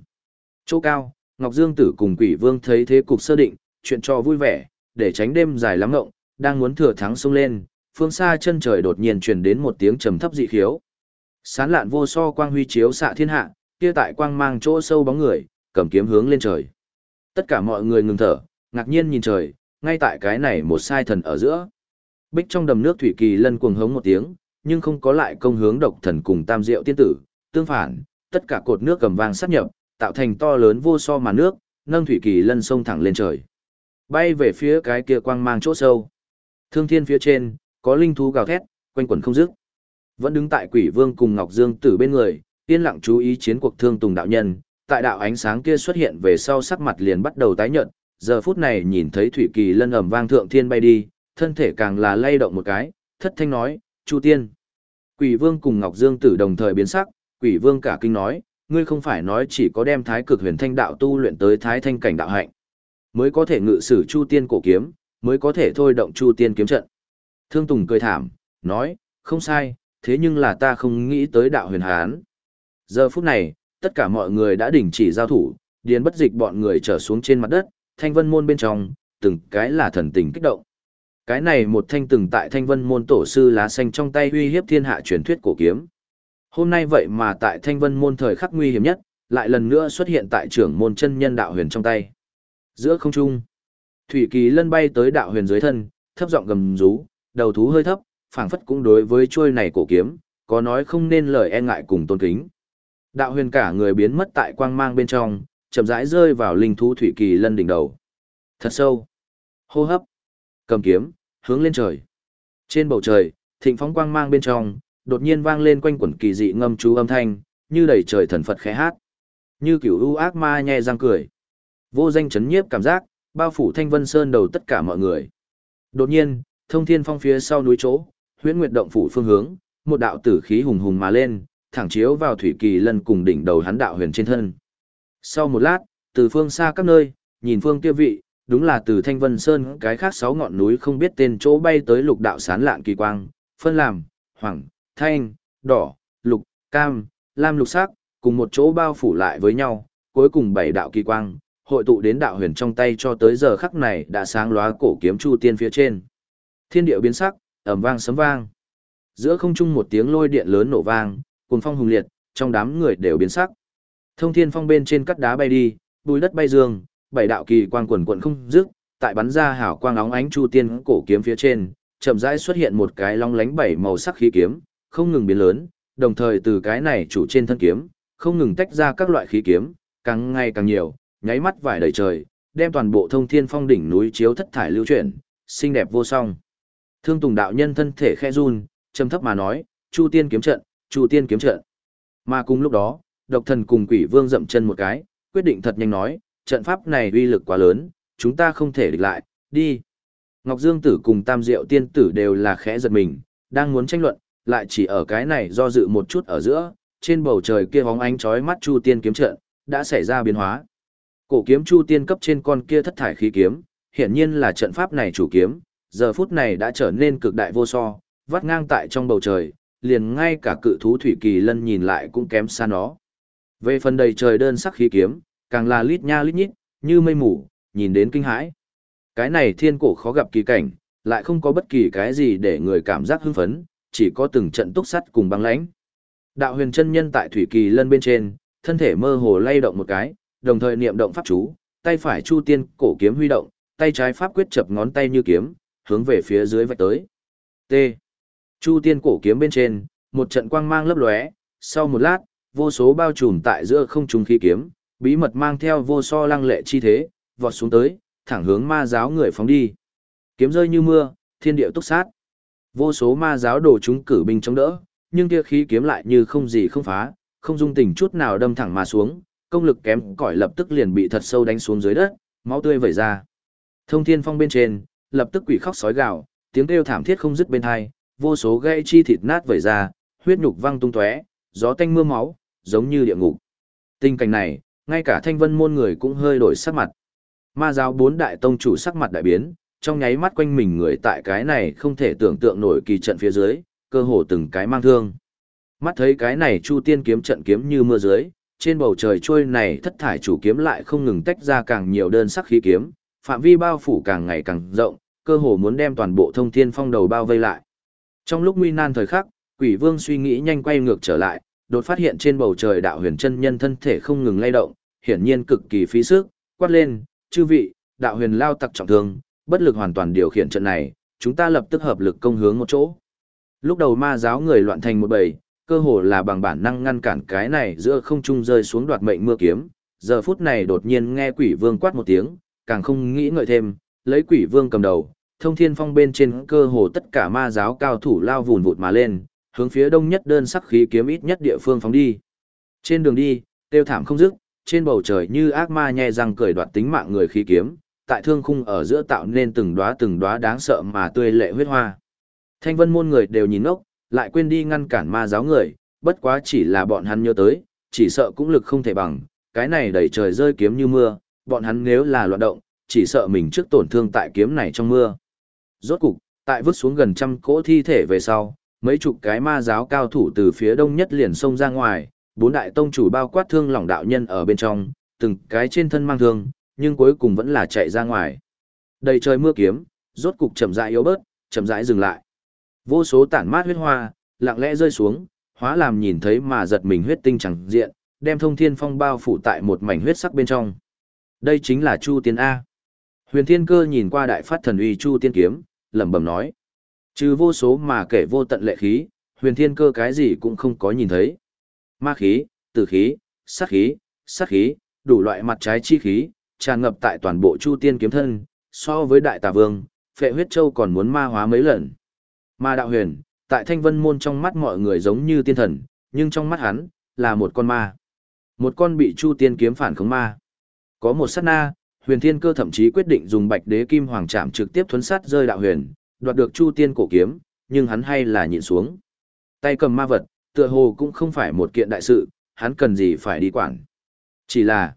A: Chỗ cao, Ngọc Dương Tử cùng Quỷ Vương thấy thế cục sơ định, chuyện cho vui vẻ, để tránh đêm dài lắm ngộng, đang muốn thừa thắng xông lên, phương xa chân trời đột nhiên truyền đến một tiếng trầm thấp dị khiếu. Sán lạn vô so quang huy chiếu xạ thiên hạ, kia tại quang mang chỗ sâu bóng người, cầm kiếm hướng lên trời. Tất cả mọi người ngừng thở, ngạc nhiên nhìn trời, ngay tại cái này một sai thần ở giữa. Bích trong đầm nước thủy kỳ lân cuồng hống một tiếng, nhưng không có lại công hướng độc thần cùng tam diệu tiên tử, tương phản, tất cả cột nước cầm vang sát nhập, tạo thành to lớn vô so màn nước, nâng thủy kỳ lân sông thẳng lên trời. Bay về phía cái kia quang mang chỗ sâu. Thương thiên phía trên, có linh thú gào thét, quanh quẩn không dứt. Vẫn đứng tại quỷ vương cùng Ngọc Dương tử bên người, yên lặng chú ý chiến cuộc thương tùng đạo nhân, tại đạo ánh sáng kia xuất hiện về sau sắc mặt liền bắt đầu tái nhợt, giờ phút này nhìn thấy thủy kỳ lân ầm vang thượng thiên bay đi, thân thể càng là lay động một cái, thất thanh nói, Chu Tiên. Quỷ vương cùng Ngọc Dương tử đồng thời biến sắc, quỷ vương cả kinh nói, ngươi không phải nói chỉ có đem thái cực huyền thanh đạo tu luyện tới thái thanh cảnh đạo hạnh, mới có thể ngự sử Chu Tiên cổ kiếm, mới có thể thôi động Chu Tiên kiếm trận. Thương Tùng cười thảm, nói, không sai, thế nhưng là ta không nghĩ tới đạo huyền hán. Giờ phút này, tất cả mọi người đã đình chỉ giao thủ, điền bất dịch bọn người trở xuống trên mặt đất, thanh vân môn bên trong, từng cái là thần tình kích động. Cái này một thanh từng tại thanh vân môn tổ sư lá xanh trong tay uy hiếp thiên hạ truyền thuyết cổ kiếm. Hôm nay vậy mà tại thanh vân môn thời khắc nguy hiểm nhất, lại lần nữa xuất hiện tại trưởng môn chân nhân đạo huyền trong tay. Giữa không trung, Thủy Kỳ lân bay tới đạo huyền dưới thân, thấp giọng gầm rú, đầu thú hơi thấp, phảng phất cũng đối với chuôi này cổ kiếm, có nói không nên lời e ngại cùng tôn kính. Đạo huyền cả người biến mất tại quang mang bên trong, chậm rãi rơi vào linh thú Thủy Kỳ lân đỉnh đầu. Thật sâu. Hô hấp. Cầm kiếm, hướng lên trời. Trên bầu trời, thịnh phóng quang mang bên trong, đột nhiên vang lên quanh quẩn kỳ dị ngâm chú âm thanh, như đầy trời thần Phật khẽ hát. Như kiểu u ác ma nhẹ răng cười. Vô danh chấn nhiếp cảm giác, bao phủ thanh vân sơn đầu tất cả mọi người. Đột nhiên, thông thiên phong phía sau núi chỗ, huyễn nguyệt động phủ phương hướng, một đạo tử khí hùng hùng mà lên, thẳng chiếu vào thủy kỳ lân cùng đỉnh đầu hắn đạo huyền trên thân. Sau một lát, từ phương xa các nơi, nhìn phương kia vị, đúng là từ Thanh Vân Sơn cái khác sáu ngọn núi không biết tên chỗ bay tới lục đạo sán lạn kỳ quang, phân làm, hoàng, thanh, đỏ, lục, cam, lam lục sắc, cùng một chỗ bao phủ lại với nhau, cuối cùng bảy đạo kỳ quang, hội tụ đến đạo huyền trong tay cho tới giờ khắc này đã sáng lóa cổ kiếm chu tiên phía trên. Thiên điệu biến sắc, ầm vang sấm vang. Giữa không trung một tiếng lôi điện lớn nổ vang, cuồng phong hùng liệt, trong đám người đều biến sắc. Thông thiên phong bên trên cắt đá bay đi, bùi đất bay dương, bảy đạo kỳ quang quần quần không dứt, tại bắn ra hào quang óng ánh chu tiên cổ kiếm phía trên, chậm rãi xuất hiện một cái long lánh bảy màu sắc khí kiếm, không ngừng biến lớn, đồng thời từ cái này chủ trên thân kiếm, không ngừng tách ra các loại khí kiếm, càng ngày càng nhiều, nháy mắt vải đầy trời, đem toàn bộ thông thiên phong đỉnh núi chiếu thất thải lưu chuyển, xinh đẹp vô song. Thương Tùng đạo nhân thân thể khẽ run, trầm thấp mà nói, Chu Tiên kiếm trận, Chu Tiên kiếm trận. Mà cùng lúc đó, Độc Thần cùng Quỷ Vương dậm chân một cái, quyết định thật nhanh nói, trận pháp này uy lực quá lớn, chúng ta không thể địch lại, đi. Ngọc Dương Tử cùng Tam Diệu Tiên Tử đều là khẽ giật mình, đang muốn tranh luận, lại chỉ ở cái này do dự một chút ở giữa, trên bầu trời kia bóng ánh chói mắt Chu Tiên kiếm trận, đã xảy ra biến hóa. Cổ kiếm Chu Tiên cấp trên con kia thất thải khí kiếm, hiển nhiên là trận pháp này chủ kiếm, giờ phút này đã trở nên cực đại vô so, vắt ngang tại trong bầu trời, liền ngay cả cự thú thủy kỳ lân nhìn lại cũng kém xa nó. Về phần đầy trời đơn sắc khí kiếm, càng là lít nha lít nhít, như mây mù, nhìn đến kinh hãi. Cái này thiên cổ khó gặp kỳ cảnh, lại không có bất kỳ cái gì để người cảm giác hưng phấn, chỉ có từng trận túc sắt cùng băng lãnh. Đạo huyền chân nhân tại thủy kỳ lân bên trên, thân thể mơ hồ lay động một cái, đồng thời niệm động pháp chú, tay phải chu tiên cổ kiếm huy động, tay trái pháp quyết chập ngón tay như kiếm, hướng về phía dưới vạch tới. T. Chu tiên cổ kiếm bên trên, một trận quang mang lấp lóe, sau một lát, vô số bao trùm tại giữa không trung khí kiếm, bí mật mang theo vô so lăng lệ chi thế, vọt xuống tới, thẳng hướng ma giáo người phóng đi. Kiếm rơi như mưa, thiên địa túc sát. Vô số ma giáo đồ chúng cử binh chống đỡ, nhưng kia khí kiếm lại như không gì không phá, không dung tình chút nào đâm thẳng mà xuống, công lực kém cỏi lập tức liền bị thật sâu đánh xuống dưới đất, máu tươi vẩy ra. Thông thiên phong bên trên, lập tức quỷ khóc sói gào, tiếng kêu thảm thiết không dứt bên tai, vô số gãy chi thịt nát vẩy ra, huyết nhục văng tung tóe, gió tanh mưa máu, giống như địa ngục. Tình cảnh này, ngay cả thanh vân môn người cũng hơi đổi sắc mặt. Ma giáo bốn đại tông chủ sắc mặt đại biến, trong nháy mắt quanh mình người tại cái này không thể tưởng tượng nổi kỳ trận phía dưới, cơ hồ từng cái mang thương. Mắt thấy cái này Chu Tiên kiếm trận kiếm như mưa dưới, trên bầu trời trôi này thất thải chủ kiếm lại không ngừng tách ra càng nhiều đơn sắc khí kiếm, phạm vi bao phủ càng ngày càng rộng, cơ hồ muốn đem toàn bộ thông thiên phong đầu bao vây lại. Trong lúc nguy nan thời khắc, Quỷ Vương suy nghĩ nhanh quay ngược trở lại, đột phát hiện trên bầu trời đạo huyền chân nhân thân thể không ngừng lay động, hiển nhiên cực kỳ phí sức, quát lên, "Chư vị, đạo huyền lao tặc trọng thương, bất lực hoàn toàn điều khiển trận này, chúng ta lập tức hợp lực công hướng một chỗ." Lúc đầu ma giáo người loạn thành một bầy, cơ hồ là bằng bản năng ngăn cản cái này giữa không trung rơi xuống đoạt mệnh mưa kiếm, giờ phút này đột nhiên nghe Quỷ Vương quát một tiếng, càng không nghĩ ngợi thêm, lấy Quỷ Vương cầm đầu, thông thiên phong bên trên cơ hồ tất cả ma giáo cao thủ lao vùn vụt mà lên, hướng phía đông nhất đơn sắc khí kiếm ít nhất địa phương phóng đi. Trên đường đi, tiêu thảm không dứt, trên bầu trời như ác ma nhẹ răng cười đoạt tính mạng người khí kiếm, tại thương khung ở giữa tạo nên từng đóa từng đóa đáng sợ mà tươi lệ huyết hoa. Thanh vân môn người đều nhìn ngốc, lại quên đi ngăn cản ma giáo người, bất quá chỉ là bọn hắn nhớ tới, chỉ sợ cũng lực không thể bằng, cái này đẩy trời rơi kiếm như mưa, bọn hắn nếu là loạn động, chỉ sợ mình trước tổn thương tại kiếm này trong mưa. Rốt cục, tại vứt xuống gần trăm cỗ thi thể về sau, mấy chục cái ma giáo cao thủ từ phía đông nhất liền xông ra ngoài, bốn đại tông chủ bao quát thương lỏng đạo nhân ở bên trong, từng cái trên thân mang thương, nhưng cuối cùng vẫn là chạy ra ngoài. Đầy trời mưa kiếm, rốt cục chậm rãi yếu bớt, chậm rãi dừng lại. Vô số tản mát huyết hoa, lặng lẽ rơi xuống, hóa làm nhìn thấy mà giật mình huyết tinh chẳng diện, đem thông thiên phong bao phủ tại một mảnh huyết sắc bên trong. Đây chính là Chu Tiên A. Huyền Thiên Cơ nhìn qua đại phát thần uy Chu Tiên kiếm, lẩm bẩm nói: "Trừ vô số mà kể vô tận lệ khí, Huyền Thiên Cơ cái gì cũng không có nhìn thấy. Ma khí, tử khí, sát khí, sát khí, đủ loại mặt trái chi khí, tràn ngập tại toàn bộ Chu Tiên kiếm thân, so với Đại Tà Vương, Phệ Huyết Châu còn muốn ma hóa mấy lần. Ma đạo huyền, tại Thanh Vân môn trong mắt mọi người giống như tiên thần, nhưng trong mắt hắn là một con ma. Một con bị Chu Tiên kiếm phản khống ma. Có một sát na, Huyền Thiên Cơ thậm chí quyết định dùng Bạch Đế Kim Hoàng Trảm trực tiếp thuấn sát rơi đạo huyền, đoạt được Chu Tiên cổ kiếm, nhưng hắn hay là nhịn xuống. Tay cầm ma vật, tựa hồ cũng không phải một kiện đại sự, hắn cần gì phải đi quản. Chỉ là,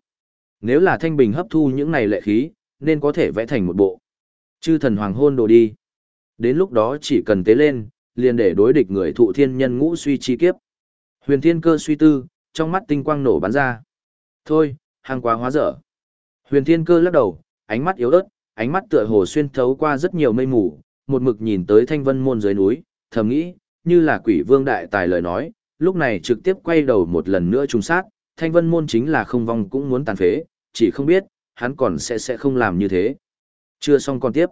A: nếu là Thanh Bình hấp thu những này lệ khí, nên có thể vẽ thành một bộ. Chư thần hoàng hôn đồ đi. Đến lúc đó chỉ cần tế lên, liền để đối địch người thụ thiên nhân ngũ suy chi kiếp. Huyền Thiên Cơ suy tư, trong mắt tinh quang nổ bắn ra. Thôi, hàng quá hóa dở. Huyền Thiên Cơ lắc đầu, ánh mắt yếu ớt, ánh mắt tựa hồ xuyên thấu qua rất nhiều mây mù, một mực nhìn tới Thanh Vân môn dưới núi, thầm nghĩ, như là Quỷ Vương đại tài lời nói, lúc này trực tiếp quay đầu một lần nữa trùng sát, Thanh Vân môn chính là không vong cũng muốn tàn phế, chỉ không biết, hắn còn sẽ sẽ không làm như thế. Chưa xong còn tiếp.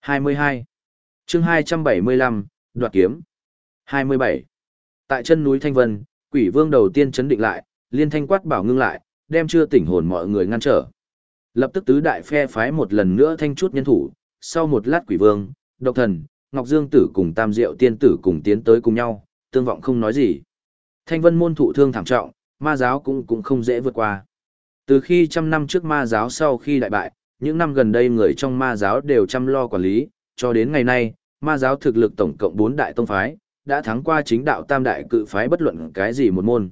A: 22. Chương 275, Đoạt kiếm. 27. Tại chân núi Thanh Vân, Quỷ Vương đầu tiên chấn định lại, liên thanh quát bảo ngưng lại, đem chưa tỉnh hồn mọi người ngăn trở. Lập tức tứ đại phe phái một lần nữa thanh chút nhân thủ, sau một lát quỷ vương, độc thần, Ngọc Dương tử cùng Tam Diệu tiên tử cùng tiến tới cùng nhau, tương vọng không nói gì. Thanh vân môn thụ thương thảm trọng, ma giáo cũng cũng không dễ vượt qua. Từ khi trăm năm trước ma giáo sau khi đại bại, những năm gần đây người trong ma giáo đều chăm lo quản lý, cho đến ngày nay, ma giáo thực lực tổng cộng 4 đại tông phái, đã thắng qua chính đạo tam đại cự phái bất luận cái gì một môn.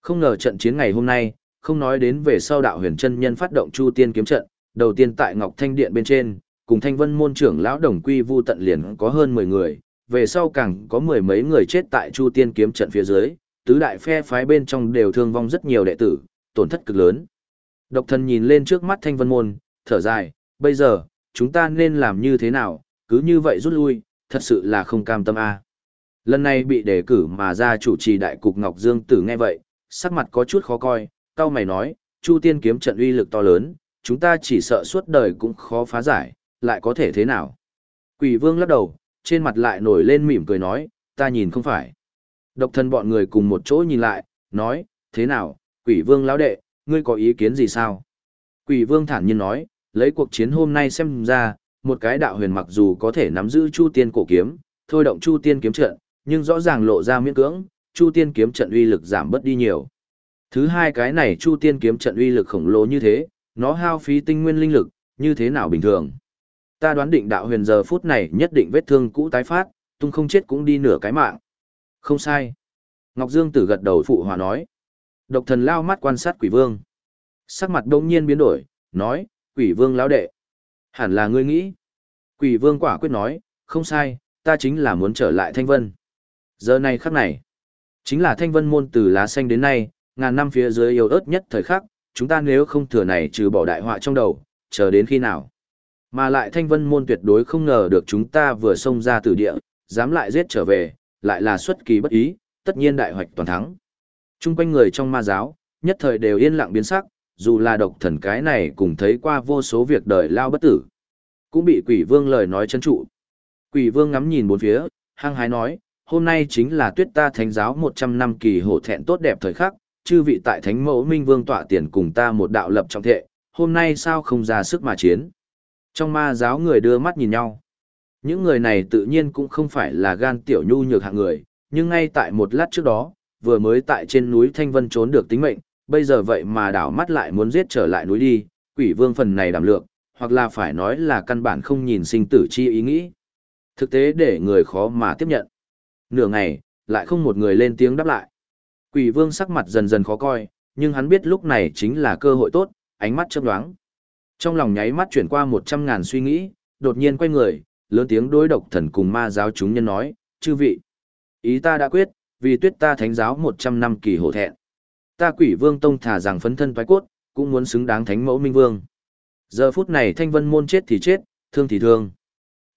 A: Không ngờ trận chiến ngày hôm nay, không nói đến về sau đạo huyền chân nhân phát động chu tiên kiếm trận, đầu tiên tại Ngọc Thanh Điện bên trên, cùng thanh vân môn trưởng lão đồng quy vu tận liền có hơn 10 người, về sau càng có mười mấy người chết tại chu tiên kiếm trận phía dưới, tứ đại phe phái bên trong đều thương vong rất nhiều đệ tử, tổn thất cực lớn. Độc thần nhìn lên trước mắt thanh vân môn, thở dài, bây giờ, chúng ta nên làm như thế nào, cứ như vậy rút lui, thật sự là không cam tâm a. Lần này bị đề cử mà ra chủ trì đại cục Ngọc Dương Tử nghe vậy, sắc mặt có chút khó coi, cao mày nói, Chu Tiên kiếm trận uy lực to lớn, chúng ta chỉ sợ suốt đời cũng khó phá giải, lại có thể thế nào? Quỷ Vương lắc đầu, trên mặt lại nổi lên mỉm cười nói, ta nhìn không phải. Độc thân bọn người cùng một chỗ nhìn lại, nói, thế nào, Quỷ Vương lão đệ, ngươi có ý kiến gì sao? Quỷ Vương thản nhiên nói, lấy cuộc chiến hôm nay xem ra, một cái đạo huyền mặc dù có thể nắm giữ Chu Tiên cổ kiếm, thôi động Chu Tiên kiếm trận, nhưng rõ ràng lộ ra miễn cưỡng, Chu Tiên kiếm trận uy lực giảm bớt đi nhiều. Thứ hai cái này Chu Tiên kiếm trận uy lực khổng lồ như thế, nó hao phí tinh nguyên linh lực, như thế nào bình thường. Ta đoán định đạo huyền giờ phút này nhất định vết thương cũ tái phát, tung không chết cũng đi nửa cái mạng. Không sai. Ngọc Dương Tử gật đầu phụ hòa nói. Độc thần lao mắt quan sát quỷ vương. Sắc mặt đông nhiên biến đổi, nói, quỷ vương lão đệ. Hẳn là ngươi nghĩ. Quỷ vương quả quyết nói, không sai, ta chính là muốn trở lại thanh vân. Giờ này khắc này, chính là thanh vân môn từ lá xanh đến nay, ngàn năm phía dưới yếu ớt nhất thời khắc, chúng ta nếu không thừa này trừ bỏ đại họa trong đầu, chờ đến khi nào. Mà lại thanh vân môn tuyệt đối không ngờ được chúng ta vừa xông ra từ địa, dám lại giết trở về, lại là xuất kỳ bất ý, tất nhiên đại hoạch toàn thắng. Trung quanh người trong ma giáo, nhất thời đều yên lặng biến sắc, dù là độc thần cái này cũng thấy qua vô số việc đời lao bất tử. Cũng bị quỷ vương lời nói chân trụ. Quỷ vương ngắm nhìn bốn phía, hăng hái nói, hôm nay chính là tuyết ta thánh giáo 100 năm kỳ hổ thẹn tốt đẹp thời khắc, chư vị tại thánh mẫu minh vương tọa tiền cùng ta một đạo lập trọng thệ, hôm nay sao không ra sức mà chiến. Trong ma giáo người đưa mắt nhìn nhau. Những người này tự nhiên cũng không phải là gan tiểu nhu nhược hạng người, nhưng ngay tại một lát trước đó, vừa mới tại trên núi Thanh Vân trốn được tính mệnh, bây giờ vậy mà đảo mắt lại muốn giết trở lại núi đi, quỷ vương phần này đảm lượng, hoặc là phải nói là căn bản không nhìn sinh tử chi ý nghĩ. Thực tế để người khó mà tiếp nhận. Nửa ngày, lại không một người lên tiếng đáp lại. Quỷ vương sắc mặt dần dần khó coi, nhưng hắn biết lúc này chính là cơ hội tốt, ánh mắt chớp đoáng. Trong lòng nháy mắt chuyển qua một trăm ngàn suy nghĩ, đột nhiên quay người, lớn tiếng đối độc thần cùng ma giáo chúng nhân nói, chư vị. Ý ta đã quyết, vì tuyết ta thánh giáo một trăm năm kỳ hổ thẹn. Ta quỷ vương tông thả rằng phấn thân toái cốt, cũng muốn xứng đáng thánh mẫu minh vương. Giờ phút này thanh vân môn chết thì chết, thương thì thương.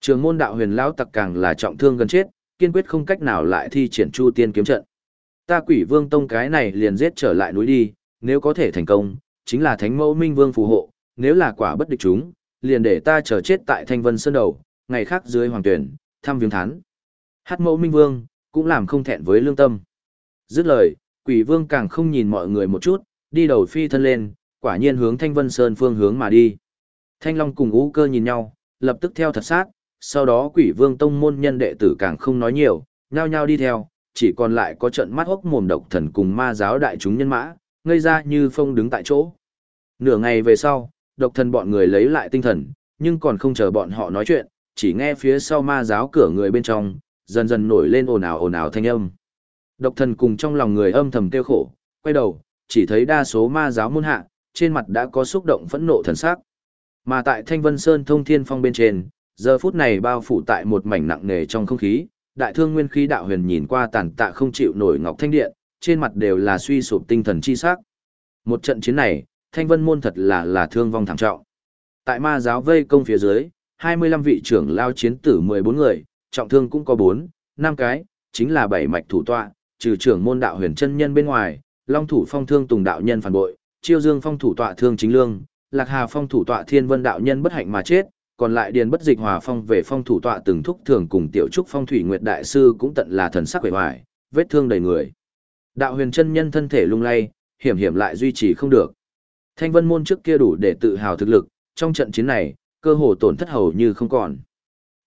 A: Trường môn đạo huyền lão tặc càng là trọng thương gần chết, kiên quyết không cách nào lại thi triển chu tiên kiếm trận. Ta quỷ vương tông cái này liền giết trở lại núi đi, nếu có thể thành công, chính là thánh mẫu minh vương phù hộ, nếu là quả bất địch chúng, liền để ta chờ chết tại thanh vân sơn đầu, ngày khác dưới hoàng tuyển, thăm viếng thán. Hát mẫu minh vương, cũng làm không thẹn với lương tâm. Dứt lời, quỷ vương càng không nhìn mọi người một chút, đi đầu phi thân lên, quả nhiên hướng thanh vân sơn phương hướng mà đi. Thanh long cùng ú cơ nhìn nhau, lập tức theo thật sát, sau đó quỷ vương tông môn nhân đệ tử càng không nói nhiều, nhao nhao đi theo, chỉ còn lại có trận mắt hốc mồm độc thần cùng ma giáo đại chúng nhân mã, ngây ra như phong đứng tại chỗ. Nửa ngày về sau, độc thần bọn người lấy lại tinh thần, nhưng còn không chờ bọn họ nói chuyện, chỉ nghe phía sau ma giáo cửa người bên trong, dần dần nổi lên ồn ào ồn ào thanh âm. Độc thần cùng trong lòng người âm thầm tiêu khổ, quay đầu, chỉ thấy đa số ma giáo môn hạ, trên mặt đã có xúc động phẫn nộ thần sắc. Mà tại Thanh Vân Sơn thông thiên phong bên trên, giờ phút này bao phủ tại một mảnh nặng nề trong không khí, đại thương nguyên khí đạo huyền nhìn qua tàn tạ không chịu nổi ngọc thanh điện, trên mặt đều là suy sụp tinh thần chi sắc. Một trận chiến này, Thanh Vân môn thật là là thương vong thảm trọng. Tại ma giáo vây công phía dưới, 25 vị trưởng lao chiến tử 14 người, trọng thương cũng có 4, 5 cái, chính là bảy mạch thủ tọa, trừ trưởng môn đạo huyền chân nhân bên ngoài, Long thủ phong thương tùng đạo nhân phản bội, Chiêu Dương phong thủ tọa thương chính lương, Lạc Hà phong thủ tọa thiên vân đạo nhân bất hạnh mà chết, còn lại điền bất dịch hòa phong về phong thủ tọa từng thúc thường cùng tiểu trúc phong thủy nguyệt đại sư cũng tận là thần sắc vẻ hoài, vết thương đầy người. Đạo huyền chân nhân thân thể lung lay, hiểm hiểm lại duy trì không được. Thanh vân môn trước kia đủ để tự hào thực lực, trong trận chiến này, cơ hồ tổn thất hầu như không còn.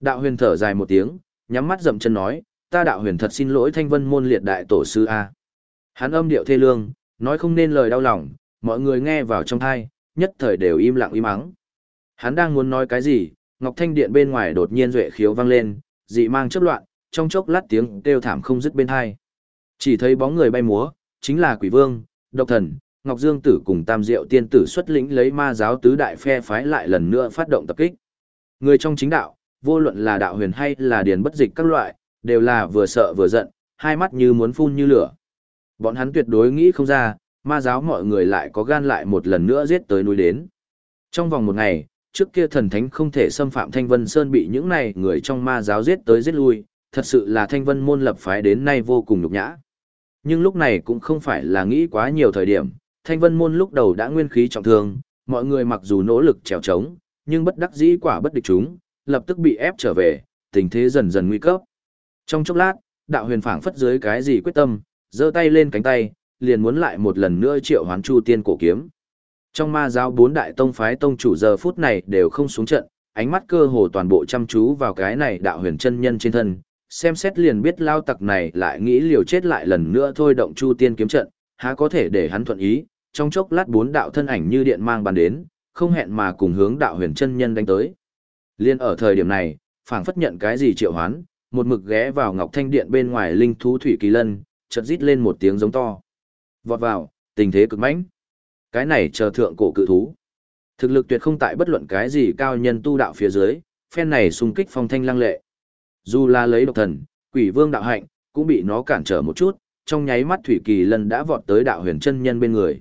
A: Đạo huyền thở dài một tiếng, nhắm mắt dậm chân nói, ta đạo huyền thật xin lỗi thanh vân môn liệt đại tổ sư A. Hắn âm điệu thê lương, nói không nên lời đau lòng, mọi người nghe vào trong thai, nhất thời đều im lặng im mắng. Hắn đang muốn nói cái gì, Ngọc Thanh Điện bên ngoài đột nhiên duệ khiếu vang lên, dị mang chớp loạn, trong chốc lát tiếng kêu thảm không dứt bên hai. Chỉ thấy bóng người bay múa, chính là quỷ vương, độc thần, Ngọc Dương Tử cùng Tam Diệu Tiên Tử xuất lĩnh lấy ma giáo tứ đại phe phái lại lần nữa phát động tập kích. Người trong chính đạo, vô luận là đạo huyền hay là điền bất dịch các loại, đều là vừa sợ vừa giận, hai mắt như muốn phun như lửa. Bọn hắn tuyệt đối nghĩ không ra, ma giáo mọi người lại có gan lại một lần nữa giết tới núi đến. Trong vòng một ngày, trước kia thần thánh không thể xâm phạm Thanh Vân Sơn bị những này người trong ma giáo giết tới giết lui, thật sự là Thanh Vân môn lập phái đến nay vô cùng nhục nhã. Nhưng lúc này cũng không phải là nghĩ quá nhiều thời điểm, Thanh Vân môn lúc đầu đã nguyên khí trọng thương, mọi người mặc dù nỗ lực trèo trống, nhưng bất đắc dĩ quả bất địch chúng, lập tức bị ép trở về, tình thế dần dần nguy cấp. Trong chốc lát, đạo huyền phảng phất dưới cái gì quyết tâm, giơ tay lên cánh tay, liền muốn lại một lần nữa triệu hoán chu tiên cổ kiếm. Trong ma giáo bốn đại tông phái tông chủ giờ phút này đều không xuống trận, ánh mắt cơ hồ toàn bộ chăm chú vào cái này đạo huyền chân nhân trên thân, xem xét liền biết lao tặc này lại nghĩ liều chết lại lần nữa thôi động chu tiên kiếm trận, há có thể để hắn thuận ý, trong chốc lát bốn đạo thân ảnh như điện mang bàn đến, không hẹn mà cùng hướng đạo huyền chân nhân đánh tới. Liên ở thời điểm này, phảng phất nhận cái gì triệu hoán, một mực ghé vào ngọc thanh điện bên ngoài linh thú thủy kỳ lân, chợt rít lên một tiếng giống to. Vọt vào, tình thế cực mãnh. Cái này chờ thượng cổ cự thú. Thực lực tuyệt không tại bất luận cái gì cao nhân tu đạo phía dưới, phen này xung kích phong thanh lăng lệ. Dù là lấy độc thần, quỷ vương đạo hạnh, cũng bị nó cản trở một chút, trong nháy mắt thủy kỳ lần đã vọt tới đạo huyền chân nhân bên người.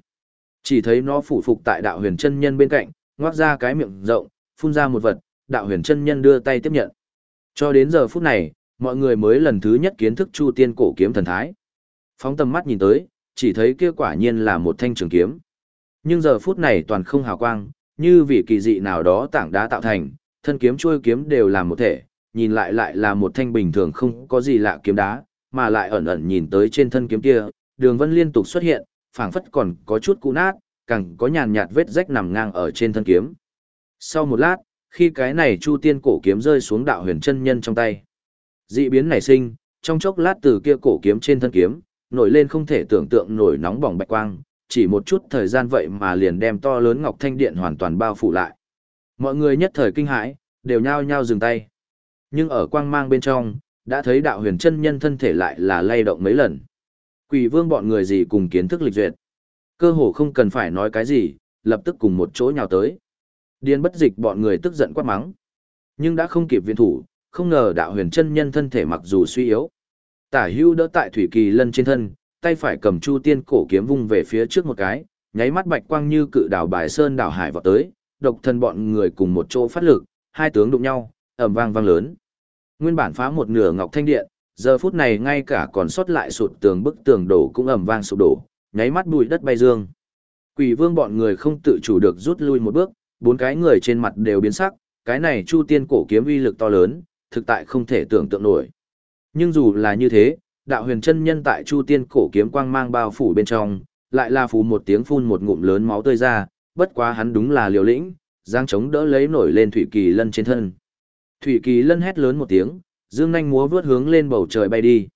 A: Chỉ thấy nó phủ phục tại đạo huyền chân nhân bên cạnh, ngoác ra cái miệng rộng, phun ra một vật, đạo huyền chân nhân đưa tay tiếp nhận. Cho đến giờ phút này, mọi người mới lần thứ nhất kiến thức Chu Tiên cổ kiếm thần thái. Phóng tầm mắt nhìn tới, chỉ thấy kia quả nhiên là một thanh trường kiếm. Nhưng giờ phút này toàn không hào quang, như vì kỳ dị nào đó tảng đá tạo thành, thân kiếm chuôi kiếm đều là một thể, nhìn lại lại là một thanh bình thường không có gì lạ kiếm đá, mà lại ẩn ẩn nhìn tới trên thân kiếm kia, đường vân liên tục xuất hiện, phảng phất còn có chút cũ nát, càng có nhàn nhạt vết rách nằm ngang ở trên thân kiếm. Sau một lát, khi cái này Chu Tiên cổ kiếm rơi xuống đạo huyền chân nhân trong tay, dị biến nảy sinh, trong chốc lát từ kia cổ kiếm trên thân kiếm, nổi lên không thể tưởng tượng nổi nóng bỏng bạch quang, chỉ một chút thời gian vậy mà liền đem to lớn ngọc thanh điện hoàn toàn bao phủ lại. Mọi người nhất thời kinh hãi, đều nhao nhao dừng tay. Nhưng ở quang mang bên trong, đã thấy đạo huyền chân nhân thân thể lại là lay động mấy lần. Quỷ vương bọn người gì cùng kiến thức lịch duyệt. Cơ hồ không cần phải nói cái gì, lập tức cùng một chỗ nhào tới. Điên bất dịch bọn người tức giận quát mắng. Nhưng đã không kịp viện thủ, không ngờ đạo huyền chân nhân thân thể mặc dù suy yếu. Tả hưu đỡ tại thủy kỳ lân trên thân, tay phải cầm chu tiên cổ kiếm vung về phía trước một cái, nháy mắt bạch quang như cự đảo bài sơn đảo hải vọt tới, độc thân bọn người cùng một chỗ phát lực, hai tướng đụng nhau, ầm vang vang lớn. Nguyên bản phá một nửa ngọc thanh điện, giờ phút này ngay cả còn sót lại sụt tường bức tường đổ cũng ầm vang sụp đổ, nháy mắt bụi đất bay dương. Quỷ vương bọn người không tự chủ được rút lui một bước, bốn cái người trên mặt đều biến sắc, cái này chu tiên cổ kiếm uy lực to lớn, thực tại không thể tưởng tượng nổi. Nhưng dù là như thế, đạo huyền chân nhân tại chu tiên cổ kiếm quang mang bao phủ bên trong, lại là phù một tiếng phun một ngụm lớn máu tươi ra, bất quá hắn đúng là liều lĩnh, giang chống đỡ lấy nổi lên thủy kỳ lân trên thân. Thủy kỳ lân hét lớn một tiếng, dương nhanh múa vướt hướng lên bầu trời bay đi.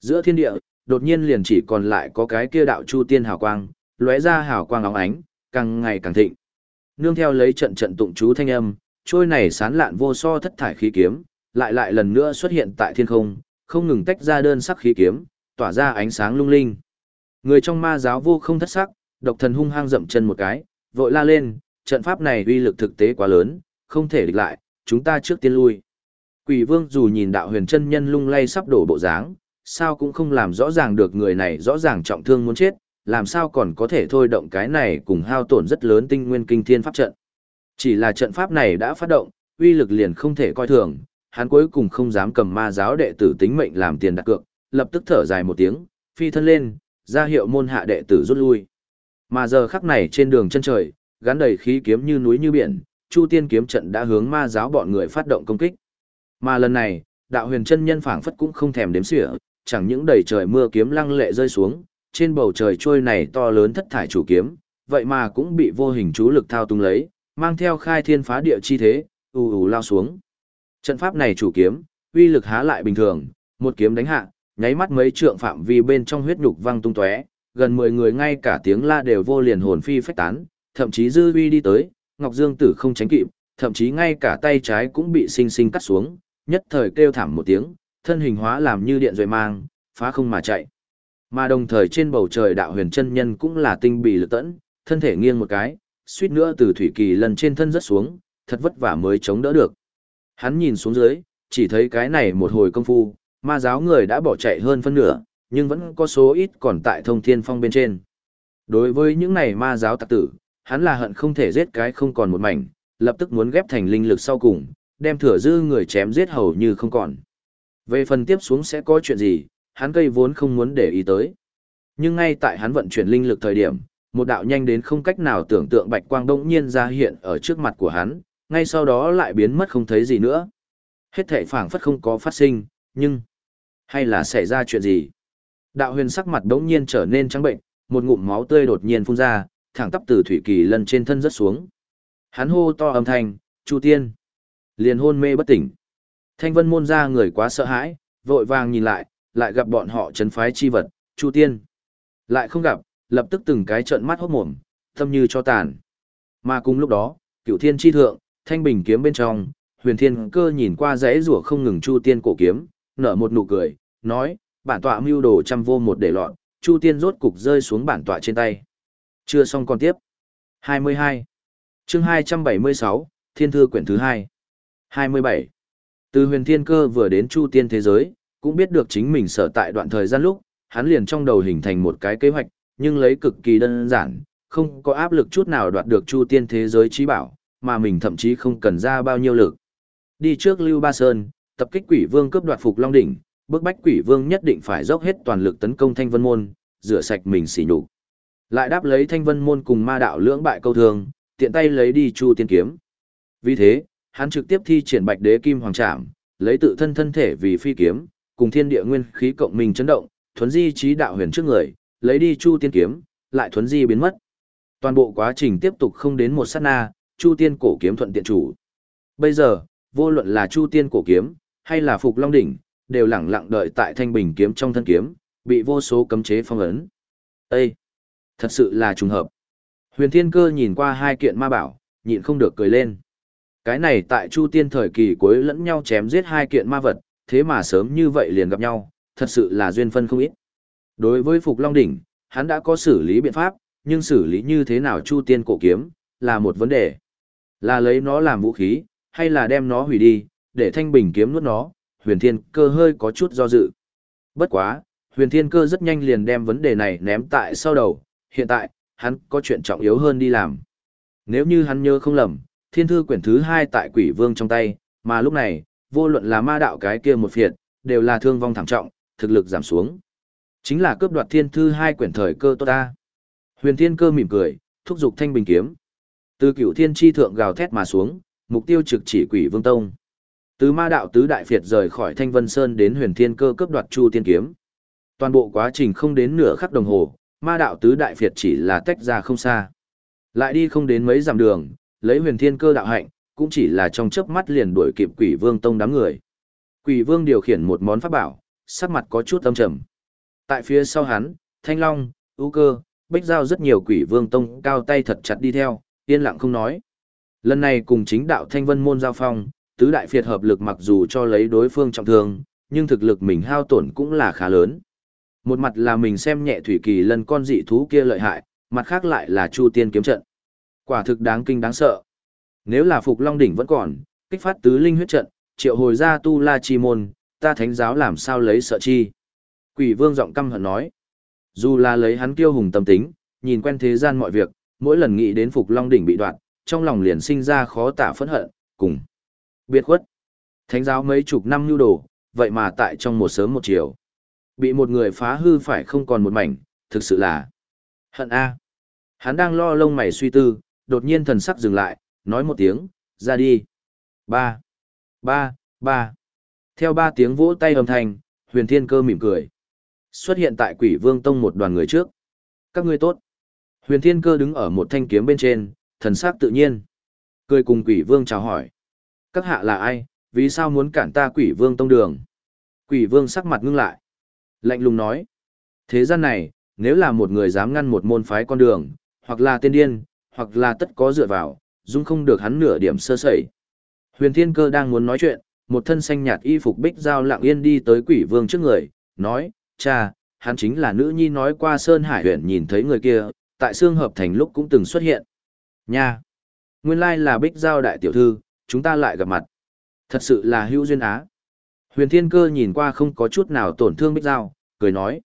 A: Giữa thiên địa, đột nhiên liền chỉ còn lại có cái kia đạo chu tiên hào quang, lóe ra hào quang óng ánh, càng ngày càng thịnh. Nương theo lấy trận trận tụng chú thanh âm, trôi này sán lạn vô so thất thải khí kiếm, lại lại lần nữa xuất hiện tại thiên không, không ngừng tách ra đơn sắc khí kiếm, tỏa ra ánh sáng lung linh. Người trong ma giáo vô không thất sắc, độc thần hung hăng dậm chân một cái, vội la lên, trận pháp này uy lực thực tế quá lớn, không thể địch lại, chúng ta trước tiên lui. Quỷ vương dù nhìn đạo huyền chân nhân lung lay sắp đổ bộ dáng, sao cũng không làm rõ ràng được người này rõ ràng trọng thương muốn chết, làm sao còn có thể thôi động cái này cùng hao tổn rất lớn tinh nguyên kinh thiên pháp trận. Chỉ là trận pháp này đã phát động, uy lực liền không thể coi thường, hắn cuối cùng không dám cầm ma giáo đệ tử tính mệnh làm tiền đặt cược, lập tức thở dài một tiếng, phi thân lên, ra hiệu môn hạ đệ tử rút lui. Mà giờ khắc này trên đường chân trời, gắn đầy khí kiếm như núi như biển, Chu Tiên kiếm trận đã hướng ma giáo bọn người phát động công kích. Mà lần này, đạo huyền chân nhân phảng phất cũng không thèm đếm xỉa, chẳng những đầy trời mưa kiếm lăng lệ rơi xuống, trên bầu trời trôi này to lớn thất thải chủ kiếm, vậy mà cũng bị vô hình chú lực thao túng lấy, mang theo khai thiên phá địa chi thế, ù ù lao xuống. Trận pháp này chủ kiếm, uy lực há lại bình thường, một kiếm đánh hạ, nháy mắt mấy trượng phạm vi bên trong huyết nhục văng tung tóe, gần 10 người ngay cả tiếng la đều vô liền hồn phi phách tán, thậm chí dư uy đi tới, Ngọc Dương Tử không tránh kịp, thậm chí ngay cả tay trái cũng bị sinh sinh cắt xuống, nhất thời kêu thảm một tiếng, thân hình hóa làm như điện rồi mang, phá không mà chạy. Mà đồng thời trên bầu trời đạo huyền chân nhân cũng là tinh bì lực tẫn, thân thể nghiêng một cái, suýt nữa từ thủy kỳ lần trên thân rất xuống, thật vất vả mới chống đỡ được. Hắn nhìn xuống dưới, chỉ thấy cái này một hồi công phu, ma giáo người đã bỏ chạy hơn phân nửa, nhưng vẫn có số ít còn tại thông thiên phong bên trên. Đối với những này ma giáo tặc tử, hắn là hận không thể giết cái không còn một mảnh, lập tức muốn ghép thành linh lực sau cùng, đem thừa dư người chém giết hầu như không còn. Về phần tiếp xuống sẽ có chuyện gì, hắn cây vốn không muốn để ý tới. Nhưng ngay tại hắn vận chuyển linh lực thời điểm, một đạo nhanh đến không cách nào tưởng tượng bạch quang đông nhiên ra hiện ở trước mặt của hắn, ngay sau đó lại biến mất không thấy gì nữa. Hết thảy phảng phất không có phát sinh, nhưng hay là xảy ra chuyện gì? Đạo huyền sắc mặt đống nhiên trở nên trắng bệnh, một ngụm máu tươi đột nhiên phun ra, thẳng tắp từ thủy kỳ lần trên thân rất xuống. Hắn hô to âm thanh, Chu Tiên. Liền hôn mê bất tỉnh. Thanh vân môn ra người quá sợ hãi, vội vàng nhìn lại, lại gặp bọn họ chấn phái chi vật, Chu Tiên. Lại không gặp, lập tức từng cái trợn mắt hốt mồm, tâm như cho tàn. Mà cùng lúc đó, Cửu thiên chi thượng, thanh bình kiếm bên trong, huyền thiên cơ nhìn qua rẽ rủa không ngừng Chu Tiên cổ kiếm, nở một nụ cười, nói, bản tọa mưu đồ trăm vô một để lọt, Chu Tiên rốt cục rơi xuống bản tọa trên tay. Chưa xong còn tiếp. 22. chương 276, Thiên Thư quyển thứ 2. 27. Từ huyền thiên cơ vừa đến Chu Tiên thế giới, cũng biết được chính mình sở tại đoạn thời gian lúc, hắn liền trong đầu hình thành một cái kế hoạch, nhưng lấy cực kỳ đơn giản, không có áp lực chút nào đoạt được Chu Tiên thế giới trí bảo, mà mình thậm chí không cần ra bao nhiêu lực. Đi trước Lưu Ba Sơn, tập kích quỷ vương cướp đoạt phục Long Đỉnh, bức bách quỷ vương nhất định phải dốc hết toàn lực tấn công thanh vân môn, rửa sạch mình xỉ nhục. Lại đáp lấy thanh vân môn cùng ma đạo lưỡng bại câu thường, tiện tay lấy đi chu tiên kiếm. Vì thế, hắn trực tiếp thi triển bạch đế kim hoàng trảm, lấy tự thân thân thể vì phi kiếm, cùng thiên địa nguyên khí cộng mình chấn động, thuấn di trí đạo huyền trước người, lấy đi chu tiên kiếm, lại thuấn di biến mất. Toàn bộ quá trình tiếp tục không đến một sát na, chu tiên cổ kiếm thuận tiện chủ. Bây giờ, vô luận là chu tiên cổ kiếm, hay là phục long đỉnh, đều lẳng lặng đợi tại thanh bình kiếm trong thân kiếm, bị vô số cấm chế phong ấn. Ê! Thật sự là trùng hợp. Huyền Thiên Cơ nhìn qua hai kiện ma bảo, nhịn không được cười lên. Cái này tại Chu Tiên thời kỳ cuối lẫn nhau chém giết hai kiện ma vật, thế mà sớm như vậy liền gặp nhau, thật sự là duyên phân không ít. Đối với Phục Long Đỉnh, hắn đã có xử lý biện pháp, nhưng xử lý như thế nào Chu Tiên cổ kiếm, là một vấn đề. Là lấy nó làm vũ khí, hay là đem nó hủy đi, để thanh bình kiếm nuốt nó, huyền thiên cơ hơi có chút do dự. Bất quá, huyền thiên cơ rất nhanh liền đem vấn đề này ném tại sau đầu, hiện tại, hắn có chuyện trọng yếu hơn đi làm. Nếu như hắn nhớ không lầm, thiên thư quyển thứ hai tại quỷ vương trong tay, mà lúc này, vô luận là ma đạo cái kia một phiệt, đều là thương vong thảm trọng, thực lực giảm xuống. Chính là cướp đoạt thiên thư hai quyển thời cơ tốt ta. Huyền thiên cơ mỉm cười, thúc giục thanh bình kiếm. Từ cửu thiên tri thượng gào thét mà xuống, mục tiêu trực chỉ quỷ vương tông. Từ ma đạo tứ đại phiệt rời khỏi thanh vân sơn đến huyền thiên cơ cướp đoạt chu tiên kiếm. Toàn bộ quá trình không đến nửa khắc đồng hồ, ma đạo tứ đại phiệt chỉ là tách ra không xa. Lại đi không đến mấy dặm đường, lấy huyền thiên cơ đạo hạnh, cũng chỉ là trong chớp mắt liền đuổi kịp quỷ vương tông đám người. Quỷ vương điều khiển một món pháp bảo, sắc mặt có chút âm trầm. Tại phía sau hắn, thanh long, ưu cơ, bích giao rất nhiều quỷ vương tông cao tay thật chặt đi theo, yên lặng không nói. Lần này cùng chính đạo thanh vân môn giao phong, tứ đại phiệt hợp lực mặc dù cho lấy đối phương trọng thương, nhưng thực lực mình hao tổn cũng là khá lớn. Một mặt là mình xem nhẹ thủy kỳ lần con dị thú kia lợi hại, mặt khác lại là chu tiên kiếm trận. Quả thực đáng kinh đáng sợ. Nếu là Phục Long Đỉnh vẫn còn, kích phát tứ linh huyết trận, triệu hồi ra tu la chi môn, ta thánh giáo làm sao lấy sợ chi. Quỷ vương giọng căm hận nói. Dù là lấy hắn kiêu hùng tâm tính, nhìn quen thế gian mọi việc, mỗi lần nghĩ đến Phục Long Đỉnh bị đoạn, trong lòng liền sinh ra khó tả phẫn hận, cùng. Biệt khuất. Thánh giáo mấy chục năm nhu đồ, vậy mà tại trong một sớm một chiều. Bị một người phá hư phải không còn một mảnh, thực sự là hận a. Hắn đang lo lông mày suy tư, đột nhiên thần sắc dừng lại, nói một tiếng, ra đi. Ba, ba, ba. Theo ba tiếng vỗ tay âm thanh, huyền thiên cơ mỉm cười. Xuất hiện tại quỷ vương tông một đoàn người trước. Các ngươi tốt. Huyền Thiên Cơ đứng ở một thanh kiếm bên trên, thần sắc tự nhiên. Cười cùng quỷ vương chào hỏi. Các hạ là ai, vì sao muốn cản ta quỷ vương tông đường? Quỷ vương sắc mặt ngưng lại. Lạnh lùng nói. Thế gian này, nếu là một người dám ngăn một môn phái con đường, hoặc là tiên điên, hoặc là tất có dựa vào, dung không được hắn nửa điểm sơ sẩy. Huyền Thiên Cơ đang muốn nói chuyện, một thân xanh nhạt y phục bích giao lặng yên đi tới quỷ vương trước người, nói, cha, hắn chính là nữ nhi nói qua Sơn Hải huyện nhìn thấy người kia, tại xương hợp thành lúc cũng từng xuất hiện. Nha! Nguyên lai là bích giao đại tiểu thư, chúng ta lại gặp mặt. Thật sự là hữu duyên á. Huyền Thiên Cơ nhìn qua không có chút nào tổn thương bích giao, cười nói.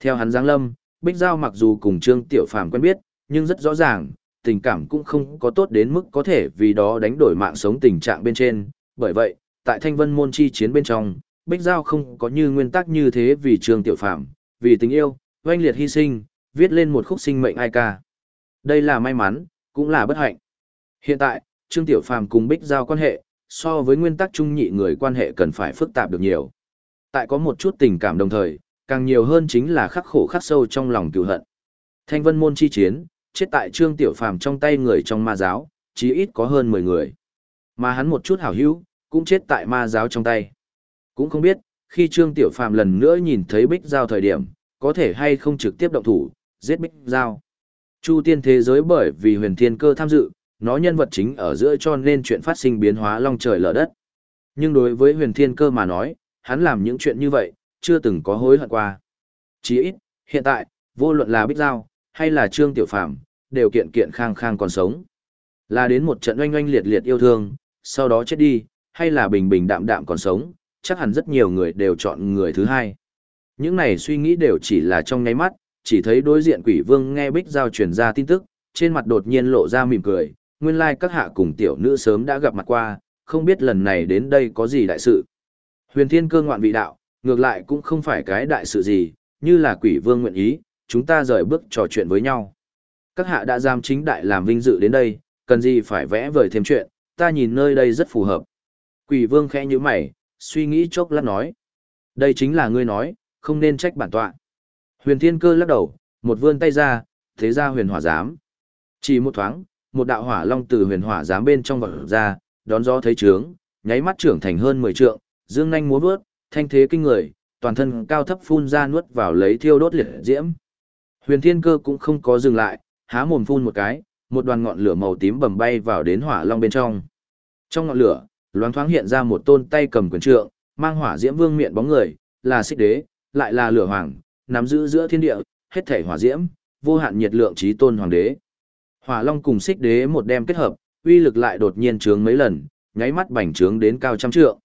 A: Theo hắn giáng lâm, bích giao mặc dù cùng Trương Tiểu Phàm quen biết, nhưng rất rõ ràng, tình cảm cũng không có tốt đến mức có thể vì đó đánh đổi mạng sống tình trạng bên trên. Bởi vậy, tại thanh vân môn chi chiến bên trong, Bích Giao không có như nguyên tắc như thế vì Trương Tiểu Phạm, vì tình yêu, oanh liệt hy sinh, viết lên một khúc sinh mệnh ai ca. Đây là may mắn, cũng là bất hạnh. Hiện tại, Trương Tiểu Phàm cùng Bích Giao quan hệ, so với nguyên tắc trung nhị người quan hệ cần phải phức tạp được nhiều. Tại có một chút tình cảm đồng thời, càng nhiều hơn chính là khắc khổ khắc sâu trong lòng cựu hận. Thanh vân môn chi chiến, chết tại Trương Tiểu Phàm trong tay người trong ma giáo, chí ít có hơn 10 người. Mà hắn một chút hảo hữu, cũng chết tại ma giáo trong tay. Cũng không biết, khi Trương Tiểu Phàm lần nữa nhìn thấy Bích Giao thời điểm, có thể hay không trực tiếp động thủ, giết Bích Giao. Chu tiên thế giới bởi vì huyền thiên cơ tham dự, nó nhân vật chính ở giữa cho nên chuyện phát sinh biến hóa long trời lở đất. Nhưng đối với huyền thiên cơ mà nói, hắn làm những chuyện như vậy, chưa từng có hối hận qua. Chỉ ít, hiện tại, vô luận là Bích Giao, hay là Trương Tiểu phạm, đều kiện kiện khang khang còn sống. Là đến một trận oanh oanh liệt liệt yêu thương, sau đó chết đi, hay là bình bình đạm đạm còn sống, chắc hẳn rất nhiều người đều chọn người thứ hai. Những này suy nghĩ đều chỉ là trong nháy mắt, chỉ thấy đối diện quỷ vương nghe bích giao truyền ra tin tức, trên mặt đột nhiên lộ ra mỉm cười, nguyên lai like các hạ cùng tiểu nữ sớm đã gặp mặt qua, không biết lần này đến đây có gì đại sự. Huyền thiên cơ ngoạn vị đạo, ngược lại cũng không phải cái đại sự gì, như là quỷ vương nguyện ý, chúng ta rời bước trò chuyện với nhau. Các hạ đã giam chính đại làm vinh dự đến đây, cần gì phải vẽ vời thêm chuyện, ta nhìn nơi đây rất phù hợp. Quỷ vương khẽ như mày, suy nghĩ chốc lát nói. Đây chính là ngươi nói, không nên trách bản tọa. Huyền thiên cơ lắc đầu, một vươn tay ra, thế ra huyền hỏa giám. Chỉ một thoáng, một đạo hỏa long từ huyền hỏa giám bên trong vọt ra, đón gió thấy trướng, nháy mắt trưởng thành hơn 10 trượng, dương nhanh múa vớt, thanh thế kinh người, toàn thân cao thấp phun ra nuốt vào lấy thiêu đốt liệt diễm. Huyền thiên cơ cũng không có dừng lại, há mồm phun một cái, một đoàn ngọn lửa màu tím bầm bay vào đến hỏa long bên trong. Trong ngọn lửa, loáng thoáng hiện ra một tôn tay cầm quyền trượng, mang hỏa diễm vương miệng bóng người, là xích đế, lại là lửa hoàng, nắm giữ giữa thiên địa, hết thể hỏa diễm, vô hạn nhiệt lượng trí tôn hoàng đế. Hỏa long cùng xích đế một đem kết hợp, uy lực lại đột nhiên trướng mấy lần, nháy mắt bành trướng đến cao trăm trượng.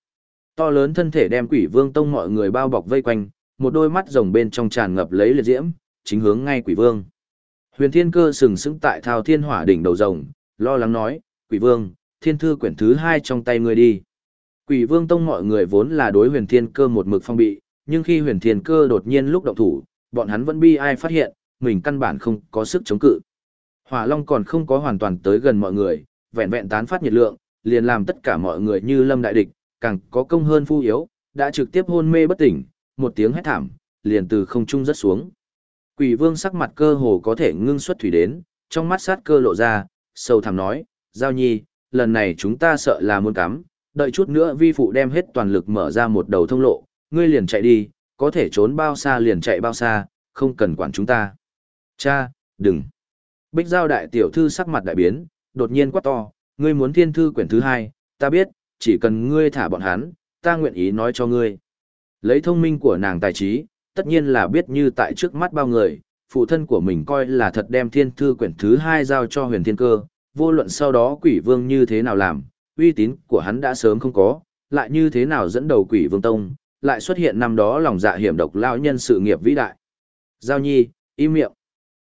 A: To lớn thân thể đem quỷ vương tông mọi người bao bọc vây quanh, một đôi mắt rồng bên trong tràn ngập lấy liệt diễm, chính hướng ngay quỷ vương. Huyền thiên cơ sừng sững tại thao thiên hỏa đỉnh đầu rồng, lo lắng nói, quỷ vương, thiên thư quyển thứ hai trong tay ngươi đi. Quỷ vương tông mọi người vốn là đối huyền thiên cơ một mực phong bị, nhưng khi huyền thiên cơ đột nhiên lúc động thủ, bọn hắn vẫn bi ai phát hiện, mình căn bản không có sức chống cự. Hỏa Long còn không có hoàn toàn tới gần mọi người, vẹn vẹn tán phát nhiệt lượng, liền làm tất cả mọi người như lâm đại địch, càng có công hơn phu yếu, đã trực tiếp hôn mê bất tỉnh, một tiếng hét thảm, liền từ không trung rất xuống. Quỷ vương sắc mặt cơ hồ có thể ngưng xuất thủy đến, trong mắt sát cơ lộ ra, sâu thẳm nói, Giao nhi, lần này chúng ta sợ là muốn cắm, đợi chút nữa vi phụ đem hết toàn lực mở ra một đầu thông lộ, ngươi liền chạy đi, có thể trốn bao xa liền chạy bao xa, không cần quản chúng ta. Cha, đừng. Bích giao đại tiểu thư sắc mặt đại biến, đột nhiên quát to, ngươi muốn thiên thư quyển thứ hai, ta biết, chỉ cần ngươi thả bọn hắn, ta nguyện ý nói cho ngươi. Lấy thông minh của nàng tài trí, tất nhiên là biết như tại trước mắt bao người, phụ thân của mình coi là thật đem thiên thư quyển thứ hai giao cho huyền thiên cơ, vô luận sau đó quỷ vương như thế nào làm, uy tín của hắn đã sớm không có, lại như thế nào dẫn đầu quỷ vương tông, lại xuất hiện năm đó lòng dạ hiểm độc lao nhân sự nghiệp vĩ đại. Giao nhi, im miệng.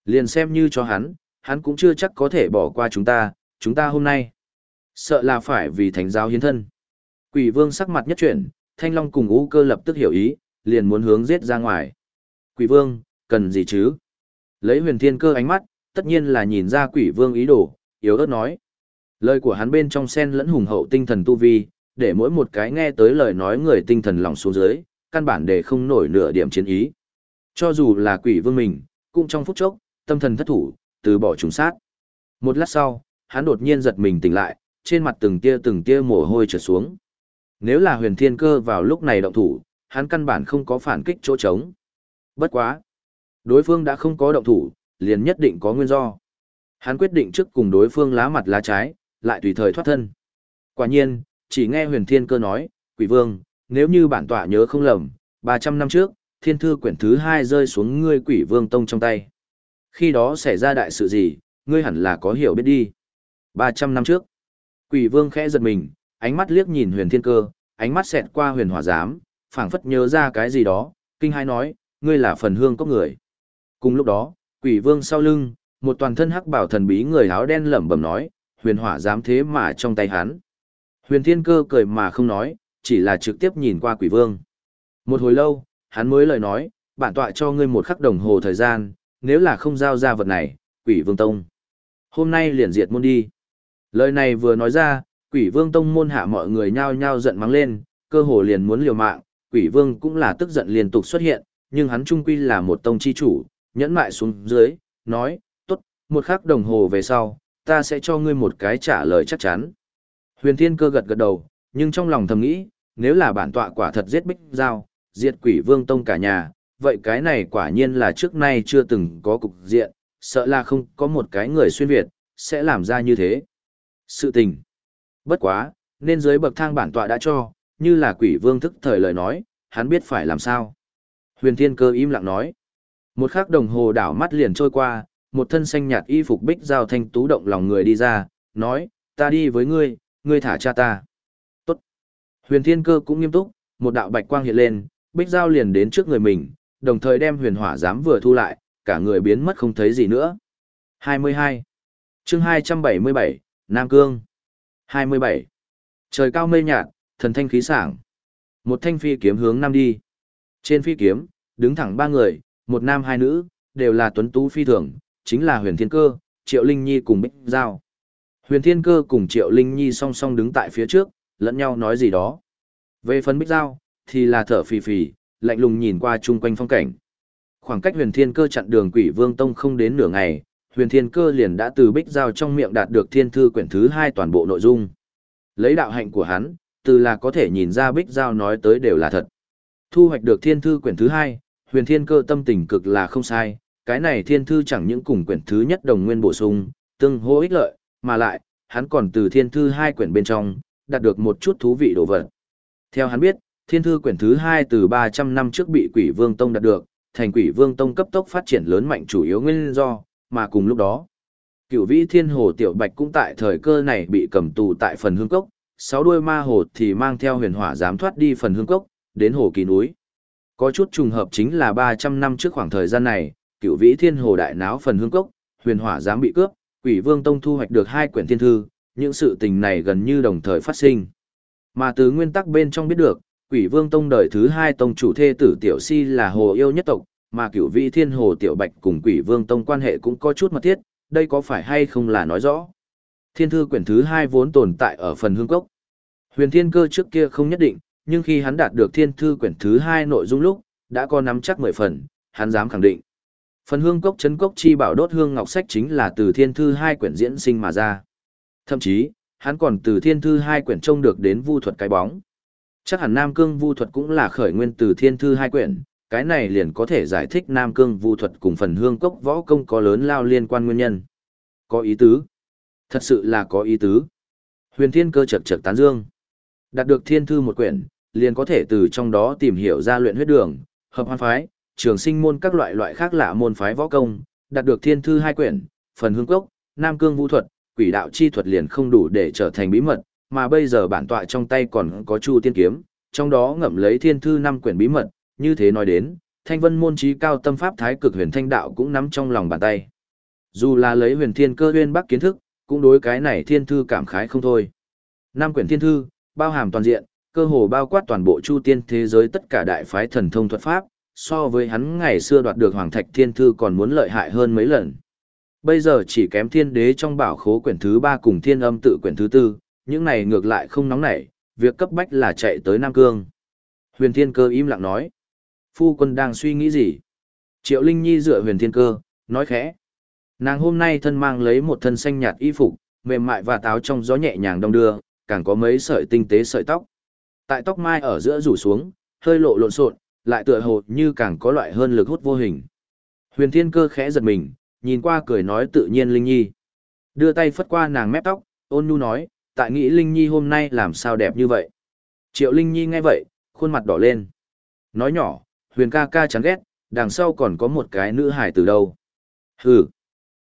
A: Liền xem như cho hắn, hắn cũng chưa chắc có thể bỏ qua chúng ta, chúng ta hôm nay. Sợ là phải vì thánh giáo hiến thân. Quỷ vương sắc mặt nhất chuyển, thanh long cùng ú cơ lập tức hiểu ý, liền muốn hướng giết ra ngoài. Quỷ vương, cần gì chứ? Lấy huyền thiên cơ ánh mắt, tất nhiên là nhìn ra quỷ vương ý đồ, yếu ớt nói. Lời của hắn bên trong sen lẫn hùng hậu tinh thần tu vi, để mỗi một cái nghe tới lời nói người tinh thần lòng xuống dưới, căn bản để không nổi nửa điểm chiến ý. Cho dù là quỷ vương mình, cũng trong phút chốc, tâm thần thất thủ, từ bỏ trùng sát. Một lát sau, hắn đột nhiên giật mình tỉnh lại, trên mặt từng tia từng tia mồ hôi trượt xuống. Nếu là huyền thiên cơ vào lúc này động thủ, hắn căn bản không có phản kích chỗ trống. Bất quá. Đối phương đã không có động thủ, liền nhất định có nguyên do. Hắn quyết định trước cùng đối phương lá mặt lá trái, lại tùy thời thoát thân. Quả nhiên, chỉ nghe huyền thiên cơ nói, quỷ vương, nếu như bản tọa nhớ không lầm, 300 năm trước, thiên thư quyển thứ hai rơi xuống ngươi quỷ vương tông trong tay. Khi đó xảy ra đại sự gì, ngươi hẳn là có hiểu biết đi. 300 năm trước, quỷ vương khẽ giật mình, ánh mắt liếc nhìn huyền thiên cơ, ánh mắt xẹt qua huyền hỏa giám, phảng phất nhớ ra cái gì đó, kinh hai nói, ngươi là phần hương có người. Cùng lúc đó, quỷ vương sau lưng, một toàn thân hắc bảo thần bí người áo đen lẩm bẩm nói, huyền hỏa giám thế mà trong tay hắn. Huyền thiên cơ cười mà không nói, chỉ là trực tiếp nhìn qua quỷ vương. Một hồi lâu, hắn mới lời nói, bản tọa cho ngươi một khắc đồng hồ thời gian, nếu là không giao ra vật này, quỷ vương tông. Hôm nay liền diệt môn đi. Lời này vừa nói ra, quỷ vương tông môn hạ mọi người nhao nhao giận mắng lên, cơ hồ liền muốn liều mạng, quỷ vương cũng là tức giận liên tục xuất hiện, nhưng hắn trung quy là một tông chi chủ, nhẫn mại xuống dưới, nói, tốt, một khắc đồng hồ về sau, ta sẽ cho ngươi một cái trả lời chắc chắn. Huyền Thiên Cơ gật gật đầu, nhưng trong lòng thầm nghĩ, nếu là bản tọa quả thật giết Bích Giao, diệt quỷ vương tông cả nhà, vậy cái này quả nhiên là trước nay chưa từng có cục diện, sợ là không có một cái người xuyên Việt, sẽ làm ra như thế. Sự tình. Bất quá, nên dưới bậc thang bản tọa đã cho, như là quỷ vương thức thời lời nói, hắn biết phải làm sao. Huyền Thiên Cơ im lặng nói. Một khắc đồng hồ đảo mắt liền trôi qua, một thân xanh nhạt y phục bích giao thanh tú động lòng người đi ra, nói, ta đi với ngươi, ngươi thả cha ta. Tốt. Huyền Thiên Cơ cũng nghiêm túc, một đạo bạch quang hiện lên, bích giao liền đến trước người mình, đồng thời đem huyền hỏa giám vừa thu lại, cả người biến mất không thấy gì nữa. 22. chương 277, Nam Cương. 27. Trời cao mây nhạt, thần thanh khí sảng. Một thanh phi kiếm hướng nam đi. Trên phi kiếm, đứng thẳng ba người, một nam hai nữ, đều là tuấn tú phi thường, chính là huyền thiên cơ, triệu linh nhi cùng bích giao. Huyền thiên cơ cùng triệu linh nhi song song đứng tại phía trước, lẫn nhau nói gì đó. Về phần bích giao, thì là thở phì phì, lạnh lùng nhìn qua chung quanh phong cảnh. Khoảng cách huyền thiên cơ chặn đường quỷ vương tông không đến nửa ngày, huyền thiên cơ liền đã từ bích giao trong miệng đạt được thiên thư quyển thứ hai toàn bộ nội dung. Lấy đạo hạnh của hắn, từ là có thể nhìn ra bích giao nói tới đều là thật. Thu hoạch được thiên thư quyển thứ hai, huyền thiên cơ tâm tình cực là không sai, cái này thiên thư chẳng những cùng quyển thứ nhất đồng nguyên bổ sung, tương hỗ ích lợi, mà lại, hắn còn từ thiên thư hai quyển bên trong, đạt được một chút thú vị đồ vật. Theo hắn biết, thiên thư quyển thứ hai từ 300 năm trước bị quỷ vương tông đạt được, thành quỷ vương tông cấp tốc phát triển lớn mạnh chủ yếu nguyên do, mà cùng lúc đó, cửu vĩ thiên hồ tiểu bạch cũng tại thời cơ này bị cầm tù tại phần hương cốc, sáu đuôi ma hồ thì mang theo huyền hỏa dám thoát đi phần hương cốc, đến hồ kỳ núi. Có chút trùng hợp chính là 300 năm trước khoảng thời gian này, cửu vĩ thiên hồ đại náo phần hương cốc, huyền hỏa dám bị cướp, quỷ vương tông thu hoạch được hai quyển thiên thư, những sự tình này gần như đồng thời phát sinh. Mà từ nguyên tắc bên trong biết được, quỷ vương tông đời thứ hai tông chủ thê tử tiểu si là hồ yêu nhất tộc, mà cửu vị thiên hồ tiểu bạch cùng quỷ vương tông quan hệ cũng có chút mật thiết, đây có phải hay không là nói rõ. Thiên thư quyển thứ hai vốn tồn tại ở phần hương cốc. Huyền thiên cơ trước kia không nhất định, nhưng khi hắn đạt được thiên thư quyển thứ hai nội dung lúc, đã có nắm chắc mười phần, hắn dám khẳng định. Phần hương cốc chấn cốc chi bảo đốt hương ngọc sách chính là từ thiên thư hai quyển diễn sinh mà ra. Thậm chí, hắn còn từ thiên thư hai quyển trông được đến vu thuật cái bóng. Chắc hẳn Nam Cương vu thuật cũng là khởi nguyên từ thiên thư hai quyển, cái này liền có thể giải thích Nam Cương vu thuật cùng phần hương cốc võ công có lớn lao liên quan nguyên nhân. Có ý tứ. Thật sự là có ý tứ. Huyền thiên cơ chật chật tán dương. Đạt được thiên thư một quyển, liền có thể từ trong đó tìm hiểu ra luyện huyết đường, hợp hoan phái, trường sinh môn các loại loại khác lạ môn phái võ công, đạt được thiên thư hai quyển, phần hương cốc, nam cương vũ thuật, quỷ đạo chi thuật liền không đủ để trở thành bí mật, mà bây giờ bản tọa trong tay còn có chu tiên kiếm, trong đó ngậm lấy thiên thư năm quyển bí mật, như thế nói đến, thanh vân môn trí cao tâm pháp thái cực huyền thanh đạo cũng nắm trong lòng bàn tay. Dù là lấy huyền thiên cơ huyên bắc kiến thức, cũng đối cái này thiên thư cảm khái không thôi. Năm quyển thiên thư, bao hàm toàn diện, cơ hồ bao quát toàn bộ chu tiên thế giới tất cả đại phái thần thông thuật pháp, so với hắn ngày xưa đoạt được Hoàng Thạch Thiên Thư còn muốn lợi hại hơn mấy lần. Bây giờ chỉ kém thiên đế trong bảo khố quyển thứ ba cùng thiên âm tự quyển thứ tư, những này ngược lại không nóng nảy, việc cấp bách là chạy tới Nam Cương. Huyền Thiên Cơ im lặng nói. Phu quân đang suy nghĩ gì? Triệu Linh Nhi dựa huyền thiên cơ, nói khẽ. Nàng hôm nay thân mang lấy một thân xanh nhạt y phục, mềm mại và táo trong gió nhẹ nhàng đông đưa, càng có mấy sợi tinh tế sợi tóc. Tại tóc mai ở giữa rủ xuống, hơi lộ lộn xộn, lại tựa hồ như càng có loại hơn lực hút vô hình. Huyền Thiên Cơ khẽ giật mình, nhìn qua cười nói tự nhiên Linh Nhi. Đưa tay phất qua nàng mép tóc, ôn nhu nói, tại nghĩ Linh Nhi hôm nay làm sao đẹp như vậy. Triệu Linh Nhi nghe vậy, khuôn mặt đỏ lên. Nói nhỏ, Huyền ca ca chán ghét, đằng sau còn có một cái nữ hải từ đâu. Hừ.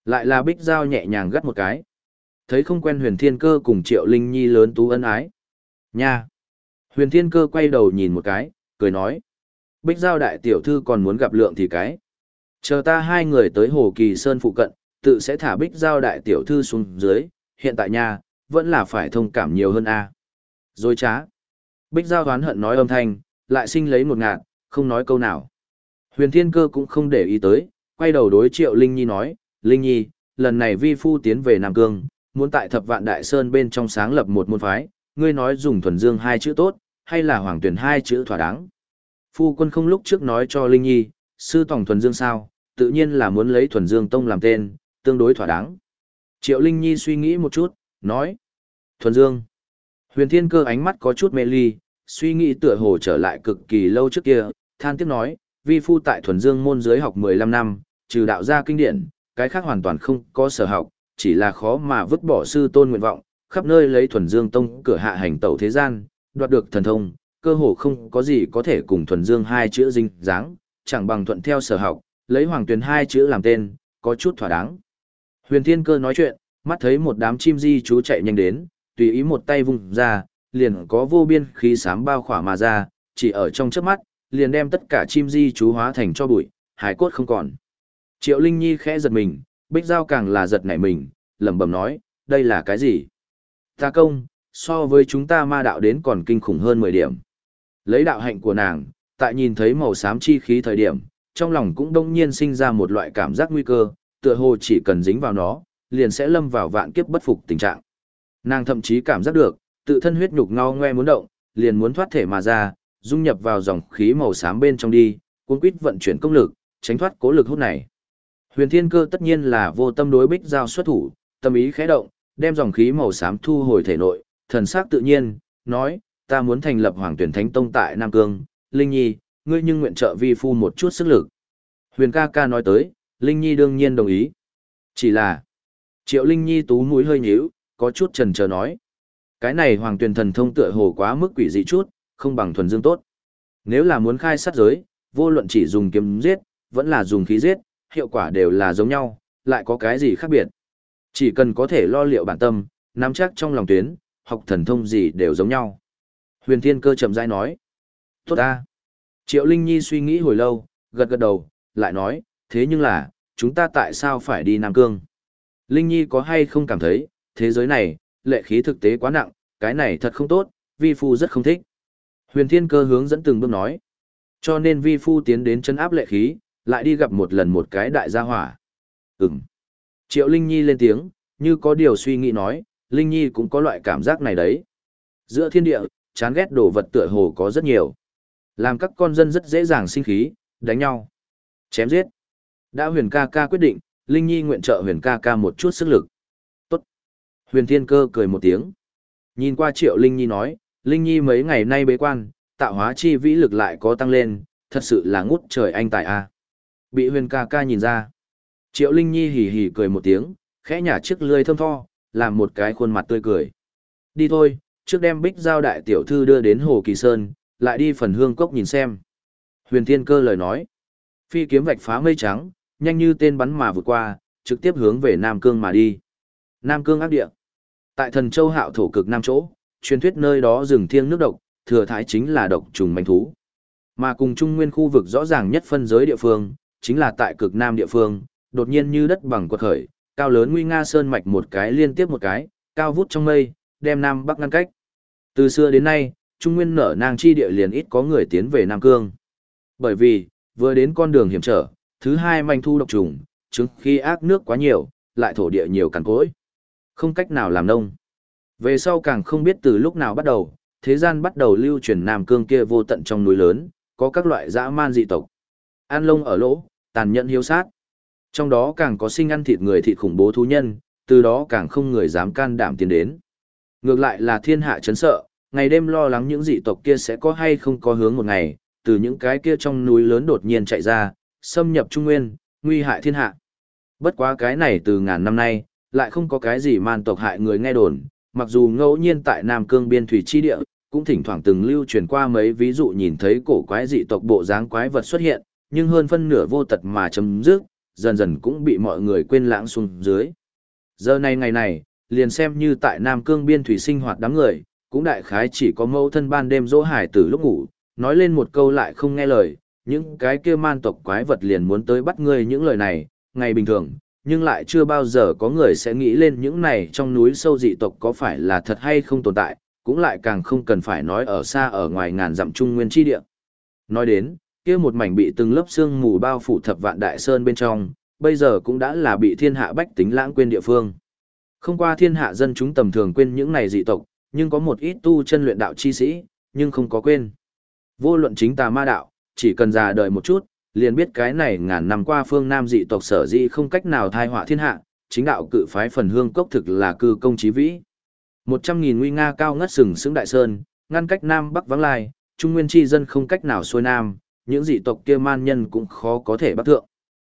A: Lại là bích dao nhẹ nhàng gắt một cái. Thấy không quen huyền thiên cơ cùng triệu linh nhi lớn tú ân ái. Nha. Huyền thiên cơ quay đầu nhìn một cái, cười nói. Bích giao đại tiểu thư còn muốn gặp lượng thì cái. Chờ ta hai người tới hồ kỳ sơn phụ cận, tự sẽ thả bích giao đại tiểu thư xuống dưới, hiện tại nha, vẫn là phải thông cảm nhiều hơn a. Rồi trá. Bích giao đoán hận nói âm thanh, lại sinh lấy một ngạt, không nói câu nào. Huyền thiên cơ cũng không để ý tới, quay đầu đối triệu Linh Nhi nói, Linh Nhi, lần này vi phu tiến về Nam Cương, muốn tại thập vạn đại sơn bên trong sáng lập một môn phái, ngươi nói dùng thuần dương hai chữ tốt, hay là hoàng tuyển hai chữ thỏa đáng. Phu quân không lúc trước nói cho Linh Nhi, sư tổng thuần dương sao, tự nhiên là muốn lấy thuần dương tông làm tên, tương đối thỏa đáng. Triệu Linh Nhi suy nghĩ một chút, nói, thuần dương. Huyền thiên cơ ánh mắt có chút mê ly, suy nghĩ tựa hồ trở lại cực kỳ lâu trước kia, than tiếc nói, vi phu tại thuần dương môn dưới học 15 năm, trừ đạo gia kinh điển, cái khác hoàn toàn không có sở học, chỉ là khó mà vứt bỏ sư tôn nguyện vọng, khắp nơi lấy thuần dương tông cửa hạ hành tẩu thế gian, đoạt được thần thông, cơ hồ không có gì có thể cùng thuần dương hai chữ dinh dáng, chẳng bằng thuận theo sở học, lấy hoàng tuyền hai chữ làm tên, có chút thỏa đáng. Huyền Thiên Cơ nói chuyện, mắt thấy một đám chim di chú chạy nhanh đến, tùy ý một tay vung ra, liền có vô biên khí sám bao khỏa mà ra, chỉ ở trong chớp mắt, liền đem tất cả chim di chú hóa thành cho bụi, hải cốt không còn. Triệu Linh Nhi khẽ giật mình, Bích Giao càng là giật nảy mình, lẩm bẩm nói, đây là cái gì? Ta công, so với chúng ta ma đạo đến còn kinh khủng hơn 10 điểm. Lấy đạo hạnh của nàng, tại nhìn thấy màu xám chi khí thời điểm, trong lòng cũng đông nhiên sinh ra một loại cảm giác nguy cơ, tựa hồ chỉ cần dính vào nó, liền sẽ lâm vào vạn kiếp bất phục tình trạng. Nàng thậm chí cảm giác được, tự thân huyết nhục ngao ngoe muốn động, liền muốn thoát thể mà ra, dung nhập vào dòng khí màu xám bên trong đi, cuốn quýt vận chuyển công lực, tránh thoát cố lực hút này. Huyền Thiên Cơ tất nhiên là vô tâm đối bích giao xuất thủ, tâm ý khẽ động, đem dòng khí màu xám thu hồi thể nội, thần sắc tự nhiên, nói, ta muốn thành lập Hoàng Tuyển Thánh Tông tại Nam Cương, Linh Nhi, ngươi nhưng nguyện trợ vi phu một chút sức lực. Huyền ca ca nói tới, Linh Nhi đương nhiên đồng ý. Chỉ là, Triệu Linh Nhi tú mũi hơi nhíu, có chút trần chờ nói. Cái này Hoàng Tuyển Thần Thông tựa hồ quá mức quỷ dị chút, không bằng thuần dương tốt. Nếu là muốn khai sát giới, vô luận chỉ dùng kiếm giết, vẫn là dùng khí giết, hiệu quả đều là giống nhau, lại có cái gì khác biệt. Chỉ cần có thể lo liệu bản tâm, nắm chắc trong lòng tuyến, học thần thông gì đều giống nhau. Huyền Thiên Cơ chậm rãi nói. Tốt ta. Triệu Linh Nhi suy nghĩ hồi lâu, gật gật đầu, lại nói, thế nhưng là, chúng ta tại sao phải đi Nam Cương? Linh Nhi có hay không cảm thấy, thế giới này, lệ khí thực tế quá nặng, cái này thật không tốt, vi phu rất không thích. Huyền Thiên Cơ hướng dẫn từng bước nói. Cho nên vi phu tiến đến chân áp lệ khí, lại đi gặp một lần một cái đại gia hỏa. Ừm. Triệu Linh Nhi lên tiếng, như có điều suy nghĩ nói, Linh Nhi cũng có loại cảm giác này đấy. Giữa thiên địa, chán ghét đồ vật tựa hồ có rất nhiều. Làm các con dân rất dễ dàng sinh khí, đánh nhau, chém giết. Đã huyền ca ca quyết định, Linh Nhi nguyện trợ huyền ca ca một chút sức lực. Tốt. Huyền thiên cơ cười một tiếng. Nhìn qua triệu Linh Nhi nói, Linh Nhi mấy ngày nay bế quan, tạo hóa chi vĩ lực lại có tăng lên, thật sự là ngút trời anh tài a. Bị huyền ca ca nhìn ra. Triệu Linh Nhi hì hì cười một tiếng, khẽ nhả chiếc lươi thơm tho, làm một cái khuôn mặt tươi cười. Đi thôi, trước đem bích giao đại tiểu thư đưa đến Hồ Kỳ Sơn, lại đi phần hương cốc nhìn xem. Huyền Thiên Cơ lời nói. Phi kiếm vạch phá mây trắng, nhanh như tên bắn mà vượt qua, trực tiếp hướng về Nam Cương mà đi. Nam Cương ác địa. Tại thần châu hạo thổ cực Nam chỗ, truyền thuyết nơi đó rừng thiêng nước độc, thừa thái chính là độc trùng manh thú. Mà cùng trung nguyên khu vực rõ ràng nhất phân giới địa phương, chính là tại cực Nam địa phương, đột nhiên như đất bằng quật khởi, cao lớn nguy nga sơn mạch một cái liên tiếp một cái, cao vút trong mây, đem Nam Bắc ngăn cách. Từ xưa đến nay, Trung Nguyên nở nang chi địa liền ít có người tiến về Nam Cương. Bởi vì, vừa đến con đường hiểm trở, thứ hai manh thu độc trùng, chứng khi ác nước quá nhiều, lại thổ địa nhiều cằn cỗi. Không cách nào làm nông. Về sau càng không biết từ lúc nào bắt đầu, thế gian bắt đầu lưu truyền Nam Cương kia vô tận trong núi lớn, có các loại dã man dị tộc. An lông ở lỗ, tàn nhẫn hiếu sát. Trong đó càng có sinh ăn thịt người thịt khủng bố thú nhân, từ đó càng không người dám can đảm tiến đến. Ngược lại là thiên hạ chấn sợ, ngày đêm lo lắng những dị tộc kia sẽ có hay không có hướng một ngày, từ những cái kia trong núi lớn đột nhiên chạy ra, xâm nhập Trung Nguyên, nguy hại thiên hạ. Bất quá cái này từ ngàn năm nay, lại không có cái gì man tộc hại người nghe đồn, mặc dù ngẫu nhiên tại Nam Cương biên thủy chi địa, cũng thỉnh thoảng từng lưu truyền qua mấy ví dụ nhìn thấy cổ quái dị tộc bộ dáng quái vật xuất hiện, nhưng hơn phân nửa vô tật mà chấm dứt, dần dần cũng bị mọi người quên lãng xuống dưới. Giờ này ngày này, liền xem như tại Nam Cương biên thủy sinh hoạt đám người, cũng đại khái chỉ có mẫu thân ban đêm dỗ hải tử lúc ngủ, nói lên một câu lại không nghe lời, những cái kia man tộc quái vật liền muốn tới bắt ngươi những lời này, ngày bình thường, nhưng lại chưa bao giờ có người sẽ nghĩ lên những này trong núi sâu dị tộc có phải là thật hay không tồn tại, cũng lại càng không cần phải nói ở xa ở ngoài ngàn dặm trung nguyên chi địa. Nói đến, kia một mảnh bị từng lớp xương mù bao phủ thập vạn đại sơn bên trong, bây giờ cũng đã là bị thiên hạ bách tính lãng quên địa phương. Không qua thiên hạ dân chúng tầm thường quên những này dị tộc, nhưng có một ít tu chân luyện đạo chi sĩ, nhưng không có quên. Vô luận chính tà ma đạo, chỉ cần già đời một chút, liền biết cái này ngàn năm qua phương Nam dị tộc sở di không cách nào thai họa thiên hạ, chính đạo cự phái phần hương cốc thực là cư công chí vĩ. Một trăm nghìn nguy nga cao ngất sừng sững đại sơn, ngăn cách Nam Bắc vắng lai, trung nguyên chi dân không cách nào xuôi Nam, những dị tộc kia man nhân cũng khó có thể bắt thượng.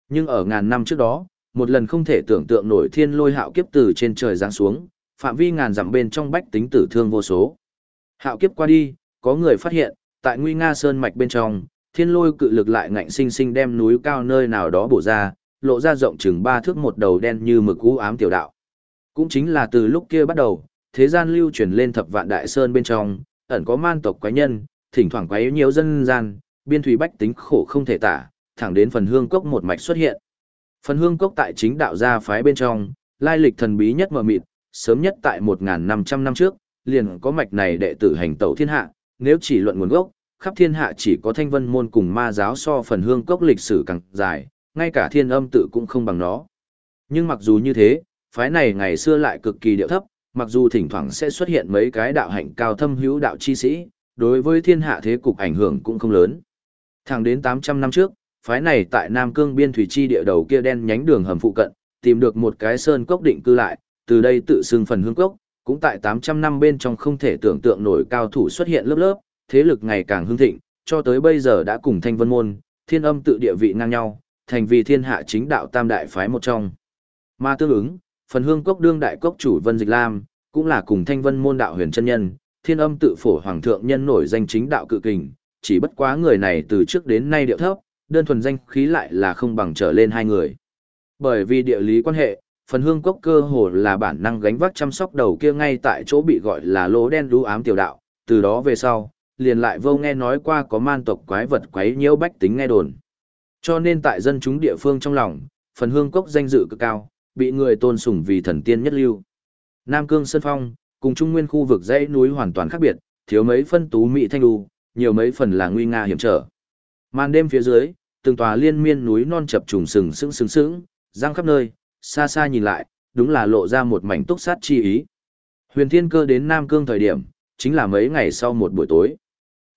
A: Nhưng ở ngàn năm trước đó, một lần không thể tưởng tượng nổi thiên lôi hạo kiếp từ trên trời giáng xuống, phạm vi ngàn dặm bên trong bách tính tử thương vô số. Hạo kiếp qua đi, có người phát hiện, tại nguy nga sơn mạch bên trong, thiên lôi cự lực lại ngạnh sinh sinh đem núi cao nơi nào đó bổ ra, lộ ra rộng chừng ba thước một đầu đen như mực u ám tiểu đạo. Cũng chính là từ lúc kia bắt đầu, thế gian lưu truyền lên thập vạn đại sơn bên trong, ẩn có man tộc quái nhân, thỉnh thoảng quái nhiều dân gian, biên thủy bách tính khổ không thể tả, thẳng đến phần hương cốc một mạch xuất hiện. Phần hương cốc tại chính đạo gia phái bên trong, lai lịch thần bí nhất mờ mịt, sớm nhất tại 1.500 năm trước, liền có mạch này đệ tử hành tẩu thiên hạ, nếu chỉ luận nguồn gốc, khắp thiên hạ chỉ có thanh vân môn cùng ma giáo so phần hương cốc lịch sử càng dài, ngay cả thiên âm tự cũng không bằng nó. Nhưng mặc dù như thế, phái này ngày xưa lại cực kỳ điệu thấp, mặc dù thỉnh thoảng sẽ xuất hiện mấy cái đạo hạnh cao thâm hữu đạo chi sĩ, đối với thiên hạ thế cục ảnh hưởng cũng không lớn. Thẳng đến 800 năm trước, phái này tại Nam Cương biên thủy chi địa đầu kia đen nhánh đường hầm phụ cận, tìm được một cái sơn cốc định cư lại, từ đây tự xưng phần hương cốc, cũng tại 800 năm bên trong không thể tưởng tượng nổi cao thủ xuất hiện lớp lớp, thế lực ngày càng hưng thịnh, cho tới bây giờ đã cùng Thanh Vân Môn, Thiên Âm tự địa vị ngang nhau, thành vì thiên hạ chính đạo tam đại phái một trong. Mà tương ứng, phần hương cốc đương đại cốc chủ Vân Dịch Lam, cũng là cùng Thanh Vân Môn đạo huyền chân nhân, Thiên Âm tự phổ hoàng thượng nhân nổi danh chính đạo cự kình, chỉ bất quá người này từ trước đến nay điệu thấp, đơn thuần danh khí lại là không bằng trở lên hai người. Bởi vì địa lý quan hệ, phần hương cốc cơ hồ là bản năng gánh vác chăm sóc đầu kia ngay tại chỗ bị gọi là lỗ đen đú ám tiểu đạo, từ đó về sau, liền lại vô nghe nói qua có man tộc quái vật quấy nhiễu bách tính nghe đồn. Cho nên tại dân chúng địa phương trong lòng, phần hương cốc danh dự cực cao, bị người tôn sùng vì thần tiên nhất lưu. Nam Cương Sơn Phong, cùng trung nguyên khu vực dãy núi hoàn toàn khác biệt, thiếu mấy phân tú mỹ thanh đu, nhiều mấy phần là nguy nga hiểm trở. Màn đêm phía dưới, từng tòa liên miên núi non chập trùng sừng sững sững sững, giang khắp nơi, xa xa nhìn lại, đúng là lộ ra một mảnh túc sát chi ý. Huyền Thiên Cơ đến Nam Cương thời điểm, chính là mấy ngày sau một buổi tối.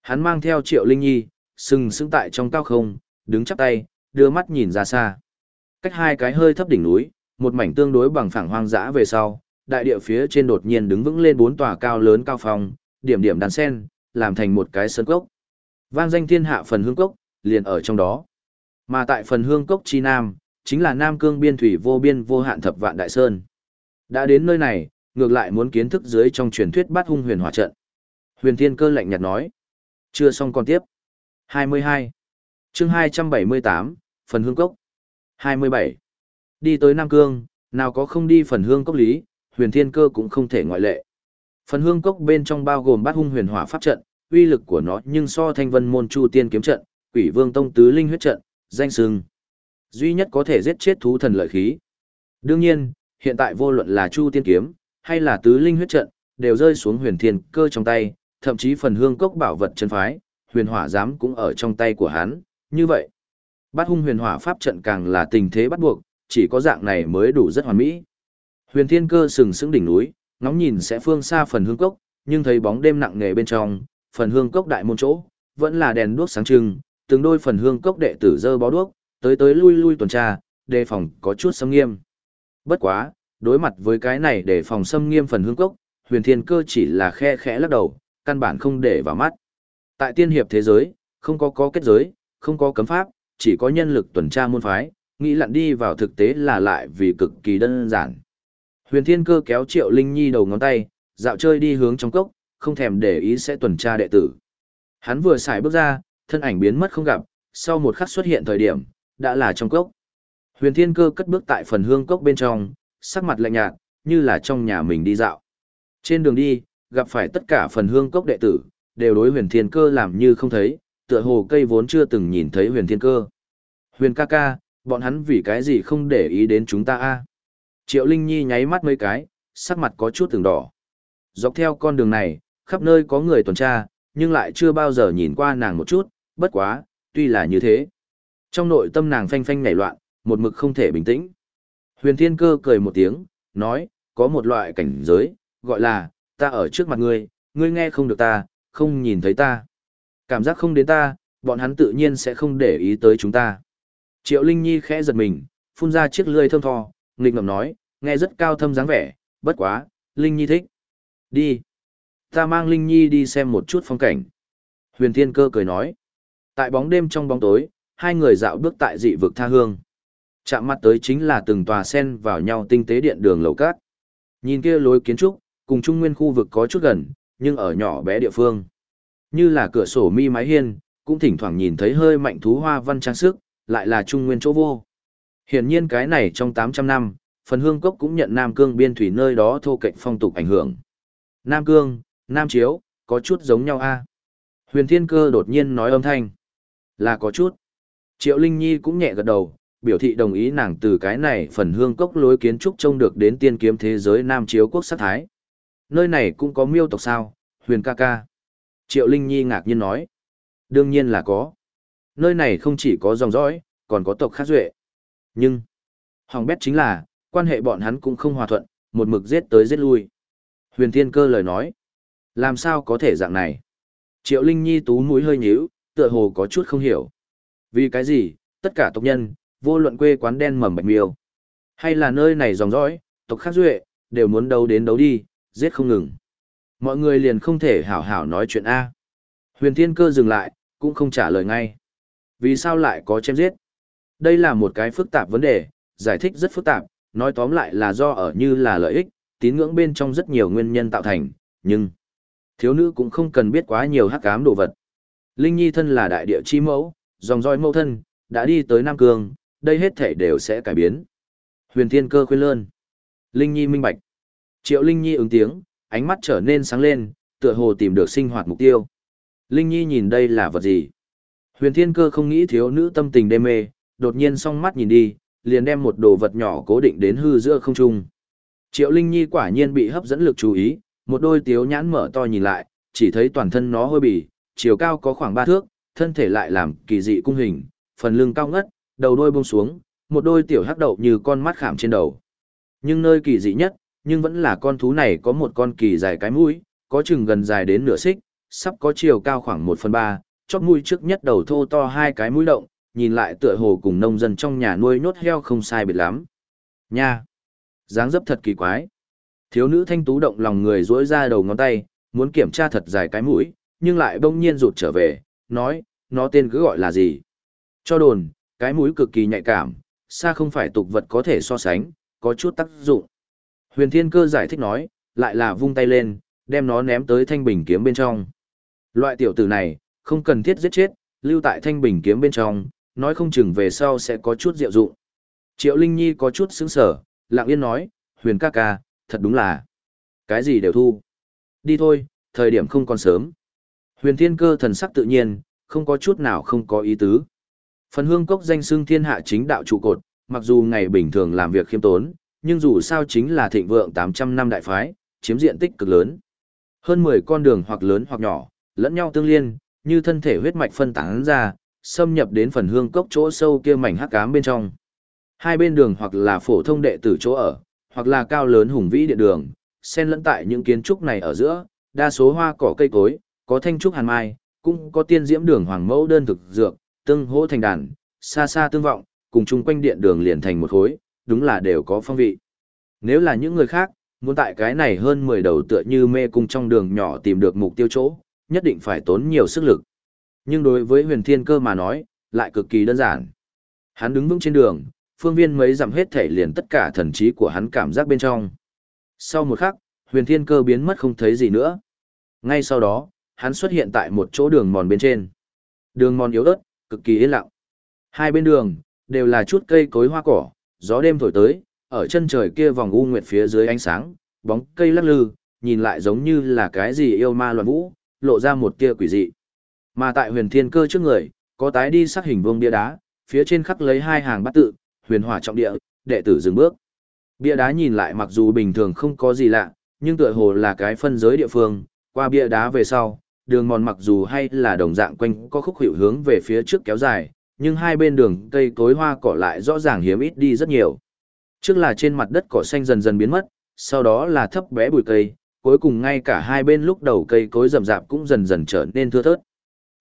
A: Hắn mang theo Triệu Linh Nhi, sừng sững tại trong cao không, đứng chắp tay, đưa mắt nhìn ra xa. Cách hai cái hơi thấp đỉnh núi, một mảnh tương đối bằng phẳng hoang dã về sau, đại địa phía trên đột nhiên đứng vững lên bốn tòa cao lớn cao phong, điểm điểm đàn sen, làm thành một cái sơn cốc. Vang danh thiên hạ phần hương cốc, liền ở trong đó. Mà tại phần hương cốc chi nam, chính là Nam Cương biên thủy vô biên vô hạn thập vạn đại sơn. Đã đến nơi này, ngược lại muốn kiến thức dưới trong truyền thuyết bát hung huyền hỏa trận. Huyền Thiên Cơ lạnh nhạt nói. Chưa xong còn tiếp. 22. chương 278, phần hương cốc. 27. Đi tới Nam Cương, nào có không đi phần hương cốc lý, huyền thiên cơ cũng không thể ngoại lệ. Phần hương cốc bên trong bao gồm bát hung huyền hỏa pháp trận, uy lực của nó nhưng so thanh vân môn chu tiên kiếm trận, quỷ vương tông tứ linh huyết trận, danh sừng. Duy nhất có thể giết chết thú thần lợi khí. Đương nhiên, hiện tại vô luận là chu tiên kiếm, hay là tứ linh huyết trận, đều rơi xuống huyền thiên cơ trong tay, thậm chí phần hương cốc bảo vật chân phái, huyền hỏa giám cũng ở trong tay của hắn, như vậy. Bát hung huyền hỏa pháp trận càng là tình thế bắt buộc, chỉ có dạng này mới đủ rất hoàn mỹ. Huyền thiên cơ sừng sững đỉnh núi, ngóng nhìn sẽ phương xa phần hương cốc, nhưng thấy bóng đêm nặng nề bên trong, phần hương cốc đại môn chỗ, vẫn là đèn đuốc sáng trưng, từng đôi phần hương cốc đệ tử dơ bó đuốc, tới tới lui lui tuần tra, đề phòng có chút xâm nghiêm. Bất quá, đối mặt với cái này để phòng xâm nghiêm phần hương cốc, huyền thiên cơ chỉ là khe khẽ lắc đầu, căn bản không để vào mắt. Tại tiên hiệp thế giới, không có có kết giới, không có cấm pháp, chỉ có nhân lực tuần tra môn phái, nghĩ lặn đi vào thực tế là lại vì cực kỳ đơn giản. Huyền thiên cơ kéo triệu linh nhi đầu ngón tay, dạo chơi đi hướng trong cốc, không thèm để ý sẽ tuần tra đệ tử. Hắn vừa xài bước ra, thân ảnh biến mất không gặp, sau một khắc xuất hiện thời điểm, đã là trong cốc. Huyền Thiên Cơ cất bước tại phần hương cốc bên trong, sắc mặt lạnh nhạt, như là trong nhà mình đi dạo. Trên đường đi, gặp phải tất cả phần hương cốc đệ tử, đều đối Huyền Thiên Cơ làm như không thấy, tựa hồ cây vốn chưa từng nhìn thấy Huyền Thiên Cơ. Huyền ca ca, bọn hắn vì cái gì không để ý đến chúng ta a? Triệu Linh Nhi nháy mắt mấy cái, sắc mặt có chút từng đỏ. Dọc theo con đường này, khắp nơi có người tuần tra, nhưng lại chưa bao giờ nhìn qua nàng một chút, bất quá, tuy là như thế. Trong nội tâm nàng phanh phanh nảy loạn, một mực không thể bình tĩnh. Huyền Thiên Cơ cười một tiếng, nói, có một loại cảnh giới, gọi là, ta ở trước mặt ngươi, ngươi nghe không được ta, không nhìn thấy ta. Cảm giác không đến ta, bọn hắn tự nhiên sẽ không để ý tới chúng ta. Triệu Linh Nhi khẽ giật mình, phun ra chiếc lưỡi thơm tho, nghịch ngầm nói, nghe rất cao thâm dáng vẻ, bất quá, Linh Nhi thích. Đi. Ta mang Linh Nhi đi xem một chút phong cảnh. Huyền Thiên Cơ cười nói. Tại bóng đêm trong bóng tối, hai người dạo bước tại dị vực tha hương. Chạm mặt tới chính là từng tòa sen vào nhau tinh tế điện đường lầu cát. Nhìn kia lối kiến trúc, cùng trung nguyên khu vực có chút gần, nhưng ở nhỏ bé địa phương. Như là cửa sổ mi mái hiên, cũng thỉnh thoảng nhìn thấy hơi mạnh thú hoa văn trang sức, lại là trung nguyên chỗ vô. Hiển nhiên cái này trong 800 năm, phần hương cốc cũng nhận Nam Cương biên thủy nơi đó thô cạnh phong tục ảnh hưởng. Nam Cương, Nam Chiếu, có chút giống nhau a Huyền Thiên Cơ đột nhiên nói âm thanh. Là có chút. Triệu Linh Nhi cũng nhẹ gật đầu, biểu thị đồng ý nàng từ cái này phần hương cốc lối kiến trúc trông được đến tiên kiếm thế giới Nam Chiếu quốc sát thái. Nơi này cũng có miêu tộc sao, huyền ca ca. Triệu Linh Nhi ngạc nhiên nói. Đương nhiên là có. Nơi này không chỉ có dòng dõi, còn có tộc khác duệ. Nhưng, hỏng bét chính là, quan hệ bọn hắn cũng không hòa thuận, một mực giết tới giết lui. Huyền Thiên Cơ lời nói. Làm sao có thể dạng này? Triệu Linh Nhi tú mũi hơi nhíu, tựa hồ có chút không hiểu. Vì cái gì, tất cả tộc nhân, vô luận quê quán đen mầm bạch miêu, hay là nơi này dòng dõi, tộc khác duệ, đều muốn đấu đến đấu đi, giết không ngừng. Mọi người liền không thể hảo hảo nói chuyện A. Huyền Thiên Cơ dừng lại, cũng không trả lời ngay. Vì sao lại có chém giết? Đây là một cái phức tạp vấn đề, giải thích rất phức tạp, nói tóm lại là do ở như là lợi ích, tín ngưỡng bên trong rất nhiều nguyên nhân tạo thành, nhưng thiếu nữ cũng không cần biết quá nhiều hắc ám đồ vật. Linh Nhi thân là đại địa chi mẫu, dòng roi mẫu thân, đã đi tới Nam Cương, đây hết thể đều sẽ cải biến. Huyền Thiên Cơ khuyên lơn. Linh Nhi minh bạch. Triệu Linh Nhi ứng tiếng, ánh mắt trở nên sáng lên, tựa hồ tìm được sinh hoạt mục tiêu. Linh Nhi nhìn đây là vật gì? Huyền Thiên Cơ không nghĩ thiếu nữ tâm tình đê mê, đột nhiên song mắt nhìn đi, liền đem một đồ vật nhỏ cố định đến hư giữa không trung. Triệu Linh Nhi quả nhiên bị hấp dẫn lực chú ý, một đôi tiếu nhãn mở to nhìn lại, chỉ thấy toàn thân nó hơi bì, chiều cao có khoảng ba thước, thân thể lại làm kỳ dị cung hình, phần lưng cao ngất, đầu đôi buông xuống, một đôi tiểu hắc đậu như con mắt khảm trên đầu. Nhưng nơi kỳ dị nhất, nhưng vẫn là con thú này có một con kỳ dài cái mũi, có chừng gần dài đến nửa xích, sắp có chiều cao khoảng một phần ba, chóp mũi trước nhất đầu thô to hai cái mũi động, nhìn lại tựa hồ cùng nông dân trong nhà nuôi nhốt heo không sai biệt lắm. Nha! dáng dấp thật kỳ quái. Thiếu nữ thanh tú động lòng người duỗi ra đầu ngón tay, muốn kiểm tra thật dài cái mũi, nhưng lại bỗng nhiên rụt trở về, nói, nó tên cứ gọi là gì. Cho đồn, cái mũi cực kỳ nhạy cảm, xa không phải tục vật có thể so sánh, có chút tác dụng. Huyền Thiên Cơ giải thích nói, lại là vung tay lên, đem nó ném tới thanh bình kiếm bên trong. Loại tiểu tử này, không cần thiết giết chết, lưu tại thanh bình kiếm bên trong, nói không chừng về sau sẽ có chút diệu dụng. Triệu Linh Nhi có chút sững sở, lặng yên nói, huyền ca ca, thật đúng là, cái gì đều thu. Đi thôi, thời điểm không còn sớm. Huyền thiên cơ thần sắc tự nhiên, không có chút nào không có ý tứ. Phần hương cốc danh xưng thiên hạ chính đạo trụ cột, mặc dù ngày bình thường làm việc khiêm tốn, nhưng dù sao chính là thịnh vượng 800 năm đại phái, chiếm diện tích cực lớn. Hơn 10 con đường hoặc lớn hoặc nhỏ, lẫn nhau tương liên, như thân thể huyết mạch phân tán ra, xâm nhập đến phần hương cốc chỗ sâu kia mảnh hắc ám bên trong. Hai bên đường hoặc là phổ thông đệ tử chỗ ở, hoặc là cao lớn hùng vĩ điện đường, xen lẫn tại những kiến trúc này ở giữa, đa số hoa cỏ cây cối, có thanh trúc hàn mai, cũng có tiên diễm đường hoàng mẫu đơn thực dược, tương hỗ thành đàn, xa xa tương vọng, cùng chung quanh điện đường liền thành một khối, đúng là đều có phong vị. Nếu là những người khác, muốn tại cái này hơn 10 đầu tựa như mê cung trong đường nhỏ tìm được mục tiêu chỗ, nhất định phải tốn nhiều sức lực. Nhưng đối với huyền thiên cơ mà nói, lại cực kỳ đơn giản. Hắn đứng vững trên đường, phương viên mấy dặm hết thể liền tất cả thần trí của hắn cảm giác bên trong. Sau một khắc, huyền thiên cơ biến mất không thấy gì nữa. Ngay sau đó, hắn xuất hiện tại một chỗ đường mòn bên trên. Đường mòn yếu ớt, cực kỳ yên lặng. Hai bên đường, đều là chút cây cối hoa cỏ, gió đêm thổi tới, ở chân trời kia vòng u nguyệt phía dưới ánh sáng, bóng cây lắc lư, nhìn lại giống như là cái gì yêu ma loạn vũ, lộ ra một tia quỷ dị. Mà tại huyền thiên cơ trước người, có tái đi sắc hình vuông bia đá, phía trên khắc lấy hai hàng bát tự, huyền hỏa trọng địa, đệ tử dừng bước. Bia đá nhìn lại mặc dù bình thường không có gì lạ, nhưng tựa hồ là cái phân giới địa phương, qua bia đá về sau, đường mòn mặc dù hay là đồng dạng quanh có khúc hiệu hướng về phía trước kéo dài, nhưng hai bên đường cây cối hoa cỏ lại rõ ràng hiếm ít đi rất nhiều. Trước là trên mặt đất cỏ xanh dần dần biến mất, sau đó là thấp bé bụi cây, cuối cùng ngay cả hai bên lúc đầu cây cối rậm rạp cũng dần dần trở nên thưa thớt.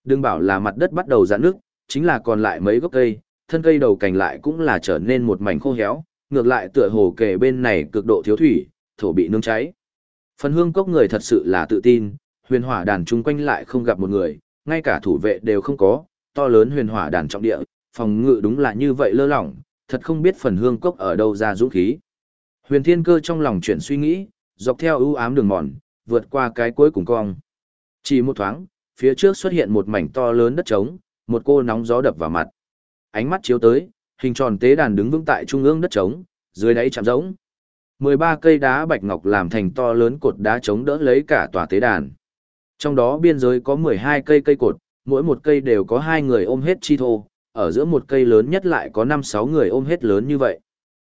A: Đừng bảo là mặt đất bắt đầu giãn nước, chính là còn lại mấy gốc cây, thân cây đầu cành lại cũng là trở nên một mảnh khô héo, ngược lại tựa hồ kề bên này cực độ thiếu thủy, thổ bị nướng cháy. Phần hương cốc người thật sự là tự tin, huyền hỏa đàn chung quanh lại không gặp một người, ngay cả thủ vệ đều không có, to lớn huyền hỏa đàn trọng địa, phòng ngự đúng là như vậy lơ lỏng, thật không biết phần hương cốc ở đâu ra dũng khí. Huyền thiên cơ trong lòng chuyển suy nghĩ, dọc theo ưu ám đường mòn, vượt qua cái cuối cùng cong. Chỉ một thoáng, phía trước xuất hiện một mảnh to lớn đất trống, một cô nóng gió đập vào mặt. Ánh mắt chiếu tới, hình tròn tế đàn đứng vững tại trung ương đất trống, dưới đáy chạm rỗng. 13 cây đá bạch ngọc làm thành to lớn cột đá chống đỡ lấy cả tòa tế đàn. Trong đó biên giới có 12 cây cây cột, mỗi một cây đều có hai người ôm hết chi thô, ở giữa một cây lớn nhất lại có 5-6 người ôm hết lớn như vậy.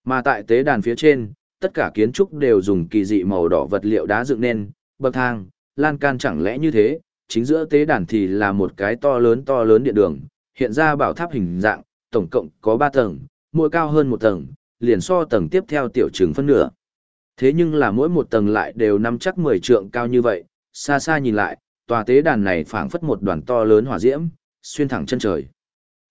A: Mà tại tế đàn phía trên, tất cả kiến trúc đều dùng kỳ dị màu đỏ vật liệu đá dựng nên, bậc thang, lan can chẳng lẽ như thế, chính giữa tế đàn thì là một cái to lớn to lớn điện đường, hiện ra bảo tháp hình dạng, tổng cộng có 3 tầng, mỗi cao hơn một tầng, liền so tầng tiếp theo tiểu trường phân nửa. Thế nhưng là mỗi một tầng lại đều nắm chắc 10 trượng cao như vậy, xa xa nhìn lại, tòa tế đàn này phảng phất một đoàn to lớn hỏa diễm, xuyên thẳng chân trời.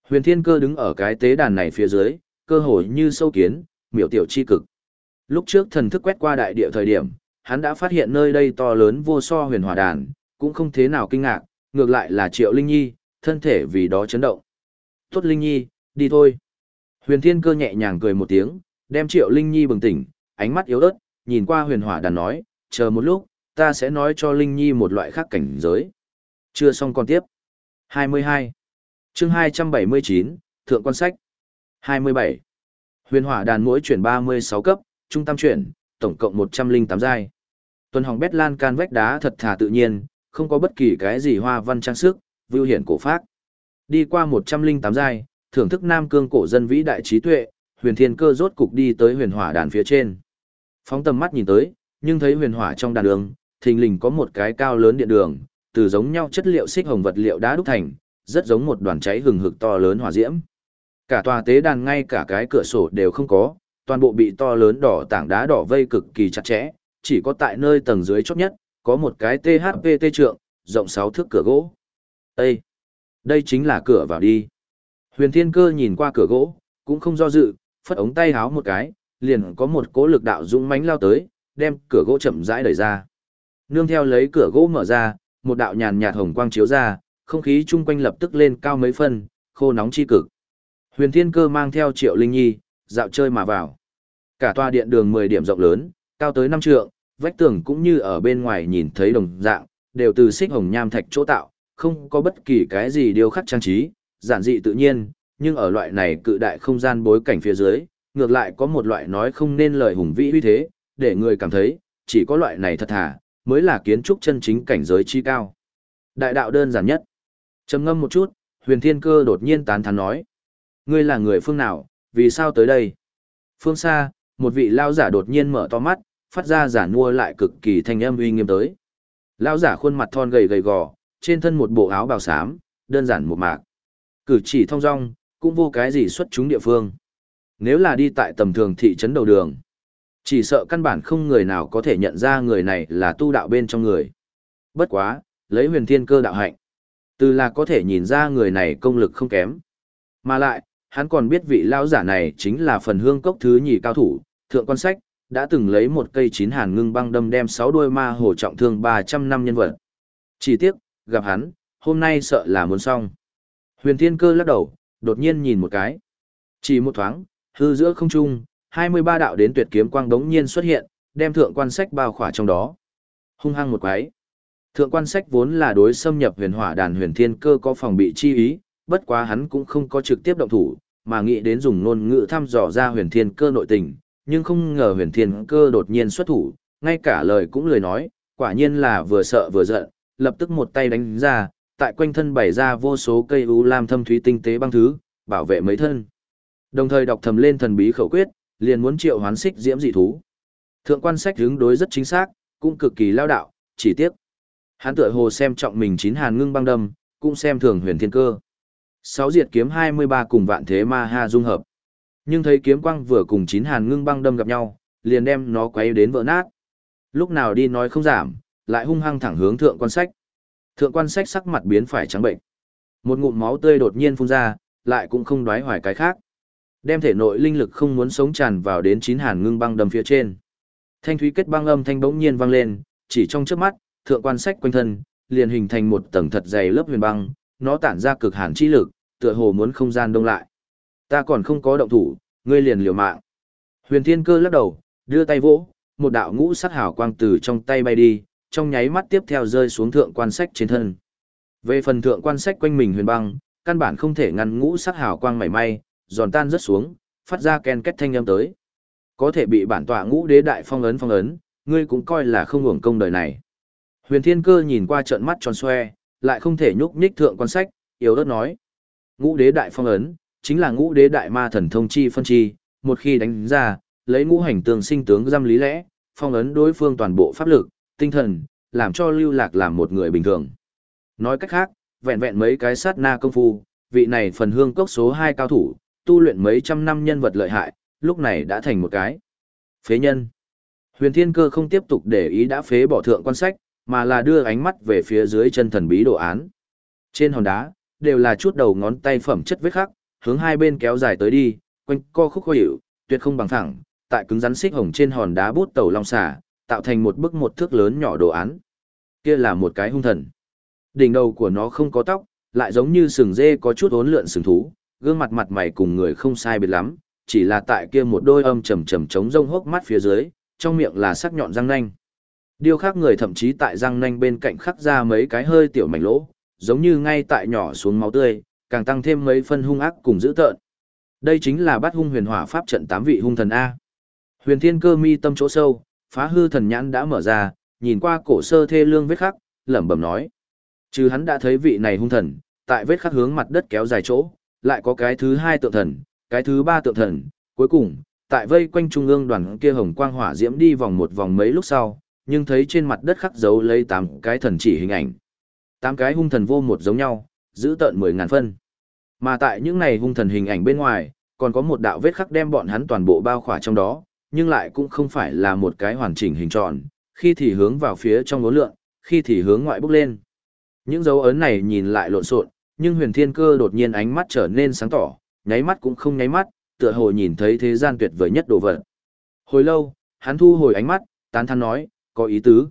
A: Huyền Thiên Cơ đứng ở cái tế đàn này phía dưới, cơ hồ như sâu kiến, miểu tiểu chi cực. Lúc trước thần thức quét qua đại địa thời điểm, hắn đã phát hiện nơi đây to lớn vô so huyền hỏa đàn, cũng không thế nào kinh ngạc, ngược lại là Triệu Linh Nhi, thân thể vì đó chấn động. Tốt Linh Nhi, đi thôi. Huyền Thiên Cơ nhẹ nhàng cười một tiếng, đem Triệu Linh Nhi bừng tỉnh, ánh mắt yếu ớt, nhìn qua huyền hỏa đàn nói, chờ một lúc, ta sẽ nói cho Linh Nhi một loại khác cảnh giới. Chưa xong còn tiếp. 22. chương 279, Thượng quan sách. 27. Huyền hỏa đàn mỗi chuyển 36 cấp, trung tâm chuyển, tổng cộng 108 giai. Tuần hồng bét lan can vách đá thật thà tự nhiên, không có bất kỳ cái gì hoa văn trang sức, vưu hiển cổ phác. Đi qua 108 giai, thưởng thức nam cương cổ dân vĩ đại trí tuệ, huyền thiên cơ rốt cục đi tới huyền hỏa đàn phía trên. Phóng tầm mắt nhìn tới, nhưng thấy huyền hỏa trong đàn đường, thình lình có một cái cao lớn điện đường, từ giống nhau chất liệu xích hồng vật liệu đá đúc thành, rất giống một đoàn cháy hừng hực to lớn hỏa diễm. Cả tòa tế đàn ngay cả cái cửa sổ đều không có, toàn bộ bị to lớn đỏ tảng đá đỏ vây cực kỳ chặt chẽ, chỉ có tại nơi tầng dưới chót nhất, có một cái THPT trượng, rộng 6 thước cửa gỗ. Ê! Đây chính là cửa vào đi. Huyền Thiên Cơ nhìn qua cửa gỗ, cũng không do dự, phất ống tay háo một cái, liền có một cỗ lực đạo dũng mãnh lao tới, đem cửa gỗ chậm rãi đẩy ra. Nương theo lấy cửa gỗ mở ra, một đạo nhàn nhạt hồng quang chiếu ra, không khí chung quanh lập tức lên cao mấy phân, khô nóng chi cực. Huyền Thiên Cơ mang theo Triệu Linh Nhi, dạo chơi mà vào. Cả tòa điện đường 10 điểm rộng lớn, cao tới 5 trượng, vách tường cũng như ở bên ngoài nhìn thấy đồng dạng, đều từ xích hồng nham thạch chỗ tạo, không có bất kỳ cái gì điều khắc trang trí, giản dị tự nhiên, nhưng ở loại này cự đại không gian bối cảnh phía dưới, ngược lại có một loại nói không nên lời hùng vĩ uy thế, để người cảm thấy, chỉ có loại này thật thà, mới là kiến trúc chân chính cảnh giới chi cao. Đại đạo đơn giản nhất. Trầm ngâm một chút, huyền thiên cơ đột nhiên tán thán nói. Ngươi là người phương nào, vì sao tới đây? Phương xa, một vị lao giả đột nhiên mở to mắt, phát ra giả nua lại cực kỳ thanh âm uy nghiêm tới. Lao giả khuôn mặt thon gầy gầy gò, trên thân một bộ áo bào xám, đơn giản một mạc. Cử chỉ thong dong, cũng vô cái gì xuất chúng địa phương. Nếu là đi tại tầm thường thị trấn đầu đường, chỉ sợ căn bản không người nào có thể nhận ra người này là tu đạo bên trong người. Bất quá, lấy huyền thiên cơ đạo hạnh. Từ là có thể nhìn ra người này công lực không kém. Mà lại, hắn còn biết vị lão giả này chính là phần hương cốc thứ nhì cao thủ, thượng quan sách, đã từng lấy một cây chín hàn ngưng băng đâm đem sáu đuôi ma hổ trọng thương 300 năm nhân vật. Chỉ tiếc, gặp hắn, hôm nay sợ là muốn xong. Huyền Thiên Cơ lắc đầu, đột nhiên nhìn một cái. Chỉ một thoáng, hư giữa không trung, 23 đạo đến tuyệt kiếm quang đống nhiên xuất hiện, đem thượng quan sách bao khỏa trong đó. Hung hăng một quái. Thượng quan sách vốn là đối xâm nhập huyền hỏa đàn huyền thiên cơ có phòng bị chi ý, bất quá hắn cũng không có trực tiếp động thủ, mà nghĩ đến dùng ngôn ngữ thăm dò ra huyền thiên cơ nội tình, nhưng không ngờ huyền thiên cơ đột nhiên xuất thủ, ngay cả lời cũng lời nói, quả nhiên là vừa sợ vừa giận, lập tức một tay đánh ra, tại quanh thân bày ra vô số cây u lam thâm thúy tinh tế băng thứ, bảo vệ mấy thân. Đồng thời đọc thầm lên thần bí khẩu quyết, liền muốn triệu hoán xích diễm dị thú. Thượng quan sách hướng đối rất chính xác, cũng cực kỳ lao đạo, chỉ tiếc. Hắn tựa hồ xem trọng mình chín hàn ngưng băng đâm, cũng xem thường huyền thiên cơ. Sáu diệt kiếm 23 cùng vạn thế ma ha dung hợp. Nhưng thấy kiếm quang vừa cùng chín hàn ngưng băng đâm gặp nhau, liền đem nó quấy đến vỡ nát. Lúc nào đi nói không giảm, lại hung hăng thẳng hướng thượng quan sách. Thượng quan sách sắc mặt biến phải trắng bệnh. Một ngụm máu tươi đột nhiên phun ra, lại cũng không đoái hoài cái khác. Đem thể nội linh lực không muốn sống tràn vào đến chín hàn ngưng băng đầm phía trên. Thanh thúy kết băng âm thanh bỗng nhiên vang lên, chỉ trong chớp mắt, thượng quan sách quanh thân, liền hình thành một tầng thật dày lớp huyền băng, nó tản ra cực hàn chi lực, tựa hồ muốn không gian đông lại. Ta còn không có động thủ, ngươi liền liều mạng. Huyền Thiên Cơ lắc đầu, đưa tay vỗ, một đạo ngũ sắc hào quang từ trong tay bay đi, trong nháy mắt tiếp theo rơi xuống thượng quan sách trên thân. Về phần thượng quan sách quanh mình huyền băng, căn bản không thể ngăn ngũ sắc hào quang mảy may, giòn tan rất xuống, phát ra ken kết thanh âm tới. Có thể bị bản tọa ngũ đế đại phong ấn phong ấn, ngươi cũng coi là không hưởng công đời này. Huyền Thiên Cơ nhìn qua trận mắt tròn xoe, lại không thể nhúc nhích thượng quan sách, yếu ớt nói. Ngũ đế đại phong ấn, chính là ngũ đế đại ma thần thông chi phân chi, một khi đánh ra, lấy ngũ hành tường sinh tướng giam lý lẽ, phong ấn đối phương toàn bộ pháp lực, tinh thần, làm cho lưu lạc làm một người bình thường. Nói cách khác, vẹn vẹn mấy cái sát na công phu, vị này phần hương cốc số 2 cao thủ, tu luyện mấy trăm năm nhân vật lợi hại, lúc này đã thành một cái. Phế nhân. Huyền Thiên Cơ không tiếp tục để ý đã phế bỏ thượng quan sách, mà là đưa ánh mắt về phía dưới chân thần bí đồ án. Trên hòn đá, đều là chút đầu ngón tay phẩm chất vết khắc, hướng hai bên kéo dài tới đi, quanh co khúc khó hiểu, tuyệt không bằng thẳng, tại cứng rắn xích hồng trên hòn đá bút tàu long xà, tạo thành một bức một thước lớn nhỏ đồ án. Kia là một cái hung thần. Đỉnh đầu của nó không có tóc, lại giống như sừng dê có chút ốn lượn sừng thú, gương mặt mặt mày cùng người không sai biệt lắm, chỉ là tại kia một đôi âm trầm trầm trống rông hốc mắt phía dưới, trong miệng là sắc nhọn răng nanh. Điêu khắc người thậm chí tại răng nanh bên cạnh khắc ra mấy cái hơi tiểu mảnh lỗ, giống như ngay tại nhỏ xuống máu tươi, càng tăng thêm mấy phân hung ác cùng dữ tợn. Đây chính là bát hung huyền hỏa pháp trận tám vị hung thần A. Huyền thiên cơ mi tâm chỗ sâu, phá hư thần nhãn đã mở ra, nhìn qua cổ sơ thê lương vết khắc, lẩm bẩm nói. Chứ hắn đã thấy vị này hung thần, tại vết khắc hướng mặt đất kéo dài chỗ, lại có cái thứ hai tượng thần, cái thứ ba tượng thần, cuối cùng, tại vây quanh trung ương đoàn kia hồng quang hỏa diễm đi vòng một vòng mấy lúc sau, nhưng thấy trên mặt đất khắc dấu lấy tám cái thần chỉ hình ảnh. Tám cái hung thần vô một giống nhau, giữ tợn mười ngàn phân. Mà tại những này hung thần hình ảnh bên ngoài, còn có một đạo vết khắc đem bọn hắn toàn bộ bao khỏa trong đó, nhưng lại cũng không phải là một cái hoàn chỉnh hình tròn, khi thì hướng vào phía trong ngố lượng, khi thì hướng ngoại bốc lên. Những dấu ấn này nhìn lại lộn xộn, nhưng huyền thiên cơ đột nhiên ánh mắt trở nên sáng tỏ, nháy mắt cũng không nháy mắt, tựa hồ nhìn thấy thế gian tuyệt vời nhất đồ vật. Hồi lâu, hắn thu hồi ánh mắt, tán thán nói, có ý tứ.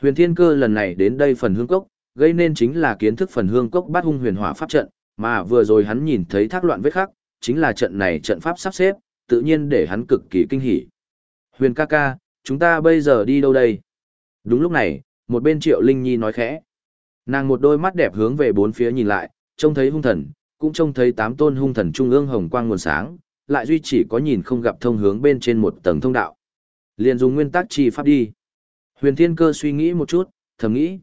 A: Huyền thiên cơ lần này đến đây phần hương cốc, gây nên chính là kiến thức phần hương cốc bát hung huyền hỏa pháp trận, mà vừa rồi hắn nhìn thấy thác loạn vết khắc, chính là trận này trận pháp sắp xếp, tự nhiên để hắn cực kỳ kinh hỉ. Huyền ca ca, chúng ta bây giờ đi đâu đây? Đúng lúc này, một bên triệu linh nhi nói khẽ. Nàng một đôi mắt đẹp hướng về bốn phía nhìn lại, trông thấy hung thần, cũng trông thấy tám tôn hung thần trung ương hồng quang nguồn sáng, lại duy chỉ có nhìn không gặp thông hướng bên trên một tầng thông đạo. Liền dùng nguyên tắc chi pháp đi. Huyền Thiên Cơ suy nghĩ một chút, thầm nghĩ.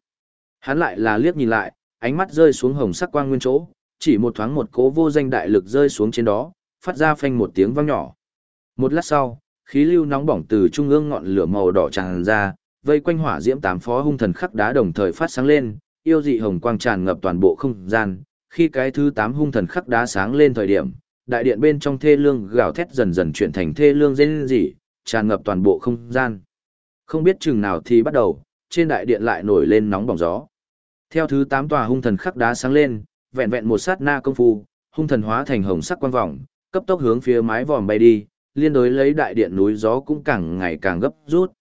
A: Hắn lại là liếc nhìn lại, ánh mắt rơi xuống hồng sắc quang nguyên chỗ, chỉ một thoáng một cố vô danh đại lực rơi xuống trên đó, phát ra phanh một tiếng vang nhỏ. Một lát sau, khí lưu nóng bỏng từ trung ương ngọn lửa màu đỏ tràn ra, vây quanh hỏa diễm tám phó hung thần khắc đá đồng thời phát sáng lên, yêu dị hồng quang tràn ngập toàn bộ không gian, khi cái thứ tám hung thần khắc đá sáng lên thời điểm, đại điện bên trong thê lương gào thét dần dần chuyển thành thê lương rên rỉ, tràn ngập toàn bộ không gian. Không biết chừng nào thì bắt đầu, trên đại điện lại nổi lên nóng bỏng gió. Theo thứ tám tòa hung thần khắc đá sáng lên, vẹn vẹn một sát na công phu, hung thần hóa thành hồng sắc quang vòng, cấp tốc hướng phía mái vòm bay đi, liên đối lấy đại điện núi gió cũng càng ngày càng gấp rút.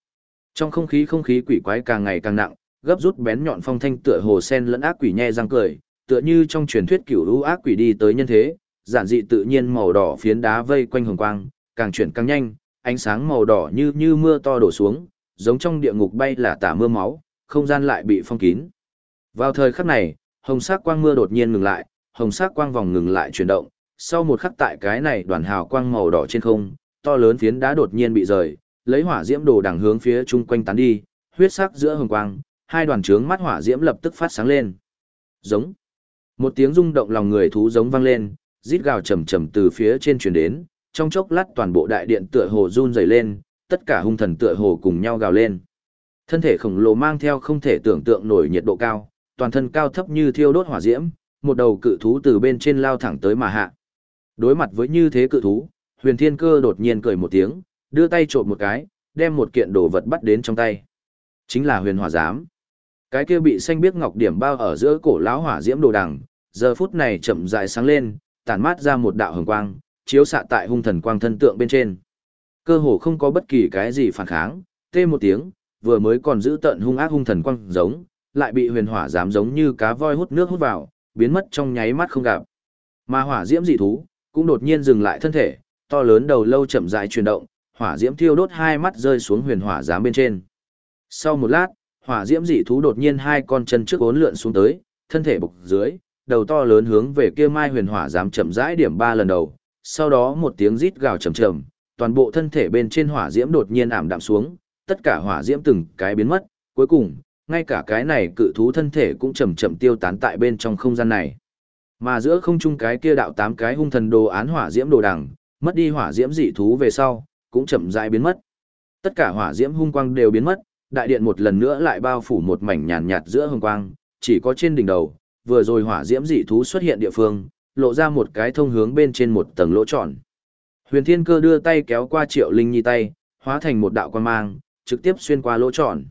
A: Trong không khí không khí quỷ quái càng ngày càng nặng, gấp rút bén nhọn phong thanh tựa hồ sen lẫn ác quỷ nhe răng cười, tựa như trong truyền thuyết cửu lũ ác quỷ đi tới nhân thế, giản dị tự nhiên màu đỏ phiến đá vây quanh hồng quang, càng chuyển càng nhanh, ánh sáng màu đỏ như như mưa to đổ xuống, giống trong địa ngục bay là tả mưa máu, không gian lại bị phong kín. Vào thời khắc này, hồng sắc quang mưa đột nhiên ngừng lại, hồng sắc quang vòng ngừng lại chuyển động, sau một khắc tại cái này đoàn hào quang màu đỏ trên không, to lớn phiến đá đột nhiên bị rời, lấy hỏa diễm đồ đằng hướng phía chung quanh tán đi, huyết sắc giữa hồng quang, hai đoàn trướng mắt hỏa diễm lập tức phát sáng lên. Giống. Một tiếng rung động lòng người thú giống vang lên, rít gào trầm trầm từ phía trên truyền đến, trong chốc lát toàn bộ đại điện tựa hồ run rẩy lên, tất cả hung thần tựa hồ cùng nhau gào lên. Thân thể khổng lồ mang theo không thể tưởng tượng nổi nhiệt độ cao, toàn thân cao thấp như thiêu đốt hỏa diễm, một đầu cự thú từ bên trên lao thẳng tới mà hạ. Đối mặt với như thế cự thú, Huyền Thiên Cơ đột nhiên cười một tiếng, đưa tay trộn một cái, đem một kiện đồ vật bắt đến trong tay. Chính là Huyền Hỏa Giám. Cái kia bị xanh biếc ngọc điểm bao ở giữa cổ lão hỏa diễm đồ đằng, giờ phút này chậm rãi sáng lên, tản mát ra một đạo hồng quang, chiếu xạ tại hung thần quang thân tượng bên trên. Cơ hồ không có bất kỳ cái gì phản kháng, tê một tiếng, vừa mới còn giữ tận hung ác hung thần quang giống, lại bị huyền hỏa dám giống như cá voi hút nước hút vào, biến mất trong nháy mắt không gặp. Mà hỏa diễm dị thú cũng đột nhiên dừng lại thân thể, to lớn đầu lâu chậm rãi chuyển động, hỏa diễm thiêu đốt hai mắt rơi xuống huyền hỏa giám bên trên. Sau một lát, hỏa diễm dị thú đột nhiên hai con chân trước bốn lượn xuống tới, thân thể bục dưới, đầu to lớn hướng về kia mai huyền hỏa dám chậm rãi điểm ba lần đầu, sau đó một tiếng rít gào trầm trầm, toàn bộ thân thể bên trên hỏa diễm đột nhiên ảm đạm xuống, tất cả hỏa diễm từng cái biến mất, cuối cùng, ngay cả cái này cự thú thân thể cũng chậm chậm tiêu tán tại bên trong không gian này. Mà giữa không trung cái kia đạo tám cái hung thần đồ án hỏa diễm đồ đằng, mất đi hỏa diễm dị thú về sau, cũng chậm rãi biến mất. Tất cả hỏa diễm hung quang đều biến mất, đại điện một lần nữa lại bao phủ một mảnh nhàn nhạt giữa hồng quang, chỉ có trên đỉnh đầu, vừa rồi hỏa diễm dị thú xuất hiện địa phương, lộ ra một cái thông hướng bên trên một tầng lỗ tròn. Huyền Thiên Cơ đưa tay kéo qua Triệu Linh Nhi tay, hóa thành một đạo quang mang, trực tiếp xuyên qua lỗ tròn.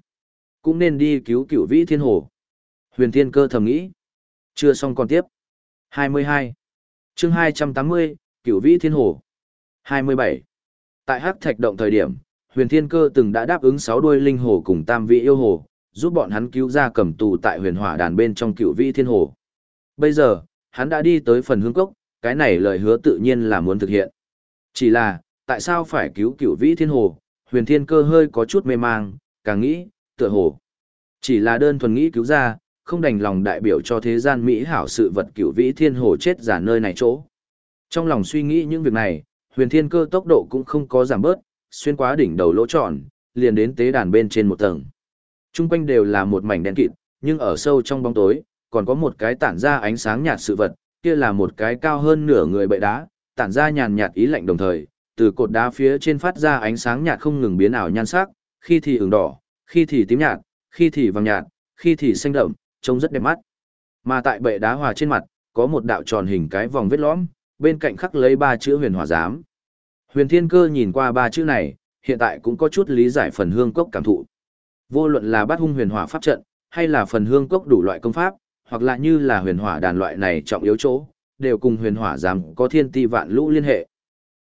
A: Cũng nên đi cứu Cửu Vĩ Thiên Hồ. Huyền Thiên Cơ thầm nghĩ. Chưa xong còn tiếp. 22. Chương 280, Cửu Vĩ Thiên Hồ. 27. Tại Hắc Thạch động thời điểm, Huyền Thiên Cơ từng đã đáp ứng sáu đuôi linh hồ cùng Tam Vị yêu hồ, giúp bọn hắn cứu ra cầm tù tại Huyền Hỏa đàn bên trong Cửu vị Thiên Hồ. Bây giờ, hắn đã đi tới phần hương cốc, cái này lời hứa tự nhiên là muốn thực hiện. Chỉ là, tại sao phải cứu Cửu Vĩ Thiên Hồ? Huyền Thiên Cơ hơi có chút mê mang, càng nghĩ, tựa hồ. Chỉ là đơn thuần nghĩ cứu ra, không đành lòng đại biểu cho thế gian mỹ hảo sự vật Cửu Vĩ Thiên Hồ chết giả nơi này chỗ. Trong lòng suy nghĩ những việc này, huyền thiên cơ tốc độ cũng không có giảm bớt, xuyên qua đỉnh đầu lỗ tròn, liền đến tế đàn bên trên một tầng. Trung quanh đều là một mảnh đen kịt, nhưng ở sâu trong bóng tối, còn có một cái tản ra ánh sáng nhạt sự vật, kia là một cái cao hơn nửa người bệ đá, tản ra nhàn nhạt ý lạnh đồng thời, từ cột đá phía trên phát ra ánh sáng nhạt không ngừng biến ảo nhan sắc, khi thì ửng đỏ, khi thì tím nhạt, khi thì vàng nhạt, khi thì xanh đậm, trông rất đẹp mắt. Mà tại bệ đá hòa trên mặt, có một đạo tròn hình cái vòng vết lõm, bên cạnh khắc lấy ba chữ huyền hỏa giám. Huyền thiên cơ nhìn qua ba chữ này, hiện tại cũng có chút lý giải phần hương cốc cảm thụ. Vô luận là bát hung huyền hỏa pháp trận, hay là phần hương cốc đủ loại công pháp, hoặc là như là huyền hỏa đàn loại này trọng yếu chỗ, đều cùng huyền hỏa giám có thiên ti vạn lũ liên hệ.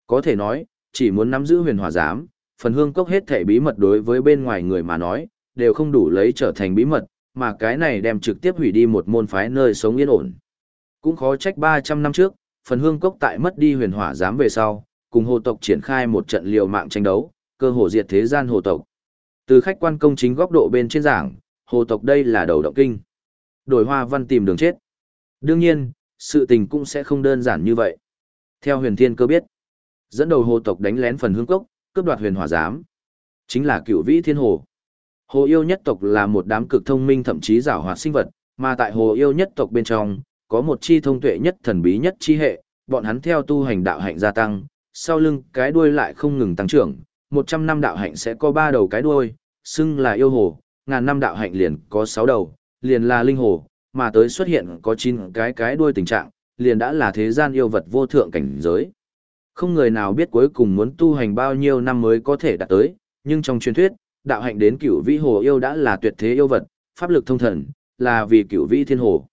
A: Có thể nói, chỉ muốn nắm giữ huyền hỏa giám, phần hương cốc hết thể bí mật đối với bên ngoài người mà nói, đều không đủ lấy trở thành bí mật, mà cái này đem trực tiếp hủy đi một môn phái nơi sống yên ổn. Cũng khó trách 300 năm trước, phần hương cốc tại mất đi huyền hỏa giám về sau, cùng hồ tộc triển khai một trận liều mạng tranh đấu, cơ hồ diệt thế gian hồ tộc. Từ khách quan công chính góc độ bên trên giảng, hồ tộc đây là đầu động kinh. Đổi hoa văn tìm đường chết. Đương nhiên, sự tình cũng sẽ không đơn giản như vậy. Theo huyền thiên cơ biết, dẫn đầu hồ tộc đánh lén phần hương cốc, cướp đoạt huyền hỏa giám. Chính là cựu vĩ thiên hồ. Hồ yêu nhất tộc là một đám cực thông minh thậm chí giảo hoạt sinh vật, mà tại hồ yêu nhất tộc bên trong, có một chi thông tuệ nhất thần bí nhất chi hệ, bọn hắn theo tu hành đạo hạnh gia tăng, sau lưng cái đuôi lại không ngừng tăng trưởng, 100 năm đạo hạnh sẽ có 3 đầu cái đuôi, xưng là yêu hồ, ngàn năm đạo hạnh liền có 6 đầu, liền là linh hồ, mà tới xuất hiện có 9 cái cái đuôi tình trạng, liền đã là thế gian yêu vật vô thượng cảnh giới. Không người nào biết cuối cùng muốn tu hành bao nhiêu năm mới có thể đạt tới, nhưng trong truyền thuyết, đạo hạnh đến cửu vĩ hồ yêu đã là tuyệt thế yêu vật, pháp lực thông thần, là vì cửu vĩ thiên hồ.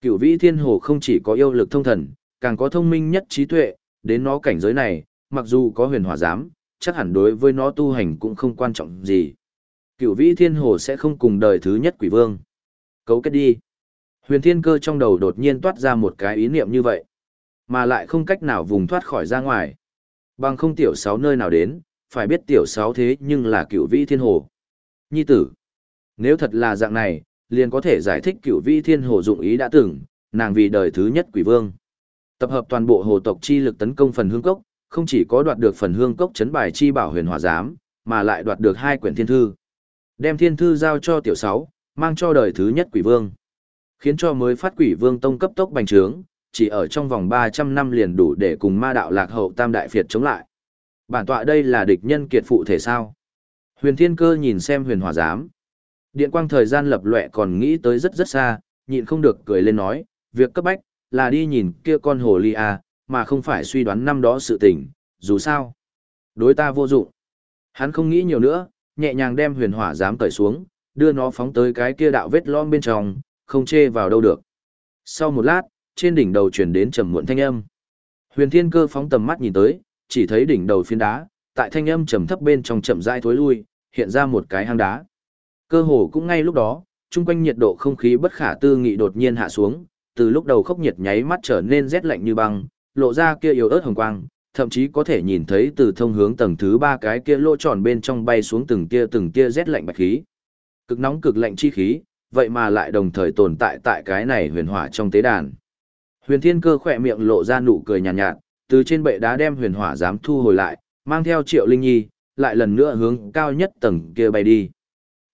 A: Cửu vĩ thiên hồ không chỉ có yêu lực thông thần, càng có thông minh nhất trí tuệ, đến nó cảnh giới này, mặc dù có huyền hỏa giám, chắc hẳn đối với nó tu hành cũng không quan trọng gì. Cửu vĩ thiên hồ sẽ không cùng đời thứ nhất quỷ vương. Cấu kết đi. Huyền thiên cơ trong đầu đột nhiên toát ra một cái ý niệm như vậy, mà lại không cách nào vùng thoát khỏi ra ngoài. Bằng không tiểu sáu nơi nào đến, phải biết tiểu sáu thế nhưng là cửu vĩ thiên hồ. Nhi tử. Nếu thật là dạng này, liền có thể giải thích cửu vĩ thiên hồ dụng ý đã từng, nàng vì đời thứ nhất quỷ vương. Tập hợp toàn bộ hồ tộc chi lực tấn công phần hương cốc, không chỉ có đoạt được phần hương cốc chấn bài chi bảo huyền hòa giám, mà lại đoạt được hai quyển thiên thư. Đem thiên thư giao cho tiểu sáu, mang cho đời thứ nhất quỷ vương. Khiến cho mới phát quỷ vương tông cấp tốc bành trướng, chỉ ở trong vòng 300 năm liền đủ để cùng ma đạo lạc hậu tam đại phiệt chống lại. Bản tọa đây là địch nhân kiệt phụ thể sao? Huyền Thiên Cơ nhìn xem Huyền Hỏa Giám. Điện quang thời gian lập lệ còn nghĩ tới rất rất xa, nhịn không được cười lên nói, việc cấp bách là đi nhìn kia con hồ ly à, mà không phải suy đoán năm đó sự tình, dù sao. Đối ta vô dụng. Hắn không nghĩ nhiều nữa, nhẹ nhàng đem huyền hỏa dám cởi xuống, đưa nó phóng tới cái kia đạo vết lõm bên trong, không chê vào đâu được. Sau một lát, trên đỉnh đầu chuyển đến trầm muộn thanh âm. Huyền Thiên Cơ phóng tầm mắt nhìn tới, chỉ thấy đỉnh đầu phiến đá, tại thanh âm trầm thấp bên trong chậm rãi thối lui, hiện ra một cái hang đá. Cơ hồ cũng ngay lúc đó, chung quanh nhiệt độ không khí bất khả tư nghị đột nhiên hạ xuống, từ lúc đầu khốc nhiệt nháy mắt trở nên rét lạnh như băng, lộ ra kia yếu ớt hồng quang, thậm chí có thể nhìn thấy từ thông hướng tầng thứ ba cái kia lỗ tròn bên trong bay xuống từng tia từng tia rét lạnh bạch khí. Cực nóng cực lạnh chi khí, vậy mà lại đồng thời tồn tại tại cái này huyền hỏa trong tế đàn. Huyền Thiên Cơ khỏe miệng lộ ra nụ cười nhàn nhạt, nhạt, từ trên bệ đá đem huyền hỏa giám thu hồi lại, mang theo Triệu Linh Nhi, lại lần nữa hướng cao nhất tầng kia bay đi.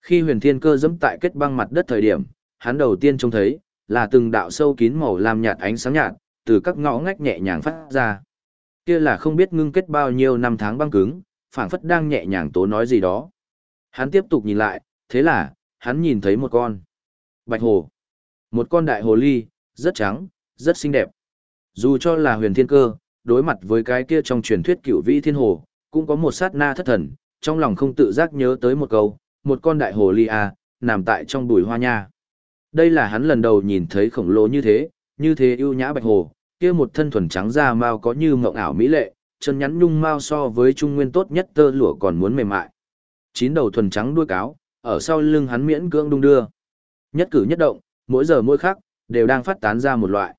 A: Khi Huyền Thiên Cơ dẫm tại kết băng mặt đất thời điểm, hắn đầu tiên trông thấy là từng đạo sâu kín màu lam nhạt ánh sáng nhạt, từ các ngõ ngách nhẹ nhàng phát ra. Kia là không biết ngưng kết bao nhiêu năm tháng băng cứng, phảng phất đang nhẹ nhàng tố nói gì đó. Hắn tiếp tục nhìn lại, thế là, hắn nhìn thấy một con bạch hồ. Một con đại hồ ly, rất trắng, rất xinh đẹp. Dù cho là huyền thiên cơ, đối mặt với cái kia trong truyền thuyết cựu vĩ thiên hồ, cũng có một sát na thất thần, trong lòng không tự giác nhớ tới một câu, một con đại hồ ly à, nằm tại trong bụi hoa nha. Đây là hắn lần đầu nhìn thấy khổng lồ như thế, như thế ưu nhã bạch hồ, kia một thân thuần trắng da mao có như mộng ảo mỹ lệ, chân nhắn nhung mao so với trung nguyên tốt nhất tơ lụa còn muốn mềm mại. Chín đầu thuần trắng đuôi cáo, ở sau lưng hắn miễn cưỡng đung đưa. Nhất cử nhất động, mỗi giờ mỗi khắc, đều đang phát tán ra một loại.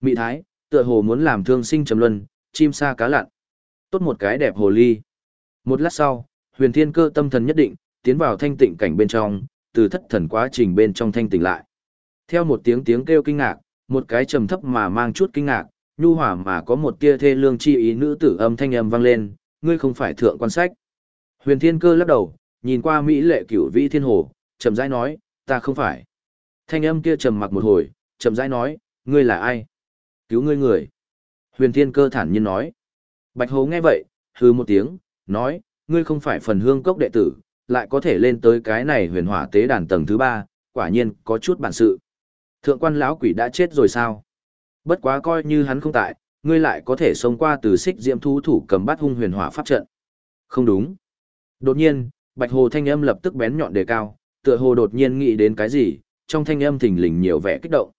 A: mỹ thái, tựa hồ muốn làm thương sinh trầm luân, chim sa cá lặn. Tốt một cái đẹp hồ ly. Một lát sau, huyền thiên cơ tâm thần nhất định, tiến vào thanh tịnh cảnh bên trong, từ thất thần quá trình bên trong thanh tỉnh lại. Theo một tiếng tiếng kêu kinh ngạc, một cái trầm thấp mà mang chút kinh ngạc, nhu hòa mà có một tia thê lương chi ý nữ tử âm thanh âm vang lên, ngươi không phải thượng quan sách. Huyền Thiên Cơ lắc đầu, nhìn qua mỹ lệ cửu vĩ thiên hồ, chậm rãi nói, ta không phải. Thanh âm kia trầm mặc một hồi, chậm rãi nói, ngươi là ai? Cứu ngươi người. Huyền Thiên Cơ thản nhiên nói. Bạch Hồ nghe vậy, hừ một tiếng, nói, ngươi không phải phần hương cốc đệ tử, lại có thể lên tới cái này huyền hỏa tế đàn tầng thứ ba, quả nhiên có chút bản sự. Thượng quan lão quỷ đã chết rồi sao? Bất quá coi như hắn không tại, ngươi lại có thể xông qua từ xích diễm thú thủ cầm bắt hung huyền hỏa pháp trận. Không đúng. Đột nhiên, Bạch Hồ thanh âm lập tức bén nhọn đề cao, tựa hồ đột nhiên nghĩ đến cái gì, trong thanh âm thình lình nhiều vẻ kích động.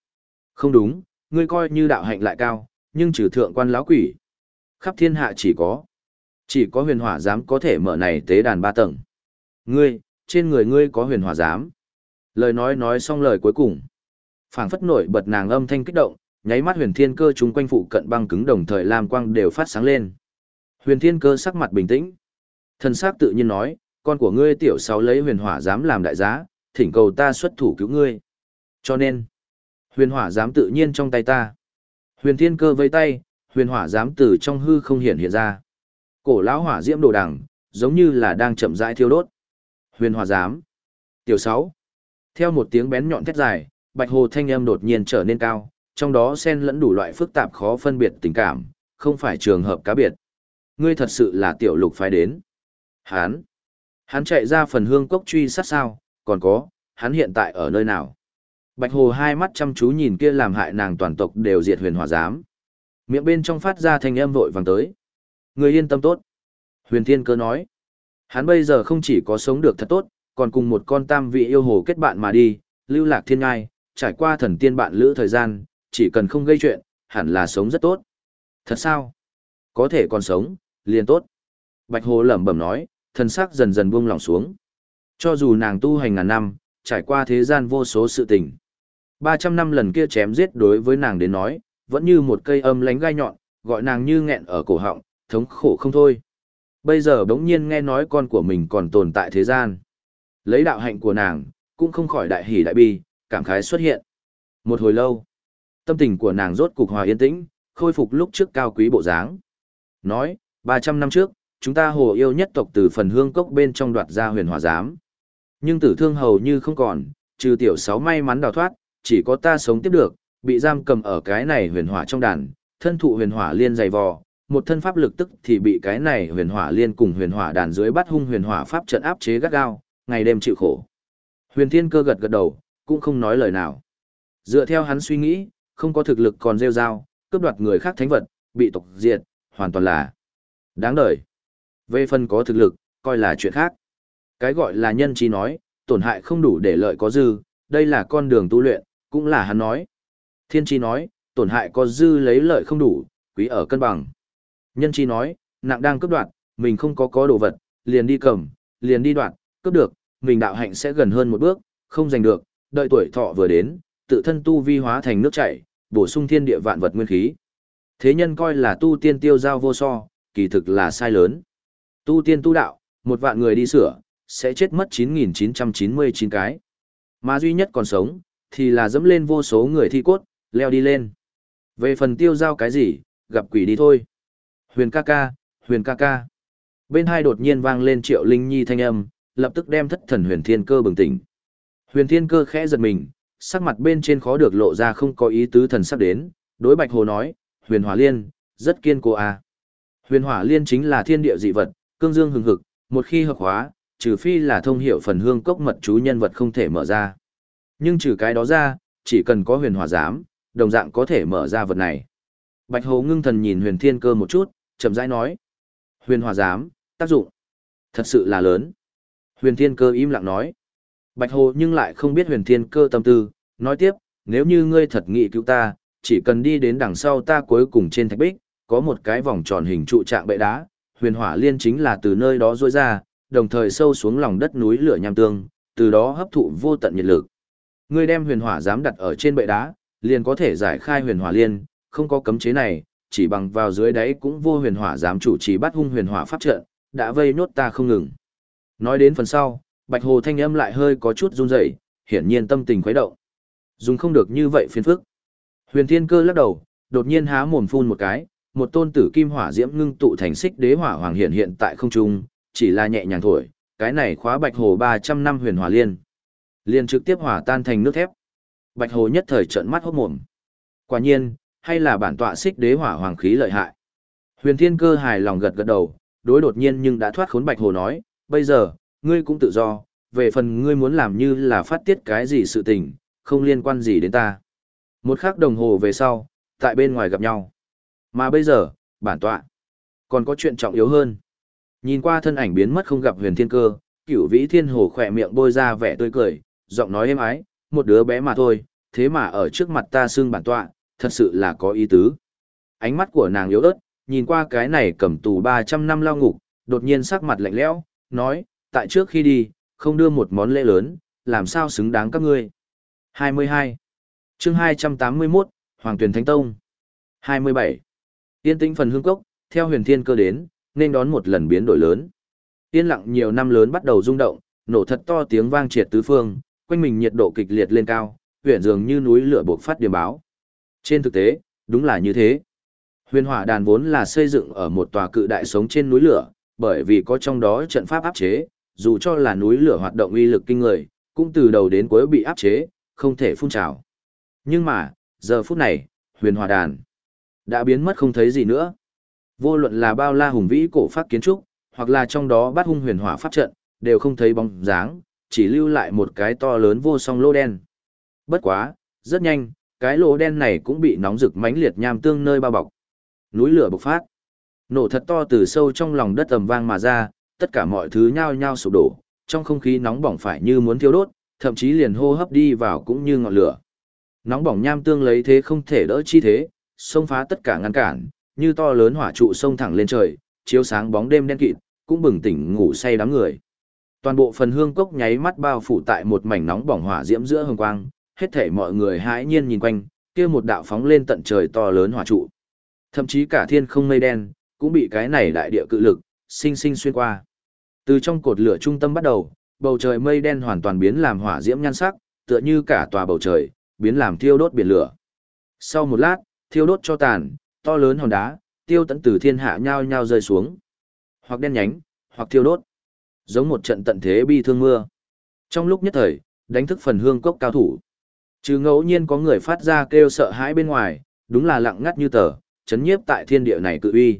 A: Không đúng, ngươi coi như đạo hạnh lại cao, nhưng trừ thượng quan lão quỷ. Khắp thiên hạ chỉ có, chỉ có huyền hỏa dám có thể mở này tế đàn ba tầng. Ngươi, trên người ngươi có huyền hỏa giám. Lời nói nói xong lời cuối cùng phảng phất nổi bật nàng âm thanh kích động, nháy mắt huyền thiên cơ chúng quanh phụ cận băng cứng đồng thời lam quang đều phát sáng lên. Huyền thiên cơ sắc mặt bình tĩnh. Thần sắc tự nhiên nói, con của ngươi tiểu sáu lấy huyền hỏa dám làm đại giá, thỉnh cầu ta xuất thủ cứu ngươi. Cho nên, huyền hỏa dám tự nhiên trong tay ta. Huyền thiên cơ vây tay, huyền hỏa dám từ trong hư không hiện hiện ra. Cổ lão hỏa diễm đồ đằng, giống như là đang chậm rãi thiêu đốt. Huyền hòa dám. Tiểu sáu. Theo một tiếng bén nhọn thét dài, bạch hồ thanh âm đột nhiên trở nên cao, trong đó xen lẫn đủ loại phức tạp khó phân biệt tình cảm, không phải trường hợp cá biệt. Ngươi thật sự là tiểu lục phái đến. Hán. Hắn chạy ra phần hương cốc truy sát sao, còn có, hắn hiện tại ở nơi nào? Bạch hồ hai mắt chăm chú nhìn kia làm hại nàng toàn tộc đều diệt huyền hòa giám. Miệng bên trong phát ra thanh âm vội vàng tới. Ngươi yên tâm tốt. Huyền thiên cơ nói. Hắn bây giờ không chỉ có sống được thật tốt, còn cùng một con tam vị yêu hồ kết bạn mà đi, lưu lạc thiên ngai, trải qua thần tiên bạn lữ thời gian, chỉ cần không gây chuyện, hẳn là sống rất tốt. Thật sao? Có thể còn sống, liền tốt. Bạch Hồ lẩm bẩm nói, thân xác dần dần buông lỏng xuống. Cho dù nàng tu hành ngàn năm, trải qua thế gian vô số sự tình. 300 năm lần kia chém giết đối với nàng đến nói, vẫn như một cây âm lánh gai nhọn, gọi nàng như nghẹn ở cổ họng, thống khổ không thôi. Bây giờ đống nhiên nghe nói con của mình còn tồn tại thế gian. Lấy đạo hạnh của nàng, cũng không khỏi đại hỉ đại bi, cảm khái xuất hiện. Một hồi lâu, tâm tình của nàng rốt cục hòa yên tĩnh, khôi phục lúc trước cao quý bộ dáng. Nói, 300 năm trước, chúng ta hồ yêu nhất tộc từ phần hương cốc bên trong đoạt ra huyền hỏa giám. Nhưng tử thương hầu như không còn, trừ tiểu sáu may mắn đào thoát, chỉ có ta sống tiếp được, bị giam cầm ở cái này huyền hỏa trong đàn, thân thụ huyền hỏa liên dày vò, một thân pháp lực tức thì bị cái này huyền hỏa liên cùng huyền hỏa đàn dưới bắt hung huyền hỏa pháp trận áp chế gắt gao, ngày đêm chịu khổ. Huyền Thiên Cơ gật gật đầu, cũng không nói lời nào. Dựa theo hắn suy nghĩ, không có thực lực còn rêu rao, cướp đoạt người khác thánh vật, bị tộc diệt, hoàn toàn là đáng đời. Về phần có thực lực, coi là chuyện khác. Cái gọi là nhân chi nói, tổn hại không đủ để lợi có dư, đây là con đường tu luyện, cũng là hắn nói. Thiên chi nói, tổn hại có dư lấy lợi không đủ, quý ở cân bằng. Nhân chi nói, nặng đang cướp đoạt, mình không có có đồ vật, liền đi cầm, liền đi đoạt, cướp được, mình đạo hạnh sẽ gần hơn một bước, không giành được, đợi tuổi thọ vừa đến, tự thân tu vi hóa thành nước chảy, bổ sung thiên địa vạn vật nguyên khí. Thế nhân coi là tu tiên tiêu giao vô so, kỳ thực là sai lớn. Tu tiên tu đạo, một vạn người đi sửa, sẽ chết mất 9.999 cái. Mà duy nhất còn sống, thì là dẫm lên vô số người thi cốt, leo đi lên. Về phần tiêu giao cái gì, gặp quỷ đi thôi. Huyền ca ca, huyền ca ca. Bên hai đột nhiên vang lên triệu linh nhi thanh âm, lập tức đem thất thần huyền thiên cơ bừng tỉnh. Huyền thiên cơ khẽ giật mình, sắc mặt bên trên khó được lộ ra không có ý tứ thần sắp đến, đối bạch hồ nói, huyền hỏa liên, rất kiên cố à. Huyền hỏa liên chính là thiên địa dị vật, cương dương hừng hực, một khi hợp hóa, trừ phi là thông hiểu phần hương cốc mật chú nhân vật không thể mở ra. Nhưng trừ cái đó ra, chỉ cần có huyền hỏa giám, đồng dạng có thể mở ra vật này. Bạch Hồ ngưng thần nhìn huyền thiên cơ một chút, chậm rãi nói. Huyền hỏa giám, tác dụng. Thật sự là lớn. Huyền thiên cơ im lặng nói. Bạch Hồ nhưng lại không biết huyền thiên cơ tâm tư, nói tiếp, nếu như ngươi thật nghị cứu ta, chỉ cần đi đến đằng sau ta cuối cùng trên thạch bích, có một cái vòng tròn hình trụ trạng bệ đá, huyền hỏa liên chính là từ nơi đó rôi ra, đồng thời sâu xuống lòng đất núi lửa nham tương, từ đó hấp thụ vô tận nhiệt lực. Ngươi đem huyền hỏa dám đặt ở trên bệ đá, liền có thể giải khai huyền hỏa liên, không có cấm chế này, chỉ bằng vào dưới đáy cũng vô huyền hỏa giám chủ trì bắt hung huyền hỏa pháp trận, đã vây nốt ta không ngừng. Nói đến phần sau, Bạch Hồ thanh âm lại hơi có chút run rẩy, hiển nhiên tâm tình khuấy động. Dùng không được như vậy phiền phức. Huyền Thiên Cơ lắc đầu, đột nhiên há mồm phun một cái, một tôn tử kim hỏa diễm ngưng tụ thành xích đế hỏa hoàng hiện hiện tại không trung, chỉ là nhẹ nhàng thổi, cái này khóa Bạch Hồ 300 năm huyền hỏa liên. Liên trực tiếp hỏa tan thành nước thép. Bạch Hồ nhất thời trợn mắt hốt mồm. Quả nhiên, hay là bản tọa xích đế hỏa hoàng khí lợi hại. Huyền Thiên Cơ hài lòng gật gật đầu, đối đột nhiên nhưng đã thoát khốn Bạch Hồ nói, bây giờ, ngươi cũng tự do, về phần ngươi muốn làm như là phát tiết cái gì sự tình, không liên quan gì đến ta. Một khắc đồng hồ về sau, tại bên ngoài gặp nhau. Mà bây giờ, bản tọa, còn có chuyện trọng yếu hơn. Nhìn qua thân ảnh biến mất không gặp huyền thiên cơ, cửu vĩ thiên hồ khỏe miệng bôi ra vẻ tươi cười, giọng nói êm ái, một đứa bé mà thôi, thế mà ở trước mặt ta xưng bản tọa, thật sự là có ý tứ. Ánh mắt của nàng yếu ớt, nhìn qua cái này cầm tù 300 năm lao ngục, đột nhiên sắc mặt lạnh lẽo, nói, tại trước khi đi, không đưa một món lễ lớn, làm sao xứng đáng các ngươi. 22. chương 281, Hoàng Tuyền Thánh Tông. 27. Yên tĩnh phần hương cốc, theo huyền thiên cơ đến, nên đón một lần biến đổi lớn. Yên lặng nhiều năm lớn bắt đầu rung động, nổ thật to tiếng vang triệt tứ phương, quanh mình nhiệt độ kịch liệt lên cao, huyền dường như núi lửa buộc phát điểm báo. Trên thực tế, đúng là như thế. Huyền hỏa đàn vốn là xây dựng ở một tòa cự đại sống trên núi lửa, bởi vì có trong đó trận pháp áp chế, dù cho là núi lửa hoạt động uy lực kinh người, cũng từ đầu đến cuối bị áp chế, không thể phun trào. Nhưng mà, giờ phút này, huyền hỏa đàn đã biến mất không thấy gì nữa. Vô luận là bao la hùng vĩ cổ pháp kiến trúc, hoặc là trong đó bắt hung huyền hỏa pháp trận, đều không thấy bóng dáng, chỉ lưu lại một cái to lớn vô song lô đen. Bất quá, rất nhanh, cái lỗ đen này cũng bị nóng rực mãnh liệt nham tương nơi bao bọc. Núi lửa bộc phát. Nổ thật to từ sâu trong lòng đất ầm vang mà ra, tất cả mọi thứ nhao nhao sụp đổ, trong không khí nóng bỏng phải như muốn thiêu đốt, thậm chí liền hô hấp đi vào cũng như ngọn lửa. Nóng bỏng nham tương lấy thế không thể đỡ chi thế, xông phá tất cả ngăn cản, như to lớn hỏa trụ xông thẳng lên trời, chiếu sáng bóng đêm đen kịt, cũng bừng tỉnh ngủ say đám người. Toàn bộ phần hương cốc nháy mắt bao phủ tại một mảnh nóng bỏng hỏa diễm giữa hồng quang, hết thể mọi người hãi nhiên nhìn quanh, kia một đạo phóng lên tận trời to lớn hỏa trụ. Thậm chí cả thiên không mây đen, cũng bị cái này đại địa cự lực, sinh sinh xuyên qua. Từ trong cột lửa trung tâm bắt đầu, bầu trời mây đen hoàn toàn biến làm hỏa diễm nhan sắc, tựa như cả tòa bầu trời, biến làm thiêu đốt biển lửa. Sau một lát, thiêu đốt cho tàn, to lớn hòn đá, tiêu tận từ thiên hạ nhao nhao rơi xuống. Hoặc đen nhánh, hoặc thiêu đốt. Giống một trận tận thế bi thương mưa. Trong lúc nhất thời, đánh thức phần hương cốc cao thủ. Trừ ngẫu nhiên có người phát ra kêu sợ hãi bên ngoài, đúng là lặng ngắt như tờ, chấn nhiếp tại thiên địa này cự uy.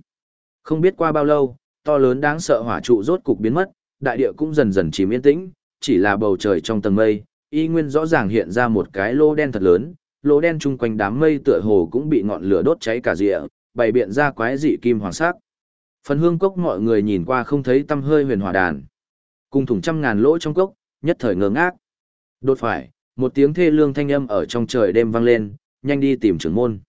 A: Không biết qua bao lâu, to lớn đáng sợ hỏa trụ rốt cục biến mất, đại địa cũng dần dần chìm yên tĩnh, chỉ là bầu trời trong tầng mây, y nguyên rõ ràng hiện ra một cái lô đen thật lớn, lô đen chung quanh đám mây tựa hồ cũng bị ngọn lửa đốt cháy cả rịa, bày biện ra quái dị kim hoàng sắc. Phần hương cốc mọi người nhìn qua không thấy tâm hơi huyền hỏa đàn. Cùng thủng trăm ngàn lỗ trong cốc, nhất thời ngơ ngác. Đột phải, một tiếng thê lương thanh âm ở trong trời đêm vang lên, nhanh đi tìm trưởng môn.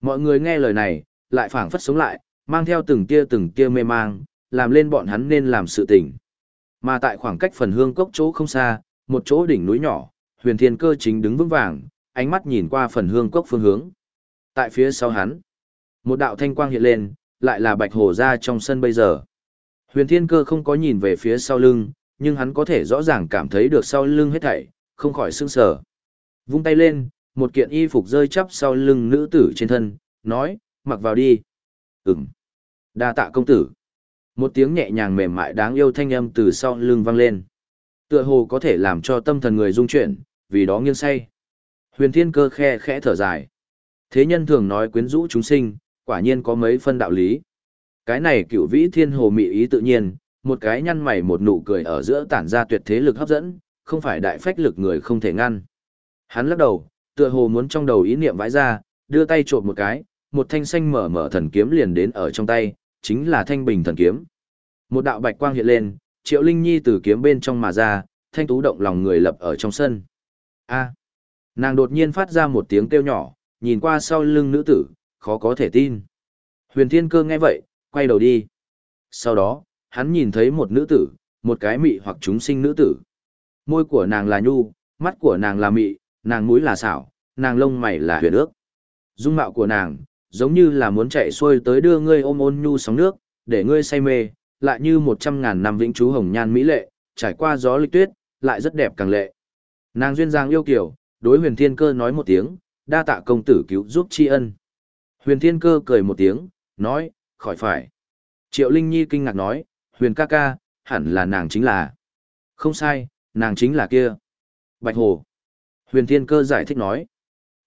A: Mọi người nghe lời này, lại phảng phất sống lại, mang theo từng tia từng tia mê mang, làm lên bọn hắn nên làm sự tình. Mà tại khoảng cách phần hương cốc chỗ không xa, một chỗ đỉnh núi nhỏ, huyền thiên cơ chính đứng vững vàng, ánh mắt nhìn qua phần hương cốc phương hướng. Tại phía sau hắn, một đạo thanh quang hiện lên, lại là bạch hổ ra trong sân bây giờ. Huyền thiên cơ không có nhìn về phía sau lưng, nhưng hắn có thể rõ ràng cảm thấy được sau lưng hết thảy, không khỏi sững sờ. Vung tay lên, một kiện y phục rơi chắp sau lưng nữ tử trên thân, nói, mặc vào đi. Ừm. đa tạ công tử. Một tiếng nhẹ nhàng mềm mại đáng yêu thanh âm từ sau lưng vang lên. Tựa hồ có thể làm cho tâm thần người rung chuyển, vì đó nghiêng say. Huyền thiên cơ khe khẽ thở dài. Thế nhân thường nói quyến rũ chúng sinh, quả nhiên có mấy phân đạo lý. Cái này cựu vĩ thiên hồ mị ý tự nhiên, một cái nhăn mày một nụ cười ở giữa tản ra tuyệt thế lực hấp dẫn, không phải đại phách lực người không thể ngăn. Hắn lắc đầu, tựa hồ muốn trong đầu ý niệm vãi ra, đưa tay trộm một cái, một thanh xanh mở mở thần kiếm liền đến ở trong tay, chính là thanh bình thần kiếm. Một đạo bạch quang hiện lên, Triệu Linh Nhi từ kiếm bên trong mà ra, thanh tú động lòng người lập ở trong sân. A. Nàng đột nhiên phát ra một tiếng kêu nhỏ, nhìn qua sau lưng nữ tử, khó có thể tin. Huyền Thiên Cơ nghe vậy, quay đầu đi. Sau đó, hắn nhìn thấy một nữ tử, một cái mị hoặc chúng sinh nữ tử. Môi của nàng là nhu, mắt của nàng là mị, nàng mũi là xảo, nàng lông mày là huyền ước. Dung mạo của nàng, giống như là muốn chạy xuôi tới đưa ngươi ôm ôn nhu sóng nước, để ngươi say mê, lại như một trăm ngàn năm vĩnh chú hồng nhan mỹ lệ, trải qua gió lịch tuyết, lại rất đẹp càng lệ. Nàng duyên dáng yêu kiều, đối huyền thiên cơ nói một tiếng, đa tạ công tử cứu giúp tri ân. Huyền thiên cơ cười một tiếng, nói, khỏi phải. Triệu Linh Nhi kinh ngạc nói, huyền ca ca, hẳn là nàng chính là. Không sai, nàng chính là kia. Bạch Hồ. Huyền thiên cơ giải thích nói.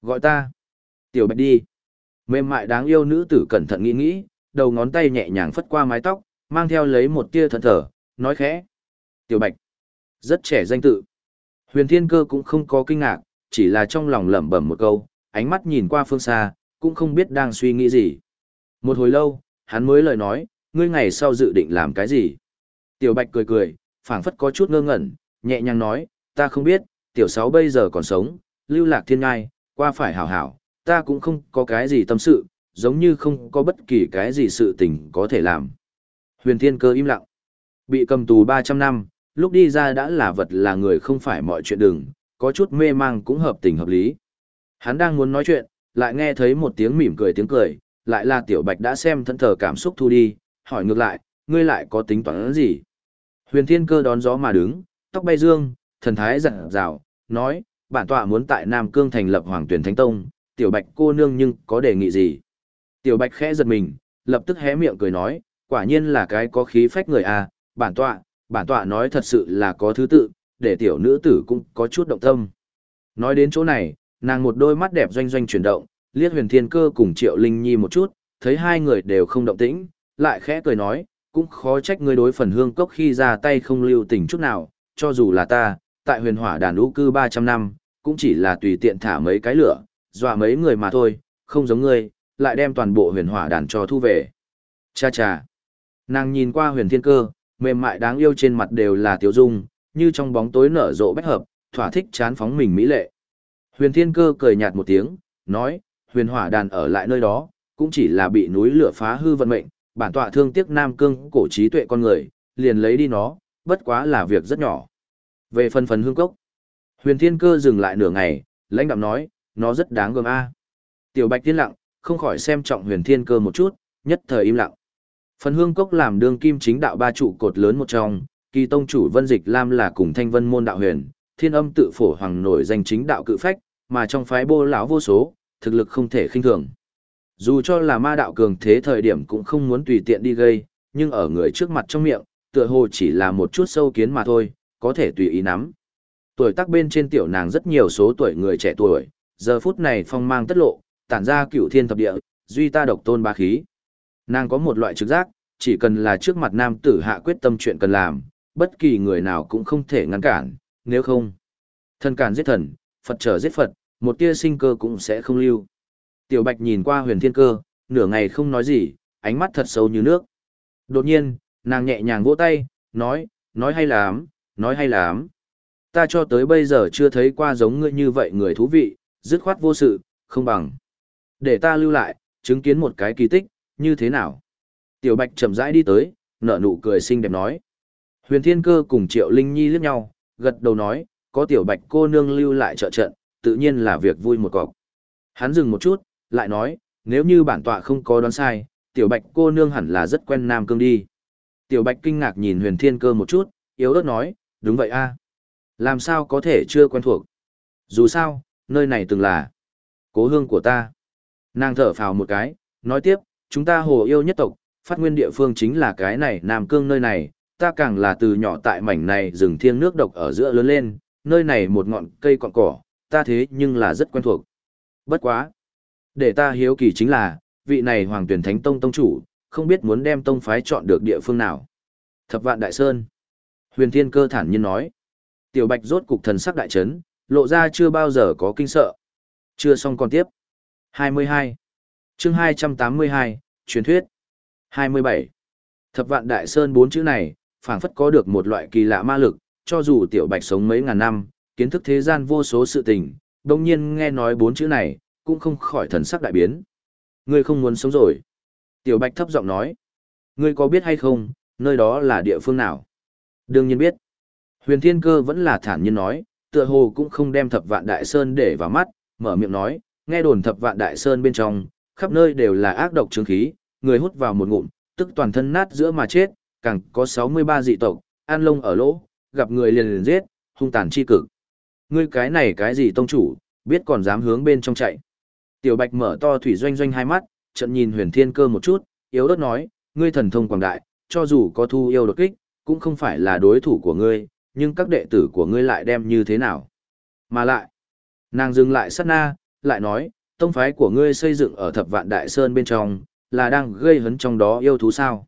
A: Gọi ta. Tiểu Bạch đi. Mềm mại đáng yêu nữ tử cẩn thận nghĩ nghĩ, đầu ngón tay nhẹ nhàng phất qua mái tóc, mang theo lấy một tia thần thở, nói khẽ. Tiểu Bạch. Rất trẻ danh tự. Huyền thiên cơ cũng không có kinh ngạc, chỉ là trong lòng lẩm bẩm một câu, ánh mắt nhìn qua phương xa, cũng không biết đang suy nghĩ gì. Một hồi lâu, hắn mới lời nói, ngươi ngày sau dự định làm cái gì? Tiểu Bạch cười cười, phảng phất có chút ngơ ngẩn, nhẹ nhàng nói, ta không biết, tiểu sáu bây giờ còn sống, lưu lạc thiên ngai, qua phải hảo hảo, ta cũng không có cái gì tâm sự, giống như không có bất kỳ cái gì sự tình có thể làm. Huyền Thiên Cơ im lặng. Bị cầm tù 300 năm, lúc đi ra đã là vật là người không phải mọi chuyện đừng, có chút mê mang cũng hợp tình hợp lý. Hắn đang muốn nói chuyện, lại nghe thấy một tiếng mỉm cười tiếng cười, lại là Tiểu Bạch đã xem thân thờ cảm xúc thu đi, hỏi ngược lại, ngươi lại có tính toán gì? Huyền Thiên Cơ đón gió mà đứng, tóc bay dương, thần thái rạng rào, nói, bản tọa muốn tại Nam Cương thành lập Hoàng Tuyển Thánh Tông, Tiểu Bạch cô nương nhưng có đề nghị gì? Tiểu Bạch khẽ giật mình, lập tức hé miệng cười nói, quả nhiên là cái có khí phách người à, bản tọa, bản tọa nói thật sự là có thứ tự, để tiểu nữ tử cũng có chút động tâm. Nói đến chỗ này, nàng một đôi mắt đẹp doanh doanh chuyển động, liếc huyền thiên cơ cùng triệu linh nhi một chút, thấy hai người đều không động tĩnh, lại khẽ cười nói, cũng khó trách ngươi đối phần hương cốc khi ra tay không lưu tình chút nào, cho dù là ta, tại huyền hỏa đàn lũ cư 300 năm, cũng chỉ là tùy tiện thả mấy cái lửa, dọa mấy người mà thôi, không giống ngươi, lại đem toàn bộ huyền hỏa đàn cho thu về. Cha cha. Nàng nhìn qua huyền thiên cơ, mềm mại đáng yêu trên mặt đều là tiểu dung, như trong bóng tối nở rộ bách hợp, thỏa thích chán phóng mình mỹ lệ. Huyền thiên cơ cười nhạt một tiếng, nói, huyền hỏa đàn ở lại nơi đó, cũng chỉ là bị núi lửa phá hư vận mệnh, bản tọa thương tiếc nam cương cổ trí tuệ con người, liền lấy đi nó, bất quá là việc rất nhỏ. Về phần phần hương cốc, huyền thiên cơ dừng lại nửa ngày, lãnh đạm nói, nó rất đáng gờm a. Tiểu bạch tiên lặng, không khỏi xem trọng huyền thiên cơ một chút, nhất thời im lặng. Phần hương cốc làm đương kim chính đạo ba trụ cột lớn một trong, kỳ tông chủ vân dịch lam là cùng thanh vân môn đạo huyền, thiên âm tự phổ hoàng nổi danh chính đạo cự phách, mà trong phái bô lão vô số, thực lực không thể khinh thường. Dù cho là ma đạo cường thế thời điểm cũng không muốn tùy tiện đi gây, nhưng ở người trước mặt trong miệng, tựa hồ chỉ là một chút sâu kiến mà thôi, có thể tùy ý nắm. Tuổi tác bên trên tiểu nàng rất nhiều số tuổi người trẻ tuổi, giờ phút này phong mang tất lộ, tản ra cửu thiên thập địa, duy ta độc tôn ba khí. Nàng có một loại trực giác, chỉ cần là trước mặt nam tử hạ quyết tâm chuyện cần làm, bất kỳ người nào cũng không thể ngăn cản, nếu không. Thần cản giết thần, Phật trở giết Phật, một tia sinh cơ cũng sẽ không lưu. Tiểu Bạch nhìn qua huyền thiên cơ, nửa ngày không nói gì, ánh mắt thật sâu như nước. Đột nhiên, nàng nhẹ nhàng vỗ tay, nói, nói hay lắm, nói hay lắm. Ta cho tới bây giờ chưa thấy qua giống ngươi như vậy người thú vị, dứt khoát vô sự, không bằng. Để ta lưu lại, chứng kiến một cái kỳ tích, như thế nào? Tiểu Bạch chậm rãi đi tới, nở nụ cười xinh đẹp nói. Huyền Thiên Cơ cùng Triệu Linh Nhi liếc nhau, gật đầu nói, có Tiểu Bạch cô nương lưu lại trợ trận, tự nhiên là việc vui một cọc. Hắn dừng một chút, lại nói, nếu như bản tọa không có đoán sai, Tiểu Bạch cô nương hẳn là rất quen Nam Cương đi. Tiểu Bạch kinh ngạc nhìn Huyền Thiên Cơ một chút, yếu ớt nói, đúng vậy a, Làm sao có thể chưa quen thuộc? Dù sao, nơi này từng là cố hương của ta. Nàng thở phào một cái, nói tiếp, chúng ta hồ yêu nhất tộc, phát nguyên địa phương chính là cái này Nam Cương nơi này, ta càng là từ nhỏ tại mảnh này rừng thiêng nước độc ở giữa lớn lên, nơi này một ngọn cây cọn cỏ, ta thế nhưng là rất quen thuộc. Bất quá. Để ta hiếu kỳ chính là, vị này Hoàng Tuyển Thánh Tông Tông chủ, không biết muốn đem tông phái chọn được địa phương nào. Thập vạn Đại Sơn. Huyền Thiên Cơ thản nhiên nói. Tiểu Bạch rốt cục thần sắc đại chấn, lộ ra chưa bao giờ có kinh sợ. Chưa xong còn tiếp. 22. chương 282, truyền thuyết. 27. Thập vạn đại sơn bốn chữ này, phảng phất có được một loại kỳ lạ ma lực, cho dù tiểu bạch sống mấy ngàn năm, kiến thức thế gian vô số sự tình, đồng nhiên nghe nói bốn chữ này, cũng không khỏi thần sắc đại biến. Ngươi không muốn sống rồi. Tiểu bạch thấp giọng nói. Ngươi có biết hay không, nơi đó là địa phương nào? Đương nhiên biết. Huyền thiên cơ vẫn là thản nhiên nói, tựa hồ cũng không đem thập vạn đại sơn để vào mắt, mở miệng nói, nghe đồn thập vạn đại sơn bên trong, khắp nơi đều là ác độc chứng khí, người hút vào một ngụm, tức toàn thân nát giữa mà chết, càng có 63 dị tộc, an lông ở lỗ, gặp người liền liền giết, hung tàn chi cực. Ngươi cái này cái gì tông chủ, biết còn dám hướng bên trong chạy. Tiểu Bạch mở to thủy doanh doanh hai mắt, trận nhìn huyền thiên cơ một chút, yếu ớt nói, ngươi thần thông quảng đại, cho dù có thu yêu đột kích, cũng không phải là đối thủ của ngươi, nhưng các đệ tử của ngươi lại đem như thế nào. Mà lại, nàng dừng lại sát na, lại nói, tông phái của ngươi xây dựng ở thập vạn đại sơn bên trong, là đang gây hấn trong đó yêu thú sao.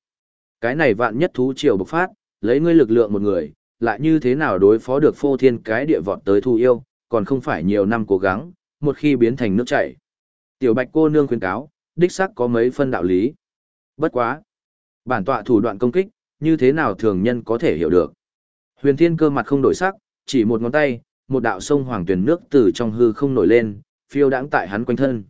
A: Cái này vạn nhất thú triều bộc phát, lấy ngươi lực lượng một người, lại như thế nào đối phó được phô thiên cái địa vọt tới thu yêu, còn không phải nhiều năm cố gắng, một khi biến thành nước chảy. Tiểu bạch cô nương khuyên cáo, đích xác có mấy phân đạo lý. Bất quá. Bản tọa thủ đoạn công kích, như thế nào thường nhân có thể hiểu được. Huyền thiên cơ mặt không đổi sắc, chỉ một ngón tay, một đạo sông hoàng tuyển nước từ trong hư không nổi lên, phiêu đãng tại hắn quanh thân.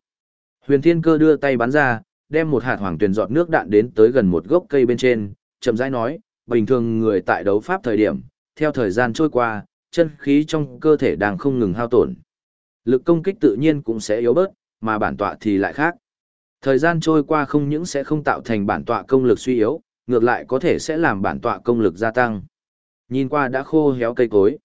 A: Huyền thiên cơ đưa tay bắn ra, đem một hạt hoàng tuyển giọt nước đạn đến tới gần một gốc cây bên trên, chậm rãi nói, bình thường người tại đấu pháp thời điểm, theo thời gian trôi qua, chân khí trong cơ thể đang không ngừng hao tổn. Lực công kích tự nhiên cũng sẽ yếu bớt, mà bản tọa thì lại khác. Thời gian trôi qua không những sẽ không tạo thành bản tọa công lực suy yếu, ngược lại có thể sẽ làm bản tọa công lực gia tăng. Nhìn qua đã khô héo cây cối.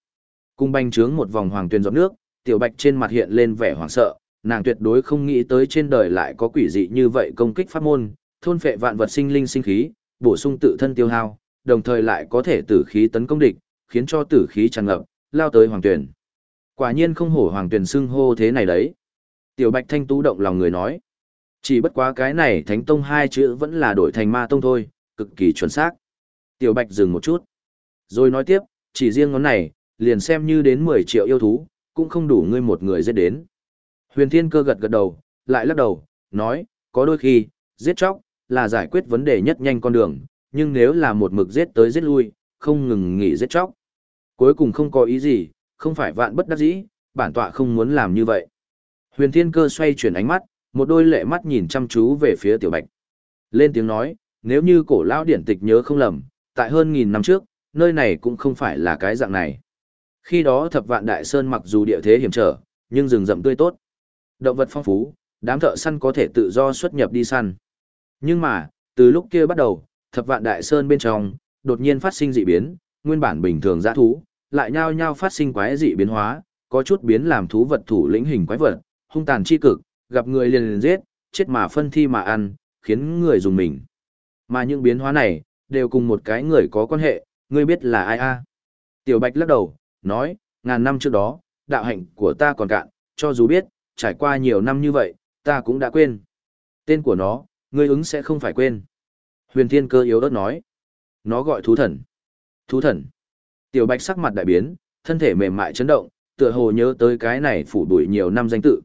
A: Cung banh trướng một vòng hoàng tuyền giọt nước, tiểu bạch trên mặt hiện lên vẻ hoảng sợ, nàng tuyệt đối không nghĩ tới trên đời lại có quỷ dị như vậy công kích pháp môn, thôn phệ vạn vật sinh linh sinh khí, bổ sung tự thân tiêu hao, đồng thời lại có thể tử khí tấn công địch, khiến cho tử khí tràn ngập, lao tới hoàng tuyển. Quả nhiên không hổ hoàng tuyển xưng hô thế này đấy. Tiểu Bạch Thanh tú động lòng người nói. Chỉ bất quá cái này Thánh Tông hai chữ vẫn là đổi thành Ma Tông thôi, cực kỳ chuẩn xác. Tiểu Bạch dừng một chút. Rồi nói tiếp, chỉ riêng ngón này, liền xem như đến 10 triệu yêu thú, cũng không đủ ngươi một người giết đến. Huyền Thiên Cơ gật gật đầu, lại lắc đầu, nói, có đôi khi, giết chóc, là giải quyết vấn đề nhất nhanh con đường, nhưng nếu là một mực giết tới giết lui, không ngừng nghỉ giết chóc. Cuối cùng không có ý gì, không phải vạn bất đắc dĩ, bản tọa không muốn làm như vậy. Huyền Thiên Cơ xoay chuyển ánh mắt, Một đôi lệ mắt nhìn chăm chú về phía tiểu bạch. Lên tiếng nói, nếu như cổ lão điển tịch nhớ không lầm, tại hơn nghìn năm trước, nơi này cũng không phải là cái dạng này. Khi đó thập vạn đại sơn mặc dù địa thế hiểm trở, nhưng rừng rậm tươi tốt. Động vật phong phú, đám thợ săn có thể tự do xuất nhập đi săn. Nhưng mà, từ lúc kia bắt đầu, thập vạn đại sơn bên trong, đột nhiên phát sinh dị biến, nguyên bản bình thường giã thú, lại nhao nhao phát sinh quái dị biến hóa, có chút biến làm thú vật thủ lĩnh hình quái vật, hung tàn chi cực, gặp người liền liền giết, chết mà phân thi mà ăn, khiến người dùng mình. Mà những biến hóa này, đều cùng một cái người có quan hệ, ngươi biết là ai a? Tiểu Bạch lắc đầu, nói, ngàn năm trước đó, đạo hạnh của ta còn cạn, cho dù biết, trải qua nhiều năm như vậy, ta cũng đã quên. Tên của nó, ngươi ứng sẽ không phải quên. Huyền Thiên Cơ yếu ớt nói, nó gọi thú thần. Thú thần. Tiểu Bạch sắc mặt đại biến, thân thể mềm mại chấn động, tựa hồ nhớ tới cái này phủ đuổi nhiều năm danh tự.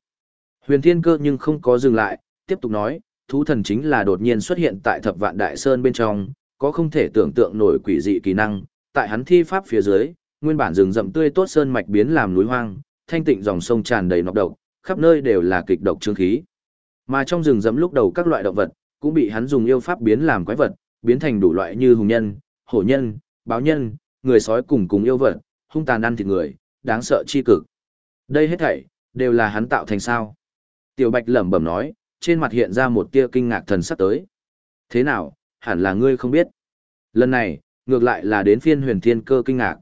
A: Huyền Thiên Cơ nhưng không có dừng lại, tiếp tục nói, thú thần chính là đột nhiên xuất hiện tại Thập Vạn Đại Sơn bên trong, có không thể tưởng tượng nổi quỷ dị kỳ năng, tại hắn thi pháp phía dưới, nguyên bản rừng rậm tươi tốt sơn mạch biến làm núi hoang, thanh tịnh dòng sông tràn đầy nọc độc, khắp nơi đều là kịch độc trương khí. Mà trong rừng rậm lúc đầu các loại động vật cũng bị hắn dùng yêu pháp biến làm quái vật, biến thành đủ loại như hùng nhân, hổ nhân, báo nhân, người sói cùng cùng yêu vật, hung tàn ăn thịt người, đáng sợ chi cực. Đây hết thảy đều là hắn tạo thành sao? Tiểu Bạch lẩm bẩm nói, trên mặt hiện ra một tia kinh ngạc thần sắc tới. Thế nào, hẳn là ngươi không biết. Lần này, ngược lại là đến phiên huyền thiên cơ kinh ngạc.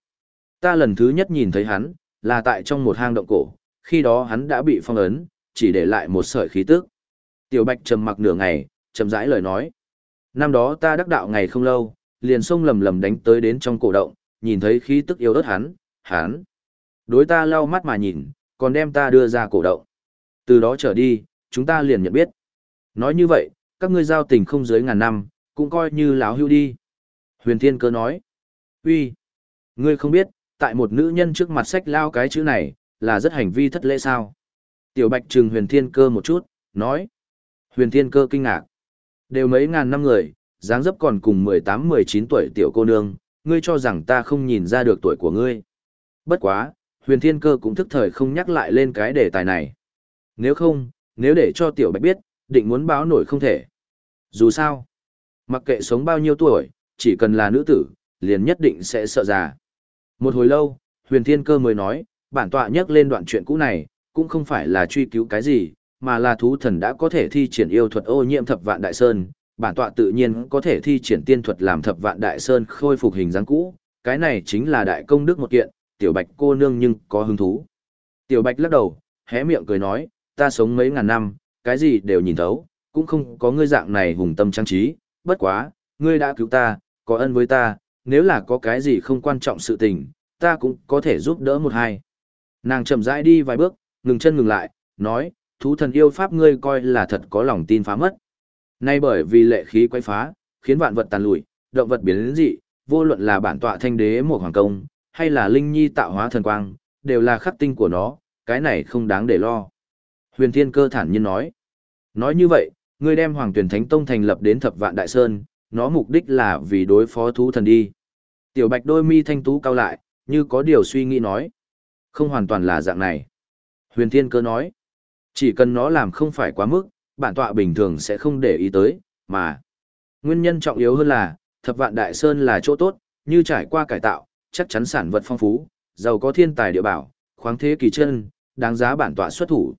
A: Ta lần thứ nhất nhìn thấy hắn, là tại trong một hang động cổ, khi đó hắn đã bị phong ấn, chỉ để lại một sợi khí tức. Tiểu Bạch trầm mặc nửa ngày, trầm rãi lời nói. Năm đó ta đắc đạo ngày không lâu, liền xông lầm lầm đánh tới đến trong cổ động, nhìn thấy khí tức yếu ớt hắn, hắn. Đối ta lau mắt mà nhìn, còn đem ta đưa ra cổ động. Từ đó trở đi, chúng ta liền nhận biết. Nói như vậy, các ngươi giao tình không dưới ngàn năm, cũng coi như láo hưu đi. Huyền Thiên Cơ nói, uy, ngươi không biết, tại một nữ nhân trước mặt sách lao cái chữ này, là rất hành vi thất lễ sao. Tiểu Bạch trừng Huyền Thiên Cơ một chút, nói, Huyền Thiên Cơ kinh ngạc, đều mấy ngàn năm người, dáng dấp còn cùng 18-19 tuổi tiểu cô nương, ngươi cho rằng ta không nhìn ra được tuổi của ngươi. Bất quá, Huyền Thiên Cơ cũng thức thời không nhắc lại lên cái đề tài này. Nếu không, nếu để cho Tiểu Bạch biết, định muốn báo nổi không thể. Dù sao, mặc kệ sống bao nhiêu tuổi, chỉ cần là nữ tử, liền nhất định sẽ sợ già. Một hồi lâu, huyền thiên cơ mới nói, bản tọa nhắc lên đoạn chuyện cũ này, cũng không phải là truy cứu cái gì, mà là thú thần đã có thể thi triển yêu thuật ô nhiễm thập vạn đại sơn, bản tọa tự nhiên có thể thi triển tiên thuật làm thập vạn đại sơn khôi phục hình dáng cũ, cái này chính là đại công đức một kiện, tiểu bạch cô nương nhưng có hứng thú. Tiểu bạch lắc đầu, hé miệng cười nói, ta sống mấy ngàn năm, cái gì đều nhìn thấu, cũng không có ngươi dạng này hùng tâm trang trí, bất quá, ngươi đã cứu ta, có ân với ta, nếu là có cái gì không quan trọng sự tình, ta cũng có thể giúp đỡ một hai. Nàng chậm rãi đi vài bước, ngừng chân ngừng lại, nói, thú thần yêu pháp ngươi coi là thật có lòng tin phá mất. Nay bởi vì lệ khí quay phá, khiến vạn vật tàn lụi, động vật biến đến dị, vô luận là bản tọa thanh đế một hoàng công, hay là linh nhi tạo hóa thần quang, đều là khắc tinh của nó, cái này không đáng để lo. Huyền Thiên Cơ thản nhiên nói. Nói như vậy, ngươi đem Hoàng Tuyển Thánh Tông thành lập đến Thập Vạn Đại Sơn, nó mục đích là vì đối phó thú thần đi. Tiểu Bạch đôi mi thanh tú cao lại, như có điều suy nghĩ nói. Không hoàn toàn là dạng này. Huyền Thiên Cơ nói. Chỉ cần nó làm không phải quá mức, bản tọa bình thường sẽ không để ý tới, mà. Nguyên nhân trọng yếu hơn là, Thập Vạn Đại Sơn là chỗ tốt, như trải qua cải tạo, chắc chắn sản vật phong phú, giàu có thiên tài địa bảo, khoáng thế kỳ chân, đáng giá bản tọa xuất thủ.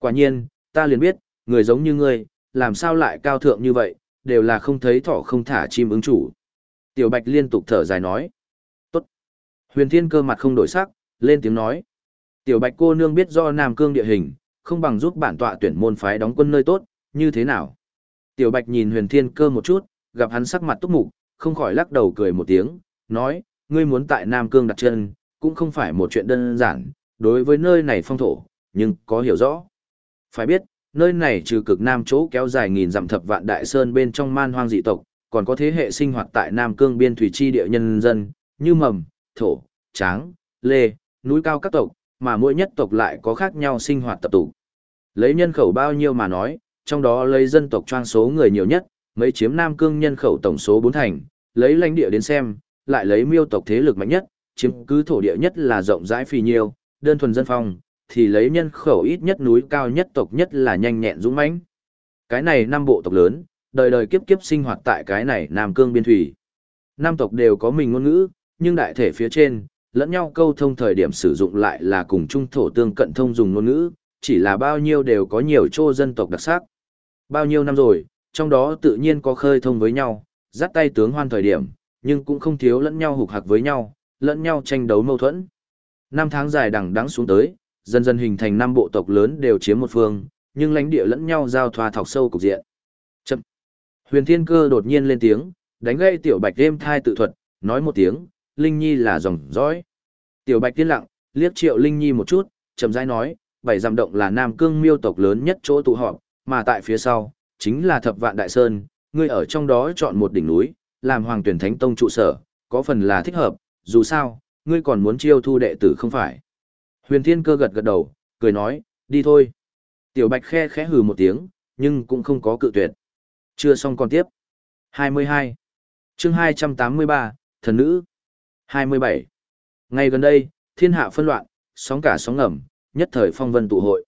A: Quả nhiên, ta liền biết, người giống như ngươi, làm sao lại cao thượng như vậy, đều là không thấy thỏ không thả chim ứng chủ. Tiểu Bạch liên tục thở dài nói. Tốt. Huyền Thiên cơ mặt không đổi sắc, lên tiếng nói. Tiểu Bạch cô nương biết do Nam Cương địa hình, không bằng giúp bản tọa tuyển môn phái đóng quân nơi tốt, như thế nào? Tiểu Bạch nhìn Huyền Thiên cơ một chút, gặp hắn sắc mặt túc mục, không khỏi lắc đầu cười một tiếng, nói, ngươi muốn tại Nam Cương đặt chân, cũng không phải một chuyện đơn giản, đối với nơi này phong thổ, nhưng có hiểu rõ. Phải biết, nơi này trừ cực nam chỗ kéo dài nghìn dặm thập vạn đại sơn bên trong man hoang dị tộc, còn có thế hệ sinh hoạt tại Nam Cương biên thủy chi địa nhân dân, như mầm, thổ, tráng, lê, núi cao các tộc, mà mỗi nhất tộc lại có khác nhau sinh hoạt tập tụ. Lấy nhân khẩu bao nhiêu mà nói, trong đó lấy dân tộc choang số người nhiều nhất, mấy chiếm Nam Cương nhân khẩu tổng số bốn thành, lấy lãnh địa đến xem, lại lấy miêu tộc thế lực mạnh nhất, chiếm cứ thổ địa nhất là rộng rãi phi nhiêu, đơn thuần dân phong, thì lấy nhân khẩu ít nhất núi cao nhất tộc nhất là nhanh nhẹn dũng mãnh. Cái này năm bộ tộc lớn, đời đời kiếp kiếp sinh hoạt tại cái này Nam Cương biên thủy. năm tộc đều có mình ngôn ngữ, nhưng đại thể phía trên, lẫn nhau câu thông thời điểm sử dụng lại là cùng trung thổ tương cận thông dùng ngôn ngữ, chỉ là bao nhiêu đều có nhiều chô dân tộc đặc sắc. Bao nhiêu năm rồi, trong đó tự nhiên có khơi thông với nhau, dắt tay tướng hoan thời điểm, nhưng cũng không thiếu lẫn nhau hục hạc với nhau, lẫn nhau tranh đấu mâu thuẫn. Năm tháng dài đằng đẵng xuống tới, dần dần hình thành năm bộ tộc lớn đều chiếm một phương, nhưng lãnh địa lẫn nhau giao thoa thọc sâu cục diện. Chậm. Huyền Thiên Cơ đột nhiên lên tiếng, đánh gãy Tiểu Bạch đêm thai tự thuật, nói một tiếng, Linh Nhi là dòng dõi. Tiểu Bạch tiến lặng, liếc Triệu Linh Nhi một chút, chậm rãi nói, bảy giam động là Nam Cương miêu tộc lớn nhất chỗ tụ họp, mà tại phía sau chính là Thập Vạn Đại Sơn, ngươi ở trong đó chọn một đỉnh núi, làm Hoàng Tuyển Thánh Tông trụ sở, có phần là thích hợp, dù sao, ngươi còn muốn chiêu thu đệ tử không phải. Huyền Thiên Cơ gật gật đầu, cười nói, đi thôi. Tiểu Bạch khe khẽ hừ một tiếng, nhưng cũng không có cự tuyệt. Chưa xong còn tiếp. 22. chương 283, Thần Nữ. 27. Ngày gần đây, thiên hạ phân loạn, sóng cả sóng ngầm, nhất thời phong vân tụ hội.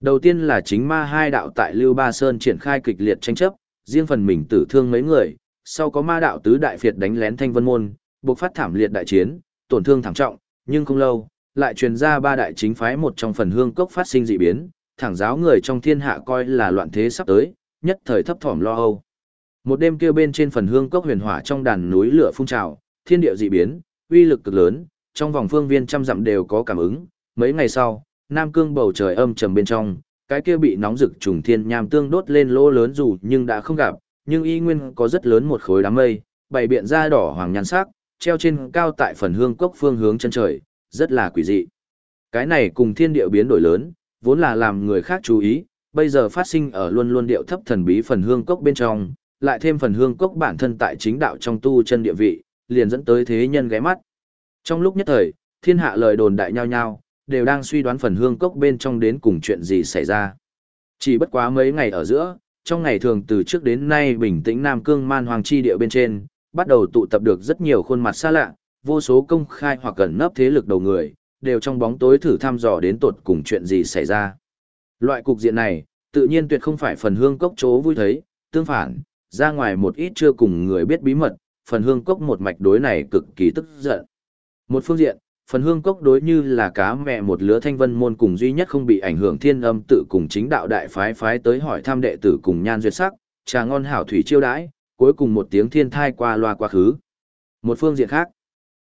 A: Đầu tiên là chính ma hai đạo tại Lưu Ba Sơn triển khai kịch liệt tranh chấp, riêng phần mình tử thương mấy người, sau có ma đạo tứ đại phiệt đánh lén thanh vân môn, buộc phát thảm liệt đại chiến, tổn thương thảm trọng, nhưng không lâu, lại truyền ra ba đại chính phái một trong phần hương cốc phát sinh dị biến, thẳng giáo người trong thiên hạ coi là loạn thế sắp tới, nhất thời thấp thỏm lo âu. Một đêm kia bên trên phần hương cốc huyền hỏa trong đàn núi lửa phun trào, thiên địa dị biến, uy lực cực lớn, trong vòng phương viên trăm dặm đều có cảm ứng. Mấy ngày sau, Nam Cương bầu trời âm trầm bên trong, cái kia bị nóng rực trùng thiên nham tương đốt lên lỗ lớn dù nhưng đã không gặp, nhưng y nguyên có rất lớn một khối đám mây, bày biện ra đỏ hoàng nhan sắc, treo trên cao tại phần hương cốc phương hướng chân trời, rất là quỷ dị. Cái này cùng thiên địa biến đổi lớn, vốn là làm người khác chú ý, bây giờ phát sinh ở luôn luôn điệu thấp thần bí phần hương cốc bên trong, lại thêm phần hương cốc bản thân tại chính đạo trong tu chân địa vị, liền dẫn tới thế nhân ghé mắt. Trong lúc nhất thời, thiên hạ lời đồn đại nhau nhau, đều đang suy đoán phần hương cốc bên trong đến cùng chuyện gì xảy ra. Chỉ bất quá mấy ngày ở giữa, trong ngày thường từ trước đến nay bình tĩnh Nam Cương man hoàng chi địa bên trên, bắt đầu tụ tập được rất nhiều khuôn mặt xa lạ, vô số công khai hoặc gần nấp thế lực đầu người, đều trong bóng tối thử thăm dò đến tột cùng chuyện gì xảy ra. Loại cục diện này, tự nhiên tuyệt không phải phần hương cốc chố vui thấy, tương phản, ra ngoài một ít chưa cùng người biết bí mật, phần hương cốc một mạch đối này cực kỳ tức giận. Một phương diện, phần hương cốc đối như là cá mẹ một lứa thanh vân môn cùng duy nhất không bị ảnh hưởng thiên âm tự cùng chính đạo đại phái phái tới hỏi thăm đệ tử cùng nhan duyệt sắc, trà ngon hảo thủy chiêu đãi, cuối cùng một tiếng thiên thai qua loa quá khứ. Một phương diện khác,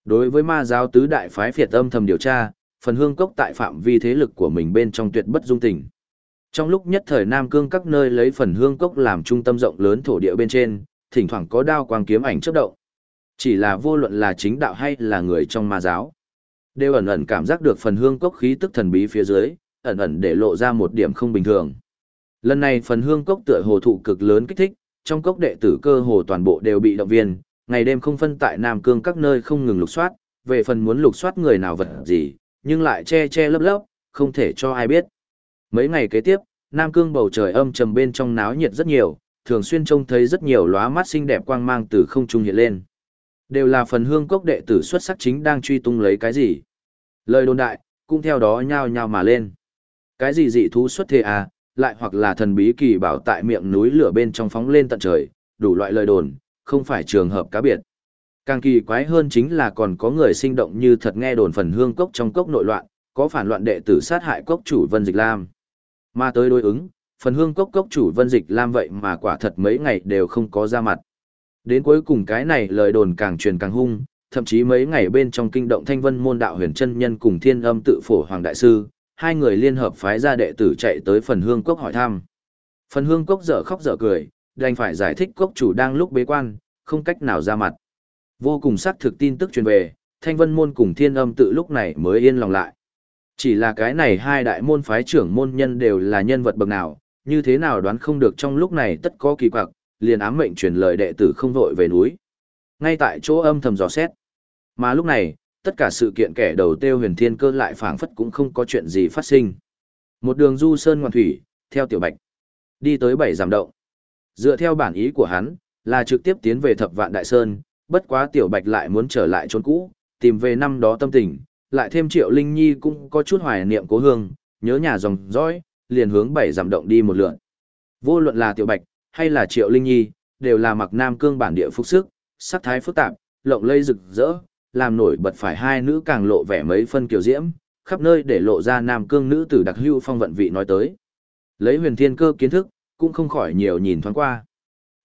A: đối với ma giáo tứ đại phái phiệt âm thầm điều tra, phần hương cốc tại phạm vi thế lực của mình bên trong tuyệt bất dung tình. Trong lúc nhất thời Nam Cương các nơi lấy phần hương cốc làm trung tâm rộng lớn thổ địa bên trên, thỉnh thoảng có đao quang kiếm ảnh chớp động. Chỉ là vô luận là chính đạo hay là người trong ma giáo, đều ẩn ẩn cảm giác được phần hương cốc khí tức thần bí phía dưới, ẩn ẩn để lộ ra một điểm không bình thường. Lần này phần hương cốc tựa hồ thụ cực lớn kích thích, trong cốc đệ tử cơ hồ toàn bộ đều bị động viên, ngày đêm không phân tại Nam Cương các nơi không ngừng lục soát, về phần muốn lục soát người nào vật gì, nhưng lại che che lấp lấp, không thể cho ai biết. Mấy ngày kế tiếp, Nam Cương bầu trời âm trầm bên trong náo nhiệt rất nhiều, thường xuyên trông thấy rất nhiều lóa mắt xinh đẹp quang mang từ không trung hiện lên. Đều là phần hương cốc đệ tử xuất sắc chính đang truy tung lấy cái gì. Lời đồn đại, cũng theo đó nhao nhao mà lên. Cái gì dị thú xuất thế à, lại hoặc là thần bí kỳ bảo tại miệng núi lửa bên trong phóng lên tận trời, đủ loại lời đồn, không phải trường hợp cá biệt. Càng kỳ quái hơn chính là còn có người sinh động như thật nghe đồn phần hương cốc trong cốc nội loạn, có phản loạn đệ tử sát hại cốc chủ Vân Dịch Lam. Mà tới đối ứng, phần hương cốc cốc chủ Vân Dịch Lam vậy mà quả thật mấy ngày đều không có ra mặt. Đến cuối cùng cái này lời đồn càng truyền càng hung, thậm chí mấy ngày bên trong kinh động thanh vân môn đạo huyền chân nhân cùng thiên âm tự phổ hoàng đại sư, hai người liên hợp phái ra đệ tử chạy tới phần hương cốc hỏi thăm. Phần hương cốc dở khóc dở cười, đành phải giải thích cốc chủ đang lúc bế quan, không cách nào ra mặt. Vô cùng xác thực tin tức truyền về, thanh vân môn cùng thiên âm tự lúc này mới yên lòng lại. Chỉ là cái này hai đại môn phái trưởng môn nhân đều là nhân vật bậc nào, như thế nào đoán không được trong lúc này tất có kỳ quặc, liền ám mệnh truyền lời đệ tử không vội về núi. Ngay tại chỗ âm thầm dò xét. Mà lúc này, tất cả sự kiện kẻ đầu tiêu huyền thiên cơ lại phảng phất cũng không có chuyện gì phát sinh. Một đường du sơn ngoan thủy, theo tiểu bạch, đi tới bảy giảm động. Dựa theo bản ý của hắn, là trực tiếp tiến về thập vạn đại sơn, bất quá tiểu bạch lại muốn trở lại chốn cũ, tìm về năm đó tâm tình, lại thêm triệu linh nhi cũng có chút hoài niệm cố hương, nhớ nhà dòng dõi, liền hướng bảy giảm động đi một lượn. Vô luận là Tiểu Bạch hay là Triệu Linh Nhi, đều là mặc nam cương bản địa phúc sức, sắc thái phức tạp, lộng lây rực rỡ, làm nổi bật phải hai nữ càng lộ vẻ mấy phân kiều diễm, khắp nơi để lộ ra nam cương nữ tử đặc hữu phong vận vị nói tới. Lấy huyền thiên cơ kiến thức, cũng không khỏi nhiều nhìn thoáng qua.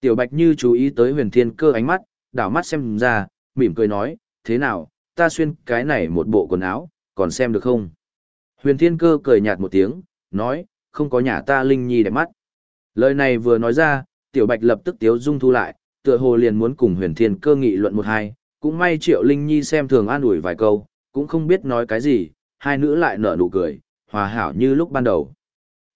A: Tiểu Bạch như chú ý tới huyền thiên cơ ánh mắt, đảo mắt xem ra, mỉm cười nói, thế nào, ta xuyên cái này một bộ quần áo, còn xem được không? Huyền thiên cơ cười nhạt một tiếng, nói, không có nhà ta linh nhi đẹp mắt. Lời này vừa nói ra, tiểu bạch lập tức tiếu dung thu lại, tựa hồ liền muốn cùng huyền thiên cơ nghị luận một hai, cũng may triệu linh nhi xem thường an ủi vài câu, cũng không biết nói cái gì, hai nữ lại nở nụ cười, hòa hảo như lúc ban đầu.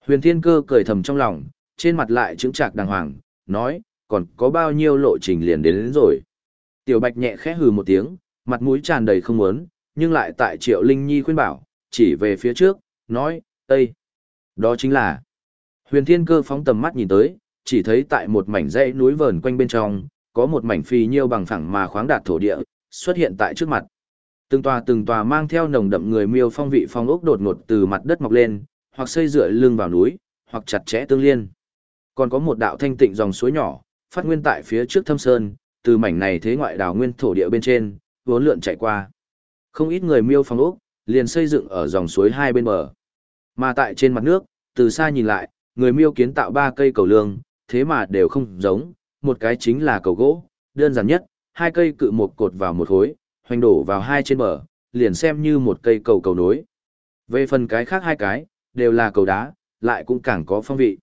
A: Huyền thiên cơ cười thầm trong lòng, trên mặt lại chứng trạc đàng hoàng, nói, còn có bao nhiêu lộ trình liền đến, đến rồi. Tiểu bạch nhẹ khẽ hừ một tiếng, mặt mũi tràn đầy không muốn, nhưng lại tại triệu linh nhi khuyên bảo, chỉ về phía trước, nói, đây Đó chính là... Huyền thiên cơ phóng tầm mắt nhìn tới, chỉ thấy tại một mảnh dãy núi vờn quanh bên trong, có một mảnh phi nhiêu bằng phẳng mà khoáng đạt thổ địa, xuất hiện tại trước mặt. Từng tòa từng tòa mang theo nồng đậm người miêu phong vị phong ốc đột ngột từ mặt đất mọc lên, hoặc xây dựa lưng vào núi, hoặc chặt chẽ tương liên. Còn có một đạo thanh tịnh dòng suối nhỏ, phát nguyên tại phía trước thâm sơn, từ mảnh này thế ngoại đảo nguyên thổ địa bên trên, vốn lượn chạy qua. Không ít người miêu phong ốc, liền xây dựng ở dòng suối hai bên bờ. Mà tại trên mặt nước, từ xa nhìn lại, người miêu kiến tạo ba cây cầu lương, thế mà đều không giống, một cái chính là cầu gỗ, đơn giản nhất, hai cây cự một cột vào một khối, hoành đổ vào hai trên bờ, liền xem như một cây cầu cầu nối. Về phần cái khác hai cái, đều là cầu đá, lại cũng càng có phong vị.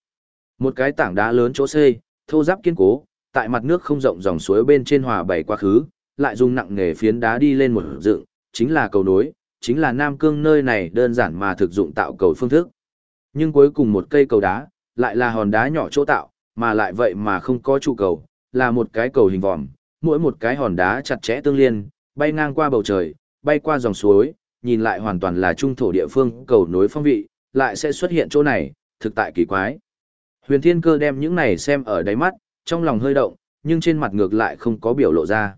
A: Một cái tảng đá lớn chỗ xây, thô giáp kiên cố, tại mặt nước không rộng dòng suối bên trên hòa bảy quá khứ, lại dùng nặng nghề phiến đá đi lên một dựng, chính là cầu nối, chính là Nam Cương nơi này đơn giản mà thực dụng tạo cầu phương thức. Nhưng cuối cùng một cây cầu đá, lại là hòn đá nhỏ chỗ tạo, mà lại vậy mà không có trụ cầu, là một cái cầu hình vòm, mỗi một cái hòn đá chặt chẽ tương liên, bay ngang qua bầu trời, bay qua dòng suối, nhìn lại hoàn toàn là trung thổ địa phương cầu nối phong vị, lại sẽ xuất hiện chỗ này, thực tại kỳ quái. Huyền Thiên Cơ đem những này xem ở đáy mắt, trong lòng hơi động, nhưng trên mặt ngược lại không có biểu lộ ra.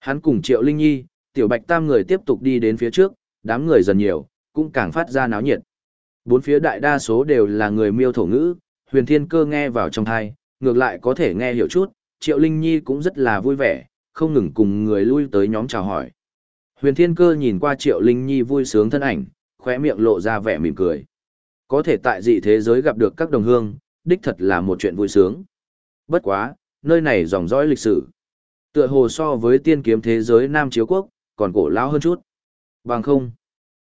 A: Hắn cùng Triệu Linh Nhi, Tiểu Bạch Tam người tiếp tục đi đến phía trước, đám người dần nhiều, cũng càng phát ra náo nhiệt. Bốn phía đại đa số đều là người miêu thổ ngữ, huyền thiên cơ nghe vào trong thai, ngược lại có thể nghe hiểu chút, Triệu Linh Nhi cũng rất là vui vẻ, không ngừng cùng người lui tới nhóm chào hỏi. Huyền thiên cơ nhìn qua Triệu Linh Nhi vui sướng thân ảnh, khóe miệng lộ ra vẻ mỉm cười. Có thể tại dị thế giới gặp được các đồng hương, đích thật là một chuyện vui sướng. Bất quá, nơi này dòng dõi lịch sử. Tựa hồ so với tiên kiếm thế giới Nam Chiếu Quốc, còn cổ lão hơn chút. Bằng không.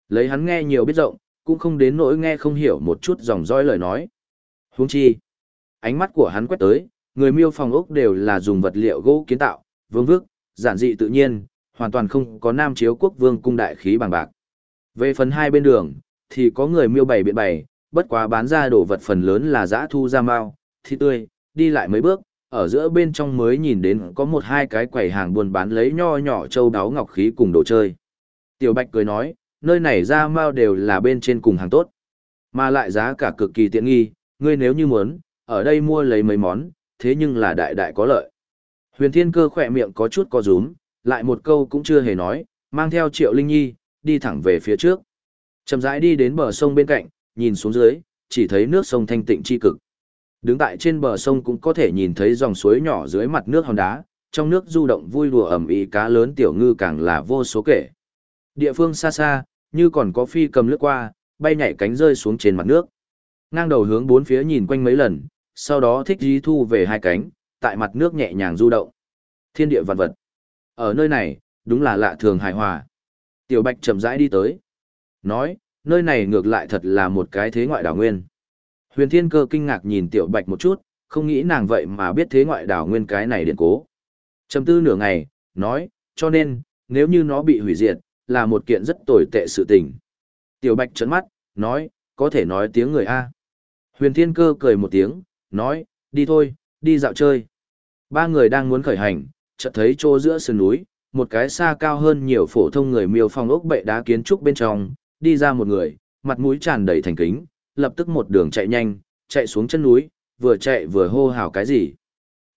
A: Lấy hắn nghe nhiều biết rộng, cũng không đến nỗi nghe không hiểu một chút dòng dõi lời nói. Huống chi. Ánh mắt của hắn quét tới, người miêu phòng ốc đều là dùng vật liệu gỗ kiến tạo, vương vức, giản dị tự nhiên, hoàn toàn không có nam chiếu quốc vương cung đại khí bằng bạc. Về phần hai bên đường, thì có người miêu bày biện bày, bất quá bán ra đồ vật phần lớn là giã thu ra mao, thịt tươi, đi lại mấy bước, ở giữa bên trong mới nhìn đến có một hai cái quầy hàng buôn bán lấy nho nhỏ châu đáo ngọc khí cùng đồ chơi. Tiểu Bạch cười nói, nơi này ra mao đều là bên trên cùng hàng tốt. Mà lại giá cả cực kỳ tiện nghi, ngươi nếu như muốn, ở đây mua lấy mấy món, thế nhưng là đại đại có lợi. Huyền Thiên Cơ khỏe miệng có chút co rúm, lại một câu cũng chưa hề nói, mang theo Triệu Linh Nhi, đi thẳng về phía trước. Chậm rãi đi đến bờ sông bên cạnh, nhìn xuống dưới, chỉ thấy nước sông thanh tịnh chi cực. Đứng tại trên bờ sông cũng có thể nhìn thấy dòng suối nhỏ dưới mặt nước hòn đá, trong nước du động vui đùa ẩm ý cá lớn tiểu ngư càng là vô số kể. Địa phương xa xa, như còn có phi cầm lướt qua, bay nhảy cánh rơi xuống trên mặt nước. Ngang đầu hướng bốn phía nhìn quanh mấy lần, sau đó thích dí thu về hai cánh, tại mặt nước nhẹ nhàng du động. Thiên địa vạn vật. Ở nơi này, đúng là lạ thường hài hòa. Tiểu Bạch chậm rãi đi tới. Nói, nơi này ngược lại thật là một cái thế ngoại đảo nguyên. Huyền Thiên Cơ kinh ngạc nhìn Tiểu Bạch một chút, không nghĩ nàng vậy mà biết thế ngoại đảo nguyên cái này điện cố. Trầm tư nửa ngày, nói, cho nên, nếu như nó bị hủy diệt, là một kiện rất tồi tệ sự tình. Tiểu Bạch trấn mắt, nói, có thể nói tiếng người A. Huyền Thiên Cơ cười một tiếng, nói, đi thôi, đi dạo chơi. Ba người đang muốn khởi hành, chợt thấy chỗ giữa sườn núi, một cái xa cao hơn nhiều phổ thông người miêu phong ốc bệ đá kiến trúc bên trong, đi ra một người, mặt mũi tràn đầy thành kính, lập tức một đường chạy nhanh, chạy xuống chân núi, vừa chạy vừa hô hào cái gì.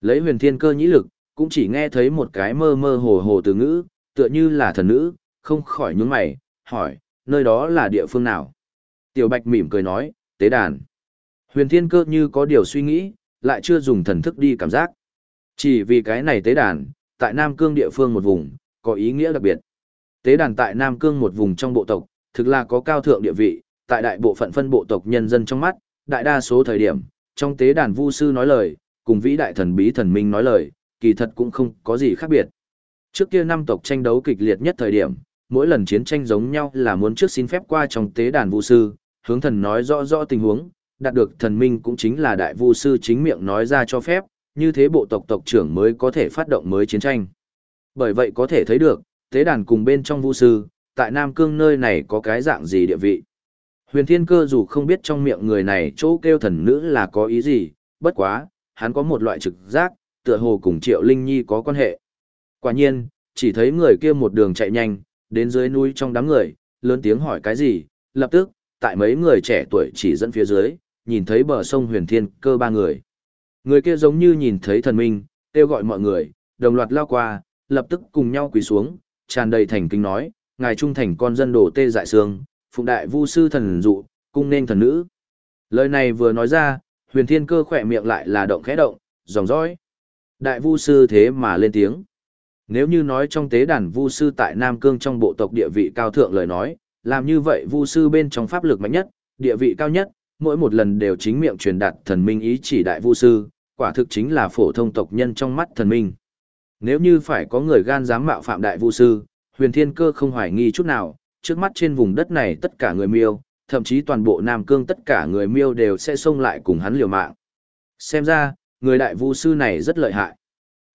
A: Lấy huyền thiên cơ nhĩ lực, cũng chỉ nghe thấy một cái mơ mơ hồ hồ từ ngữ, tựa như là thần nữ, không khỏi nhướng mày, hỏi, nơi đó là địa phương nào? Tiểu Bạch mỉm cười nói, tế đàn. Huyền Thiên Cơ như có điều suy nghĩ, lại chưa dùng thần thức đi cảm giác. Chỉ vì cái này tế đàn, tại Nam Cương địa phương một vùng, có ý nghĩa đặc biệt. Tế đàn tại Nam Cương một vùng trong bộ tộc, thực là có cao thượng địa vị, tại đại bộ phận phân bộ tộc nhân dân trong mắt, đại đa số thời điểm, trong tế đàn vu sư nói lời, cùng vĩ đại thần bí thần minh nói lời, kỳ thật cũng không có gì khác biệt. Trước kia năm tộc tranh đấu kịch liệt nhất thời điểm, mỗi lần chiến tranh giống nhau là muốn trước xin phép qua trong tế đàn vu sư, hướng thần nói rõ rõ tình huống, đạt được thần minh cũng chính là đại vu sư chính miệng nói ra cho phép, như thế bộ tộc tộc trưởng mới có thể phát động mới chiến tranh. Bởi vậy có thể thấy được, tế đàn cùng bên trong vu sư, tại Nam Cương nơi này có cái dạng gì địa vị. Huyền Thiên Cơ dù không biết trong miệng người này chỗ kêu thần nữ là có ý gì, bất quá, hắn có một loại trực giác, tựa hồ cùng Triệu Linh Nhi có quan hệ. Quả nhiên, chỉ thấy người kia một đường chạy nhanh, đến dưới núi trong đám người, lớn tiếng hỏi cái gì, lập tức, tại mấy người trẻ tuổi chỉ dẫn phía dưới, nhìn thấy bờ sông Huyền Thiên Cơ ba người. Người kia giống như nhìn thấy thần minh, kêu gọi mọi người, đồng loạt lao qua, lập tức cùng nhau quỳ xuống, tràn đầy thành kính nói, ngài trung thành con dân đồ tê dại sương, phụng đại vu sư thần dụ, cung nên thần nữ. Lời này vừa nói ra, huyền thiên cơ khỏe miệng lại là động khẽ động, dòng dõi. Đại vu sư thế mà lên tiếng. Nếu như nói trong tế đàn vu sư tại Nam Cương trong bộ tộc địa vị cao thượng lời nói, làm như vậy vu sư bên trong pháp lực mạnh nhất, địa vị cao nhất, mỗi một lần đều chính miệng truyền đạt thần minh ý chỉ đại vu sư, quả thực chính là phổ thông tộc nhân trong mắt thần minh. Nếu như phải có người gan dám mạo phạm đại vu sư, huyền thiên cơ không hoài nghi chút nào, trước mắt trên vùng đất này tất cả người miêu, thậm chí toàn bộ Nam Cương tất cả người miêu đều sẽ xông lại cùng hắn liều mạng. Xem ra, người đại vu sư này rất lợi hại.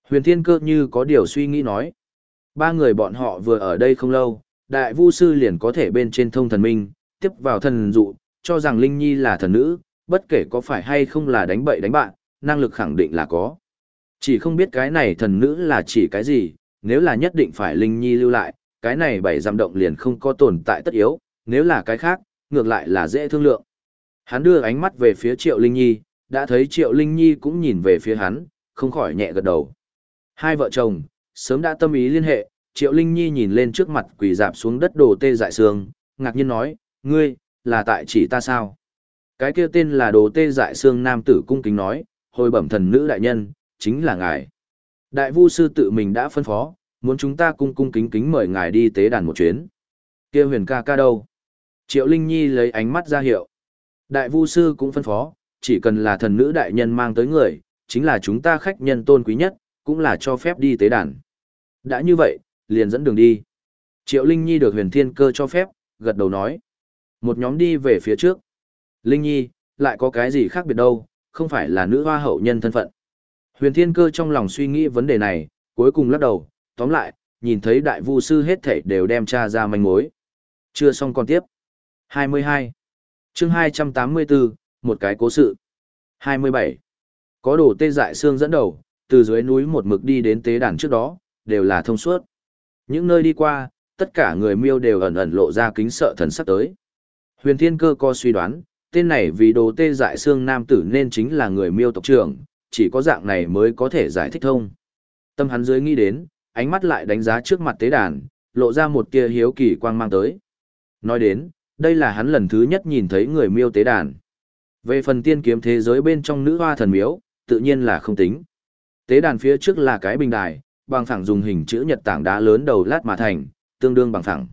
A: Huyền thiên cơ như có điều suy nghĩ nói. Ba người bọn họ vừa ở đây không lâu, đại vu sư liền có thể bên trên thông thần minh, tiếp vào thần dụ, cho rằng Linh Nhi là thần nữ, bất kể có phải hay không là đánh bậy đánh bạn, năng lực khẳng định là có. Chỉ không biết cái này thần nữ là chỉ cái gì, nếu là nhất định phải Linh Nhi lưu lại, cái này bảy giam động liền không có tồn tại tất yếu, nếu là cái khác, ngược lại là dễ thương lượng. Hắn đưa ánh mắt về phía Triệu Linh Nhi, đã thấy Triệu Linh Nhi cũng nhìn về phía hắn, không khỏi nhẹ gật đầu. Hai vợ chồng, sớm đã tâm ý liên hệ, Triệu Linh Nhi nhìn lên trước mặt quỳ dạp xuống đất đồ tê dại xương, ngạc nhiên nói, ngươi, là tại chỉ ta sao? Cái kia tên là đồ tê dại xương nam tử cung kính nói, hồi bẩm thần nữ đại nhân, chính là ngài. Đại vu sư tự mình đã phân phó, muốn chúng ta cung cung kính kính mời ngài đi tế đàn một chuyến. Kia huyền ca ca đâu? Triệu Linh Nhi lấy ánh mắt ra hiệu. Đại vu sư cũng phân phó, chỉ cần là thần nữ đại nhân mang tới người, chính là chúng ta khách nhân tôn quý nhất, cũng là cho phép đi tế đàn. Đã như vậy, liền dẫn đường đi. Triệu Linh Nhi được huyền thiên cơ cho phép, gật đầu nói. Một nhóm đi về phía trước. Linh Nhi, lại có cái gì khác biệt đâu, không phải là nữ hoa hậu nhân thân phận. Huyền thiên cơ trong lòng suy nghĩ vấn đề này, cuối cùng lắc đầu, tóm lại, nhìn thấy đại vu sư hết thảy đều đem tra ra manh mối. Chưa xong còn tiếp. 22. chương 284, một cái cố sự. 27. Có đồ tê dại xương dẫn đầu, từ dưới núi một mực đi đến tế đàn trước đó, đều là thông suốt. Những nơi đi qua, tất cả người miêu đều ẩn ẩn lộ ra kính sợ thần sắc tới. Huyền Thiên Cơ co suy đoán, tên này vì đồ tê dại xương nam tử nên chính là người miêu tộc trưởng, chỉ có dạng này mới có thể giải thích thông. Tâm hắn dưới nghĩ đến, ánh mắt lại đánh giá trước mặt tế đàn, lộ ra một tia hiếu kỳ quang mang tới. Nói đến, đây là hắn lần thứ nhất nhìn thấy người miêu tế đàn. Về phần tiên kiếm thế giới bên trong nữ hoa thần miếu, tự nhiên là không tính. Tế đàn phía trước là cái bình đài, bằng phẳng dùng hình chữ nhật tảng đá lớn đầu lát mà thành, tương đương bằng phẳng.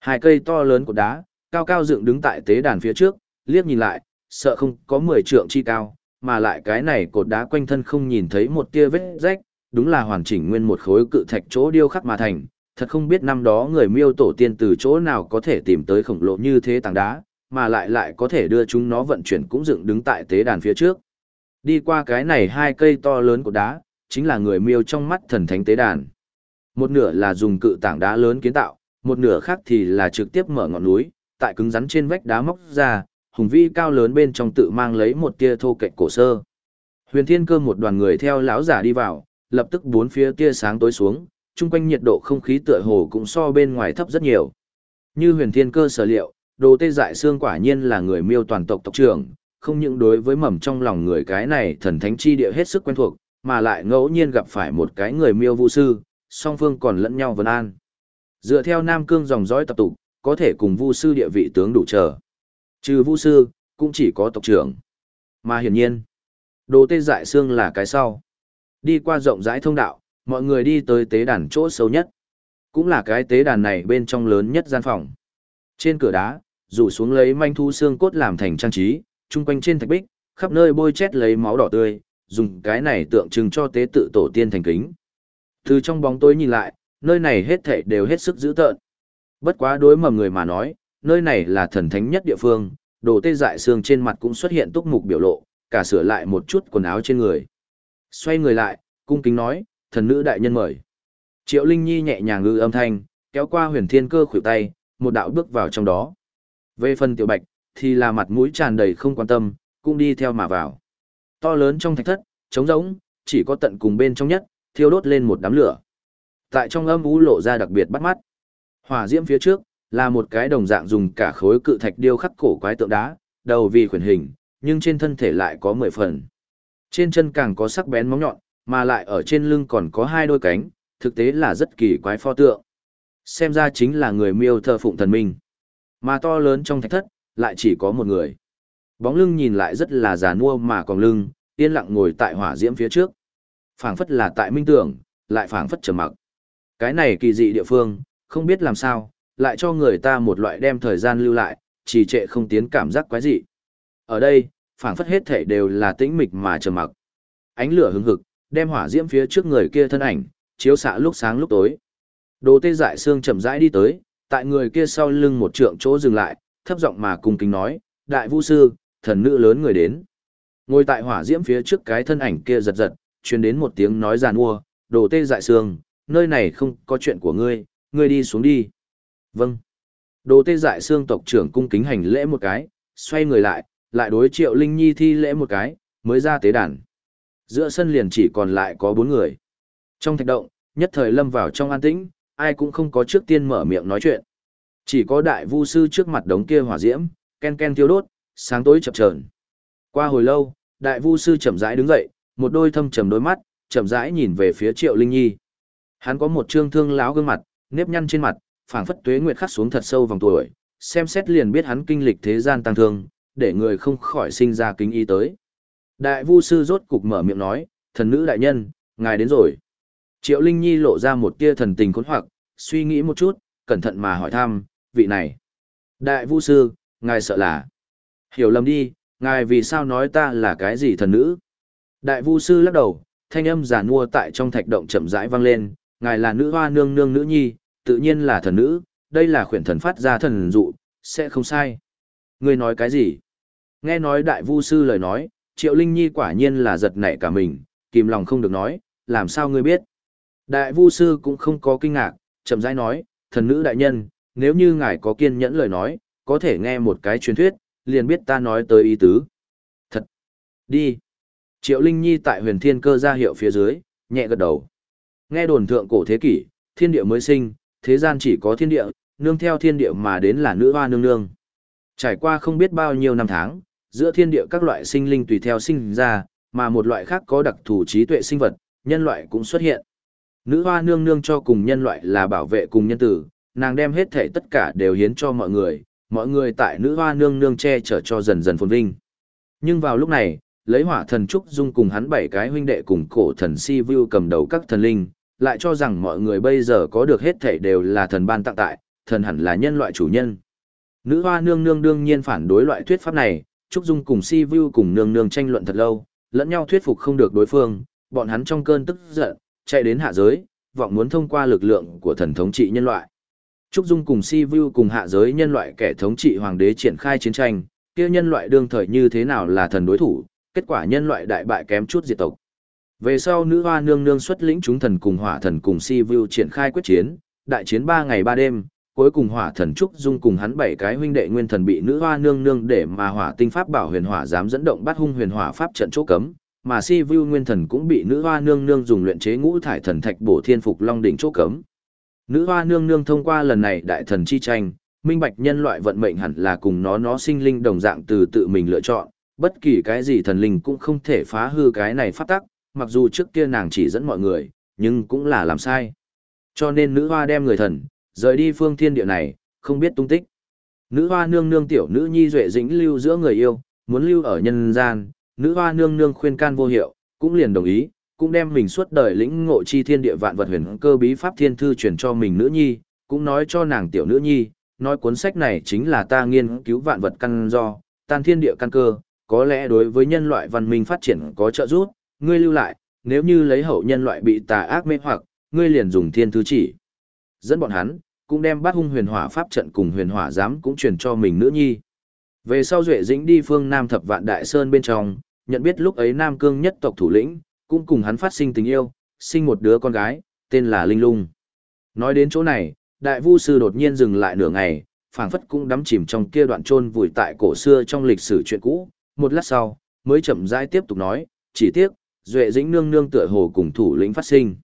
A: Hai cây to lớn của đá, cao cao dựng đứng tại tế đàn phía trước, liếc nhìn lại, sợ không có 10 trượng chi cao, mà lại cái này cột đá quanh thân không nhìn thấy một tia vết rách, đúng là hoàn chỉnh nguyên một khối cự thạch chỗ điêu khắc mà thành, thật không biết năm đó người miêu tổ tiên từ chỗ nào có thể tìm tới khổng lồ như thế tảng đá, mà lại lại có thể đưa chúng nó vận chuyển cũng dựng đứng tại tế đàn phía trước. Đi qua cái này hai cây to lớn của đá, chính là người miêu trong mắt thần thánh tế đàn. Một nửa là dùng cự tảng đá lớn kiến tạo, một nửa khác thì là trực tiếp mở ngọn núi, tại cứng rắn trên vách đá móc ra, hùng vĩ cao lớn bên trong tự mang lấy một tia thô kệch cổ sơ. Huyền Thiên Cơ một đoàn người theo lão giả đi vào, lập tức bốn phía tia sáng tối xuống, chung quanh nhiệt độ không khí tựa hồ cũng so bên ngoài thấp rất nhiều. Như Huyền Thiên Cơ sở liệu, Đồ Tê Dại Xương quả nhiên là người miêu toàn tộc tộc trưởng, không những đối với mầm trong lòng người cái này thần thánh chi địa hết sức quen thuộc, mà lại ngẫu nhiên gặp phải một cái người miêu vũ sư, song phương còn lẫn nhau vấn an. Dựa theo Nam Cương dòng dõi tập tục, có thể cùng vu sư địa vị tướng đủ chờ. Trừ vũ sư, cũng chỉ có tộc trưởng. Mà hiển nhiên, đồ tê dại xương là cái sau. Đi qua rộng rãi thông đạo, mọi người đi tới tế đàn chỗ sâu nhất. Cũng là cái tế đàn này bên trong lớn nhất gian phòng. Trên cửa đá, rủ xuống lấy manh thu xương cốt làm thành trang trí, chung quanh trên thạch bích, khắp nơi bôi chét lấy máu đỏ tươi, dùng cái này tượng trưng cho tế tự tổ tiên thành kính. Từ trong bóng tối nhìn lại, nơi này hết thảy đều hết sức dữ tợn. Bất quá đối mầm người mà nói, nơi này là thần thánh nhất địa phương, đồ tê dại xương trên mặt cũng xuất hiện túc mục biểu lộ, cả sửa lại một chút quần áo trên người. Xoay người lại, cung kính nói, thần nữ đại nhân mời. Triệu Linh Nhi nhẹ nhàng ngư âm thanh, kéo qua huyền thiên cơ khuỷu tay, một đạo bước vào trong đó. Về phần tiểu bạch, thì là mặt mũi tràn đầy không quan tâm, cũng đi theo mà vào. To lớn trong thạch thất, trống rỗng, chỉ có tận cùng bên trong nhất, thiêu đốt lên một đám lửa. Tại trong âm u lộ ra đặc biệt bắt mắt. Hỏa diễm phía trước, là một cái đồng dạng dùng cả khối cự thạch điêu khắc cổ quái tượng đá, đầu vì khuyển hình, nhưng trên thân thể lại có mười phần. Trên chân càng có sắc bén móng nhọn, mà lại ở trên lưng còn có hai đôi cánh, thực tế là rất kỳ quái pho tượng. Xem ra chính là người miêu thờ phụng thần minh. Mà to lớn trong thạch thất, lại chỉ có một người. Bóng lưng nhìn lại rất là già nua mà còn lưng, yên lặng ngồi tại hỏa diễm phía trước. phảng phất là tại minh tưởng, lại phảng phất trầm mặc. Cái này kỳ dị địa phương, không biết làm sao, lại cho người ta một loại đem thời gian lưu lại, trì trệ không tiến cảm giác quái dị. Ở đây, phảng phất hết thể đều là tĩnh mịch mà trầm mặc. Ánh lửa hứng hực, đem hỏa diễm phía trước người kia thân ảnh, chiếu xạ lúc sáng lúc tối. Đồ tê dại xương chậm rãi đi tới, tại người kia sau lưng một trượng chỗ dừng lại, thấp giọng mà cung kính nói, đại vũ sư, thần nữ lớn người đến. Ngồi tại hỏa diễm phía trước cái thân ảnh kia giật giật, truyền đến một tiếng nói giàn mua, đồ tê dại xương, nơi này không có chuyện của ngươi, ngươi đi xuống đi. Vâng. Đồ tê dại xương tộc trưởng cung kính hành lễ một cái, xoay người lại, lại đối triệu linh nhi thi lễ một cái, mới ra tế đàn. Giữa sân liền chỉ còn lại có bốn người. Trong thạch động, nhất thời lâm vào trong an tĩnh, ai cũng không có trước tiên mở miệng nói chuyện. Chỉ có đại vu sư trước mặt đống kia hỏa diễm, ken ken thiêu đốt, sáng tối chập chờn. Qua hồi lâu, đại vu sư chậm rãi đứng dậy, một đôi thâm trầm đôi mắt, chậm rãi nhìn về phía Triệu Linh Nhi. Hắn có một trương thương láo gương mặt, nếp nhăn trên mặt, phảng phất tuế nguyệt khắc xuống thật sâu vòng tuổi, xem xét liền biết hắn kinh lịch thế gian tăng thương, để người không khỏi sinh ra kính ý tới. Đại vu sư rốt cục mở miệng nói, thần nữ đại nhân, ngài đến rồi. Triệu Linh Nhi lộ ra một tia thần tình khốn hoặc, suy nghĩ một chút, cẩn thận mà hỏi thăm, vị này. Đại vu sư, ngài sợ là. Hiểu lầm đi, ngài vì sao nói ta là cái gì thần nữ? Đại vu sư lắc đầu, thanh âm giả mua tại trong thạch động chậm rãi vang lên, ngài là nữ hoa nương nương nữ nhi, tự nhiên là thần nữ, đây là khuyển thần phát ra thần dụ, sẽ không sai. Ngươi nói cái gì? Nghe nói đại vu sư lời nói, triệu linh nhi quả nhiên là giật nảy cả mình, kìm lòng không được nói, làm sao ngươi biết? Đại vu sư cũng không có kinh ngạc, chậm rãi nói, thần nữ đại nhân, nếu như ngài có kiên nhẫn lời nói, có thể nghe một cái truyền thuyết, liền biết ta nói tới ý tứ. Thật! Đi! Triệu Linh Nhi tại huyền thiên cơ ra hiệu phía dưới, nhẹ gật đầu. Nghe đồn thượng cổ thế kỷ, thiên địa mới sinh, thế gian chỉ có thiên địa, nương theo thiên địa mà đến là nữ hoa nương nương. Trải qua không biết bao nhiêu năm tháng, giữa thiên địa các loại sinh linh tùy theo sinh ra, mà một loại khác có đặc thù trí tuệ sinh vật, nhân loại cũng xuất hiện. Nữ hoa nương nương cho cùng nhân loại là bảo vệ cùng nhân tử, nàng đem hết thể tất cả đều hiến cho mọi người, mọi người tại nữ hoa nương nương che chở cho dần dần phồn vinh. Nhưng vào lúc này, lấy hỏa thần Trúc Dung cùng hắn bảy cái huynh đệ cùng cổ thần Si Vu cầm đầu các thần linh, lại cho rằng mọi người bây giờ có được hết thảy đều là thần ban tặng tại, thần hẳn là nhân loại chủ nhân. Nữ hoa nương nương đương nhiên phản đối loại thuyết pháp này, Trúc Dung cùng Si Vu cùng nương nương tranh luận thật lâu, lẫn nhau thuyết phục không được đối phương, bọn hắn trong cơn tức giận, chạy đến hạ giới, vọng muốn thông qua lực lượng của thần thống trị nhân loại. Trúc Dung cùng Si Vu cùng hạ giới nhân loại kẻ thống trị hoàng đế triển khai chiến tranh, kia nhân loại đương thời như thế nào là thần đối thủ, kết quả nhân loại đại bại kém chút diệt tộc. Về sau nữ hoa nương nương xuất lĩnh chúng thần cùng hỏa thần cùng Si Vu triển khai quyết chiến, đại chiến 3 ngày 3 đêm, cuối cùng hỏa thần Trúc Dung cùng hắn bảy cái huynh đệ nguyên thần bị nữ hoa nương nương để mà hỏa tinh pháp bảo huyền hỏa dám dẫn động bắt hung huyền hỏa pháp trận chỗ cấm, mà Si Vu nguyên thần cũng bị nữ hoa nương nương dùng luyện chế ngũ thải thần thạch bổ thiên phục long đỉnh chỗ cấm. Nữ hoa nương nương thông qua lần này đại thần chi tranh, minh bạch nhân loại vận mệnh hẳn là cùng nó nó sinh linh đồng dạng từ tự mình lựa chọn, bất kỳ cái gì thần linh cũng không thể phá hư cái này pháp tắc, mặc dù trước kia nàng chỉ dẫn mọi người, nhưng cũng là làm sai. Cho nên nữ hoa đem người thần, rời đi phương thiên địa này, không biết tung tích. Nữ hoa nương nương tiểu nữ nhi duệ dĩnh lưu giữa người yêu, muốn lưu ở nhân gian, nữ hoa nương nương khuyên can vô hiệu, cũng liền đồng ý, cũng đem mình suốt đời lĩnh ngộ chi thiên địa vạn vật huyền cơ bí pháp thiên thư truyền cho mình nữ nhi, cũng nói cho nàng tiểu nữ nhi, nói cuốn sách này chính là ta nghiên cứu vạn vật căn do, tan thiên địa căn cơ, có lẽ đối với nhân loại văn minh phát triển có trợ giúp, ngươi lưu lại, nếu như lấy hậu nhân loại bị tà ác mê hoặc, ngươi liền dùng thiên thư chỉ. Dẫn bọn hắn, cũng đem bát hung huyền hỏa pháp trận cùng huyền hỏa giám cũng truyền cho mình nữ nhi. Về sau Duệ Dĩnh đi phương Nam thập vạn đại sơn bên trong, nhận biết lúc ấy Nam Cương nhất tộc thủ lĩnh, cũng cùng hắn phát sinh tình yêu, sinh một đứa con gái, tên là Linh Lung. Nói đến chỗ này, đại vu sư đột nhiên dừng lại nửa ngày, phảng phất cũng đắm chìm trong kia đoạn chôn vùi tại cổ xưa trong lịch sử chuyện cũ, một lát sau, mới chậm rãi tiếp tục nói, chỉ tiếc, Duệ Dĩnh nương nương tựa hồ cùng thủ lĩnh phát sinh.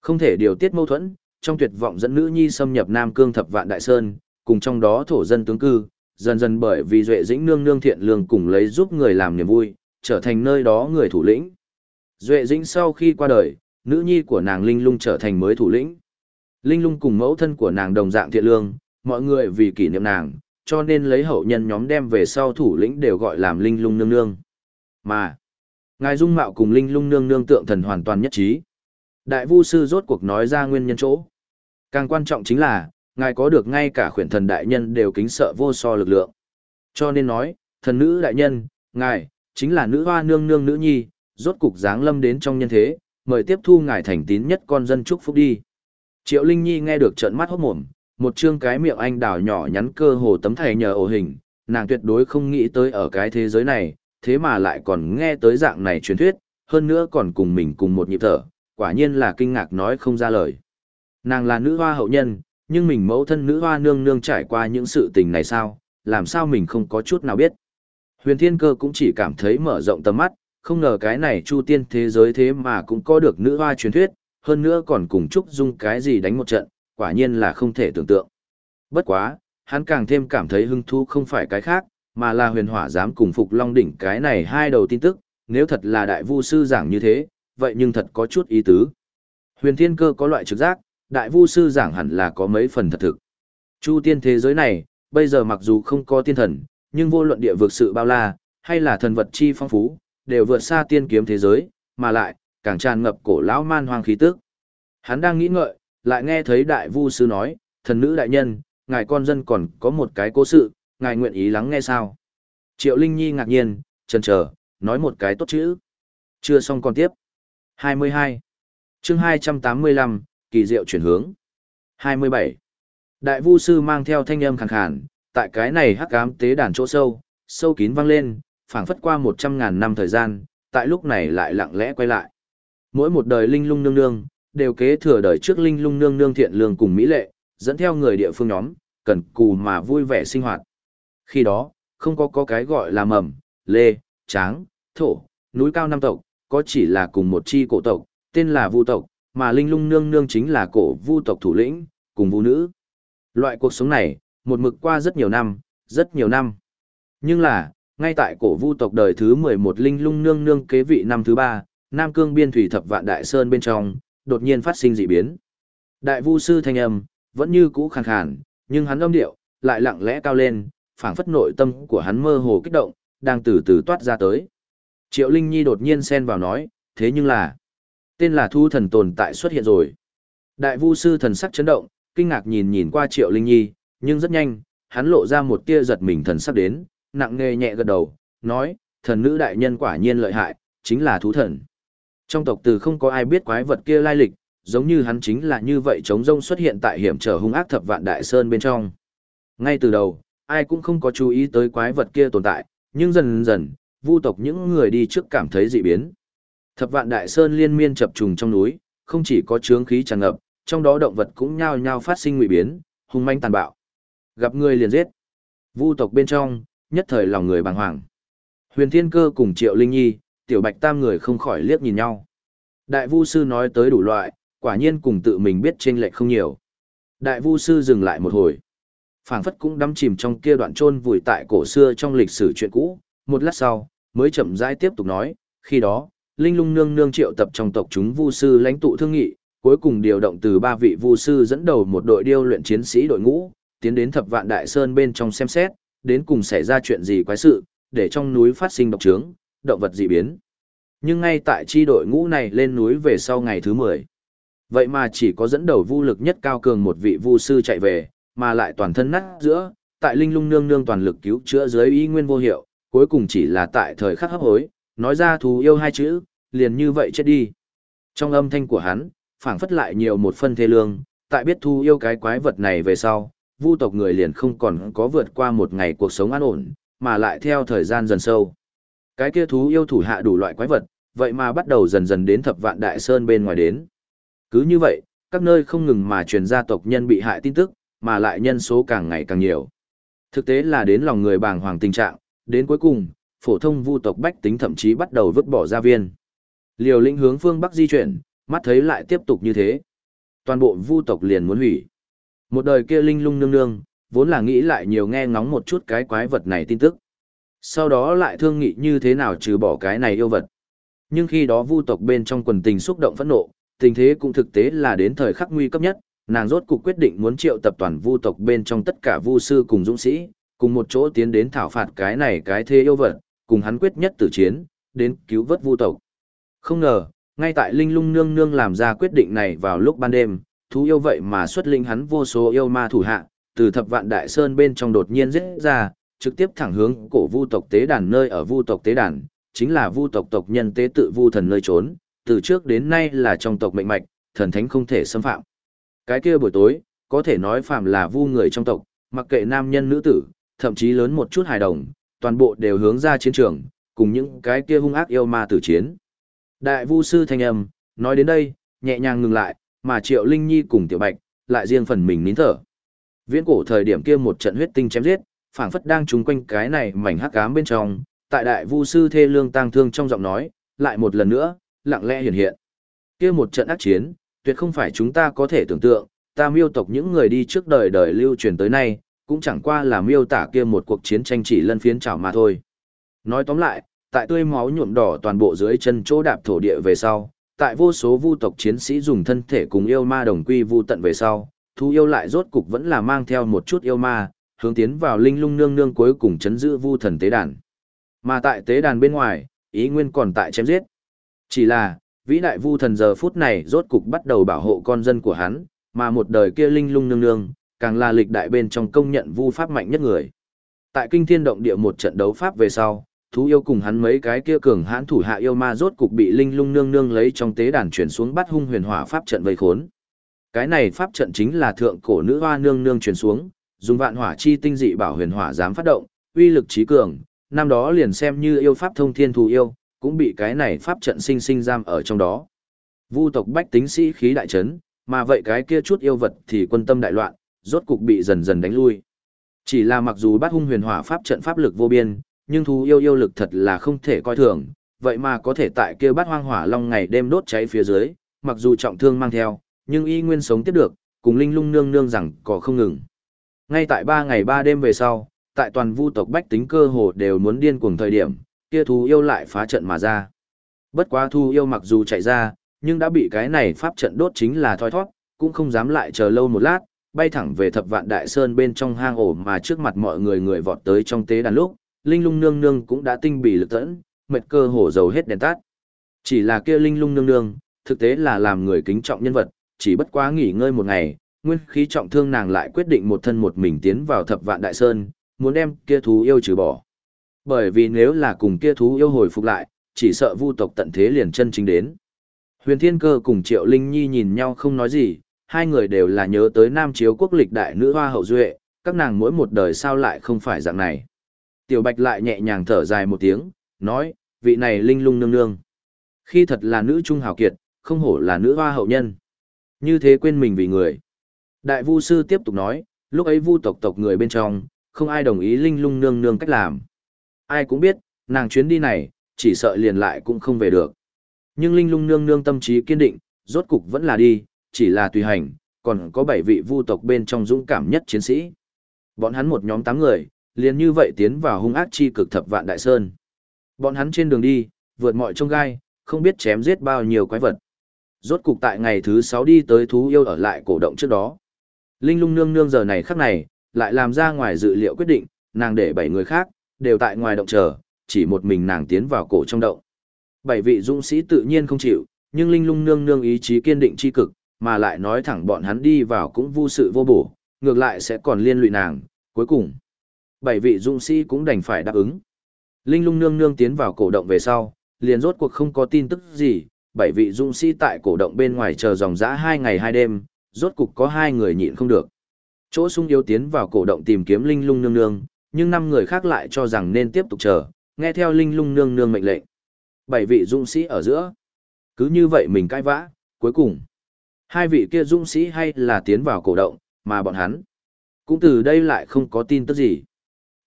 A: Không thể điều tiết mâu thuẫn, trong tuyệt vọng dẫn nữ nhi xâm nhập Nam Cương thập vạn đại sơn, cùng trong đó thổ dân tướng cư, dần dần bởi vì Duệ Dĩnh nương nương thiện lương cùng lấy giúp người làm niềm vui, trở thành nơi đó người thủ lĩnh. Duệ Dĩnh sau khi qua đời, nữ nhi của nàng Linh Lung trở thành mới thủ lĩnh. Linh Lung cùng mẫu thân của nàng đồng dạng thiện lương, mọi người vì kỷ niệm nàng, cho nên lấy hậu nhân nhóm đem về sau thủ lĩnh đều gọi làm Linh Lung nương nương. Mà, ngài dung mạo cùng Linh Lung nương nương tượng thần hoàn toàn nhất trí. Đại Vu sư rốt cuộc nói ra nguyên nhân chỗ. Càng quan trọng chính là, ngài có được ngay cả khuyển thần đại nhân đều kính sợ vô so lực lượng. Cho nên nói, thần nữ đại nhân, ngài, chính là nữ hoa nương nương nữ nhi, rốt cục dáng lâm đến trong nhân thế, mời tiếp thu ngài thành tín nhất con dân chúc phúc đi. Triệu Linh Nhi nghe được trợn mắt hốt mồm, một chương cái miệng anh đào nhỏ nhắn cơ hồ tấm thầy nhờ ổ hình, nàng tuyệt đối không nghĩ tới ở cái thế giới này, thế mà lại còn nghe tới dạng này truyền thuyết, hơn nữa còn cùng mình cùng một nhịp thở, quả nhiên là kinh ngạc nói không ra lời. Nàng là nữ hoa hậu nhân, nhưng mình mẫu thân nữ hoa nương nương trải qua những sự tình này sao, làm sao mình không có chút nào biết. Huyền Thiên Cơ cũng chỉ cảm thấy mở rộng tầm mắt, không ngờ cái này chu tiên thế giới thế mà cũng có được nữ hoa truyền thuyết, hơn nữa còn cùng Trúc Dung cái gì đánh một trận, quả nhiên là không thể tưởng tượng. Bất quá, hắn càng thêm cảm thấy hứng thú không phải cái khác, mà là huyền hỏa dám cùng phục long đỉnh cái này hai đầu tin tức, nếu thật là đại vu sư giảng như thế, vậy nhưng thật có chút ý tứ. Huyền thiên cơ có loại trực giác, đại vu sư giảng hẳn là có mấy phần thật thực. Chu tiên thế giới này, bây giờ mặc dù không có tiên thần, nhưng vô luận địa vực sự bao la, hay là thần vật chi phong phú, đều vượt xa tiên kiếm thế giới, mà lại, càng tràn ngập cổ lão man hoang khí tức. Hắn đang nghĩ ngợi, lại nghe thấy đại vu sư nói, thần nữ đại nhân, ngài con dân còn có một cái cố sự, ngài nguyện ý lắng nghe sao. Triệu Linh Nhi ngạc nhiên, chần chờ, nói một cái tốt chữ. Chưa xong còn tiếp. 22. chương 285, kỳ diệu chuyển hướng. 27. Đại vu sư mang theo thanh âm khàn khàn, tại cái này hắc ám tế đàn chỗ sâu, sâu kín vang lên, phảng phất qua 100.000 năm thời gian, tại lúc này lại lặng lẽ quay lại. Mỗi một đời linh lung nương nương, đều kế thừa đời trước linh lung nương nương thiện lương cùng mỹ lệ, dẫn theo người địa phương nhóm, cần cù mà vui vẻ sinh hoạt. Khi đó, không có có cái gọi là mầm, lê, tráng, thổ, núi cao năm tộc, có chỉ là cùng một chi cổ tộc, tên là vu tộc, mà linh lung nương nương chính là cổ vu tộc thủ lĩnh, cùng vu nữ. Loại cuộc sống này, một mực qua rất nhiều năm, rất nhiều năm. Nhưng là, ngay tại cổ vu tộc đời thứ 11 linh lung nương nương kế vị năm thứ ba, Nam Cương biên thủy thập vạn đại sơn bên trong, đột nhiên phát sinh dị biến. Đại vu sư thanh âm, vẫn như cũ khàn khàn, nhưng hắn âm điệu, lại lặng lẽ cao lên, phảng phất nội tâm của hắn mơ hồ kích động, đang từ từ toát ra tới. Triệu Linh Nhi đột nhiên xen vào nói, thế nhưng là, tên là thu thần tồn tại xuất hiện rồi. Đại vu sư thần sắc chấn động, kinh ngạc nhìn nhìn qua Triệu Linh Nhi, nhưng rất nhanh, hắn lộ ra một tia giật mình thần sắc đến, nặng nề nhẹ gật đầu, nói, thần nữ đại nhân quả nhiên lợi hại, chính là thú thần. Trong tộc từ không có ai biết quái vật kia lai lịch, giống như hắn chính là như vậy chống rông xuất hiện tại hiểm trở hung ác thập vạn đại sơn bên trong. Ngay từ đầu, ai cũng không có chú ý tới quái vật kia tồn tại, nhưng dần dần, vu tộc những người đi trước cảm thấy dị biến. Thập vạn đại sơn liên miên chập trùng trong núi, không chỉ có chướng khí tràn ngập, trong đó động vật cũng nhao nhao phát sinh nguy biến, hung manh tàn bạo. Gặp người liền giết. Vu tộc bên trong, nhất thời lòng người bàng hoàng. Huyền Thiên Cơ cùng Triệu Linh Nhi, Tiểu Bạch Tam người không khỏi liếc nhìn nhau. Đại Vu sư nói tới đủ loại, quả nhiên cùng tự mình biết chênh lệch không nhiều. Đại Vu sư dừng lại một hồi, phảng phất cũng đắm chìm trong kia đoạn chôn vùi tại cổ xưa trong lịch sử chuyện cũ, một lát sau, mới chậm rãi tiếp tục nói, khi đó, Linh Lung nương nương triệu tập trong tộc chúng Vu sư lãnh tụ thương nghị, cuối cùng điều động từ ba vị Vu sư dẫn đầu một đội điêu luyện chiến sĩ đội ngũ, tiến đến thập vạn đại sơn bên trong xem xét, đến cùng xảy ra chuyện gì quái sự, để trong núi phát sinh độc trướng, động vật dị biến. Nhưng ngay tại chi đội ngũ này lên núi về sau ngày thứ 10. Vậy mà chỉ có dẫn đầu vu lực nhất cao cường một vị vu sư chạy về, mà lại toàn thân nát giữa, tại linh lung nương nương toàn lực cứu chữa dưới ý nguyên vô hiệu, cuối cùng chỉ là tại thời khắc hấp hối, nói ra thù yêu hai chữ, liền như vậy chết đi. Trong âm thanh của hắn, phảng phất lại nhiều một phân thê lương, tại biết thu yêu cái quái vật này về sau, vu tộc người liền không còn có vượt qua một ngày cuộc sống an ổn, mà lại theo thời gian dần sâu. Cái kia thú yêu thủ hạ đủ loại quái vật, vậy mà bắt đầu dần dần đến thập vạn đại sơn bên ngoài đến. Cứ như vậy, các nơi không ngừng mà truyền ra tộc nhân bị hại tin tức, mà lại nhân số càng ngày càng nhiều. Thực tế là đến lòng người bàng hoàng tình trạng, đến cuối cùng, phổ thông vu tộc bách tính thậm chí bắt đầu vứt bỏ gia viên. Liều lĩnh hướng phương Bắc di chuyển, mắt thấy lại tiếp tục như thế. Toàn bộ vu tộc liền muốn hủy. Một đời kia linh lung nương nương, vốn là nghĩ lại nhiều nghe ngóng một chút cái quái vật này tin tức. Sau đó lại thương nghị như thế nào trừ bỏ cái này yêu vật. Nhưng khi đó vu tộc bên trong quần tình xúc động phẫn nộ, tình thế cũng thực tế là đến thời khắc nguy cấp nhất, nàng rốt cuộc quyết định muốn triệu tập toàn vu tộc bên trong tất cả vu sư cùng dũng sĩ, cùng một chỗ tiến đến thảo phạt cái này cái thế yêu vật, cùng hắn quyết nhất tử chiến, đến cứu vớt vu tộc. Không ngờ, ngay tại Linh Lung Nương Nương làm ra quyết định này vào lúc ban đêm, thú yêu vậy mà xuất linh hắn vô số yêu ma thủ hạ, từ thập vạn đại sơn bên trong đột nhiên giết ra, trực tiếp thẳng hướng cổ vu tộc tế đàn nơi ở vu tộc tế đàn, chính là vu tộc tộc nhân tế tự vu thần nơi trốn, từ trước đến nay là trong tộc mệnh mạch, thần thánh không thể xâm phạm. Cái kia buổi tối, có thể nói phàm là vu người trong tộc, mặc kệ nam nhân nữ tử, thậm chí lớn một chút hài đồng, toàn bộ đều hướng ra chiến trường, cùng những cái kia hung ác yêu ma tử chiến. Đại vu sư thanh âm, nói đến đây, nhẹ nhàng ngừng lại, mà Triệu Linh Nhi cùng Tiểu Bạch, lại riêng phần mình nín thở. Viễn cổ thời điểm kia một trận huyết tinh chém giết, phảng phất đang trúng quanh cái này mảnh hắc ám bên trong, tại đại vu sư thê lương tang thương trong giọng nói, lại một lần nữa, lặng lẽ hiện hiện. Kia một trận ác chiến, tuyệt không phải chúng ta có thể tưởng tượng, ta miêu tộc những người đi trước đời đời lưu truyền tới nay, cũng chẳng qua là miêu tả kia một cuộc chiến tranh chỉ lân phiến chảo mà thôi. Nói tóm lại, tại tươi máu nhuộm đỏ toàn bộ dưới chân chỗ đạp thổ địa về sau, tại vô số vu tộc chiến sĩ dùng thân thể cùng yêu ma đồng quy vu tận về sau, thú yêu lại rốt cục vẫn là mang theo một chút yêu ma, hướng tiến vào linh lung nương nương cuối cùng chấn giữ vu thần tế đàn. Mà tại tế đàn bên ngoài, ý nguyên còn tại chém giết. Chỉ là, vĩ đại vu thần giờ phút này rốt cục bắt đầu bảo hộ con dân của hắn, mà một đời kia linh lung nương nương, càng là lịch đại bên trong công nhận vu pháp mạnh nhất người. Tại kinh thiên động địa một trận đấu pháp về sau, thú yêu cùng hắn mấy cái kia cường hãn thủ hạ yêu ma rốt cục bị linh lung nương nương lấy trong tế đàn chuyển xuống bắt hung huyền hỏa pháp trận vây khốn. Cái này pháp trận chính là thượng cổ nữ hoa nương nương chuyển xuống, dùng vạn hỏa chi tinh dị bảo huyền hỏa dám phát động, uy lực trí cường, năm đó liền xem như yêu pháp thông thiên thù yêu, cũng bị cái này pháp trận sinh sinh giam ở trong đó. Vu tộc bách tính sĩ khí đại trấn, mà vậy cái kia chút yêu vật thì quân tâm đại loạn, rốt cục bị dần dần đánh lui. Chỉ là mặc dù bát hung huyền hỏa pháp trận pháp lực vô biên, nhưng thú yêu yêu lực thật là không thể coi thường, vậy mà có thể tại kia bát hoang hỏa long ngày đêm đốt cháy phía dưới, mặc dù trọng thương mang theo, nhưng y nguyên sống tiếp được, cùng linh lung nương nương rằng có không ngừng. Ngay tại ba ngày ba đêm về sau, tại toàn vu tộc bách tính cơ hồ đều muốn điên cuồng thời điểm, kia thú yêu lại phá trận mà ra. Bất quá thu yêu mặc dù chạy ra, nhưng đã bị cái này pháp trận đốt chính là thoi thoát, cũng không dám lại chờ lâu một lát, bay thẳng về thập vạn đại sơn bên trong hang ổ mà trước mặt mọi người người vọt tới trong tế đàn lúc, linh lung nương nương cũng đã tinh bì lực tẫn, mệt cơ hổ dầu hết đèn tắt. Chỉ là kia linh lung nương nương, thực tế là làm người kính trọng nhân vật, chỉ bất quá nghỉ ngơi một ngày, nguyên khí trọng thương nàng lại quyết định một thân một mình tiến vào thập vạn đại sơn, muốn đem kia thú yêu trừ bỏ. Bởi vì nếu là cùng kia thú yêu hồi phục lại, chỉ sợ vu tộc tận thế liền chân chính đến. Huyền Thiên Cơ cùng Triệu Linh Nhi nhìn nhau không nói gì, hai người đều là nhớ tới Nam Chiếu quốc lịch đại nữ hoa hậu duệ, các nàng mỗi một đời sao lại không phải dạng này. Tiểu Bạch lại nhẹ nhàng thở dài một tiếng, nói, vị này linh lung nương nương. Khi thật là nữ trung hào kiệt, không hổ là nữ hoa hậu nhân. Như thế quên mình vì người. Đại vu sư tiếp tục nói, lúc ấy vu tộc tộc người bên trong, không ai đồng ý linh lung nương nương cách làm. Ai cũng biết, nàng chuyến đi này, chỉ sợ liền lại cũng không về được. Nhưng linh lung nương nương tâm trí kiên định, rốt cục vẫn là đi, chỉ là tùy hành, còn có bảy vị vu tộc bên trong dũng cảm nhất chiến sĩ. Bọn hắn một nhóm tám người, liền như vậy tiến vào hung ác chi cực thập vạn đại sơn. Bọn hắn trên đường đi, vượt mọi trông gai, không biết chém giết bao nhiêu quái vật. Rốt cục tại ngày thứ sáu đi tới thú yêu ở lại cổ động trước đó. Linh lung nương nương giờ này khắc này, lại làm ra ngoài dự liệu quyết định, nàng để bảy người khác, đều tại ngoài động chờ, chỉ một mình nàng tiến vào cổ trong động. Bảy vị dũng sĩ tự nhiên không chịu, nhưng Linh Lung nương nương ý chí kiên định chi cực, mà lại nói thẳng bọn hắn đi vào cũng vô sự vô bổ, ngược lại sẽ còn liên lụy nàng, cuối cùng. Bảy vị dũng sĩ cũng đành phải đáp ứng. Linh Lung nương nương tiến vào cổ động về sau, liền rốt cuộc không có tin tức gì, bảy vị dũng sĩ tại cổ động bên ngoài chờ dòng dã hai ngày hai đêm, rốt cục có hai người nhịn không được. Chỗ sung yếu tiến vào cổ động tìm kiếm Linh Lung nương nương, nhưng năm người khác lại cho rằng nên tiếp tục chờ, nghe theo Linh Lung nương nương mệnh lệnh. Bảy vị dũng sĩ ở giữa. Cứ như vậy mình cãi vã, cuối cùng. Hai vị kia dũng sĩ hay là tiến vào cổ động, mà bọn hắn. Cũng từ đây lại không có tin tức gì.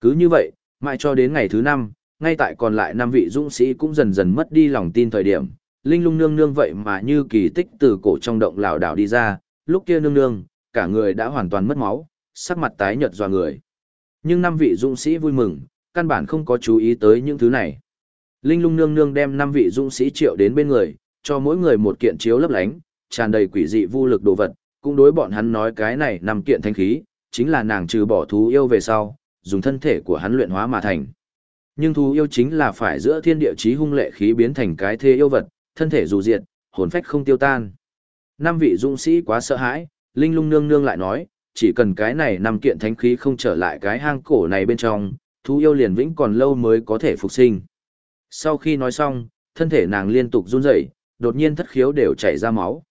A: Cứ như vậy, mãi cho đến ngày thứ năm, ngay tại còn lại năm vị dũng sĩ cũng dần dần mất đi lòng tin thời điểm. Linh lung nương nương vậy mà như kỳ tích từ cổ trong động lảo đảo đi ra, lúc kia nương nương, cả người đã hoàn toàn mất máu, sắc mặt tái nhợt dò người. Nhưng năm vị dũng sĩ vui mừng, căn bản không có chú ý tới những thứ này. Linh lung nương nương đem năm vị dũng sĩ triệu đến bên người, cho mỗi người một kiện chiếu lấp lánh, tràn đầy quỷ dị vô lực đồ vật, cũng đối bọn hắn nói cái này năm kiện thanh khí, chính là nàng trừ bỏ thú yêu về sau, dùng thân thể của hắn luyện hóa mà thành. Nhưng thú yêu chính là phải giữa thiên địa chí hung lệ khí biến thành cái thế yêu vật, thân thể dù diệt, hồn phách không tiêu tan. Năm vị dũng sĩ quá sợ hãi, Linh lung nương nương lại nói, chỉ cần cái này nằm kiện thánh khí không trở lại cái hang cổ này bên trong, thú yêu liền vĩnh còn lâu mới có thể phục sinh. Sau khi nói xong, thân thể nàng liên tục run rẩy, đột nhiên thất khiếu đều chảy ra máu.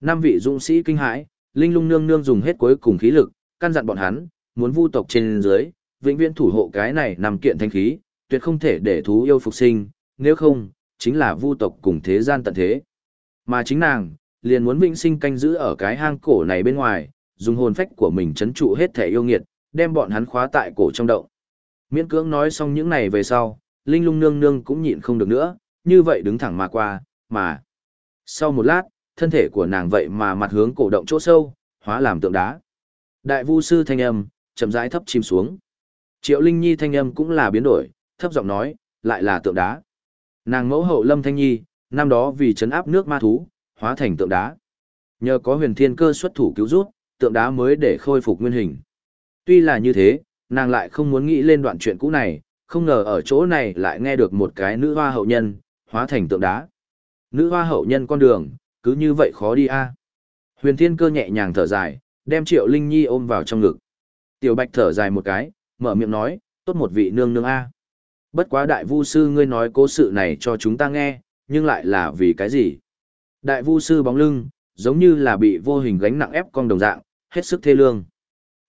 A: Năm vị dũng sĩ kinh hãi, Linh Lung nương nương dùng hết cuối cùng khí lực, căn dặn bọn hắn, muốn vu tộc trên dưới, vĩnh viễn thủ hộ cái này nằm kiện thánh khí, tuyệt không thể để thú yêu phục sinh, nếu không, chính là vu tộc cùng thế gian tận thế. Mà chính nàng, liền muốn vĩnh sinh canh giữ ở cái hang cổ này bên ngoài, dùng hồn phách của mình chấn trụ hết thể yêu nghiệt, đem bọn hắn khóa tại cổ trong động. Miễn cưỡng nói xong những này về sau, Linh lung nương nương cũng nhịn không được nữa, như vậy đứng thẳng mà qua, mà. Sau một lát, thân thể của nàng vậy mà mặt hướng cổ động chỗ sâu, hóa làm tượng đá. Đại vu sư thanh âm, chậm rãi thấp chìm xuống. Triệu Linh Nhi thanh âm cũng là biến đổi, thấp giọng nói, lại là tượng đá. Nàng mẫu hậu Lâm Thanh Nhi, năm đó vì chấn áp nước ma thú, hóa thành tượng đá. Nhờ có huyền thiên cơ xuất thủ cứu rút, tượng đá mới để khôi phục nguyên hình. Tuy là như thế, nàng lại không muốn nghĩ lên đoạn chuyện cũ này, không ngờ ở chỗ này lại nghe được một cái nữ hoa hậu nhân, hóa thành tượng đá. Nữ hoa hậu nhân con đường, cứ như vậy khó đi a. Huyền Thiên Cơ nhẹ nhàng thở dài, đem Triệu Linh Nhi ôm vào trong ngực. Tiểu Bạch thở dài một cái, mở miệng nói, tốt một vị nương nương a. Bất quá đại vu sư ngươi nói cố sự này cho chúng ta nghe, nhưng lại là vì cái gì? Đại vu sư bóng lưng, giống như là bị vô hình gánh nặng ép con đồng dạng, hết sức thê lương.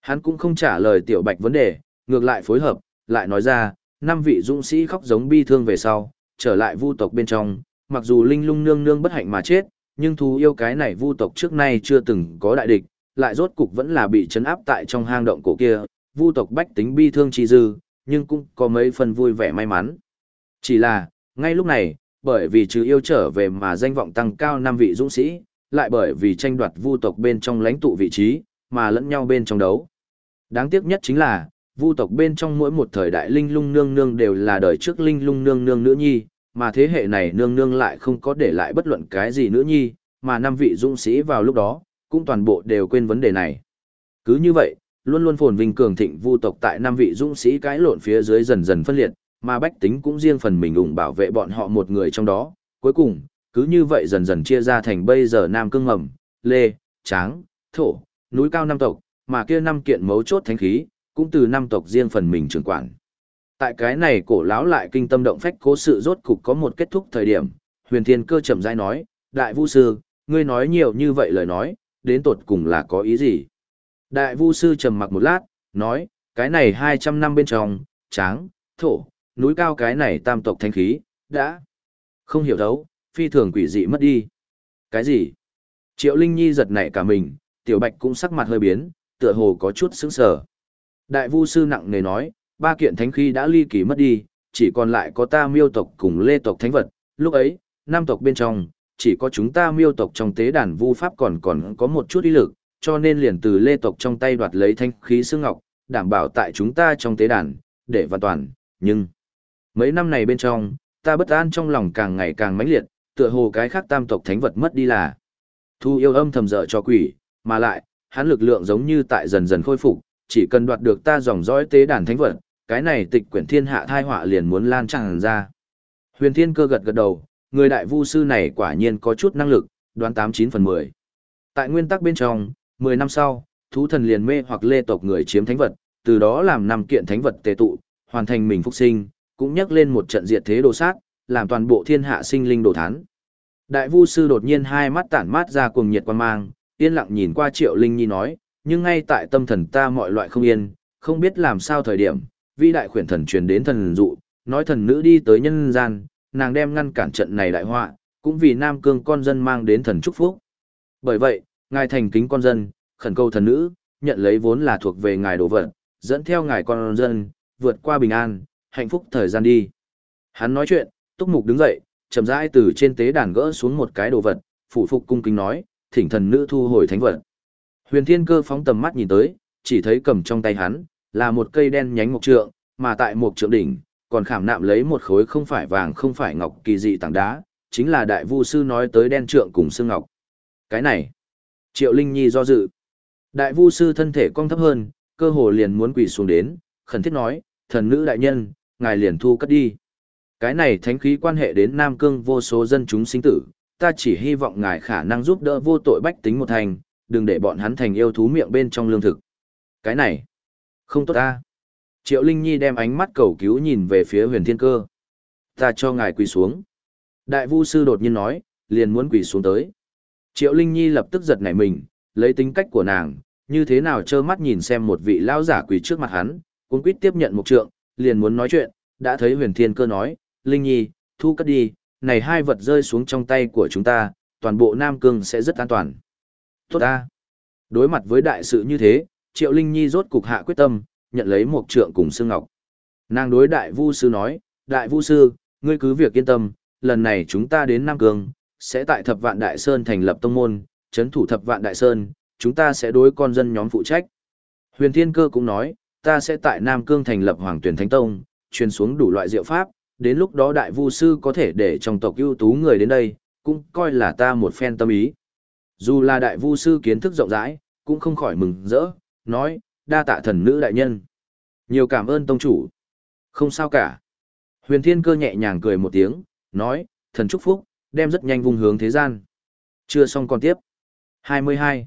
A: Hắn cũng không trả lời tiểu bạch vấn đề, ngược lại phối hợp, lại nói ra, năm vị dũng sĩ khóc giống bi thương về sau, trở lại vu tộc bên trong, mặc dù linh lung nương nương bất hạnh mà chết, nhưng thú yêu cái này vu tộc trước nay chưa từng có đại địch, lại rốt cục vẫn là bị chấn áp tại trong hang động cổ kia, vu tộc bách tính bi thương chi dư, nhưng cũng có mấy phần vui vẻ may mắn. Chỉ là, ngay lúc này, bởi vì trừ yêu trở về mà danh vọng tăng cao năm vị dũng sĩ, lại bởi vì tranh đoạt vu tộc bên trong lãnh tụ vị trí, mà lẫn nhau bên trong đấu. Đáng tiếc nhất chính là, vu tộc bên trong mỗi một thời đại linh lung nương nương đều là đời trước linh lung nương nương nữ nhi, mà thế hệ này nương nương lại không có để lại bất luận cái gì nữ nhi, mà năm vị dũng sĩ vào lúc đó, cũng toàn bộ đều quên vấn đề này. Cứ như vậy, luôn luôn phồn vinh cường thịnh vu tộc tại năm vị dũng sĩ cãi lộn phía dưới dần dần phân liệt, mà bách tính cũng riêng phần mình ủng bảo vệ bọn họ một người trong đó. Cuối cùng, cứ như vậy dần dần chia ra thành bây giờ Nam Cương Ngầm, Lê, Tráng, Thổ, núi cao năm tộc, mà kia năm kiện mấu chốt thánh khí, cũng từ năm tộc riêng phần mình trưởng quản. Tại cái này cổ lão lại kinh tâm động phách cố sự rốt cục có một kết thúc thời điểm, huyền thiên cơ chậm rãi nói, đại vu sư, ngươi nói nhiều như vậy lời nói, đến tột cùng là có ý gì? Đại vu sư trầm mặc một lát, nói, cái này 200 năm bên trong, tráng, thổ, núi cao cái này tam tộc thanh khí, đã không hiểu thấu, phi thường quỷ dị mất đi. Cái gì? Triệu Linh Nhi giật nảy cả mình, tiểu bạch cũng sắc mặt hơi biến, tựa hồ có chút sững sờ. Đại vu sư nặng nề nói, ba kiện thánh khí đã ly kỳ mất đi, chỉ còn lại có ta miêu tộc cùng lê tộc thánh vật, lúc ấy, nam tộc bên trong, chỉ có chúng ta miêu tộc trong tế đàn vu pháp còn còn có một chút ý lực, cho nên liền từ lê tộc trong tay đoạt lấy thanh khí xương ngọc, đảm bảo tại chúng ta trong tế đàn, để hoàn toàn, nhưng mấy năm này bên trong, ta bất an trong lòng càng ngày càng mãnh liệt, tựa hồ cái khác tam tộc thánh vật mất đi là thu yêu âm thầm dở cho quỷ, mà lại, hắn lực lượng giống như tại dần dần khôi phục, chỉ cần đoạt được ta dòng dõi tế đàn thánh vật, cái này tịch quyển thiên hạ thai họa liền muốn lan tràn ra. Huyền Thiên Cơ gật gật đầu, người đại vu sư này quả nhiên có chút năng lực, đoán 89 phần 10. Tại nguyên tắc bên trong, 10 năm sau, thú thần liền mê hoặc lê tộc người chiếm thánh vật, từ đó làm năm kiện thánh vật tề tụ, hoàn thành mình phục sinh, cũng nhắc lên một trận diệt thế đồ sát, làm toàn bộ thiên hạ sinh linh đồ thán. Đại vu sư đột nhiên hai mắt tản mát ra cuồng nhiệt quan mang, yên lặng nhìn qua Triệu Linh Nhi nói, nhưng ngay tại tâm thần ta mọi loại không yên, không biết làm sao thời điểm, vi đại khuyển thần truyền đến thần dụ, nói thần nữ đi tới nhân gian, nàng đem ngăn cản trận này đại họa, cũng vì Nam Cương con dân mang đến thần chúc phúc. Bởi vậy, ngài thành kính con dân, khẩn cầu thần nữ, nhận lấy vốn là thuộc về ngài đồ vật, dẫn theo ngài con dân, vượt qua bình an, hạnh phúc thời gian đi. Hắn nói chuyện, Túc Mục đứng dậy, chậm rãi từ trên tế đàn gỡ xuống một cái đồ vật, phủ phục cung kính nói, thỉnh thần nữ thu hồi thánh vật. Huyền Thiên Cơ phóng tầm mắt nhìn tới, chỉ thấy cầm trong tay hắn là một cây đen nhánh mộc trượng, mà tại mộc trượng đỉnh còn khảm nạm lấy một khối không phải vàng không phải ngọc kỳ dị tảng đá, chính là đại vu sư nói tới đen trượng cùng xương ngọc. Cái này, Triệu Linh Nhi do dự. Đại vu sư thân thể cong thấp hơn, cơ hồ liền muốn quỳ xuống đến, khẩn thiết nói, thần nữ đại nhân, ngài liền thu cất đi. Cái này thánh khí quan hệ đến Nam Cương vô số dân chúng sinh tử, ta chỉ hy vọng ngài khả năng giúp đỡ vô tội bách tính một thành, đừng để bọn hắn thành yêu thú miệng bên trong lương thực. Cái này, không tốt ta. Triệu Linh Nhi đem ánh mắt cầu cứu nhìn về phía huyền thiên cơ. Ta cho ngài quỳ xuống. Đại vu sư đột nhiên nói, liền muốn quỳ xuống tới. Triệu Linh Nhi lập tức giật nảy mình, lấy tính cách của nàng, như thế nào trơ mắt nhìn xem một vị lão giả quỳ trước mặt hắn, cuốn quýt tiếp nhận một trượng, liền muốn nói chuyện, đã thấy huyền thiên cơ nói, Linh Nhi, thu cất đi, này hai vật rơi xuống trong tay của chúng ta, toàn bộ Nam Cương sẽ rất an toàn. Tốt ta. Đối mặt với đại sự như thế, Triệu Linh Nhi rốt cục hạ quyết tâm, nhận lấy một trượng cùng xương ngọc. Nàng đối đại vu sư nói, đại vu sư, ngươi cứ việc yên tâm, lần này chúng ta đến Nam Cương, sẽ tại thập vạn đại sơn thành lập tông môn, chấn thủ thập vạn đại sơn, chúng ta sẽ đối con dân nhóm phụ trách. Huyền Thiên Cơ cũng nói, ta sẽ tại Nam Cương thành lập Hoàng Tuyển Thánh Tông, truyền xuống đủ loại diệu pháp, đến lúc đó đại vu sư có thể để trong tộc ưu tú người đến đây, cũng coi là ta một phen tâm ý. Dù là đại vu sư kiến thức rộng rãi, cũng không khỏi mừng rỡ, nói, đa tạ thần nữ đại nhân. Nhiều cảm ơn tông chủ. Không sao cả. Huyền Thiên Cơ nhẹ nhàng cười một tiếng, nói, thần chúc phúc, đem rất nhanh vung hướng thế gian. Chưa xong còn tiếp. 22.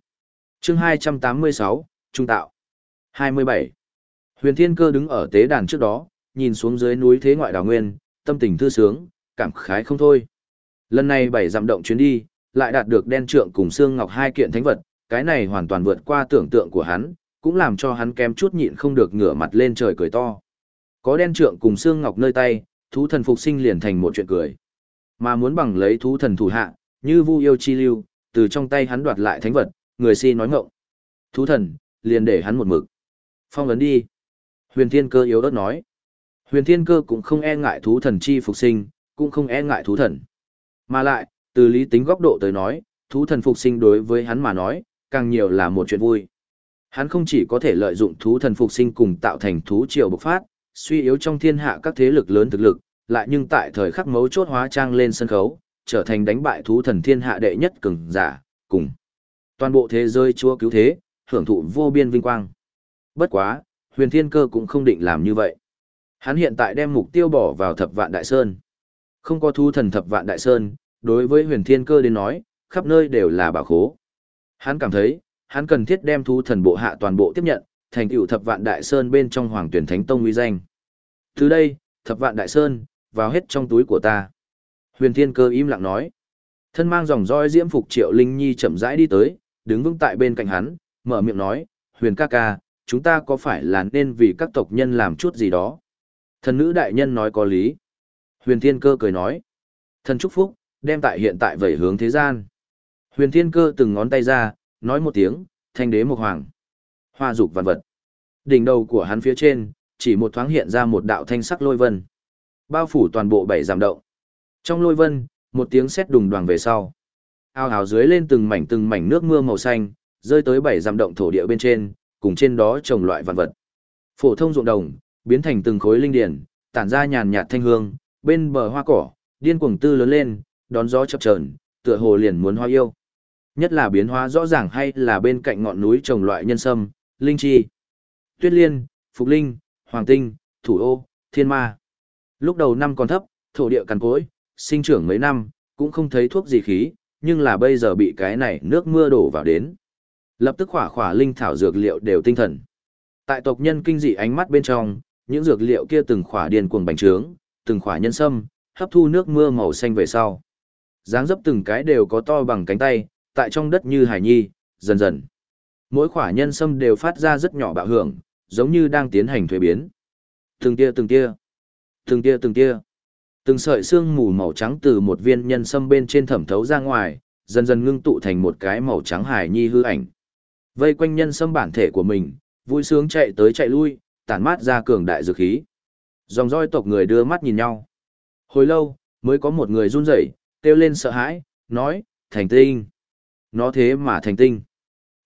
A: chương 286, Trung tạo. 27. Huyền Thiên Cơ đứng ở tế đàn trước đó, nhìn xuống dưới núi thế ngoại đào nguyên, tâm tình thư sướng, cảm khái không thôi. Lần này bảy dặm động chuyến đi, lại đạt được đen trượng cùng xương ngọc hai kiện thánh vật, cái này hoàn toàn vượt qua tưởng tượng của hắn, cũng làm cho hắn kém chút nhịn không được ngửa mặt lên trời cười to. Có đen trượng cùng xương ngọc nơi tay, thú thần phục sinh liền thành một chuyện cười. Mà muốn bằng lấy thú thần thủ hạ, như Vu Yêu Chi Lưu, từ trong tay hắn đoạt lại thánh vật, người si nói ngọng. Thú thần, liền để hắn một mực. Phong ấn đi. Huyền Thiên Cơ yếu đất nói. Huyền Thiên Cơ cũng không e ngại thú thần chi phục sinh, cũng không e ngại thú thần. Mà lại, từ lý tính góc độ tới nói, thú thần phục sinh đối với hắn mà nói, càng nhiều là một chuyện vui. Hắn không chỉ có thể lợi dụng thú thần phục sinh cùng tạo thành thú triều bộc phát, suy yếu trong thiên hạ các thế lực lớn thực lực, lại nhưng tại thời khắc mấu chốt hóa trang lên sân khấu, trở thành đánh bại thú thần thiên hạ đệ nhất cường giả, cùng toàn bộ thế giới chúa cứu thế, hưởng thụ vô biên vinh quang. Bất quá, huyền thiên cơ cũng không định làm như vậy. Hắn hiện tại đem mục tiêu bỏ vào thập vạn đại sơn. Không có thu thần thập vạn đại sơn, đối với huyền thiên cơ đến nói, khắp nơi đều là bảo khố. Hắn cảm thấy, hắn cần thiết đem thu thần bộ hạ toàn bộ tiếp nhận, thành tựu thập vạn đại sơn bên trong hoàng tuyển thánh tông uy danh. Từ đây, thập vạn đại sơn, vào hết trong túi của ta. Huyền thiên cơ im lặng nói. Thân mang dòng roi diễm phục triệu linh nhi chậm rãi đi tới, đứng vững tại bên cạnh hắn, mở miệng nói, huyền ca ca, chúng ta có phải là nên vì các tộc nhân làm chút gì đó? Thần nữ đại nhân nói có lý. Huyền thiên cơ cười nói. Thần chúc phúc, đem tại hiện tại vẩy hướng thế gian. Huyền thiên cơ từng ngón tay ra, nói một tiếng, thanh đế một hoàng. Hoa dục vạn vật. Đỉnh đầu của hắn phía trên, chỉ một thoáng hiện ra một đạo thanh sắc lôi vân. Bao phủ toàn bộ bảy giảm động. Trong lôi vân, một tiếng sét đùng đoàng về sau. Ao ào dưới lên từng mảnh từng mảnh nước mưa màu xanh, rơi tới bảy giảm động thổ địa bên trên, cùng trên đó trồng loại vạn vật. Phổ thông ruộng đồng, biến thành từng khối linh điển, tản ra nhàn nhạt thanh hương, bên bờ hoa cỏ, điên cuồng tư lớn lên, đón gió chập chờn, tựa hồ liền muốn hoa yêu. Nhất là biến hóa rõ ràng hay là bên cạnh ngọn núi trồng loại nhân sâm, linh chi. Tuyết Liên, Phục Linh, Hoàng Tinh, Thủ Ô, Thiên Ma. Lúc đầu năm còn thấp, thổ địa cằn cỗi, sinh trưởng mấy năm, cũng không thấy thuốc gì khí, nhưng là bây giờ bị cái này nước mưa đổ vào đến. Lập tức khỏa khỏa linh thảo dược liệu đều tinh thần. Tại tộc nhân kinh dị ánh mắt bên trong, những dược liệu kia từng khỏa điền cuồng bành trướng, từng khỏa nhân sâm, hấp thu nước mưa màu xanh về sau. Dáng dấp từng cái đều có to bằng cánh tay, tại trong đất như hải nhi, dần dần. Mỗi khỏa nhân sâm đều phát ra rất nhỏ bạo hưởng, giống như đang tiến hành thuế biến. Từng tia từng tia, từng tia từng tia. Từng sợi xương mù màu trắng từ một viên nhân sâm bên trên thẩm thấu ra ngoài, dần dần ngưng tụ thành một cái màu trắng hải nhi hư ảnh. Vây quanh nhân sâm bản thể của mình, vui sướng chạy tới chạy lui, tản mát ra cường đại dược khí. Dòng roi tộc người đưa mắt nhìn nhau. Hồi lâu, mới có một người run rẩy, kêu lên sợ hãi, nói, thành tinh. Nó thế mà thành tinh.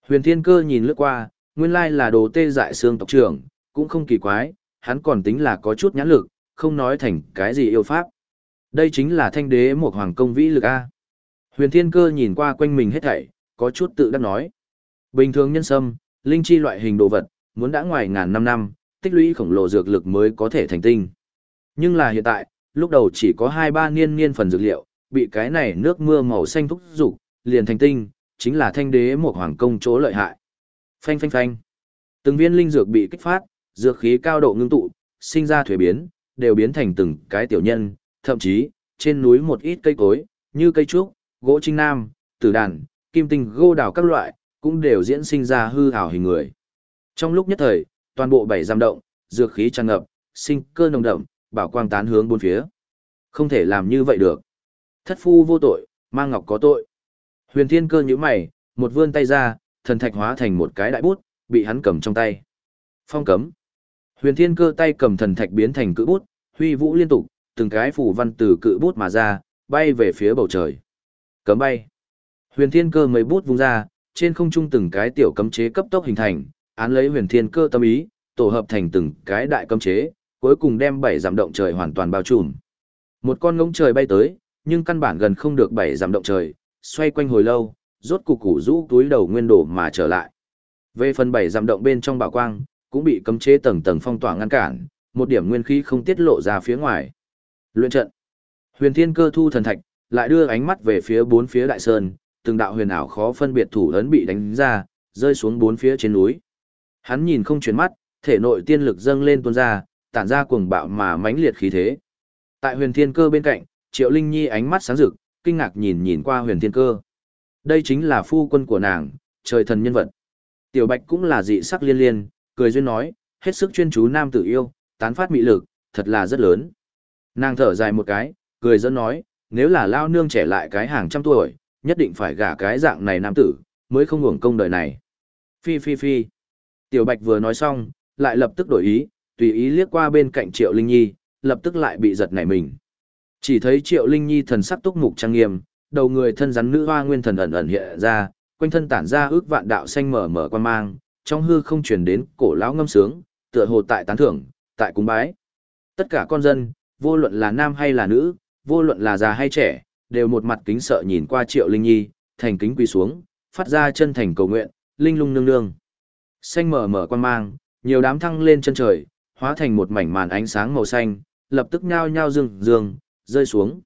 A: Huyền Thiên Cơ nhìn lướt qua, nguyên lai là đồ tê dại xương tộc trưởng, cũng không kỳ quái, hắn còn tính là có chút nhãn lực, không nói thành cái gì yêu pháp. Đây chính là thanh đế một hoàng công vĩ lực A. Huyền Thiên Cơ nhìn qua quanh mình hết thảy, có chút tự đắc nói. Bình thường nhân sâm, linh chi loại hình đồ vật, muốn đã ngoài ngàn năm năm, tích lũy khổng lồ dược lực mới có thể thành tinh. Nhưng là hiện tại, lúc đầu chỉ có 2-3 niên niên phần dược liệu, bị cái này nước mưa màu xanh thúc dục liền thành tinh, chính là thanh đế một hoàng công chỗ lợi hại. Phanh phanh phanh. Từng viên linh dược bị kích phát, dược khí cao độ ngưng tụ, sinh ra thuế biến, đều biến thành từng cái tiểu nhân, thậm chí, trên núi một ít cây cối, như cây trúc, gỗ trinh nam, tử đàn, kim tinh gô đào các loại, cũng đều diễn sinh ra hư ảo hình người. Trong lúc nhất thời, toàn bộ bảy giam động, dược khí tràn ngập, sinh cơ nồng đậm, bảo quang tán hướng bốn phía. Không thể làm như vậy được. Thất phu vô tội, mang ngọc có tội. Huyền Thiên Cơ nhíu mày, một vươn tay ra, thần thạch hóa thành một cái đại bút, bị hắn cầm trong tay. Phong cấm. Huyền Thiên Cơ tay cầm thần thạch biến thành cự bút, huy vũ liên tục, từng cái phủ văn từ cự bút mà ra, bay về phía bầu trời. Cấm bay. Huyền Thiên Cơ mấy bút vung ra, trên không trung từng cái tiểu cấm chế cấp tốc hình thành, án lấy Huyền Thiên Cơ tâm ý, tổ hợp thành từng cái đại cấm chế, cuối cùng đem bảy giảm động trời hoàn toàn bao trùm. Một con ngỗng trời bay tới, nhưng căn bản gần không được bảy giảm động trời, xoay quanh hồi lâu, rốt cục củ rũ túi đầu nguyên đổ mà trở lại. Về phần bảy giảm động bên trong bảo quang, cũng bị cấm chế tầng tầng phong tỏa ngăn cản, một điểm nguyên khí không tiết lộ ra phía ngoài. Luyện trận. Huyền Thiên Cơ thu thần thạch, lại đưa ánh mắt về phía bốn phía đại sơn, từng đạo huyền ảo khó phân biệt thủ ấn bị đánh ra, rơi xuống bốn phía trên núi. Hắn nhìn không chuyển mắt, thể nội tiên lực dâng lên tuôn ra, tản ra cuồng bạo mà mãnh liệt khí thế. Tại Huyền Thiên Cơ bên cạnh, Triệu Linh Nhi ánh mắt sáng rực, kinh ngạc nhìn nhìn qua Huyền Thiên Cơ. Đây chính là phu quân của nàng, trời thần nhân vật. Tiểu Bạch cũng là dị sắc liên liên, cười duyên nói, hết sức chuyên chú nam tử yêu, tán phát mị lực, thật là rất lớn. Nàng thở dài một cái, cười dẫn nói, nếu là lao nương trẻ lại cái hàng trăm tuổi, nhất định phải gả cái dạng này nam tử, mới không hưởng công đời này. Phi phi phi. Tiểu Bạch vừa nói xong, lại lập tức đổi ý, tùy ý liếc qua bên cạnh Triệu Linh Nhi, lập tức lại bị giật nảy mình. Chỉ thấy Triệu Linh Nhi thần sắc túc mục trang nghiêm, đầu người thân rắn nữ hoa nguyên thần ẩn ẩn hiện ra, quanh thân tản ra ước vạn đạo xanh mở mở quan mang, trong hư không truyền đến cổ lão ngâm sướng, tựa hồ tại tán thưởng, tại cúng bái. Tất cả con dân, vô luận là nam hay là nữ, vô luận là già hay trẻ, đều một mặt kính sợ nhìn qua Triệu Linh Nhi, thành kính quỳ xuống, phát ra chân thành cầu nguyện, linh lung nương nương. Xanh mở mở quan mang, nhiều đám thăng lên chân trời, hóa thành một mảnh màn ánh sáng màu xanh, lập tức nhao nhao dương dương, rơi xuống.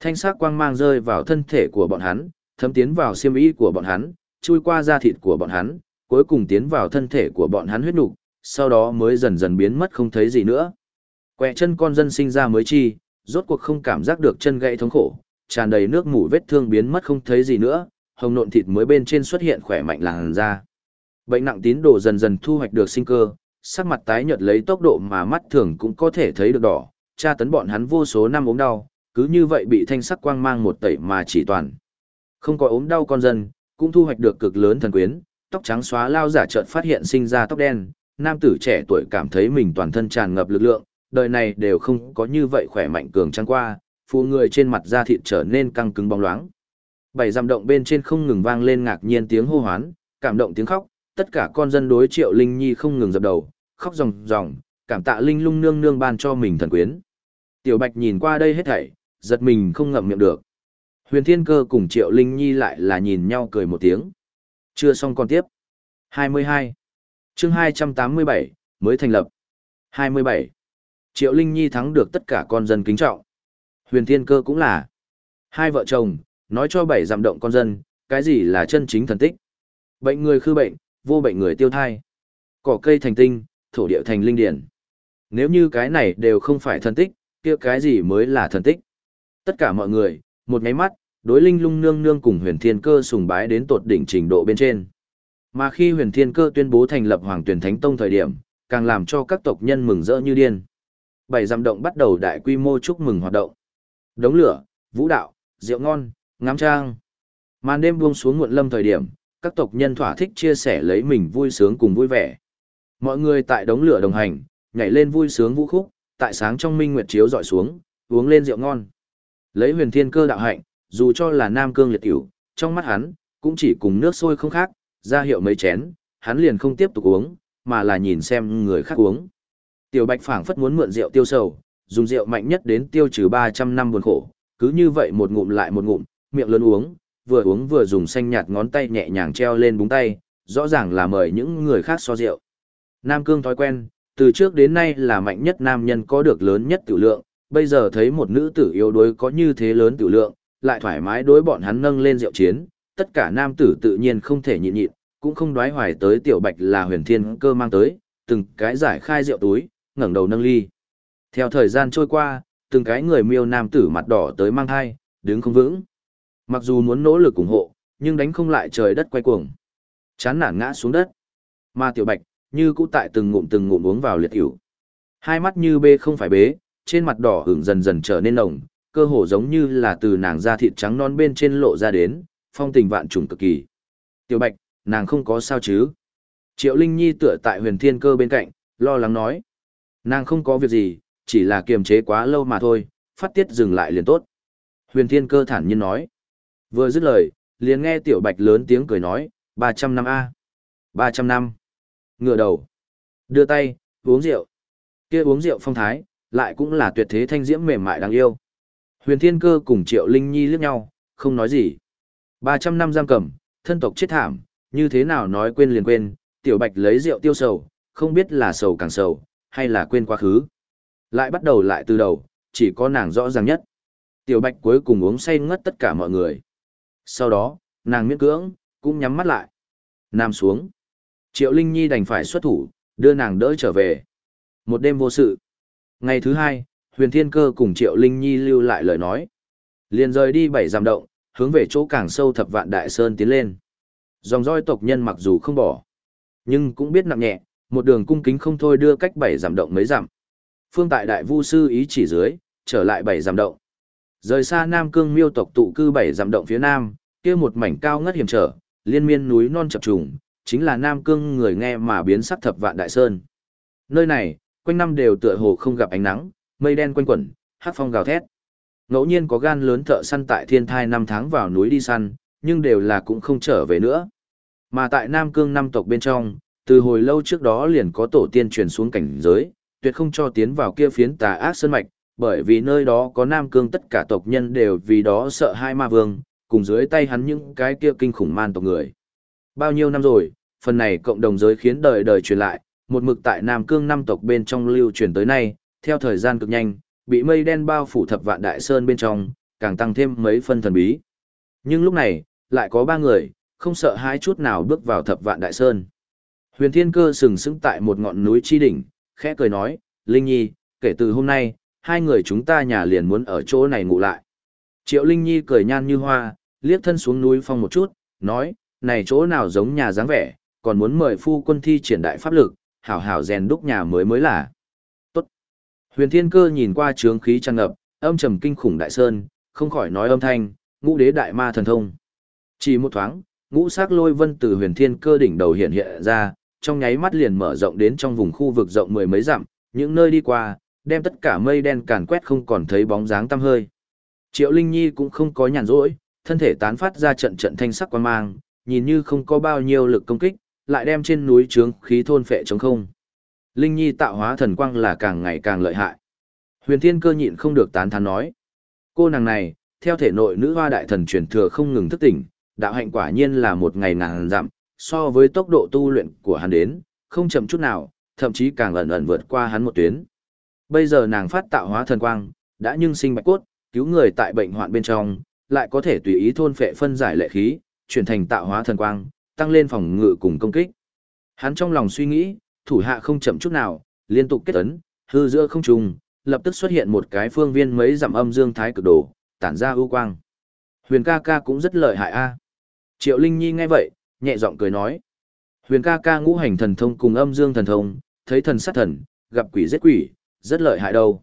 A: Thanh sắc quang mang rơi vào thân thể của bọn hắn, thấm tiến vào xiêm y của bọn hắn, chui qua da thịt của bọn hắn, cuối cùng tiến vào thân thể của bọn hắn huyết nục, sau đó mới dần dần biến mất không thấy gì nữa. Quẹ chân con dân sinh ra mới chi, rốt cuộc không cảm giác được chân gãy thống khổ, tràn đầy nước mủ vết thương biến mất không thấy gì nữa, hồng nộn thịt mới bên trên xuất hiện khỏe mạnh làn da. Bệnh nặng tín đồ dần dần thu hoạch được sinh cơ, sắc mặt tái nhợt lấy tốc độ mà mắt thường cũng có thể thấy được đỏ, tra tấn bọn hắn vô số năm ốm đau, cứ như vậy bị thanh sắc quang mang một tẩy mà chỉ toàn. Không có ốm đau con dân, cũng thu hoạch được cực lớn thần quyến, tóc trắng xóa lao giả chợt phát hiện sinh ra tóc đen, nam tử trẻ tuổi cảm thấy mình toàn thân tràn ngập lực lượng, đời này đều không có như vậy khỏe mạnh cường trăng qua, phụ người trên mặt da thịt trở nên căng cứng bóng loáng. Bảy giam động bên trên không ngừng vang lên ngạc nhiên tiếng hô hoán, cảm động tiếng khóc, tất cả con dân đối Triệu Linh Nhi không ngừng dập đầu, khóc ròng ròng, cảm tạ Linh Lung nương nương ban cho mình thần quyến. Tiểu Bạch nhìn qua đây hết thảy, giật mình không ngậm miệng được. Huyền Thiên Cơ cùng Triệu Linh Nhi lại là nhìn nhau cười một tiếng. Chưa xong còn tiếp. 22. chương 287, mới thành lập. 27. Triệu Linh Nhi thắng được tất cả con dân kính trọng. Huyền Thiên Cơ cũng là. Hai vợ chồng, nói cho bảy giảm động con dân, cái gì là chân chính thần tích. Bệnh người khư bệnh, vô bệnh người tiêu thai. Cỏ cây thành tinh, thổ địa thành linh điển. Nếu như cái này đều không phải thần tích, kia cái gì mới là thần tích. Tất cả mọi người, một nháy mắt, đối linh lung nương nương cùng huyền thiên cơ sùng bái đến tột đỉnh trình độ bên trên. Mà khi huyền thiên cơ tuyên bố thành lập hoàng tuyển thánh tông thời điểm, càng làm cho các tộc nhân mừng rỡ như điên. Bảy giam động bắt đầu đại quy mô chúc mừng hoạt động. Đống lửa, vũ đạo, rượu ngon, ngắm trang. Màn đêm buông xuống muộn lâm thời điểm, các tộc nhân thỏa thích chia sẻ lấy mình vui sướng cùng vui vẻ. Mọi người tại đống lửa đồng hành, nhảy lên vui sướng vũ khúc, tại sáng trong minh nguyệt chiếu dọi xuống, uống lên rượu ngon. Lấy huyền thiên cơ đạo hạnh, dù cho là nam cương liệt tiểu, trong mắt hắn, cũng chỉ cùng nước sôi không khác, ra hiệu mấy chén, hắn liền không tiếp tục uống, mà là nhìn xem người khác uống. Tiểu Bạch phảng phất muốn mượn rượu tiêu sầu, dùng rượu mạnh nhất đến tiêu trừ 300 năm buồn khổ, cứ như vậy một ngụm lại một ngụm, miệng lớn uống, vừa uống vừa dùng xanh nhạt ngón tay nhẹ nhàng treo lên búng tay, rõ ràng là mời những người khác so rượu. Nam Cương thói quen, từ trước đến nay là mạnh nhất nam nhân có được lớn nhất tiểu lượng, bây giờ thấy một nữ tử yếu đuối có như thế lớn tiểu lượng, lại thoải mái đối bọn hắn nâng lên rượu chiến, tất cả nam tử tự nhiên không thể nhịn nhịn, cũng không đoái hoài tới tiểu bạch là huyền thiên cơ mang tới, từng cái giải khai rượu túi, ngẩng đầu nâng ly. Theo thời gian trôi qua, từng cái người miêu nam tử mặt đỏ tới mang thai, đứng không vững. Mặc dù muốn nỗ lực ủng hộ, nhưng đánh không lại trời đất quay cuồng. Chán nản ngã xuống đất. Mà tiểu bạch, như cũ tại từng ngụm từng ngụm uống vào liệt hữu. Hai mắt như bê không phải bế, trên mặt đỏ hưởng dần dần trở nên nồng, cơ hồ giống như là từ nàng da thịt trắng non bên trên lộ ra đến, phong tình vạn trùng cực kỳ. Tiểu Bạch, nàng không có sao chứ? Triệu Linh Nhi tựa tại huyền thiên cơ bên cạnh, lo lắng nói. Nàng không có việc gì, chỉ là kiềm chế quá lâu mà thôi, phát tiết dừng lại liền tốt. Huyền thiên cơ thản nhiên nói. Vừa dứt lời, liền nghe Tiểu Bạch lớn tiếng cười nói, 300 năm A. 300 năm. Ngựa đầu. Đưa tay, uống rượu. kia uống rượu phong thái, lại cũng là tuyệt thế thanh diễm mềm mại đáng yêu. Huyền Thiên Cơ cùng Triệu Linh Nhi liếc nhau, không nói gì. 300 năm giam cầm, thân tộc chết thảm, như thế nào nói quên liền quên, Tiểu Bạch lấy rượu tiêu sầu, không biết là sầu càng sầu, hay là quên quá khứ. Lại bắt đầu lại từ đầu, chỉ có nàng rõ ràng nhất. Tiểu Bạch cuối cùng uống say ngất tất cả mọi người. Sau đó, nàng miễn cưỡng, cũng nhắm mắt lại. Nam xuống. Triệu Linh Nhi đành phải xuất thủ, đưa nàng đỡ trở về. Một đêm vô sự. Ngày thứ hai, huyền thiên cơ cùng Triệu Linh Nhi lưu lại lời nói. Liền rời đi bảy giảm động, hướng về chỗ càng sâu thập vạn đại sơn tiến lên. Dòng roi tộc nhân mặc dù không bỏ, nhưng cũng biết nặng nhẹ, một đường cung kính không thôi đưa cách bảy giảm động mấy giảm. Phương tại đại vu sư ý chỉ dưới, trở lại bảy giảm động. Rời xa Nam Cương miêu tộc tụ cư bảy dặm động phía nam, kia một mảnh cao ngất hiểm trở, liên miên núi non chập trùng, chính là Nam Cương người nghe mà biến sắc thập vạn đại sơn. Nơi này, quanh năm đều tựa hồ không gặp ánh nắng, mây đen quanh quẩn, hát phong gào thét. Ngẫu nhiên có gan lớn thợ săn tại thiên thai năm tháng vào núi đi săn, nhưng đều là cũng không trở về nữa. Mà tại Nam Cương năm tộc bên trong, từ hồi lâu trước đó liền có tổ tiên truyền xuống cảnh giới, tuyệt không cho tiến vào kia phiến tà ác sơn mạch, bởi vì nơi đó có Nam Cương tất cả tộc nhân đều vì đó sợ hai ma vương, cùng dưới tay hắn những cái kia kinh khủng man tộc người. Bao nhiêu năm rồi, phần này cộng đồng giới khiến đời đời truyền lại, một mực tại Nam Cương năm tộc bên trong lưu truyền tới nay, theo thời gian cực nhanh, bị mây đen bao phủ thập vạn đại sơn bên trong, càng tăng thêm mấy phân thần bí. Nhưng lúc này, lại có ba người, không sợ hãi chút nào bước vào thập vạn đại sơn. Huyền Thiên Cơ sừng sững tại một ngọn núi chi đỉnh, khẽ cười nói, Linh Nhi, kể từ hôm nay, hai người chúng ta nhà liền muốn ở chỗ này ngủ lại. Triệu Linh Nhi cười nhan như hoa, liếc thân xuống núi phong một chút, nói, này chỗ nào giống nhà dáng vẻ, còn muốn mời phu quân thi triển đại pháp lực, hảo hảo rèn đúc nhà mới mới là. Tốt. Huyền Thiên Cơ nhìn qua trướng khí tràn ngập, âm trầm kinh khủng đại sơn, không khỏi nói âm thanh, ngũ đế đại ma thần thông. Chỉ một thoáng, ngũ sắc lôi vân từ Huyền Thiên Cơ đỉnh đầu hiện hiện ra, trong nháy mắt liền mở rộng đến trong vùng khu vực rộng mười mấy dặm, những nơi đi qua, đem tất cả mây đen càn quét không còn thấy bóng dáng tăm hơi. Triệu Linh Nhi cũng không có nhàn rỗi, thân thể tán phát ra trận trận thanh sắc quan mang, nhìn như không có bao nhiêu lực công kích, lại đem trên núi trướng khí thôn phệ trống không. Linh Nhi tạo hóa thần quang là càng ngày càng lợi hại. Huyền Thiên Cơ nhịn không được tán thán nói. Cô nàng này, theo thể nội nữ hoa đại thần truyền thừa không ngừng thức tỉnh, đạo hạnh quả nhiên là một ngày ngàn dặm, so với tốc độ tu luyện của hắn đến, không chậm chút nào, thậm chí càng ẩn ẩn vượt qua hắn một tuyến. Bây giờ nàng phát tạo hóa thần quang, đã nhưng sinh bạch cốt, cứu người tại bệnh hoạn bên trong, lại có thể tùy ý thôn phệ phân giải lệ khí, chuyển thành tạo hóa thần quang, tăng lên phòng ngự cùng công kích. Hắn trong lòng suy nghĩ, thủ hạ không chậm chút nào, liên tục kết ấn, hư giữa không trùng, lập tức xuất hiện một cái phương viên mấy dặm âm dương thái cực đồ, tản ra ưu quang. Huyền ca ca cũng rất lợi hại a. Triệu Linh Nhi nghe vậy, nhẹ giọng cười nói. Huyền ca ca ngũ hành thần thông cùng âm dương thần thông, thấy thần sát thần, gặp quỷ giết quỷ, rất lợi hại đâu.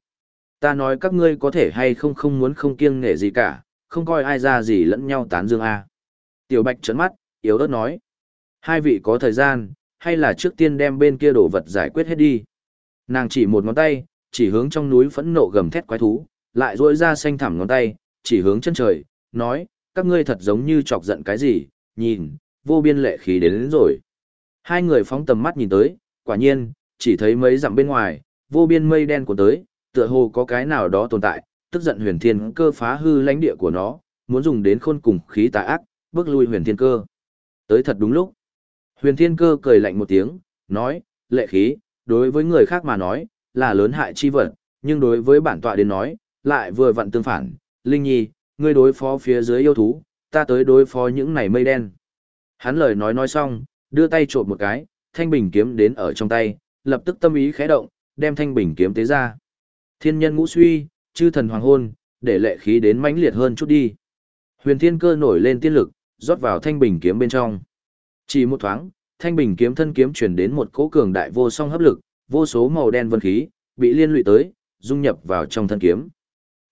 A: Ta nói các ngươi có thể hay không không muốn không kiêng nể gì cả, không coi ai ra gì lẫn nhau tán dương a. Tiểu Bạch trấn mắt, yếu ớt nói. Hai vị có thời gian, hay là trước tiên đem bên kia đồ vật giải quyết hết đi. Nàng chỉ một ngón tay, chỉ hướng trong núi phẫn nộ gầm thét quái thú, lại duỗi ra xanh thẳm ngón tay, chỉ hướng chân trời, nói, các ngươi thật giống như chọc giận cái gì, nhìn, vô biên lệ khí đến, đến rồi. Hai người phóng tầm mắt nhìn tới, quả nhiên, chỉ thấy mấy dặm bên ngoài, vô biên mây đen của tới, tựa hồ có cái nào đó tồn tại, tức giận huyền thiên cơ phá hư lãnh địa của nó, muốn dùng đến khôn cùng khí tà ác, bước lui huyền thiên cơ. Tới thật đúng lúc. Huyền thiên cơ cười lạnh một tiếng, nói, lệ khí, đối với người khác mà nói, là lớn hại chi vật, nhưng đối với bản tọa đến nói, lại vừa vặn tương phản, Linh Nhi, ngươi đối phó phía dưới yêu thú, ta tới đối phó những này mây đen. Hắn lời nói nói xong, đưa tay trộm một cái, thanh bình kiếm đến ở trong tay, lập tức tâm ý khẽ động, đem thanh bình kiếm tế ra. Thiên nhân ngũ suy, chư thần hoàng hôn, để lệ khí đến mãnh liệt hơn chút đi. Huyền thiên cơ nổi lên tiên lực, rót vào thanh bình kiếm bên trong. Chỉ một thoáng, thanh bình kiếm thân kiếm truyền đến một cỗ cường đại vô song hấp lực, vô số màu đen vân khí bị liên lụy tới, dung nhập vào trong thân kiếm.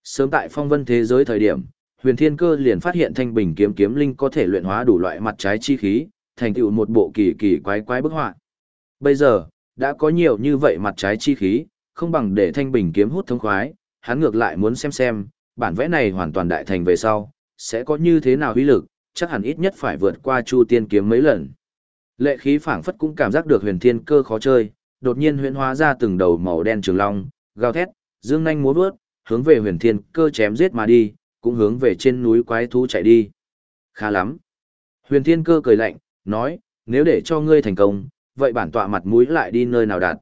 A: Sớm tại phong vân thế giới thời điểm, Huyền Thiên Cơ liền phát hiện thanh bình kiếm kiếm linh có thể luyện hóa đủ loại mặt trái chi khí, thành tựu một bộ kỳ kỳ quái quái bức họa. Bây giờ, đã có nhiều như vậy mặt trái chi khí, không bằng để thanh bình kiếm hút thông khoái, hắn ngược lại muốn xem xem, bản vẽ này hoàn toàn đại thành về sau, sẽ có như thế nào uy lực, chắc hẳn ít nhất phải vượt qua Chu Tiên kiếm mấy lần. Lệ khí phảng phất cũng cảm giác được Huyền Thiên Cơ khó chơi, đột nhiên huyễn hóa ra từng đầu màu đen trường long, gào thét, dương nhanh múa vớt, hướng về Huyền Thiên Cơ chém giết mà đi, cũng hướng về trên núi quái thú chạy đi. Khá lắm. Huyền Thiên Cơ cười lạnh, nói, nếu để cho ngươi thành công, vậy bản tọa mặt mũi lại đi nơi nào đạt.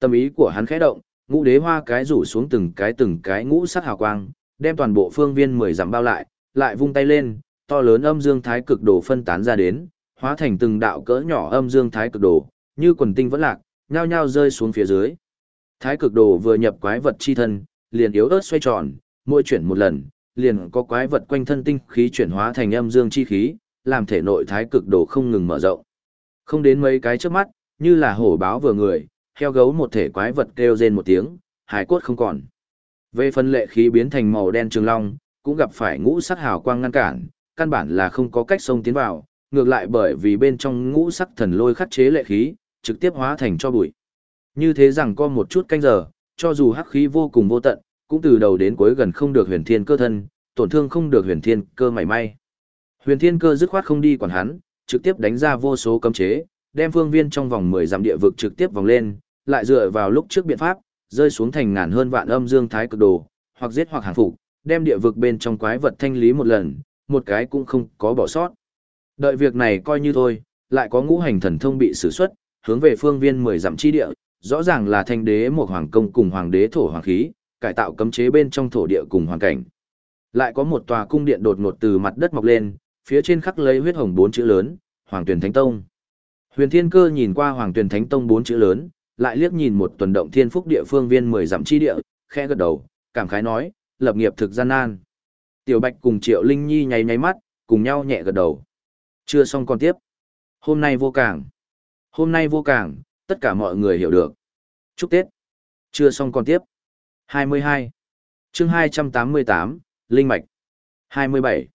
A: Tâm ý của hắn khẽ động, ngũ đế hoa cái rủ xuống từng cái từng cái ngũ sắc hào quang, đem toàn bộ phương viên mười dặm bao lại, lại vung tay lên, to lớn âm dương thái cực đồ phân tán ra đến, hóa thành từng đạo cỡ nhỏ âm dương thái cực đồ, như quần tinh vẫn lạc, nhao nhao rơi xuống phía dưới. Thái cực đồ vừa nhập quái vật chi thân, liền yếu ớt xoay tròn, mỗi chuyển một lần, liền có quái vật quanh thân tinh khí chuyển hóa thành âm dương chi khí, làm thể nội thái cực đồ không ngừng mở rộng. Không đến mấy cái trước mắt, như là hổ báo vừa người, heo gấu một thể quái vật kêu rên một tiếng, hải cốt không còn. Về phân lệ khí biến thành màu đen trường long, cũng gặp phải ngũ sắc hào quang ngăn cản, căn bản là không có cách xông tiến vào, ngược lại bởi vì bên trong ngũ sắc thần lôi khắc chế lệ khí, trực tiếp hóa thành cho bụi. Như thế rằng có một chút canh giờ, cho dù hắc khí vô cùng vô tận, cũng từ đầu đến cuối gần không được huyền thiên cơ thân, tổn thương không được huyền thiên cơ mảy may. Huyền thiên cơ dứt khoát không đi quản hắn, trực tiếp đánh ra vô số cấm chế, đem phương viên trong vòng 10 dặm địa vực trực tiếp vòng lên, lại dựa vào lúc trước biện pháp, rơi xuống thành ngàn hơn vạn âm dương thái cực đồ, hoặc giết hoặc hàng phục, đem địa vực bên trong quái vật thanh lý một lần, một cái cũng không có bỏ sót. Đợi việc này coi như thôi, lại có ngũ hành thần thông bị sử xuất, hướng về phương viên 10 dặm chi địa, rõ ràng là thanh đế một hoàng công cùng hoàng đế thổ hoàng khí, cải tạo cấm chế bên trong thổ địa cùng hoàn cảnh. Lại có một tòa cung điện đột ngột từ mặt đất mọc lên, phía trên khắc lấy huyết hồng bốn chữ lớn, Hoàng Tuyền Thánh Tông. Huyền Thiên Cơ nhìn qua Hoàng Tuyền Thánh Tông bốn chữ lớn, lại liếc nhìn một tuần động thiên phúc địa phương viên 10 dặm chi địa, khẽ gật đầu, cảm khái nói, lập nghiệp thực gian nan. Tiểu Bạch cùng Triệu Linh Nhi nháy nháy mắt, cùng nhau nhẹ gật đầu. Chưa xong còn tiếp. Hôm nay vô cảng Hôm nay vô cảng tất cả mọi người hiểu được. Chúc Tết. Chưa xong còn tiếp. 22. chương 288, Linh Mạch. 27.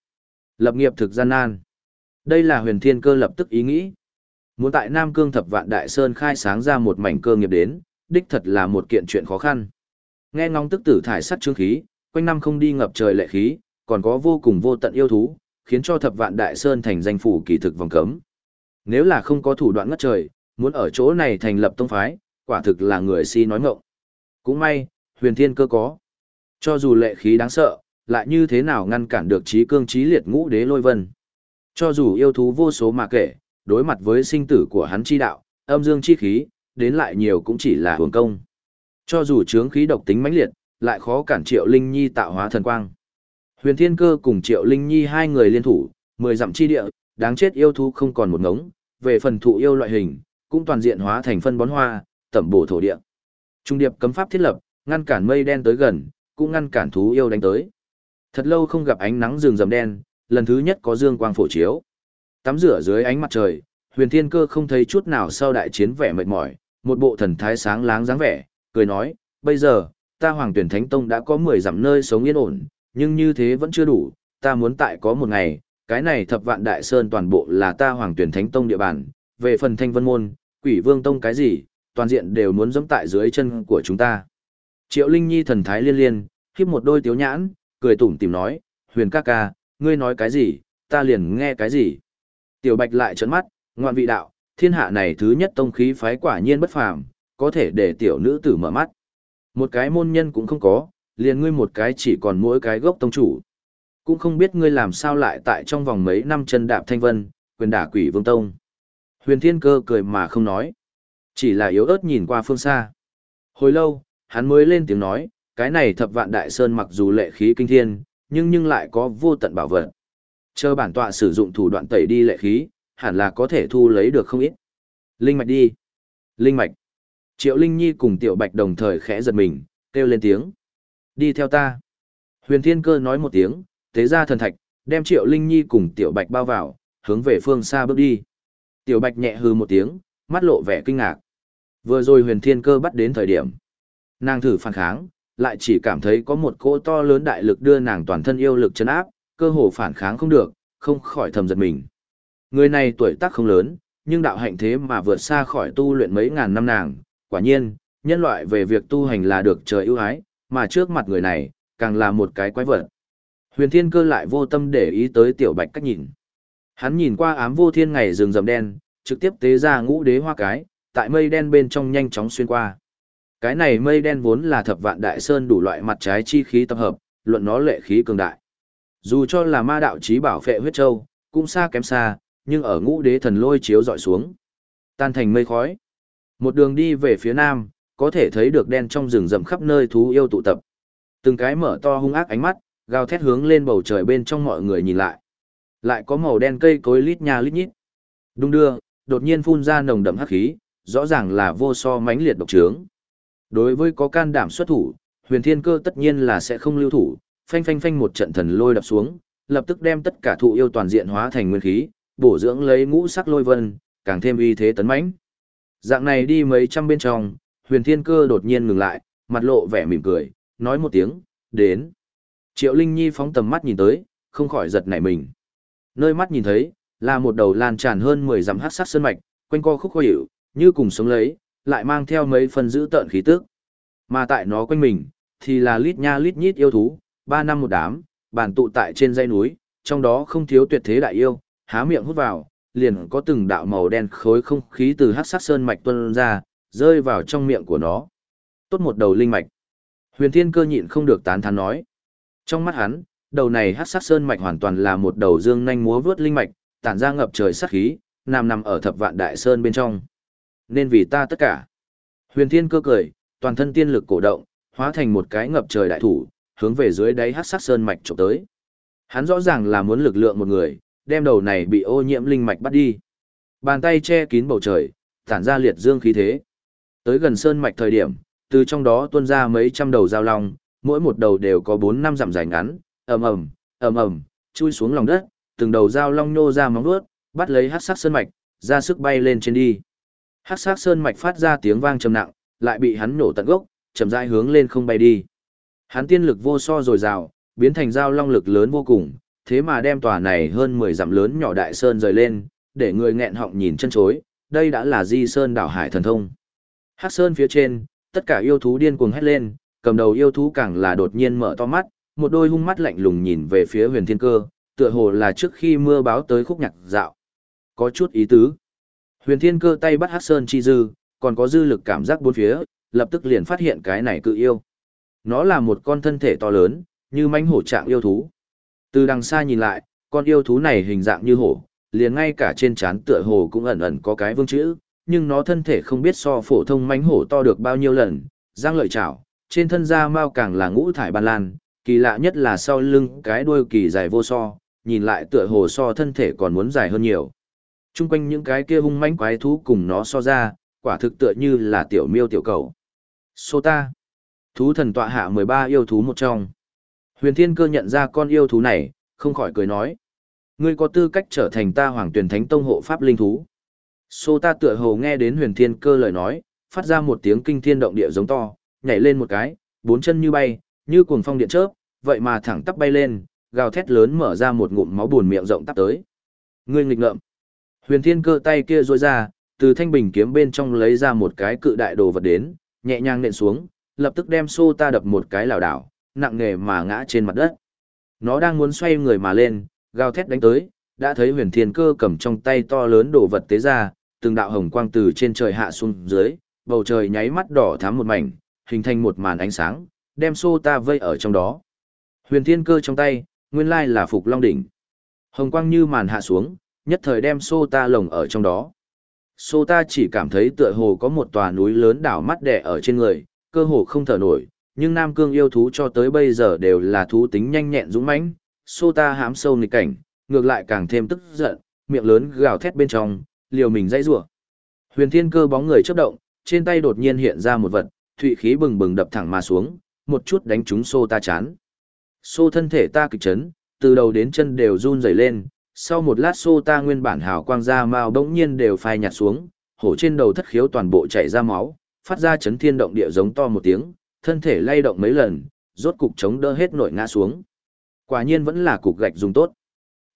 A: Lập nghiệp thực gian nan. Đây là huyền thiên cơ lập tức ý nghĩ. Muốn tại Nam Cương Thập Vạn Đại Sơn khai sáng ra một mảnh cơ nghiệp đến, đích thật là một kiện chuyện khó khăn. Nghe ngóng tức tử thải sắt trương khí, quanh năm không đi ngập trời lệ khí, còn có vô cùng vô tận yêu thú, khiến cho Thập Vạn Đại Sơn thành danh phủ kỳ thực vòng cấm. Nếu là không có thủ đoạn ngất trời, muốn ở chỗ này thành lập tông phái, quả thực là người si nói ngọng. Cũng may, huyền thiên cơ có. Cho dù lệ khí đáng sợ, lại như thế nào ngăn cản được trí cương trí liệt ngũ đế lôi vân. Cho dù yêu thú vô số mà kể, đối mặt với sinh tử của hắn chi đạo, âm dương chi khí, đến lại nhiều cũng chỉ là hưởng công. Cho dù chướng khí độc tính mãnh liệt, lại khó cản Triệu Linh Nhi tạo hóa thần quang. Huyền Thiên Cơ cùng Triệu Linh Nhi hai người liên thủ, mười dặm chi địa, đáng chết yêu thú không còn một ngống, về phần thụ yêu loại hình, cũng toàn diện hóa thành phân bón hoa, tẩm bổ thổ địa. Trung điệp cấm pháp thiết lập, ngăn cản mây đen tới gần, cũng ngăn cản thú yêu đánh tới. Thật lâu không gặp ánh nắng rừng rậm đen, lần thứ nhất có dương quang phổ chiếu. Tắm rửa dưới ánh mặt trời, Huyền Thiên Cơ không thấy chút nào sau đại chiến vẻ mệt mỏi, một bộ thần thái sáng láng dáng vẻ, cười nói, bây giờ, ta Hoàng Tuyển Thánh Tông đã có 10 dặm nơi sống yên ổn, nhưng như thế vẫn chưa đủ, ta muốn tại có một ngày, cái này thập vạn đại sơn toàn bộ là ta Hoàng Tuyển Thánh Tông địa bàn, về phần Thanh Vân Môn, Quỷ Vương Tông cái gì, toàn diện đều muốn dẫm tại dưới chân của chúng ta. Triệu Linh Nhi thần thái liên liên, khiếp một đôi tiếu nhãn, cười tủm tìm nói, huyền ca ca, ngươi nói cái gì, ta liền nghe cái gì. Tiểu Bạch lại trấn mắt, ngoan vị đạo, thiên hạ này thứ nhất tông khí phái quả nhiên bất phàm, có thể để tiểu nữ tử mở mắt. Một cái môn nhân cũng không có, liền ngươi một cái chỉ còn mỗi cái gốc tông chủ. Cũng không biết ngươi làm sao lại tại trong vòng mấy năm chân đạp thanh vân, quyền đả quỷ vương tông. Huyền thiên cơ cười mà không nói. Chỉ là yếu ớt nhìn qua phương xa. Hồi lâu, hắn mới lên tiếng nói, cái này thập vạn đại sơn mặc dù lệ khí kinh thiên, nhưng nhưng lại có vô tận bảo vật. Chờ bản tọa sử dụng thủ đoạn tẩy đi lệ khí, hẳn là có thể thu lấy được không ít. Linh mạch đi. Linh mạch. Triệu Linh Nhi cùng Tiểu Bạch đồng thời khẽ giật mình, kêu lên tiếng. Đi theo ta. Huyền Thiên Cơ nói một tiếng, tế ra thần thạch, đem Triệu Linh Nhi cùng Tiểu Bạch bao vào, hướng về phương xa bước đi. Tiểu Bạch nhẹ hừ một tiếng, mắt lộ vẻ kinh ngạc. Vừa rồi Huyền Thiên Cơ bắt đến thời điểm. Nàng thử phản kháng, lại chỉ cảm thấy có một cỗ to lớn đại lực đưa nàng toàn thân yêu lực chấn áp, cơ hồ phản kháng không được, không khỏi thầm giật mình. Người này tuổi tác không lớn, nhưng đạo hạnh thế mà vượt xa khỏi tu luyện mấy ngàn năm nàng, quả nhiên, nhân loại về việc tu hành là được trời ưu ái, mà trước mặt người này, càng là một cái quái vật. Huyền Thiên Cơ lại vô tâm để ý tới tiểu bạch cách nhìn. Hắn nhìn qua ám vô thiên ngày rừng rậm đen, trực tiếp tế ra ngũ đế hoa cái, tại mây đen bên trong nhanh chóng xuyên qua. Cái này mây đen vốn là thập vạn đại sơn đủ loại mặt trái chi khí tập hợp, luận nó lệ khí cường đại. Dù cho là ma đạo chí bảo phệ huyết châu, cũng xa kém xa, nhưng ở ngũ đế thần lôi chiếu dọi xuống. Tan thành mây khói. Một đường đi về phía nam, có thể thấy được đen trong rừng rậm khắp nơi thú yêu tụ tập. Từng cái mở to hung ác ánh mắt, gào thét hướng lên bầu trời bên trong mọi người nhìn lại. Lại có màu đen cây cối lít nha lít nhít. Đung đưa, đột nhiên phun ra nồng đậm hắc khí, rõ ràng là vô so mãnh liệt độc trướng. Đối với có can đảm xuất thủ, huyền thiên cơ tất nhiên là sẽ không lưu thủ, phanh phanh phanh một trận thần lôi đập xuống, lập tức đem tất cả thụ yêu toàn diện hóa thành nguyên khí, bổ dưỡng lấy ngũ sắc lôi vân, càng thêm uy thế tấn mãnh. Dạng này đi mấy trăm bên trong, huyền thiên cơ đột nhiên ngừng lại, mặt lộ vẻ mỉm cười, nói một tiếng, đến. Triệu Linh Nhi phóng tầm mắt nhìn tới, không khỏi giật nảy mình. Nơi mắt nhìn thấy, là một đầu lan tràn hơn 10 dặm hát sát sơn mạch, quanh co khúc khó hiểu, như cùng sống lấy, lại mang theo mấy phần giữ tợn khí tức. Mà tại nó quanh mình, thì là lít nha lít nhít yêu thú, ba năm một đám, bàn tụ tại trên dãy núi, trong đó không thiếu tuyệt thế đại yêu, há miệng hút vào, liền có từng đạo màu đen khối không khí từ hắc Sát sơn mạch tuôn ra, rơi vào trong miệng của nó. Tốt một đầu linh mạch. Huyền Thiên Cơ nhịn không được tán thán nói. Trong mắt hắn, đầu này hắc Sát sơn mạch hoàn toàn là một đầu dương nhanh múa vướt linh mạch, tản ra ngập trời sát khí, nằm nằm ở thập vạn đại sơn bên trong. Nên vì ta tất cả. Huyền Thiên Cơ cười, toàn thân tiên lực cổ động, hóa thành một cái ngập trời đại thủ, hướng về dưới đáy hắc sắc sơn mạch chụp tới. Hắn rõ ràng là muốn lực lượng một người, đem đầu này bị ô nhiễm linh mạch bắt đi. Bàn tay che kín bầu trời, tản ra liệt dương khí thế. Tới gần sơn mạch thời điểm, từ trong đó tuôn ra mấy trăm đầu dao long, mỗi một đầu đều có 4 năm dặm dài ngắn, ầm ầm, ầm ầm, chui xuống lòng đất, từng đầu dao long nô ra móng vuốt, bắt lấy hắc sắc sơn mạch, ra sức bay lên trên đi. Hắc sắc sơn mạch phát ra tiếng vang trầm nặng, lại bị hắn nổ tận gốc, chậm rãi hướng lên không bay đi. Hắn tiên lực vô so dồi dào, biến thành dao long lực lớn vô cùng, thế mà đem tòa này hơn 10 dặm lớn nhỏ đại sơn rời lên, để người nghẹn họng nhìn chân chối, đây đã là di sơn đảo hải thần thông. Hắc sơn phía trên, tất cả yêu thú điên cuồng hét lên, cầm đầu yêu thú càng là đột nhiên mở to mắt, một đôi hung mắt lạnh lùng nhìn về phía huyền thiên cơ, tựa hồ là trước khi mưa báo tới khúc nhạc dạo. Có chút ý tứ. Huyền thiên cơ tay bắt Hắc sơn chi dư, còn có dư lực cảm giác bốn phía, lập tức liền phát hiện cái này cự yêu. Nó là một con thân thể to lớn, như mãnh hổ trạng yêu thú. Từ đằng xa nhìn lại, con yêu thú này hình dạng như hổ, liền ngay cả trên trán tựa hồ cũng ẩn ẩn có cái vương chữ, nhưng nó thân thể không biết so phổ thông mãnh hổ to được bao nhiêu lần, răng lợi chảo, trên thân da mao càng là ngũ thải ban lan, kỳ lạ nhất là sau lưng cái đuôi kỳ dài vô so, nhìn lại tựa hồ so thân thể còn muốn dài hơn nhiều. Trung quanh những cái kia hung mãnh quái thú cùng nó so ra, quả thực tựa như là tiểu miêu tiểu cầu. ta, Thú thần tọa hạ 13 yêu thú một trong. Huyền Thiên Cơ nhận ra con yêu thú này, không khỏi cười nói. Ngươi có tư cách trở thành ta hoàng tuyển thánh tông hộ pháp linh thú. Sô ta tựa hồ nghe đến huyền thiên cơ lời nói, phát ra một tiếng kinh thiên động địa giống to, nhảy lên một cái, bốn chân như bay, như cuồng phong điện chớp, vậy mà thẳng tắp bay lên, gào thét lớn mở ra một ngụm máu buồn miệng rộng tắp tới. Ngươi nghịch ngợm. Huyền Thiên Cơ tay kia duỗi ra, từ thanh bình kiếm bên trong lấy ra một cái cự đại đồ vật đến, nhẹ nhàng nện xuống, lập tức đem xô ta đập một cái lảo đảo, nặng nề mà ngã trên mặt đất. Nó đang muốn xoay người mà lên, gào thét đánh tới, đã thấy Huyền Thiên Cơ cầm trong tay to lớn đồ vật tế ra, từng đạo hồng quang từ trên trời hạ xuống dưới, bầu trời nháy mắt đỏ thắm một mảnh, hình thành một màn ánh sáng, đem xô ta vây ở trong đó. Huyền Thiên Cơ trong tay, nguyên lai là Phục Long đỉnh. Hồng quang như màn hạ xuống, nhất thời đem xô ta lồng ở trong đó. Xô ta chỉ cảm thấy tựa hồ có một tòa núi lớn đảo mắt đè ở trên người, cơ hồ không thở nổi, nhưng Nam Cương yêu thú cho tới bây giờ đều là thú tính nhanh nhẹn dũng mãnh, xô ta hám sâu nghịch cảnh, ngược lại càng thêm tức giận, miệng lớn gào thét bên trong, liều mình dãy rủa. Huyền Thiên Cơ bóng người chớp động, trên tay đột nhiên hiện ra một vật, thụy khí bừng bừng đập thẳng mà xuống, một chút đánh trúng xô ta chán. Xô thân thể ta kịch chấn, từ đầu đến chân đều run rẩy lên, sau một lát xô ta nguyên bản hào quang ra mao bỗng nhiên đều phai nhạt xuống, hổ trên đầu thất khiếu toàn bộ chảy ra máu, phát ra chấn thiên động địa giống to một tiếng, thân thể lay động mấy lần, rốt cục chống đỡ hết nội ngã xuống. Quả nhiên vẫn là cục gạch dùng tốt.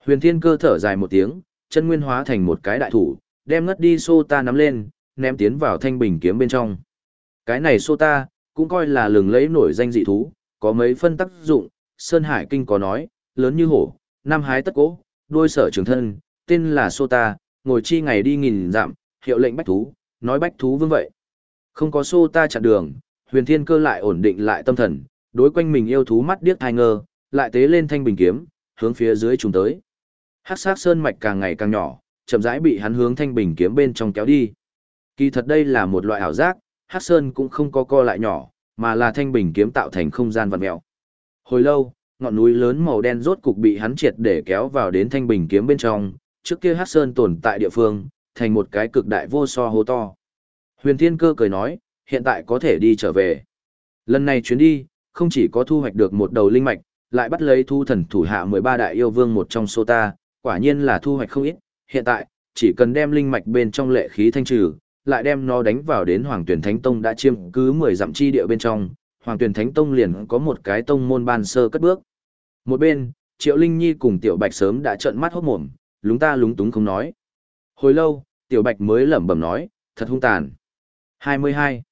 A: Huyền Thiên Cơ thở dài một tiếng, chân nguyên hóa thành một cái đại thủ, đem ngất đi xô ta nắm lên, ném tiến vào thanh bình kiếm bên trong. Cái này xô ta, cũng coi là lừng lấy nổi danh dị thú, có mấy phân tác dụng, Sơn Hải Kinh có nói, lớn như hổ, năm hái tất cố, đôi sở trường thân, tên là Sota, ta, ngồi chi ngày đi nghìn dặm, hiệu lệnh bách thú, nói bách thú vương vậy. Không có Sota ta chặn đường, huyền thiên cơ lại ổn định lại tâm thần, đối quanh mình yêu thú mắt điếc thai ngơ, lại tế lên thanh bình kiếm, hướng phía dưới trùng tới. Hắc sát sơn mạch càng ngày càng nhỏ, chậm rãi bị hắn hướng thanh bình kiếm bên trong kéo đi. Kỳ thật đây là một loại ảo giác, Hắc Sơn cũng không có co lại nhỏ, mà là thanh bình kiếm tạo thành không gian vật mèo. Hồi lâu, ngọn núi lớn màu đen rốt cục bị hắn triệt để kéo vào đến thanh bình kiếm bên trong, trước kia Hắc Sơn tồn tại địa phương, thành một cái cực đại vô so hố to. Huyền Thiên Cơ cười nói, hiện tại có thể đi trở về. Lần này chuyến đi, không chỉ có thu hoạch được một đầu linh mạch, lại bắt lấy thu thần thủ hạ 13 đại yêu vương một trong số ta, quả nhiên là thu hoạch không ít, hiện tại, chỉ cần đem linh mạch bên trong lệ khí thanh trừ, lại đem nó đánh vào đến Hoàng Tuyển Thánh Tông đã chiếm cứ 10 dặm chi địa bên trong, Hoàng Tuyền Thánh Tông liền có một cái tông môn ban sơ cất bước. Một bên, Triệu Linh Nhi cùng Tiểu Bạch sớm đã trợn mắt hốt mồm, lúng ta lúng túng không nói. Hồi lâu, Tiểu Bạch mới lẩm bẩm nói, thật hung tàn. 22.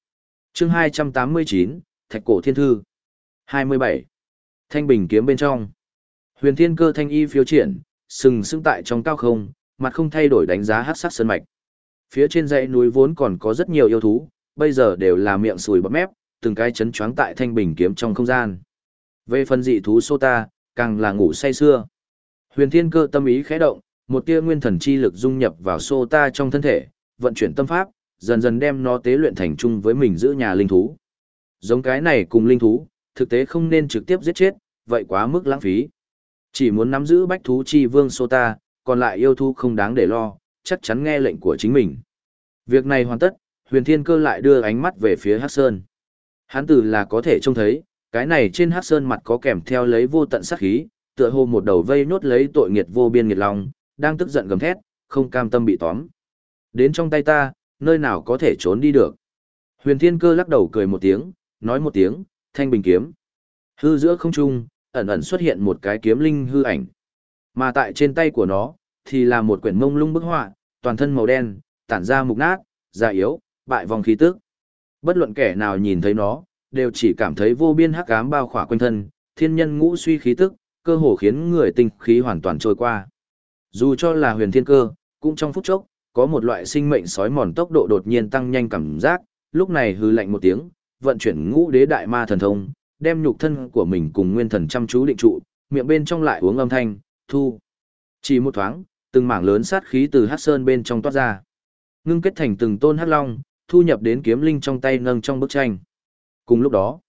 A: chương 289, Thạch Cổ Thiên Thư. 27. Thanh Bình kiếm bên trong. Huyền Thiên Cơ thanh y phiếu triển, sừng sững tại trong cao không, mặt không thay đổi đánh giá hắc sắc sơn mạch. Phía trên dãy núi vốn còn có rất nhiều yêu thú, bây giờ đều là miệng sùi bọt mép, từng cái chấn choáng tại thanh bình kiếm trong không gian. Về phần dị thú Sô Ta càng là ngủ say xưa. Huyền Thiên Cơ tâm ý khẽ động, một tia nguyên thần chi lực dung nhập vào Sô Ta trong thân thể, vận chuyển tâm pháp, dần dần đem nó tế luyện thành chung với mình giữ nhà linh thú. Giống cái này cùng linh thú, thực tế không nên trực tiếp giết chết, vậy quá mức lãng phí. Chỉ muốn nắm giữ bách thú chi vương Sô Ta, còn lại yêu thú không đáng để lo, chắc chắn nghe lệnh của chính mình. Việc này hoàn tất, huyền thiên cơ lại đưa ánh mắt về phía Hắc Sơn. Hắn từ là có thể trông thấy, cái này trên Hắc Sơn mặt có kèm theo lấy vô tận sát khí, tựa hồ một đầu vây nốt lấy tội nghiệt vô biên nghiệt lòng, đang tức giận gầm thét, không cam tâm bị tóm. Đến trong tay ta, nơi nào có thể trốn đi được. Huyền thiên cơ lắc đầu cười một tiếng, nói một tiếng, thanh bình kiếm. Hư giữa không trung, ẩn ẩn xuất hiện một cái kiếm linh hư ảnh. Mà tại trên tay của nó, thì là một quyển mông lung bức họa, toàn thân màu đen, tản ra mục nát, già yếu, bại vòng khí tức. Bất luận kẻ nào nhìn thấy nó, đều chỉ cảm thấy vô biên hắc ám bao khỏa quanh thân, thiên nhân ngũ suy khí tức, cơ hồ khiến người tinh khí hoàn toàn trôi qua. Dù cho là huyền thiên cơ, cũng trong phút chốc, có một loại sinh mệnh sói mòn tốc độ đột nhiên tăng nhanh cảm giác, lúc này hư lạnh một tiếng, vận chuyển ngũ đế đại ma thần thông, đem nhục thân của mình cùng nguyên thần chăm chú định trụ, miệng bên trong lại uống âm thanh, thu. Chỉ một thoáng, từng mảng lớn sát khí từ hát sơn bên trong toát ra. ngưng kết thành từng tôn hắc long, thu nhập đến kiếm linh trong tay nâng trong bức tranh. Cùng lúc đó,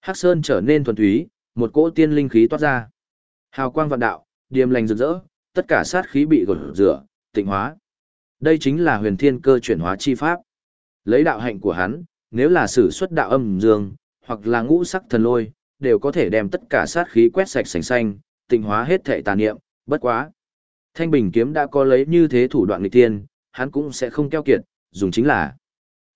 A: Hắc Sơn trở nên thuần túy, một cỗ tiên linh khí toát ra. Hào quang vạn đạo, điềm lành rực rỡ, tất cả sát khí bị gột rửa, tịnh hóa. Đây chính là huyền thiên cơ chuyển hóa chi pháp. Lấy đạo hạnh của hắn, nếu là sử xuất đạo âm dương, hoặc là ngũ sắc thần lôi, đều có thể đem tất cả sát khí quét sạch sành xanh, tịnh hóa hết thể tà niệm, bất quá. Thanh Bình kiếm đã có lấy như thế thủ đoạn nghịch tiên, hắn cũng sẽ không keo kiệt, dùng chính là.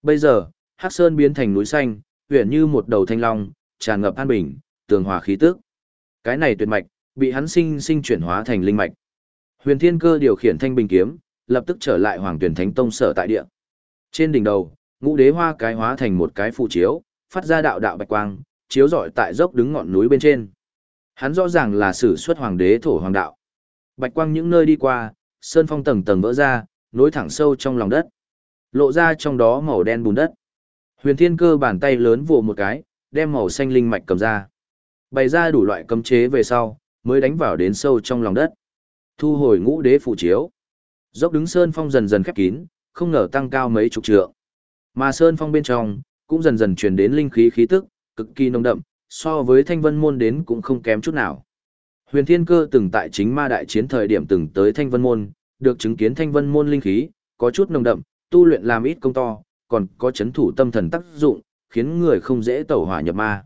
A: Bây giờ, Hắc Sơn biến thành núi xanh, huyện như một đầu thanh long, tràn ngập an bình, tường hòa khí tức. Cái này tuyệt mạch, bị hắn sinh sinh chuyển hóa thành linh mạch. Huyền Thiên Cơ điều khiển Thanh Bình kiếm, lập tức trở lại Hoàng Tuyển Thánh Tông sở tại địa. Trên đỉnh đầu, ngũ đế hoa cái hóa thành một cái phù chiếu, phát ra đạo đạo bạch quang, chiếu rọi tại dốc đứng ngọn núi bên trên. Hắn rõ ràng là sử xuất hoàng đế thổ hoàng đạo. Bạch quang những nơi đi qua, sơn phong tầng tầng vỡ ra, nối thẳng sâu trong lòng đất. Lộ ra trong đó màu đen bùn đất. Huyền Thiên Cơ bàn tay lớn vồ một cái, đem màu xanh linh mạch cầm ra. Bày ra đủ loại cấm chế về sau, mới đánh vào đến sâu trong lòng đất. Thu hồi ngũ đế phụ chiếu. Dốc đứng sơn phong dần dần khép kín, không ngờ tăng cao mấy chục trượng. Mà sơn phong bên trong cũng dần dần truyền đến linh khí khí tức, cực kỳ nồng đậm, so với Thanh Vân môn đến cũng không kém chút nào. Huyền Thiên Cơ từng tại chính ma đại chiến thời điểm từng tới Thanh Vân môn, được chứng kiến Thanh Vân môn linh khí có chút nồng đậm, tu luyện làm ít công to, còn có chấn thủ tâm thần tác dụng, khiến người không dễ tẩu hỏa nhập ma.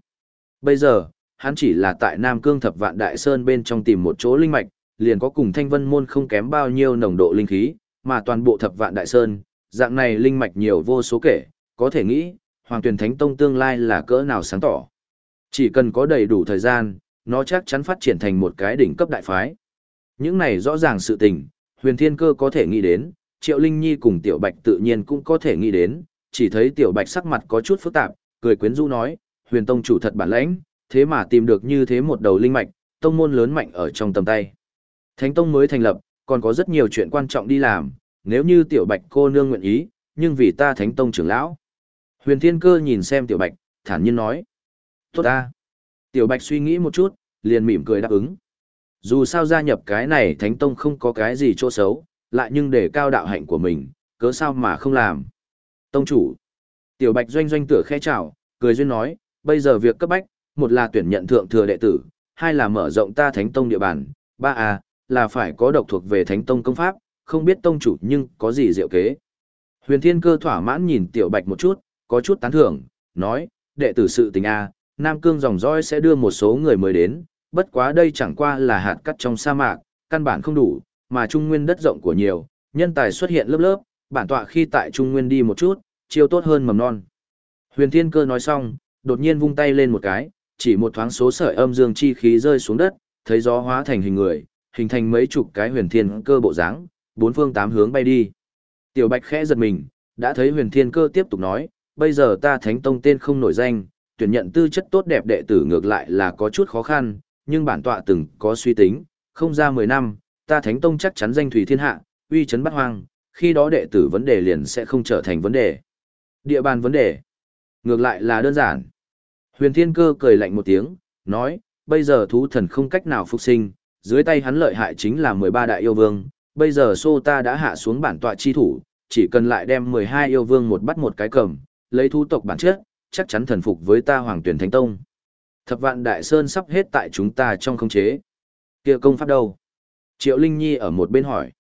A: Bây giờ, hắn chỉ là tại Nam Cương Thập Vạn Đại Sơn bên trong tìm một chỗ linh mạch, liền có cùng Thanh Vân môn không kém bao nhiêu nồng độ linh khí, mà toàn bộ Thập Vạn Đại Sơn, dạng này linh mạch nhiều vô số kể, có thể nghĩ, Hoàng Tuyền Thánh Tông tương lai là cỡ nào sáng tỏ. Chỉ cần có đầy đủ thời gian, nó chắc chắn phát triển thành một cái đỉnh cấp đại phái. Những này rõ ràng sự tình, huyền thiên cơ có thể nghĩ đến, Triệu Linh Nhi cùng Tiểu Bạch tự nhiên cũng có thể nghĩ đến, chỉ thấy Tiểu Bạch sắc mặt có chút phức tạp, cười quyến rũ nói, huyền tông chủ thật bản lãnh, thế mà tìm được như thế một đầu linh mạch, tông môn lớn mạnh ở trong tầm tay. Thánh tông mới thành lập, còn có rất nhiều chuyện quan trọng đi làm, nếu như Tiểu Bạch cô nương nguyện ý, nhưng vì ta thánh tông trưởng lão. Huyền Thiên Cơ nhìn xem Tiểu Bạch, thản nhiên nói. Tốt ta. Tiểu Bạch suy nghĩ một chút, liền mỉm cười đáp ứng. Dù sao gia nhập cái này Thánh Tông không có cái gì chỗ xấu, lại nhưng để cao đạo hạnh của mình, cớ sao mà không làm. Tông chủ. Tiểu Bạch doanh doanh tựa khẽ chào, cười duyên nói, bây giờ việc cấp bách, một là tuyển nhận thượng thừa đệ tử, hai là mở rộng ta Thánh Tông địa bàn, ba à, là phải có độc thuộc về Thánh Tông công pháp, không biết tông chủ nhưng có gì diệu kế. Huyền Thiên Cơ thỏa mãn nhìn Tiểu Bạch một chút, có chút tán thưởng, nói, đệ tử sự tình A, Nam Cương dòng dõi sẽ đưa một số người mới đến, bất quá đây chẳng qua là hạt cắt trong sa mạc, căn bản không đủ, mà Trung Nguyên đất rộng của nhiều, nhân tài xuất hiện lớp lớp, bản tọa khi tại Trung Nguyên đi một chút, chiêu tốt hơn mầm non. Huyền Thiên Cơ nói xong, đột nhiên vung tay lên một cái, chỉ một thoáng số sợi âm dương chi khí rơi xuống đất, thấy gió hóa thành hình người, hình thành mấy chục cái huyền thiên cơ bộ dáng, bốn phương tám hướng bay đi. Tiểu Bạch khẽ giật mình, đã thấy huyền thiên cơ tiếp tục nói, bây giờ ta thánh tông tên không nổi danh, tuyển nhận tư chất tốt đẹp đệ tử ngược lại là có chút khó khăn, nhưng bản tọa từng có suy tính, không ra 10 năm, ta thánh tông chắc chắn danh thủy thiên hạ, uy chấn bắt hoang, khi đó đệ tử vấn đề liền sẽ không trở thành vấn đề. Địa bàn vấn đề, ngược lại là đơn giản. Huyền thiên cơ cười lạnh một tiếng, nói, bây giờ thú thần không cách nào phục sinh, dưới tay hắn lợi hại chính là 13 đại yêu vương, bây giờ Sô ta đã hạ xuống bản tọa chi thủ, chỉ cần lại đem 12 yêu vương một bắt một cái cầm, lấy thu tộc bản chất, chắc chắn thần phục với ta Hoàng Tuyển Thánh Tông. Thập vạn đại sơn sắp hết tại chúng ta trong không chế. Kia công pháp đâu? Triệu Linh Nhi ở một bên hỏi.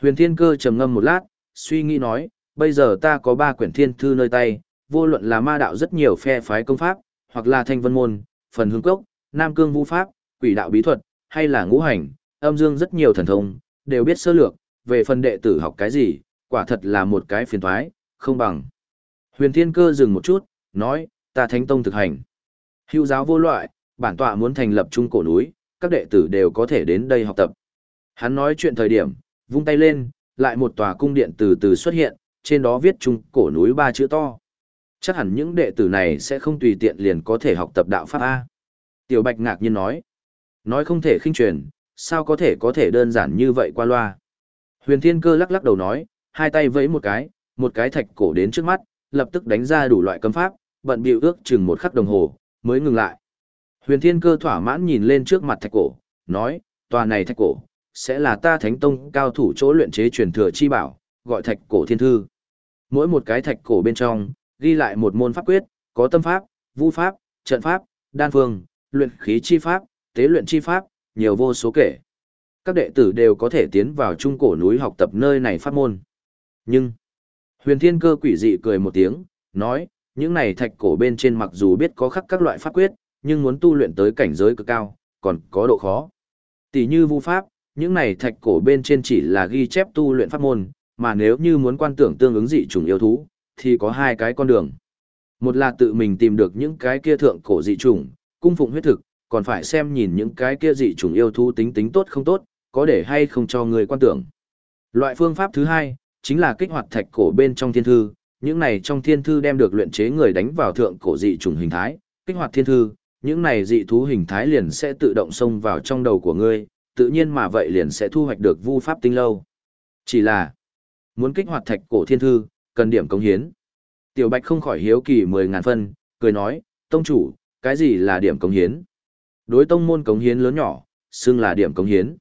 A: Huyền Thiên Cơ trầm ngâm một lát, suy nghĩ nói, bây giờ ta có ba quyển thiên thư nơi tay, vô luận là ma đạo rất nhiều phe phái công pháp, hoặc là thanh vân môn, phần hương cốc, nam cương vũ pháp, quỷ đạo bí thuật, hay là ngũ hành, âm dương rất nhiều thần thông, đều biết sơ lược, về phần đệ tử học cái gì, quả thật là một cái phiền thoái, không bằng. Huyền Thiên Cơ dừng một chút, nói, ta thánh tông thực hành. Hưu giáo vô loại, bản tọa muốn thành lập trung cổ núi, các đệ tử đều có thể đến đây học tập. Hắn nói chuyện thời điểm, vung tay lên, lại một tòa cung điện từ từ xuất hiện, trên đó viết trung cổ núi ba chữ to. Chắc hẳn những đệ tử này sẽ không tùy tiện liền có thể học tập đạo Pháp A. Tiểu Bạch ngạc nhiên nói. Nói không thể khinh truyền, sao có thể có thể đơn giản như vậy qua loa. Huyền Thiên Cơ lắc lắc đầu nói, hai tay vẫy một cái, một cái thạch cổ đến trước mắt, lập tức đánh ra đủ loại cấm pháp, bận bịu ước chừng một khắc đồng hồ, mới ngừng lại. Huyền Thiên Cơ thỏa mãn nhìn lên trước mặt thạch cổ, nói, tòa này thạch cổ, sẽ là ta thánh tông cao thủ chỗ luyện chế truyền thừa chi bảo, gọi thạch cổ thiên thư. Mỗi một cái thạch cổ bên trong, ghi lại một môn pháp quyết, có tâm pháp, vũ pháp, trận pháp, đan phương, luyện khí chi pháp, tế luyện chi pháp, nhiều vô số kể. Các đệ tử đều có thể tiến vào trung cổ núi học tập nơi này pháp môn. Nhưng, huyền thiên cơ quỷ dị cười một tiếng, nói, những này thạch cổ bên trên mặc dù biết có khắc các loại pháp quyết, nhưng muốn tu luyện tới cảnh giới cực cao, còn có độ khó. Tỷ như vu pháp, những này thạch cổ bên trên chỉ là ghi chép tu luyện pháp môn, mà nếu như muốn quan tưởng tương ứng dị chủng yêu thú, thì có hai cái con đường. Một là tự mình tìm được những cái kia thượng cổ dị chủng, cung phụng huyết thực, còn phải xem nhìn những cái kia dị chủng yêu thú tính tính tốt không tốt, có để hay không cho người quan tưởng. Loại phương pháp thứ hai, chính là kích hoạt thạch cổ bên trong thiên thư, những này trong thiên thư đem được luyện chế người đánh vào thượng cổ dị chủng hình thái, kích hoạt thiên thư, những này dị thú hình thái liền sẽ tự động xông vào trong đầu của ngươi, tự nhiên mà vậy liền sẽ thu hoạch được vu pháp tinh lâu. Chỉ là, muốn kích hoạt thạch cổ thiên thư, cần điểm cống hiến. Tiểu Bạch không khỏi hiếu kỳ 10.000 phân, cười nói, tông chủ, cái gì là điểm cống hiến? Đối tông môn cống hiến lớn nhỏ, xưng là điểm cống hiến.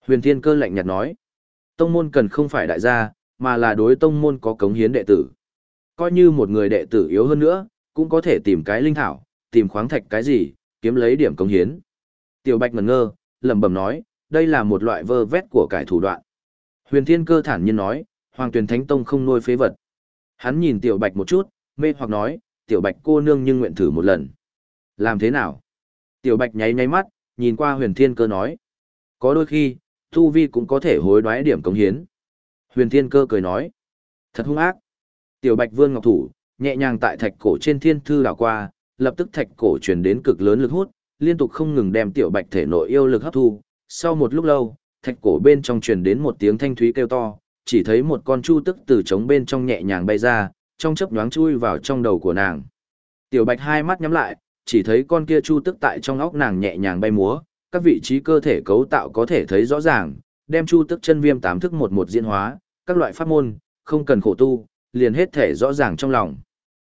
A: Huyền Thiên Cơ lạnh nhạt nói, tông môn cần không phải đại gia, mà là đối tông môn có cống hiến đệ tử. Coi như một người đệ tử yếu hơn nữa, cũng có thể tìm cái linh thảo, tìm khoáng thạch cái gì, kiếm lấy điểm cống hiến. Tiểu Bạch ngẩn ngơ, lẩm bẩm nói, đây là một loại vơ vét của cải thủ đoạn. Huyền Thiên Cơ thản nhiên nói, Hoàng Tuyền Thánh Tông không nuôi phế vật. Hắn nhìn Tiểu Bạch một chút, mê hoặc nói, Tiểu Bạch cô nương nhưng nguyện thử một lần. Làm thế nào? Tiểu Bạch nháy nháy mắt, nhìn qua Huyền Thiên Cơ nói, có đôi khi, thu Vi cũng có thể hối đoái điểm cống hiến. Huyền Thiên Cơ cười nói, thật hung ác. Tiểu Bạch vươn ngọc thủ, nhẹ nhàng tại thạch cổ trên thiên thư đảo qua, lập tức thạch cổ truyền đến cực lớn lực hút, liên tục không ngừng đem tiểu bạch thể nội yêu lực hấp thu. Sau một lúc lâu, thạch cổ bên trong truyền đến một tiếng thanh thúy kêu to, chỉ thấy một con chu tức từ trống bên trong nhẹ nhàng bay ra, trong chớp nhoáng chui vào trong đầu của nàng. Tiểu bạch hai mắt nhắm lại, chỉ thấy con kia chu tức tại trong óc nàng nhẹ nhàng bay múa, các vị trí cơ thể cấu tạo có thể thấy rõ ràng, đem chu tức chân viêm tám thức một một diễn hóa, các loại pháp môn, không cần khổ tu, liền hết thể rõ ràng trong lòng.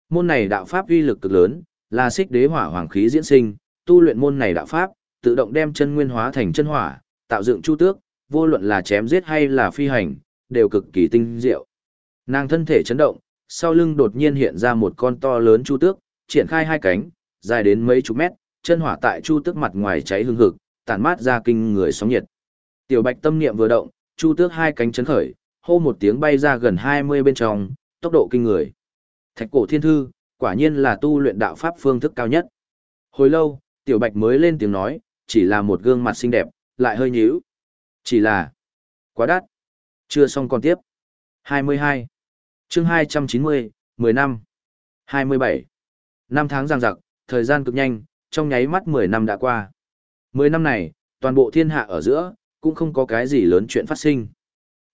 A: Môn này đạo pháp uy lực cực lớn, là xích đế hỏa hoàng khí diễn sinh, tu luyện môn này đạo pháp, tự động đem chân nguyên hóa thành chân hỏa, tạo dựng chu tước, vô luận là chém giết hay là phi hành, đều cực kỳ tinh diệu. Nàng thân thể chấn động, sau lưng đột nhiên hiện ra một con to lớn chu tước, triển khai hai cánh, dài đến mấy chục mét, chân hỏa tại chu tước mặt ngoài cháy hương hực, tản mát ra kinh người sóng nhiệt. Tiểu Bạch tâm niệm vừa động, chu tước hai cánh chấn khởi, hô một tiếng bay ra gần 20 bên trong, tốc độ kinh người. Thạch cổ thiên thư, quả nhiên là tu luyện đạo pháp phương thức cao nhất. Hồi lâu, Tiểu Bạch mới lên tiếng nói, chỉ là một gương mặt xinh đẹp, lại hơi nhíu. Chỉ là quá đắt. Chưa xong còn tiếp. 22. Chương 290, 10 năm. 27. Năm tháng giằng giặc, thời gian cực nhanh, trong nháy mắt 10 năm đã qua. 10 năm này, toàn bộ thiên hạ ở giữa, cũng không có cái gì lớn chuyện phát sinh.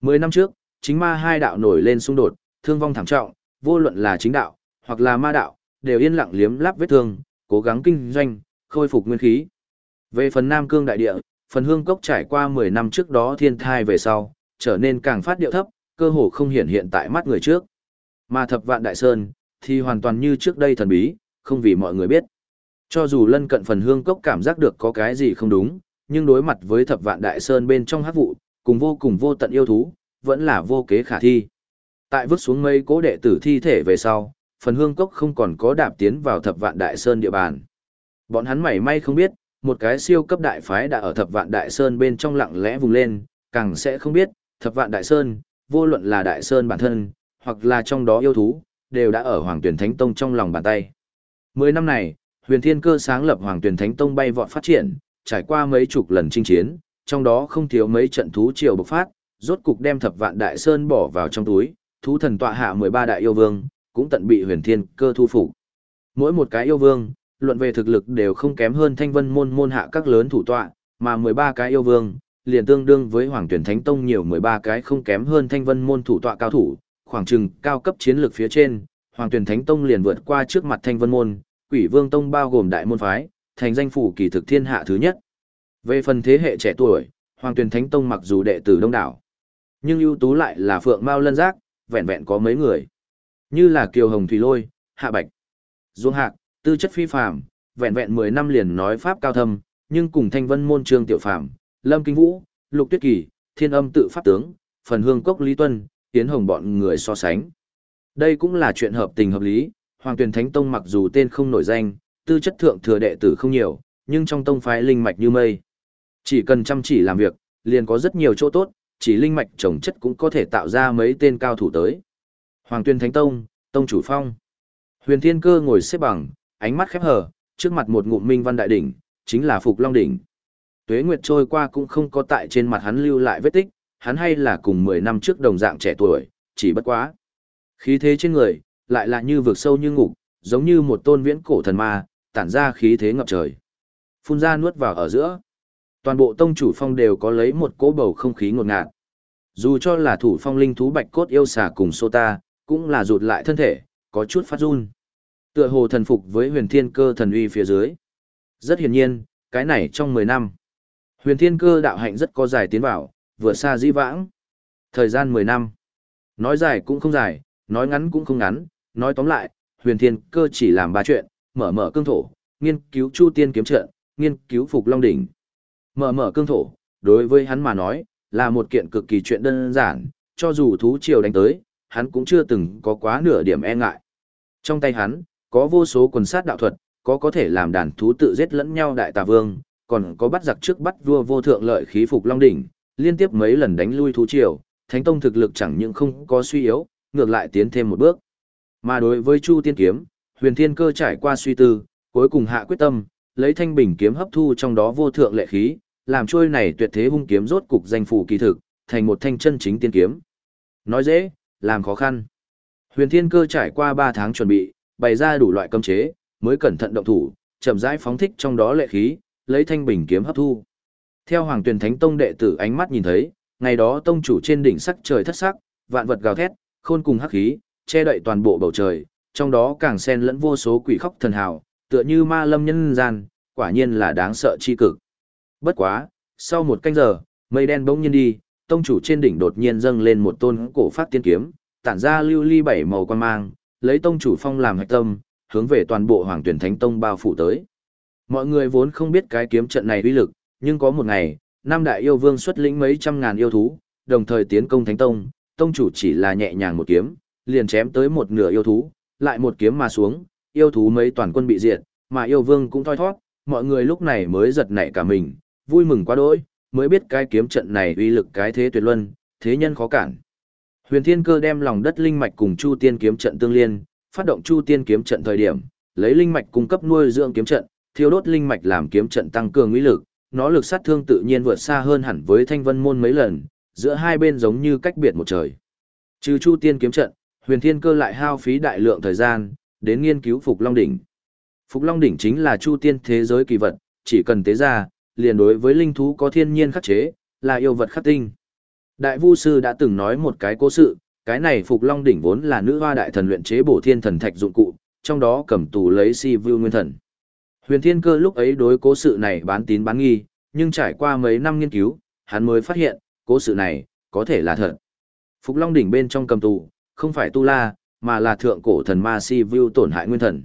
A: 10 năm trước, chính ma hai đạo nổi lên xung đột, thương vong thảm trọng, vô luận là chính đạo, hoặc là ma đạo, đều yên lặng liếm láp vết thương, cố gắng kinh doanh, khôi phục nguyên khí. Về phần Nam Cương đại địa, phần hương cốc trải qua 10 năm trước đó thiên thai về sau, trở nên càng phát điệu thấp, cơ hồ không hiện hiện tại mắt người trước. Mà thập vạn đại sơn, thì hoàn toàn như trước đây thần bí, không vì mọi người biết. Cho dù lân cận phần hương cốc cảm giác được có cái gì không đúng, nhưng đối mặt với thập vạn đại sơn bên trong hát vụ, cùng vô cùng vô tận yêu thú, vẫn là vô kế khả thi. Tại vứt xuống mấy cố đệ tử thi thể về sau, phần hương cốc không còn có đạp tiến vào thập vạn đại sơn địa bàn. Bọn hắn mảy may không biết, một cái siêu cấp đại phái đã ở thập vạn đại sơn bên trong lặng lẽ vùng lên, càng sẽ không biết, thập vạn đại sơn, vô luận là đại sơn bản thân, hoặc là trong đó yêu thú, đều đã ở Hoàng Tuyển Thánh Tông trong lòng bàn tay. Mười năm này, huyền thiên cơ sáng lập Hoàng Tuyển Thánh Tông bay vọt phát triển, trải qua mấy chục lần chinh chiến, trong đó không thiếu mấy trận thú triều bộc phát, rốt cục đem thập vạn đại sơn bỏ vào trong túi, thú thần tọa hạ 13 đại yêu vương, cũng tận bị huyền thiên cơ thu phục. Mỗi một cái yêu vương, luận về thực lực đều không kém hơn thanh vân môn môn hạ các lớn thủ tọa, mà 13 cái yêu vương, liền tương đương với hoàng tuyển thánh tông nhiều 13 cái không kém hơn thanh vân môn thủ tọa cao thủ, khoảng chừng cao cấp chiến lược phía trên, hoàng tuyển thánh tông liền vượt qua trước mặt thanh vân môn, quỷ vương tông bao gồm đại môn phái, thành danh phủ kỳ thực thiên hạ thứ nhất. Về phần thế hệ trẻ tuổi, hoàng tuyển thánh tông mặc dù đệ tử đông đảo, nhưng ưu tú lại là phượng mao lân giác, vẹn vẹn có mấy người. Như là Kiều Hồng Thủy Lôi, Hạ Bạch, duong Hạc, tư chất phi phàm, vẹn vẹn 10 năm liền nói pháp cao thâm, nhưng cùng Thanh Vân môn Trương Tiểu Phàm, Lâm Kinh Vũ, Lục Tuyết Kỳ, Thiên Âm tự pháp tướng, Phần Hương Cốc Lý Tuân, Tiến Hồng bọn người so sánh. Đây cũng là chuyện hợp tình hợp lý, Hoàng Tuyển Thánh Tông mặc dù tên không nổi danh, tư chất thượng thừa đệ tử không nhiều, nhưng trong tông phái linh mạch như mây. Chỉ cần chăm chỉ làm việc, liền có rất nhiều chỗ tốt, chỉ linh mạch trồng chất cũng có thể tạo ra mấy tên cao thủ tới. Hoàng Tuyên Thánh Tông, Tông chủ phong. Huyền Thiên Cơ ngồi xếp bằng, ánh mắt khép hờ, trước mặt một ngụm minh văn đại đỉnh, chính là Phục Long đỉnh. Tuế Nguyệt trôi qua cũng không có tại trên mặt hắn lưu lại vết tích, hắn hay là cùng 10 năm trước đồng dạng trẻ tuổi, chỉ bất quá. Khí thế trên người, lại là như vực sâu như ngục, giống như một tôn viễn cổ thần ma, tản ra khí thế ngập trời. Phun ra nuốt vào ở giữa. Toàn bộ tông chủ phong đều có lấy một cỗ bầu không khí ngột ngạt. Dù cho là thủ phong linh thú bạch cốt yêu xà cùng Sota, cũng là rụt lại thân thể, có chút phát run. Tựa hồ thần phục với huyền thiên cơ thần uy phía dưới. Rất hiển nhiên, cái này trong 10 năm. Huyền thiên cơ đạo hạnh rất có dài tiến vào, vừa xa di vãng. Thời gian 10 năm. Nói dài cũng không dài, nói ngắn cũng không ngắn, nói tóm lại, huyền thiên cơ chỉ làm ba chuyện, mở mở cương thổ, nghiên cứu chu tiên kiếm trận, nghiên cứu phục long đỉnh. Mở mở cương thổ, đối với hắn mà nói, là một kiện cực kỳ chuyện đơn giản, cho dù thú triều đánh tới, hắn cũng chưa từng có quá nửa điểm e ngại. Trong tay hắn, có vô số quần sát đạo thuật, có có thể làm đàn thú tự giết lẫn nhau đại tà vương, còn có bắt giặc trước bắt vua vô thượng lợi khí phục long đỉnh, liên tiếp mấy lần đánh lui thú triều, thánh tông thực lực chẳng những không có suy yếu, ngược lại tiến thêm một bước. Mà đối với Chu Tiên kiếm, Huyền Thiên Cơ trải qua suy tư, cuối cùng hạ quyết tâm, lấy thanh bình kiếm hấp thu trong đó vô thượng lệ khí, làm trôi này tuyệt thế hung kiếm rốt cục danh phủ kỳ thực, thành một thanh chân chính tiên kiếm. Nói dễ, làm khó khăn. Huyền Thiên Cơ trải qua 3 tháng chuẩn bị, bày ra đủ loại cấm chế, mới cẩn thận động thủ, chậm rãi phóng thích trong đó lệ khí, lấy thanh bình kiếm hấp thu. Theo Hoàng Tuyền Thánh Tông đệ tử ánh mắt nhìn thấy, ngày đó tông chủ trên đỉnh sắc trời thất sắc, vạn vật gào thét, khôn cùng hắc khí, che đậy toàn bộ bầu trời, trong đó càng xen lẫn vô số quỷ khóc thần hào, tựa như ma lâm nhân gian, quả nhiên là đáng sợ chi cực. Bất quá, sau một canh giờ, mây đen bỗng nhiên đi, tông chủ trên đỉnh đột nhiên dâng lên một tôn cổ phát tiên kiếm, tản ra lưu ly bảy màu quan mang, lấy tông chủ phong làm hạch tâm, hướng về toàn bộ hoàng tuyển thánh tông bao phủ tới. Mọi người vốn không biết cái kiếm trận này uy lực, nhưng có một ngày, năm đại yêu vương xuất lĩnh mấy trăm ngàn yêu thú, đồng thời tiến công thánh tông, tông chủ chỉ là nhẹ nhàng một kiếm, liền chém tới một nửa yêu thú, lại một kiếm mà xuống, yêu thú mấy toàn quân bị diệt, mà yêu vương cũng thoi thoát, mọi người lúc này mới giật nảy cả mình, vui mừng quá đỗi, mới biết cái kiếm trận này uy lực cái thế tuyệt luân, thế nhân khó cản. Huyền Thiên Cơ đem lòng đất linh mạch cùng Chu Tiên kiếm trận tương liên, phát động Chu Tiên kiếm trận thời điểm, lấy linh mạch cung cấp nuôi dưỡng kiếm trận, thiêu đốt linh mạch làm kiếm trận tăng cường uy lực, nó lực sát thương tự nhiên vượt xa hơn hẳn với Thanh Vân môn mấy lần, giữa hai bên giống như cách biệt một trời. Trừ Chu Tiên kiếm trận, Huyền Thiên Cơ lại hao phí đại lượng thời gian đến nghiên cứu Phục Long đỉnh. Phục Long đỉnh chính là Chu Tiên thế giới kỳ vật, chỉ cần tế ra, liền đối với linh thú có thiên nhiên khắc chế, là yêu vật khắc tinh. Đại Vu sư đã từng nói một cái cố sự, cái này Phục Long đỉnh vốn là nữ hoa đại thần luyện chế bổ thiên thần thạch dụng cụ, trong đó cầm tù lấy si Vu nguyên thần. Huyền Thiên Cơ lúc ấy đối cố sự này bán tín bán nghi, nhưng trải qua mấy năm nghiên cứu, hắn mới phát hiện, cố sự này, có thể là thật. Phục Long đỉnh bên trong cầm tù, không phải tu la, mà là thượng cổ thần ma si Vu tổn hại nguyên thần.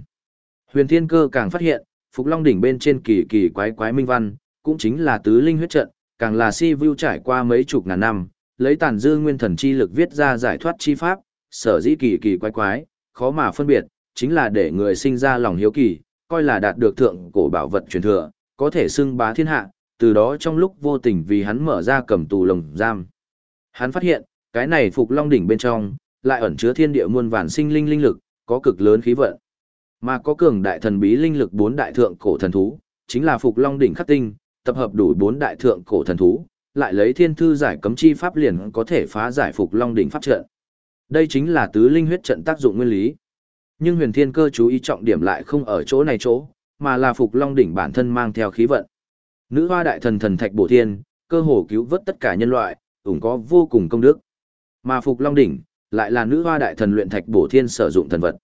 A: Huyền Thiên Cơ càng phát hiện, Phục Long đỉnh bên trên kỳ kỳ quái quái minh văn, cũng chính là tứ linh huyết trận, càng là si Vu trải qua mấy chục ngàn năm, lấy tàn dư nguyên thần chi lực viết ra giải thoát chi pháp, sở dĩ kỳ kỳ quái quái, khó mà phân biệt, chính là để người sinh ra lòng hiếu kỳ, coi là đạt được thượng cổ bảo vật truyền thừa, có thể xưng bá thiên hạ, từ đó trong lúc vô tình vì hắn mở ra cầm tù lồng giam. Hắn phát hiện, cái này Phục Long đỉnh bên trong, lại ẩn chứa thiên địa muôn vạn sinh linh linh lực, có cực lớn khí vận. Mà có cường đại thần bí linh lực bốn đại thượng cổ thần thú, chính là Phục Long đỉnh khắc tinh, tập hợp đủ bốn đại thượng cổ thần thú, lại lấy thiên thư giải cấm chi pháp liền có thể phá giải Phục Long đỉnh pháp trận. Đây chính là tứ linh huyết trận tác dụng nguyên lý. Nhưng Huyền Thiên Cơ chú ý trọng điểm lại không ở chỗ này chỗ, mà là Phục Long đỉnh bản thân mang theo khí vận. Nữ hoa đại thần thần thạch bổ thiên, cơ hồ cứu vớt tất cả nhân loại, ủng có vô cùng công đức. Mà Phục Long đỉnh lại là nữ hoa đại thần luyện thạch bổ thiên sử dụng thần vật.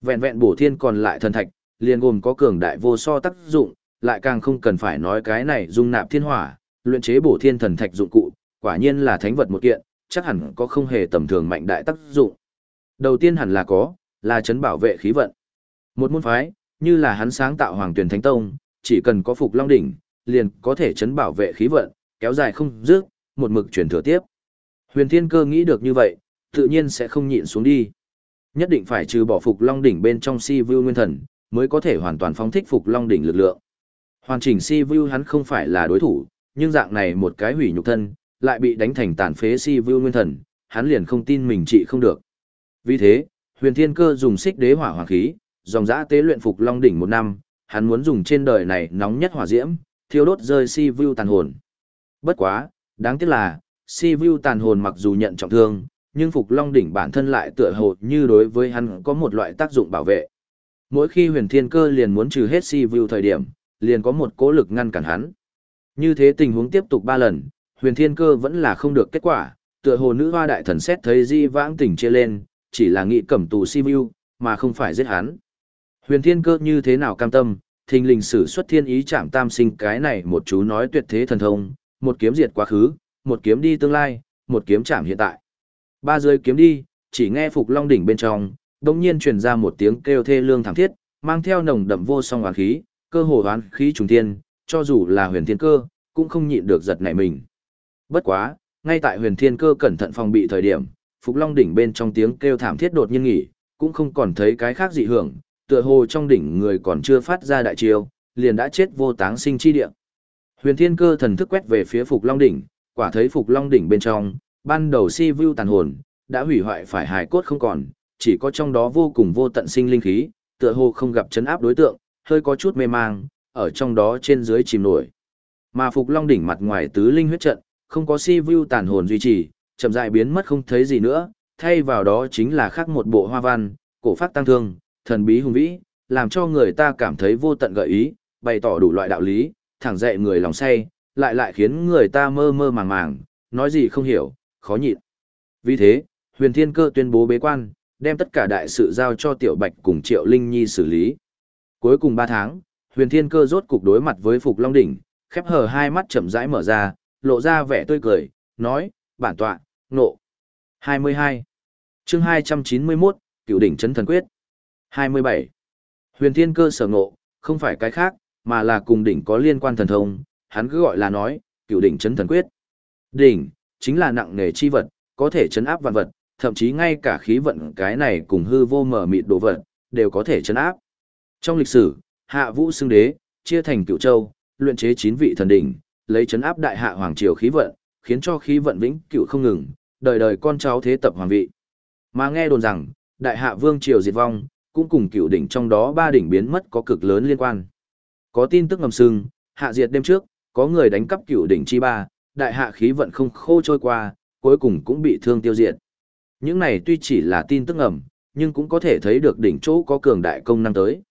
A: Vẹn vẹn bổ thiên còn lại thần thạch, liền gồm có cường đại vô so tác dụng, lại càng không cần phải nói cái này dung nạp thiên hỏa, luyện chế bổ thiên thần thạch dụng cụ, quả nhiên là thánh vật một kiện, chắc hẳn có không hề tầm thường mạnh đại tác dụng. Đầu tiên hẳn là có, là chấn bảo vệ khí vận. Một môn phái, như là hắn sáng tạo Hoàng Tuyển Thánh Tông, chỉ cần có phục long đỉnh, liền có thể chấn bảo vệ khí vận, kéo dài không dứt, một mực truyền thừa tiếp. Huyền Thiên Cơ nghĩ được như vậy, tự nhiên sẽ không nhịn xuống đi. Nhất định phải trừ bỏ Phục Long đỉnh bên trong Si Vu Nguyên Thần, mới có thể hoàn toàn phóng thích Phục Long đỉnh lực lượng. Hoàn chỉnh Si Vu hắn không phải là đối thủ, nhưng dạng này một cái hủy nhục thân, lại bị đánh thành tàn phế Si Vu Nguyên Thần, hắn liền không tin mình trị không được. Vì thế, Huyền Thiên Cơ dùng xích đế hỏa hoàng khí, dòng dã tế luyện Phục Long đỉnh một năm, hắn muốn dùng trên đời này nóng nhất hỏa diễm, thiêu đốt rơi Si Vu tàn hồn. Bất quá, đáng tiếc là, Si Vu tàn hồn mặc dù nhận trọng thương, nhưng Phục Long đỉnh bản thân lại tựa hồ như đối với hắn có một loại tác dụng bảo vệ. Mỗi khi huyền thiên cơ liền muốn trừ hết Si Vu thời điểm, liền có một cố lực ngăn cản hắn. Như thế tình huống tiếp tục ba lần, huyền thiên cơ vẫn là không được kết quả, tựa hồ nữ hoa đại thần xét thấy di vãng tỉnh chia lên, chỉ là nghị cẩm tù Si mà không phải giết hắn. Huyền thiên cơ như thế nào cam tâm, thình lình sử xuất thiên ý chạm tam sinh cái này một chú nói tuyệt thế thần thông, một kiếm diệt quá khứ, một kiếm đi tương lai, một kiếm chạm hiện tại. Ba rơi kiếm đi, chỉ nghe Phục Long đỉnh bên trong, đồng nhiên truyền ra một tiếng kêu thê lương thảm thiết, mang theo nồng đậm vô song oán khí, cơ hồ oán khí trùng thiên, cho dù là huyền thiên cơ, cũng không nhịn được giật nảy mình. Bất quá, ngay tại huyền thiên cơ cẩn thận phòng bị thời điểm, Phục Long đỉnh bên trong tiếng kêu thảm thiết đột nhiên nghỉ, cũng không còn thấy cái khác dị hưởng, tựa hồ trong đỉnh người còn chưa phát ra đại chiêu, liền đã chết vô táng sinh chi địa. Huyền Thiên Cơ thần thức quét về phía Phục Long đỉnh, quả thấy Phục Long đỉnh bên trong, ban đầu si vu tàn hồn, đã hủy hoại phải hài cốt không còn, chỉ có trong đó vô cùng vô tận sinh linh khí, tựa hồ không gặp chấn áp đối tượng, hơi có chút mê mang, ở trong đó trên dưới chìm nổi. Mà Phục Long đỉnh mặt ngoài tứ linh huyết trận, không có si vu tàn hồn duy trì, chậm rãi biến mất không thấy gì nữa, thay vào đó chính là khác một bộ hoa văn, cổ phát tăng thương, thần bí hùng vĩ, làm cho người ta cảm thấy vô tận gợi ý, bày tỏ đủ loại đạo lý, thẳng dậy người lòng say, lại lại khiến người ta mơ mơ màng màng, nói gì không hiểu, khó nhịn. Vì thế, huyền thiên cơ tuyên bố bế quan, đem tất cả đại sự giao cho Tiểu Bạch cùng Triệu Linh Nhi xử lý. Cuối cùng 3 tháng, huyền thiên cơ rốt cục đối mặt với Phục Long Đỉnh, khép hờ hai mắt chậm rãi mở ra, lộ ra vẻ tươi cười, nói, bản tọa, nộ. 22. chương 291, Cựu đỉnh chấn thần quyết. 27. Huyền thiên cơ sở ngộ, không phải cái khác, mà là cùng đỉnh có liên quan thần thông, hắn cứ gọi là nói, cựu đỉnh chấn thần quyết. Đỉnh, chính là nặng nề chi vật, có thể chấn áp vạn vật, thậm chí ngay cả khí vận cái này cùng hư vô mở mịt đồ vật, đều có thể chấn áp. Trong lịch sử, hạ vũ xưng đế, chia thành cựu châu, luyện chế chín vị thần đỉnh, lấy chấn áp đại hạ hoàng triều khí vận, khiến cho khí vận vĩnh cựu không ngừng, đời đời con cháu thế tập hoàng vị. Mà nghe đồn rằng, đại hạ vương triều diệt vong, cũng cùng cựu đỉnh trong đó ba đỉnh biến mất có cực lớn liên quan. Có tin tức ngầm sưng, hạ diệt đêm trước, có người đánh cắp cựu đỉnh chi ba, đại hạ khí vận không khô trôi qua, cuối cùng cũng bị thương tiêu diệt. Những này tuy chỉ là tin tức ngầm, nhưng cũng có thể thấy được đỉnh chỗ có cường đại công năng tới.